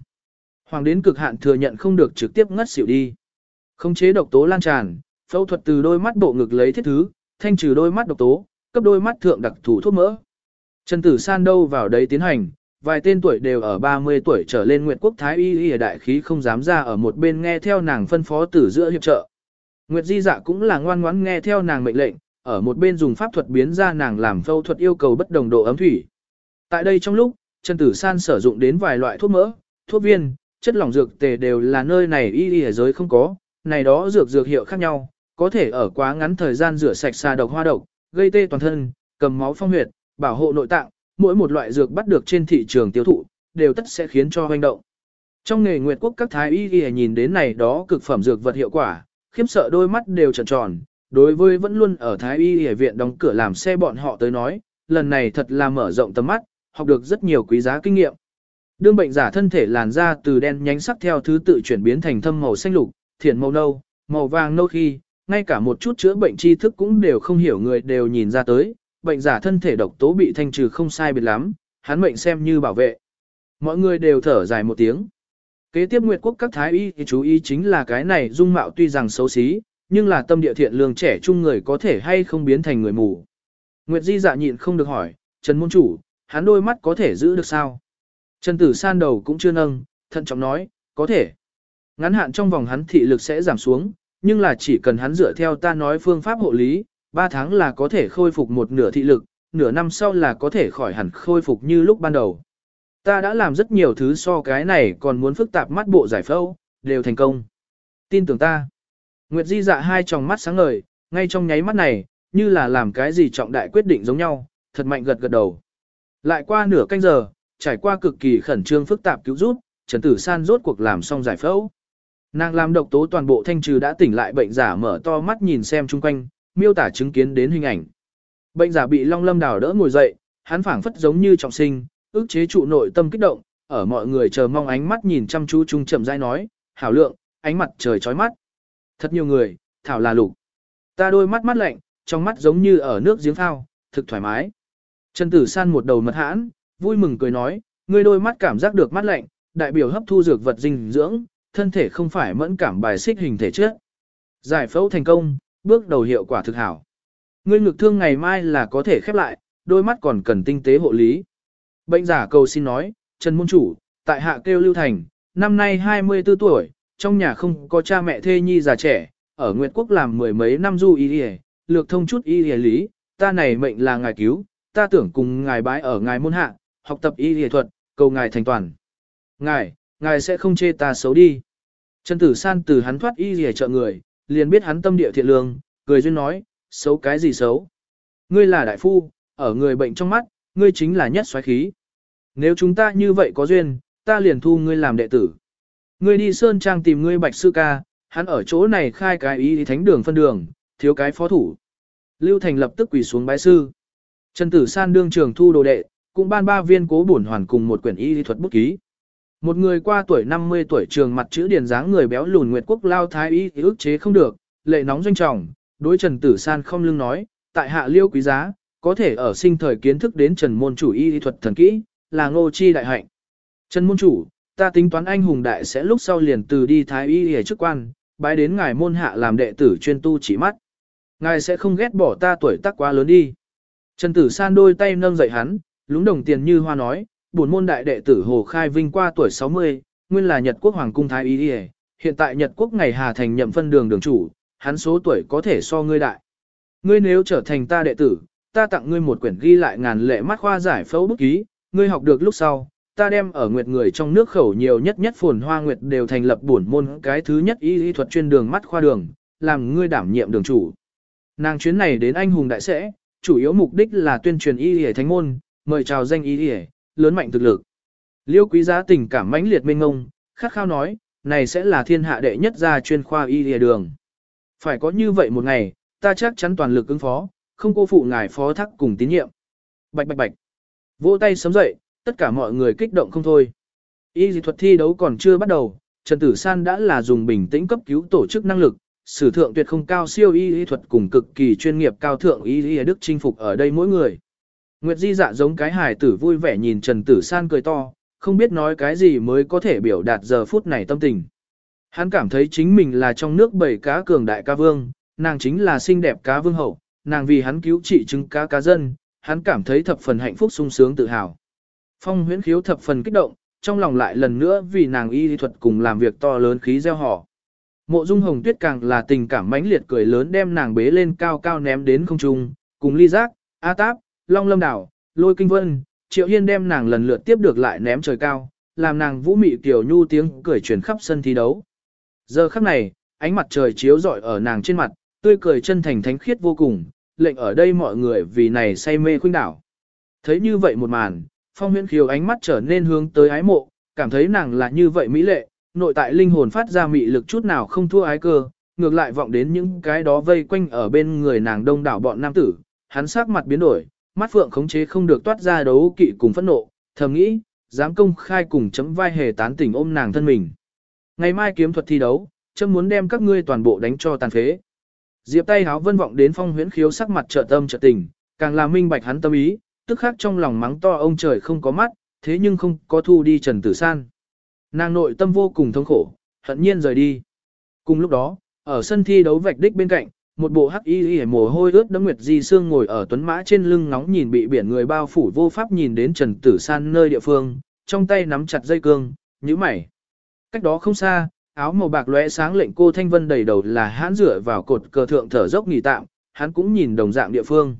Hoàng đến cực hạn thừa nhận không được trực tiếp ngất xỉu đi. Không chế độc tố lan tràn, phẫu thuật từ đôi mắt bộ ngực lấy thiết thứ, thanh trừ đôi mắt độc tố, cấp đôi mắt thượng đặc thủ thuốc mỡ. Trần Tử San đâu vào đấy tiến hành, vài tên tuổi đều ở 30 tuổi trở lên Nguyệt Quốc Thái Y Y đại khí không dám ra ở một bên nghe theo nàng phân phó tử giữa hiệp trợ. Nguyệt Di Dạ cũng là ngoan ngoãn nghe theo nàng mệnh lệnh, ở một bên dùng pháp thuật biến ra nàng làm phẫu thuật yêu cầu bất đồng độ ấm thủy. Tại đây trong lúc, Trần Tử San sử dụng đến vài loại thuốc mỡ, thuốc viên, chất lỏng dược tề đều là nơi này y y giới không có, này đó dược dược hiệu khác nhau, có thể ở quá ngắn thời gian rửa sạch xa độc hoa độc, gây tê toàn thân, cầm máu phong huyệt, bảo hộ nội tạng, mỗi một loại dược bắt được trên thị trường tiêu thụ, đều tất sẽ khiến cho hoành động. Trong nghề Nguyệt Quốc các thái y y nhìn đến này đó cực phẩm dược vật hiệu quả, khiếp sợ đôi mắt đều tròn tròn, đối với vẫn luôn ở thái y y viện đóng cửa làm xe bọn họ tới nói, lần này thật là mở rộng tầm mắt, học được rất nhiều quý giá kinh nghiệm. Đương bệnh giả thân thể làn da từ đen nhánh sắc theo thứ tự chuyển biến thành thâm màu xanh lục, thiển màu nâu, màu vàng nâu khi, ngay cả một chút chữa bệnh tri thức cũng đều không hiểu người đều nhìn ra tới, bệnh giả thân thể độc tố bị thanh trừ không sai biệt lắm, hắn mệnh xem như bảo vệ. Mọi người đều thở dài một tiếng. Kế tiếp Nguyệt Quốc các thái y thì chú ý chính là cái này dung mạo tuy rằng xấu xí, nhưng là tâm địa thiện lương trẻ trung người có thể hay không biến thành người mù. Nguyệt Di dạ nhịn không được hỏi, Trần Môn Chủ, hắn đôi mắt có thể giữ được sao? Trần Tử San đầu cũng chưa nâng, thận trọng nói, có thể. Ngắn hạn trong vòng hắn thị lực sẽ giảm xuống, nhưng là chỉ cần hắn dựa theo ta nói phương pháp hộ lý, 3 tháng là có thể khôi phục một nửa thị lực, nửa năm sau là có thể khỏi hẳn khôi phục như lúc ban đầu. Ta đã làm rất nhiều thứ so cái này còn muốn phức tạp mắt bộ giải phẫu, đều thành công. Tin tưởng ta. Nguyệt Di dạ hai tròng mắt sáng ngời, ngay trong nháy mắt này, như là làm cái gì trọng đại quyết định giống nhau, thật mạnh gật gật đầu. Lại qua nửa canh giờ, trải qua cực kỳ khẩn trương phức tạp cứu rút, Trần Tử San rốt cuộc làm xong giải phẫu. Nàng làm độc tố toàn bộ thanh trừ đã tỉnh lại bệnh giả mở to mắt nhìn xem chung quanh, miêu tả chứng kiến đến hình ảnh. Bệnh giả bị Long Lâm đào đỡ ngồi dậy, hắn phảng phất giống như trọng sinh, ức chế trụ nội tâm kích động, ở mọi người chờ mong ánh mắt nhìn chăm chú trung chậm rãi nói, "Hảo lượng, ánh mặt trời chói mắt." Thật nhiều người, thảo là lục. Ta đôi mắt mắt lạnh, trong mắt giống như ở nước giếng phao, thực thoải mái. Trần Tử San một đầu mật hãn, vui mừng cười nói, ngươi đôi mắt cảm giác được mắt lạnh, đại biểu hấp thu dược vật dinh dưỡng, thân thể không phải mẫn cảm bài xích hình thể trước. Giải phẫu thành công, bước đầu hiệu quả thực hảo. Ngươi ngực thương ngày mai là có thể khép lại, đôi mắt còn cần tinh tế hộ lý. Bệnh giả cầu xin nói, Trần Môn Chủ, tại hạ kêu Lưu Thành, năm nay 24 tuổi, trong nhà không có cha mẹ thê nhi già trẻ, ở Nguyệt Quốc làm mười mấy năm du y y, lược thông chút y y lý, ta này mệnh là ngài cứu, ta tưởng cùng ngài bái ở ngài môn hạ, học tập y y thuật, cầu ngài thành toàn. Ngài, ngài sẽ không chê ta xấu đi. Trần Tử San từ hắn thoát y y trợ người, liền biết hắn tâm địa thiện lương, cười duyên nói, xấu cái gì xấu. Ngươi là đại phu, ở người bệnh trong mắt, ngươi chính là nhất xoáy khí. Nếu chúng ta như vậy có duyên, ta liền thu ngươi làm đệ tử. Ngươi đi Sơn Trang tìm ngươi bạch sư ca, hắn ở chỗ này khai cái ý thánh đường phân đường, thiếu cái phó thủ. Lưu Thành lập tức quỳ xuống bái sư. Trần Tử San đương trường thu đồ đệ, cũng ban ba viên cố bổn hoàn cùng một quyển y lý thuật bút ký. Một người qua tuổi 50 tuổi trường mặt chữ điển dáng người béo lùn Nguyệt Quốc lao thái y thì ức chế không được, lệ nóng doanh trọng, đối Trần Tử San không lưng nói, tại hạ liêu quý giá, có thể ở sinh thời kiến thức đến Trần môn chủ y thuật thần kỹ, là ngô chi đại hạnh. Trần môn chủ, ta tính toán anh hùng đại sẽ lúc sau liền từ đi thái y hề chức quan, bái đến ngài môn hạ làm đệ tử chuyên tu chỉ mắt. Ngài sẽ không ghét bỏ ta tuổi tác quá lớn đi. Trần Tử San đôi tay nâng dậy hắn, lúng đồng tiền như hoa nói, bổn môn đại đệ tử Hồ Khai Vinh qua tuổi 60, nguyên là Nhật Quốc Hoàng cung thái y hề, hiện tại Nhật Quốc ngày Hà Thành nhậm phân đường đường chủ, hắn số tuổi có thể so ngươi đại. Ngươi nếu trở thành ta đệ tử, ta tặng ngươi một quyển ghi lại ngàn lệ mắt khoa giải phẫu bút ký, ngươi học được lúc sau, ta đem ở nguyệt người trong nước khẩu nhiều nhất nhất phồn hoa nguyệt đều thành lập bổn môn cái thứ nhất y y thuật chuyên đường mắt khoa đường, làm ngươi đảm nhiệm đường chủ. Nàng chuyến này đến anh hùng đại sẽ, chủ yếu mục đích là tuyên truyền y y thánh môn, mời chào danh y y, lớn mạnh thực lực. Liêu quý giá tình cảm mãnh liệt mênh ngông, khát khao nói, này sẽ là thiên hạ đệ nhất gia chuyên khoa y lìa đường. Phải có như vậy một ngày, ta chắc chắn toàn lực ứng phó, không cô phụ ngài phó thác cùng tín nhiệm. Bạch bạch bạch. Vỗ tay sớm dậy, tất cả mọi người kích động không thôi. Y dị thuật thi đấu còn chưa bắt đầu, Trần Tử San đã là dùng bình tĩnh cấp cứu tổ chức năng lực, sử thượng tuyệt không cao siêu y y thuật cùng cực kỳ chuyên nghiệp cao thượng y y đức chinh phục ở đây mỗi người. Nguyệt Di dạ giống cái hài tử vui vẻ nhìn Trần Tử San cười to, không biết nói cái gì mới có thể biểu đạt giờ phút này tâm tình. Hắn cảm thấy chính mình là trong nước bảy cá cường đại ca vương, nàng chính là xinh đẹp cá vương hậu, nàng vì hắn cứu trị chứng cá cá dân, hắn cảm thấy thập phần hạnh phúc sung sướng tự hào. Phong huyễn khiếu thập phần kích động, trong lòng lại lần nữa vì nàng y lý thuật cùng làm việc to lớn khí gieo họ. Mộ dung hồng tuyết càng là tình cảm mãnh liệt cười lớn đem nàng bế lên cao cao ném đến không trung, cùng ly giác, A Táp, Long Lâm Đảo, Lôi Kinh Vân, Triệu Hiên đem nàng lần lượt tiếp được lại ném trời cao, làm nàng vũ mị tiểu nhu tiếng cười truyền khắp sân thi đấu. Giờ khắc này, ánh mặt trời chiếu rọi ở nàng trên mặt, tươi cười chân thành thánh khiết vô cùng, lệnh ở đây mọi người vì này say mê khuynh đảo. Thấy như vậy một màn, phong huyễn khiếu ánh mắt trở nên hướng tới ái mộ, cảm thấy nàng là như vậy mỹ lệ, nội tại linh hồn phát ra mị lực chút nào không thua ái cơ, ngược lại vọng đến những cái đó vây quanh ở bên người nàng đông đảo bọn nam tử, hắn sắc mặt biến đổi, mắt phượng khống chế không được toát ra đấu kỵ cùng phẫn nộ, thầm nghĩ, dám công khai cùng chấm vai hề tán tỉnh ôm nàng thân mình. Ngày mai kiếm thuật thi đấu, chấm muốn đem các ngươi toàn bộ đánh cho tàn phế. Diệp tay háo vân vọng đến phong huyễn khiếu sắc mặt trợ tâm trợ tình, càng là minh bạch hắn tâm ý, tức khắc trong lòng mắng to ông trời không có mắt, thế nhưng không có thu đi Trần Tử San. Nàng nội tâm vô cùng thống khổ, hận nhiên rời đi. Cùng lúc đó, ở sân thi đấu vạch đích bên cạnh, một bộ hắc y y mồ hôi ướt đẫm nguyệt di xương ngồi ở tuấn mã trên lưng nóng nhìn bị biển người bao phủ vô pháp nhìn đến Trần Tử San nơi địa phương, trong tay nắm chặt dây cương, nhíu mày. Cách đó không xa, áo màu bạc lóe sáng lệnh cô Thanh Vân đầy đầu là hãn rửa vào cột cờ thượng thở dốc nghỉ tạm, hắn cũng nhìn đồng dạng địa phương.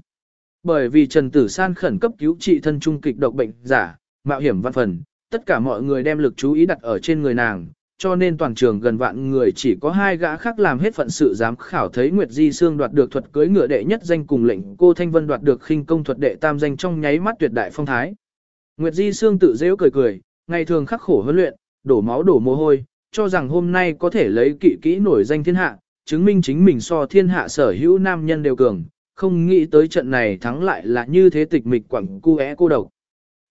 Bởi vì Trần Tử San khẩn cấp cứu trị thân trung kịch độc bệnh giả, mạo hiểm văn phần, tất cả mọi người đem lực chú ý đặt ở trên người nàng, cho nên toàn trường gần vạn người chỉ có hai gã khác làm hết phận sự giám khảo thấy Nguyệt Di Sương đoạt được thuật cưới ngựa đệ nhất danh cùng lệnh cô Thanh Vân đoạt được khinh công thuật đệ tam danh trong nháy mắt tuyệt đại phong thái. Nguyệt Di Sương tự dễ cười cười, ngày thường khắc khổ huấn luyện, đổ máu đổ mồ hôi, cho rằng hôm nay có thể lấy kỵ kỹ nổi danh thiên hạ, chứng minh chính mình so thiên hạ sở hữu nam nhân đều cường, không nghĩ tới trận này thắng lại là như thế tịch mịch quẳng cu é cô độc.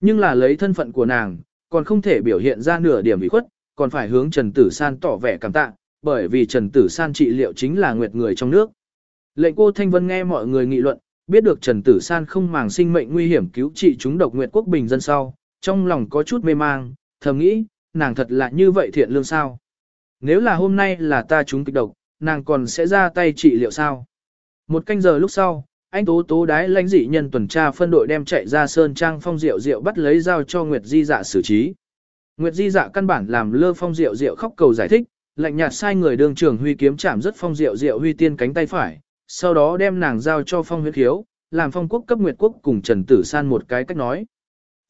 Nhưng là lấy thân phận của nàng, còn không thể biểu hiện ra nửa điểm ủy khuất, còn phải hướng Trần Tử San tỏ vẻ cảm tạ, bởi vì Trần Tử San trị liệu chính là nguyệt người trong nước. Lệnh cô Thanh Vân nghe mọi người nghị luận, biết được Trần Tử San không màng sinh mệnh nguy hiểm cứu trị chúng độc nguyệt quốc bình dân sau, trong lòng có chút mê mang, thầm nghĩ, nàng thật là như vậy thiện lương sao. Nếu là hôm nay là ta chúng kịch độc, nàng còn sẽ ra tay trị liệu sao? Một canh giờ lúc sau, anh tố tố đái lãnh dị nhân tuần tra phân đội đem chạy ra sơn trang phong diệu diệu bắt lấy dao cho Nguyệt Di dạ xử trí. Nguyệt Di dạ căn bản làm lơ phong diệu diệu khóc cầu giải thích, lạnh nhạt sai người đường trưởng huy kiếm chạm rất phong diệu diệu huy tiên cánh tay phải, sau đó đem nàng giao cho phong huyết khiếu, làm phong quốc cấp Nguyệt quốc cùng Trần Tử San một cái cách nói.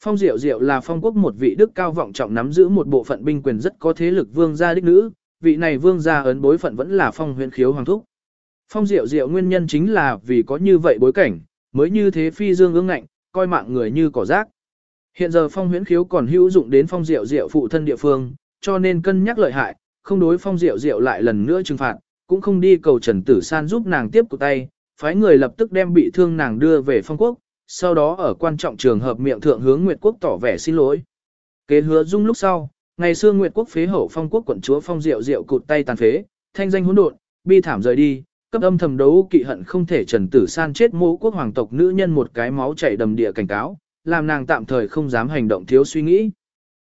Phong Diệu Diệu là phong quốc một vị đức cao vọng trọng nắm giữ một bộ phận binh quyền rất có thế lực vương gia đích nữ, vị này vương gia ấn bối phận vẫn là phong huyện khiếu hoàng thúc. Phong Diệu Diệu nguyên nhân chính là vì có như vậy bối cảnh, mới như thế phi dương ương ngạnh, coi mạng người như cỏ rác. Hiện giờ phong huyễn khiếu còn hữu dụng đến phong diệu diệu phụ thân địa phương, cho nên cân nhắc lợi hại, không đối phong diệu diệu lại lần nữa trừng phạt, cũng không đi cầu Trần Tử San giúp nàng tiếp của tay, phái người lập tức đem bị thương nàng đưa về phong quốc, sau đó ở quan trọng trường hợp miệng thượng hướng Nguyệt quốc tỏ vẻ xin lỗi. Kế hứa dung lúc sau, ngày xưa Nguyệt quốc phế hậu phong quốc quận chúa phong diệu diệu cụt tay tàn phế, thanh danh hỗn độn, bi thảm rời đi, cấp âm thầm đấu kỵ hận không thể Trần Tử San chết mô quốc hoàng tộc nữ nhân một cái máu chảy đầm địa cảnh cáo, làm nàng tạm thời không dám hành động thiếu suy nghĩ.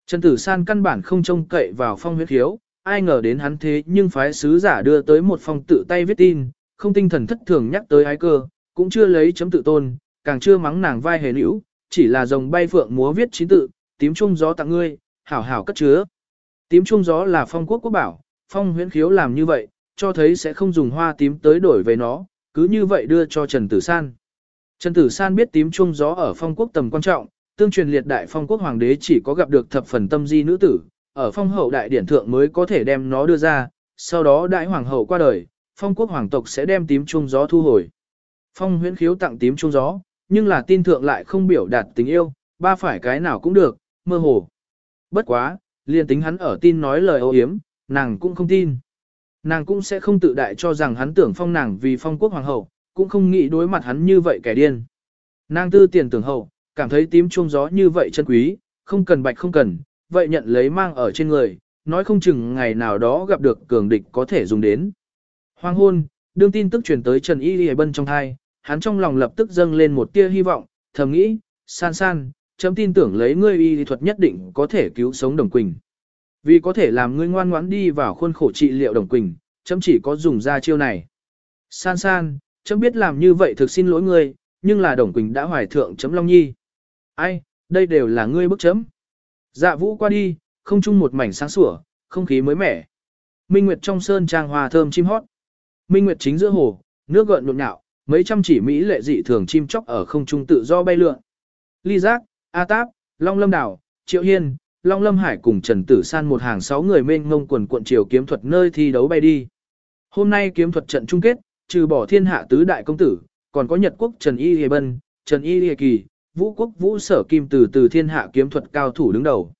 Trần Tử San căn bản không trông cậy vào phong huyết hiếu, ai ngờ đến hắn thế nhưng phái sứ giả đưa tới một phong tự tay viết tin, không tinh thần thất thường nhắc tới ái cơ, cũng chưa lấy chấm tự tôn, càng chưa mắng nàng vai hề nữ, chỉ là dòng bay phượng múa viết chín tự, tím trung gió tặng ngươi, hảo hảo cất chứa. Tím trung gió là phong quốc quốc bảo, phong huyễn khiếu làm như vậy, cho thấy sẽ không dùng hoa tím tới đổi về nó, cứ như vậy đưa cho Trần Tử San. Trần Tử San biết tím trung gió ở phong quốc tầm quan trọng, tương truyền liệt đại phong quốc hoàng đế chỉ có gặp được thập phần tâm di nữ tử, ở phong hậu đại điển thượng mới có thể đem nó đưa ra, sau đó đại hoàng hậu qua đời, phong quốc hoàng tộc sẽ đem tím trung gió thu hồi. Phong huyễn khiếu tặng tím trung gió, nhưng là tin thượng lại không biểu đạt tình yêu, ba phải cái nào cũng được, mơ hồ. Bất quá, liền tính hắn ở tin nói lời ô hiếm, nàng cũng không tin. Nàng cũng sẽ không tự đại cho rằng hắn tưởng phong nàng vì phong quốc hoàng hậu, cũng không nghĩ đối mặt hắn như vậy kẻ điên. Nàng tư tiền tưởng hậu, cảm thấy tím chuông gió như vậy chân quý, không cần bạch không cần, vậy nhận lấy mang ở trên người, nói không chừng ngày nào đó gặp được cường địch có thể dùng đến. Hoàng hôn, đương tin tức truyền tới Trần Y Lì Bân trong thai, hắn trong lòng lập tức dâng lên một tia hy vọng, thầm nghĩ, san san, chấm tin tưởng lấy ngươi y thuật nhất định có thể cứu sống Đồng Quỳnh. Vì có thể làm ngươi ngoan ngoãn đi vào khuôn khổ trị liệu Đồng Quỳnh, chấm chỉ có dùng ra chiêu này. San san, chấm biết làm như vậy thực xin lỗi ngươi, nhưng là Đồng Quỳnh đã hoài thượng chấm Long Nhi. Ai, đây đều là ngươi bức chấm. Dạ vũ qua đi, không chung một mảnh sáng sủa, không khí mới mẻ. Minh Nguyệt trong sơn trang hòa thơm chim hót. Minh Nguyệt chính giữa hồ, nước gợn nhộn nhạo, mấy trăm chỉ mỹ lệ dị thường chim chóc ở không trung tự do bay lượn. Ly Giác, A Táp, Long Lâm Đảo, Triệu Hiên, Long Lâm Hải cùng Trần Tử San một hàng sáu người mênh ngông quần cuộn triều kiếm thuật nơi thi đấu bay đi. Hôm nay kiếm thuật trận chung kết, trừ bỏ thiên hạ tứ đại công tử, còn có Nhật quốc Trần Y Hề Bân, Trần Y Hề Kỳ, Vũ quốc Vũ Sở Kim từ từ thiên hạ kiếm thuật cao thủ đứng đầu.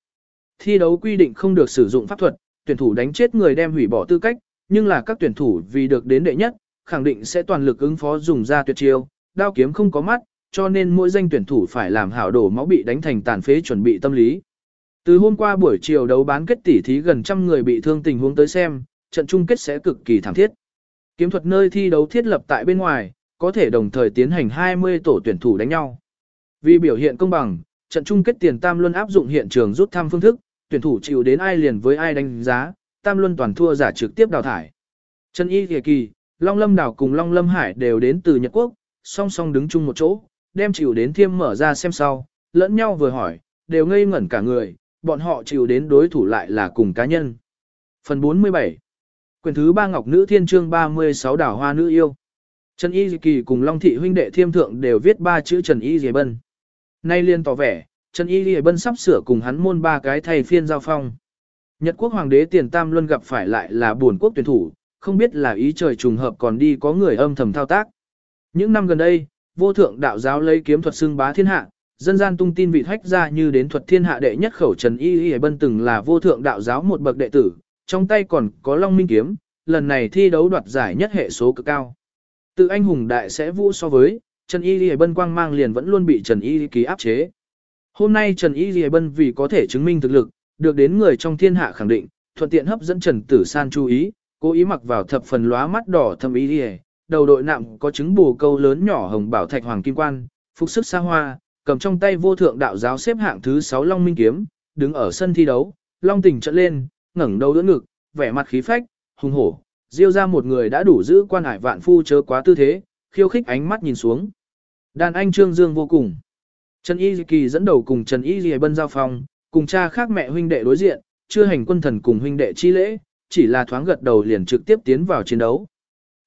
Thi đấu quy định không được sử dụng pháp thuật, tuyển thủ đánh chết người đem hủy bỏ tư cách, nhưng là các tuyển thủ vì được đến đệ nhất, khẳng định sẽ toàn lực ứng phó dùng ra tuyệt chiêu, đao kiếm không có mắt, cho nên mỗi danh tuyển thủ phải làm hảo đổ máu bị đánh thành tàn phế chuẩn bị tâm lý. Từ hôm qua buổi chiều đấu bán kết tỷ thí gần trăm người bị thương tình huống tới xem, trận chung kết sẽ cực kỳ thảm thiết. Kiếm thuật nơi thi đấu thiết lập tại bên ngoài, có thể đồng thời tiến hành 20 tổ tuyển thủ đánh nhau. Vì biểu hiện công bằng, trận chung kết tiền tam luân áp dụng hiện trường rút thăm phương thức, tuyển thủ chịu đến ai liền với ai đánh giá, tam luân toàn thua giả trực tiếp đào thải. Trần Y Kỳ Kỳ, Long Lâm Đảo cùng Long Lâm Hải đều đến từ Nhật Quốc, song song đứng chung một chỗ, đem chịu đến thiêm mở ra xem sau, lẫn nhau vừa hỏi, đều ngây ngẩn cả người, bọn họ chịu đến đối thủ lại là cùng cá nhân. Phần 47 Quyền thứ ba Ngọc Nữ Thiên Trương 36 Đảo Hoa Nữ Yêu Trần Y Kỳ cùng Long Thị huynh đệ thiêm thượng đều viết ba chữ Trần Y Dì Bân. Nay liên tỏ vẻ, Trần Y Dì Bân sắp sửa cùng hắn môn ba cái thầy phiên giao phong. Nhật quốc hoàng đế tiền tam luân gặp phải lại là buồn quốc tuyển thủ, không biết là ý trời trùng hợp còn đi có người âm thầm thao tác. Những năm gần đây, vô thượng đạo giáo lấy kiếm thuật xưng bá thiên hạ, dân gian tung tin vị hách ra như đến thuật thiên hạ đệ nhất khẩu Trần Y Y Bân từng là vô thượng đạo giáo một bậc đệ tử, trong tay còn có Long Minh kiếm, lần này thi đấu đoạt giải nhất hệ số cực cao. Tự anh hùng đại sẽ vũ so với, Trần Y Lì Bân quang mang liền vẫn luôn bị Trần Y ký áp chế. Hôm nay Trần Y Lì Bân vì có thể chứng minh thực lực, được đến người trong thiên hạ khẳng định, thuận tiện hấp dẫn Trần Tử San chú ý, cố ý mặc vào thập phần lóa mắt đỏ thâm y lìa đầu đội nạm có trứng bù câu lớn nhỏ hồng bảo thạch hoàng kim quan, phục sức xa hoa, cầm trong tay vô thượng đạo giáo xếp hạng thứ 6 Long Minh kiếm, đứng ở sân thi đấu, Long Tỉnh trận lên, ngẩng đầu đỡ ngực, vẻ mặt khí phách, hùng hổ, diêu ra một người đã đủ giữ quan hải vạn phu chớ quá tư thế, khiêu khích ánh mắt nhìn xuống. Đàn anh trương dương vô cùng. Trần Y Kỳ dẫn đầu cùng Trần Y Lì Bân giao phòng, cùng cha khác mẹ huynh đệ đối diện, chưa hành quân thần cùng huynh đệ chi lễ, chỉ là thoáng gật đầu liền trực tiếp tiến vào chiến đấu.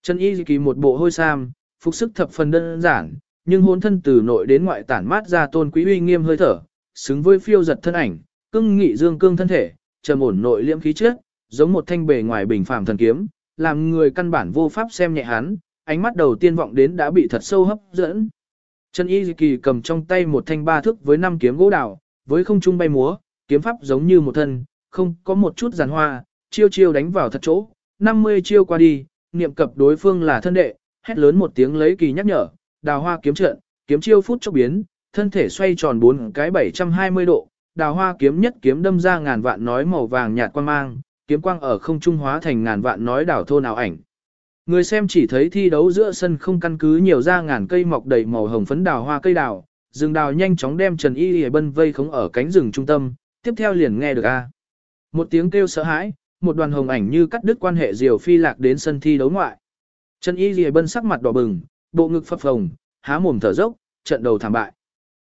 Trần Y Kỳ một bộ hôi sam, phục sức thập phần đơn giản, nhưng hôn thân từ nội đến ngoại tản mát ra tôn quý uy nghiêm hơi thở, xứng với phiêu giật thân ảnh, cưng nghị dương cương thân thể, trầm ổn nội liễm khí chất, giống một thanh bề ngoài bình phàm thần kiếm, làm người căn bản vô pháp xem nhẹ hắn, ánh mắt đầu tiên vọng đến đã bị thật sâu hấp dẫn. Trần Y Kỳ cầm trong tay một thanh ba thước với năm kiếm gỗ đào, với không trung bay múa, kiếm pháp giống như một thân, không có một chút giàn hoa, chiêu chiêu đánh vào thật chỗ, 50 chiêu qua đi, niệm cập đối phương là thân đệ, hét lớn một tiếng lấy kỳ nhắc nhở, đào hoa kiếm trận, kiếm chiêu phút chốc biến, thân thể xoay tròn bốn cái 720 độ, đào hoa kiếm nhất kiếm đâm ra ngàn vạn nói màu vàng nhạt quang mang, kiếm quang ở không trung hóa thành ngàn vạn nói đảo thô nào ảnh. Người xem chỉ thấy thi đấu giữa sân không căn cứ nhiều ra ngàn cây mọc đầy màu hồng phấn đào hoa cây đào, rừng đào nhanh chóng đem Trần Y Lì Bân vây khống ở cánh rừng trung tâm, tiếp theo liền nghe được a. Một tiếng kêu sợ hãi, một đoàn hồng ảnh như cắt đứt quan hệ diều phi lạc đến sân thi đấu ngoại. Trần Y Lì Bân sắc mặt đỏ bừng, bộ ngực phập phồng, há mồm thở dốc, trận đầu thảm bại.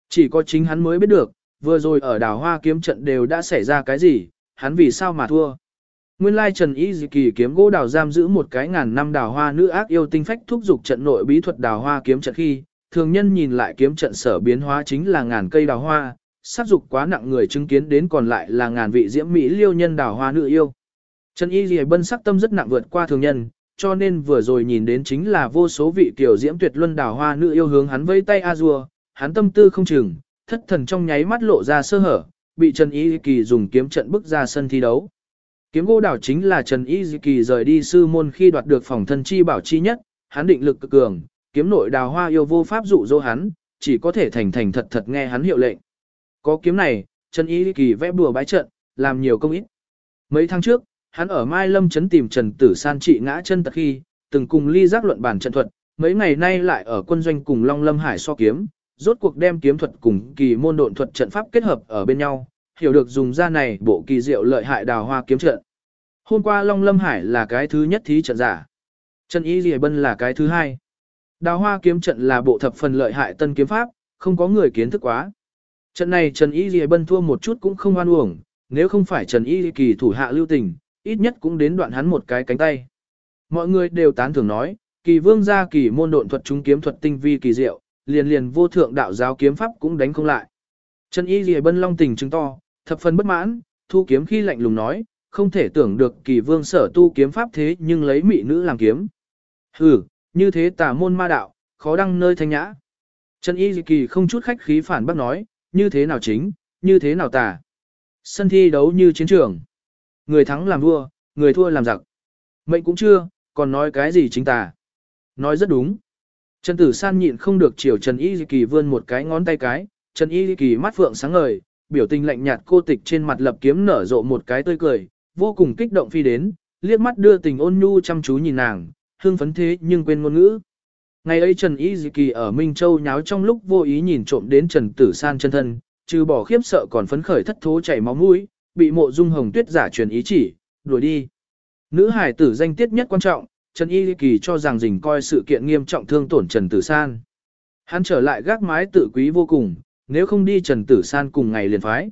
Chỉ có chính hắn mới biết được, vừa rồi ở đào hoa kiếm trận đều đã xảy ra cái gì, hắn vì sao mà thua. Nguyên lai Trần Y Dị Kỳ kiếm gỗ đào giam giữ một cái ngàn năm đào hoa nữ ác yêu tinh phách thúc dục trận nội bí thuật đào hoa kiếm trận khi, thường nhân nhìn lại kiếm trận sở biến hóa chính là ngàn cây đào hoa, sát dục quá nặng người chứng kiến đến còn lại là ngàn vị diễm mỹ liêu nhân đào hoa nữ yêu. Trần Y Dị Bân sắc tâm rất nặng vượt qua thường nhân, cho nên vừa rồi nhìn đến chính là vô số vị tiểu diễm tuyệt luân đào hoa nữ yêu hướng hắn vây tay a rùa hắn tâm tư không chừng, thất thần trong nháy mắt lộ ra sơ hở, bị Trần Y Kỳ dùng kiếm trận bức ra sân thi đấu. Kiếm gỗ đảo chính là Trần Y Kỳ rời đi sư môn khi đoạt được phòng thân chi bảo chi nhất, hắn định lực cực cường, kiếm nội đào hoa yêu vô pháp dụ dỗ hắn, chỉ có thể thành thành thật thật nghe hắn hiệu lệnh. Có kiếm này, Trần Y Kỳ vẽ bùa bái trận, làm nhiều công ít. Mấy tháng trước, hắn ở Mai Lâm trấn tìm Trần Tử San trị ngã chân tật khi, từng cùng ly giác luận bản trận thuật, mấy ngày nay lại ở quân doanh cùng Long Lâm Hải so kiếm, rốt cuộc đem kiếm thuật cùng kỳ môn độn thuật trận pháp kết hợp ở bên nhau, hiểu được dùng ra này bộ kỳ diệu lợi hại đào hoa kiếm trận. Hôm qua Long Lâm Hải là cái thứ nhất thí trận giả. Trần Y Lì Bân là cái thứ hai. Đào hoa kiếm trận là bộ thập phần lợi hại tân kiếm pháp, không có người kiến thức quá. Trận này Trần Y Lì Bân thua một chút cũng không oan uổng, nếu không phải Trần Y Kỳ thủ hạ lưu tình, ít nhất cũng đến đoạn hắn một cái cánh tay. Mọi người đều tán thưởng nói, kỳ vương gia kỳ môn độn thuật chúng kiếm thuật tinh vi kỳ diệu, liền liền vô thượng đạo giáo kiếm pháp cũng đánh không lại. Trần Y Lì Bân long tình chứng to, thập phần bất mãn, thu kiếm khi lạnh lùng nói, không thể tưởng được kỳ vương sở tu kiếm pháp thế nhưng lấy mị nữ làm kiếm. Hừ, như thế tà môn ma đạo, khó đăng nơi thanh nhã. Trần Y Lì Kỳ không chút khách khí phản bác nói, như thế nào chính, như thế nào tà. Sân thi đấu như chiến trường. Người thắng làm vua, người thua làm giặc. Mệnh cũng chưa, còn nói cái gì chính tà. Nói rất đúng. Trần Tử San nhịn không được chiều Trần Y Kỳ vươn một cái ngón tay cái, Trần Y Kỳ mắt phượng sáng ngời, biểu tình lạnh nhạt cô tịch trên mặt lập kiếm nở rộ một cái tươi cười, vô cùng kích động phi đến, liếc mắt đưa tình ôn nhu chăm chú nhìn nàng, hương phấn thế nhưng quên ngôn ngữ. Ngày ấy Trần Y Dị Kỳ ở Minh Châu nháo trong lúc vô ý nhìn trộm đến Trần Tử San chân thân, trừ bỏ khiếp sợ còn phấn khởi thất thố chảy máu mũi, bị mộ dung hồng tuyết giả truyền ý chỉ, đuổi đi. Nữ hải tử danh tiết nhất quan trọng, Trần Y Kỳ cho rằng dình coi sự kiện nghiêm trọng thương tổn Trần Tử San. Hắn trở lại gác mái tự quý vô cùng, nếu không đi Trần Tử San cùng ngày liền phái.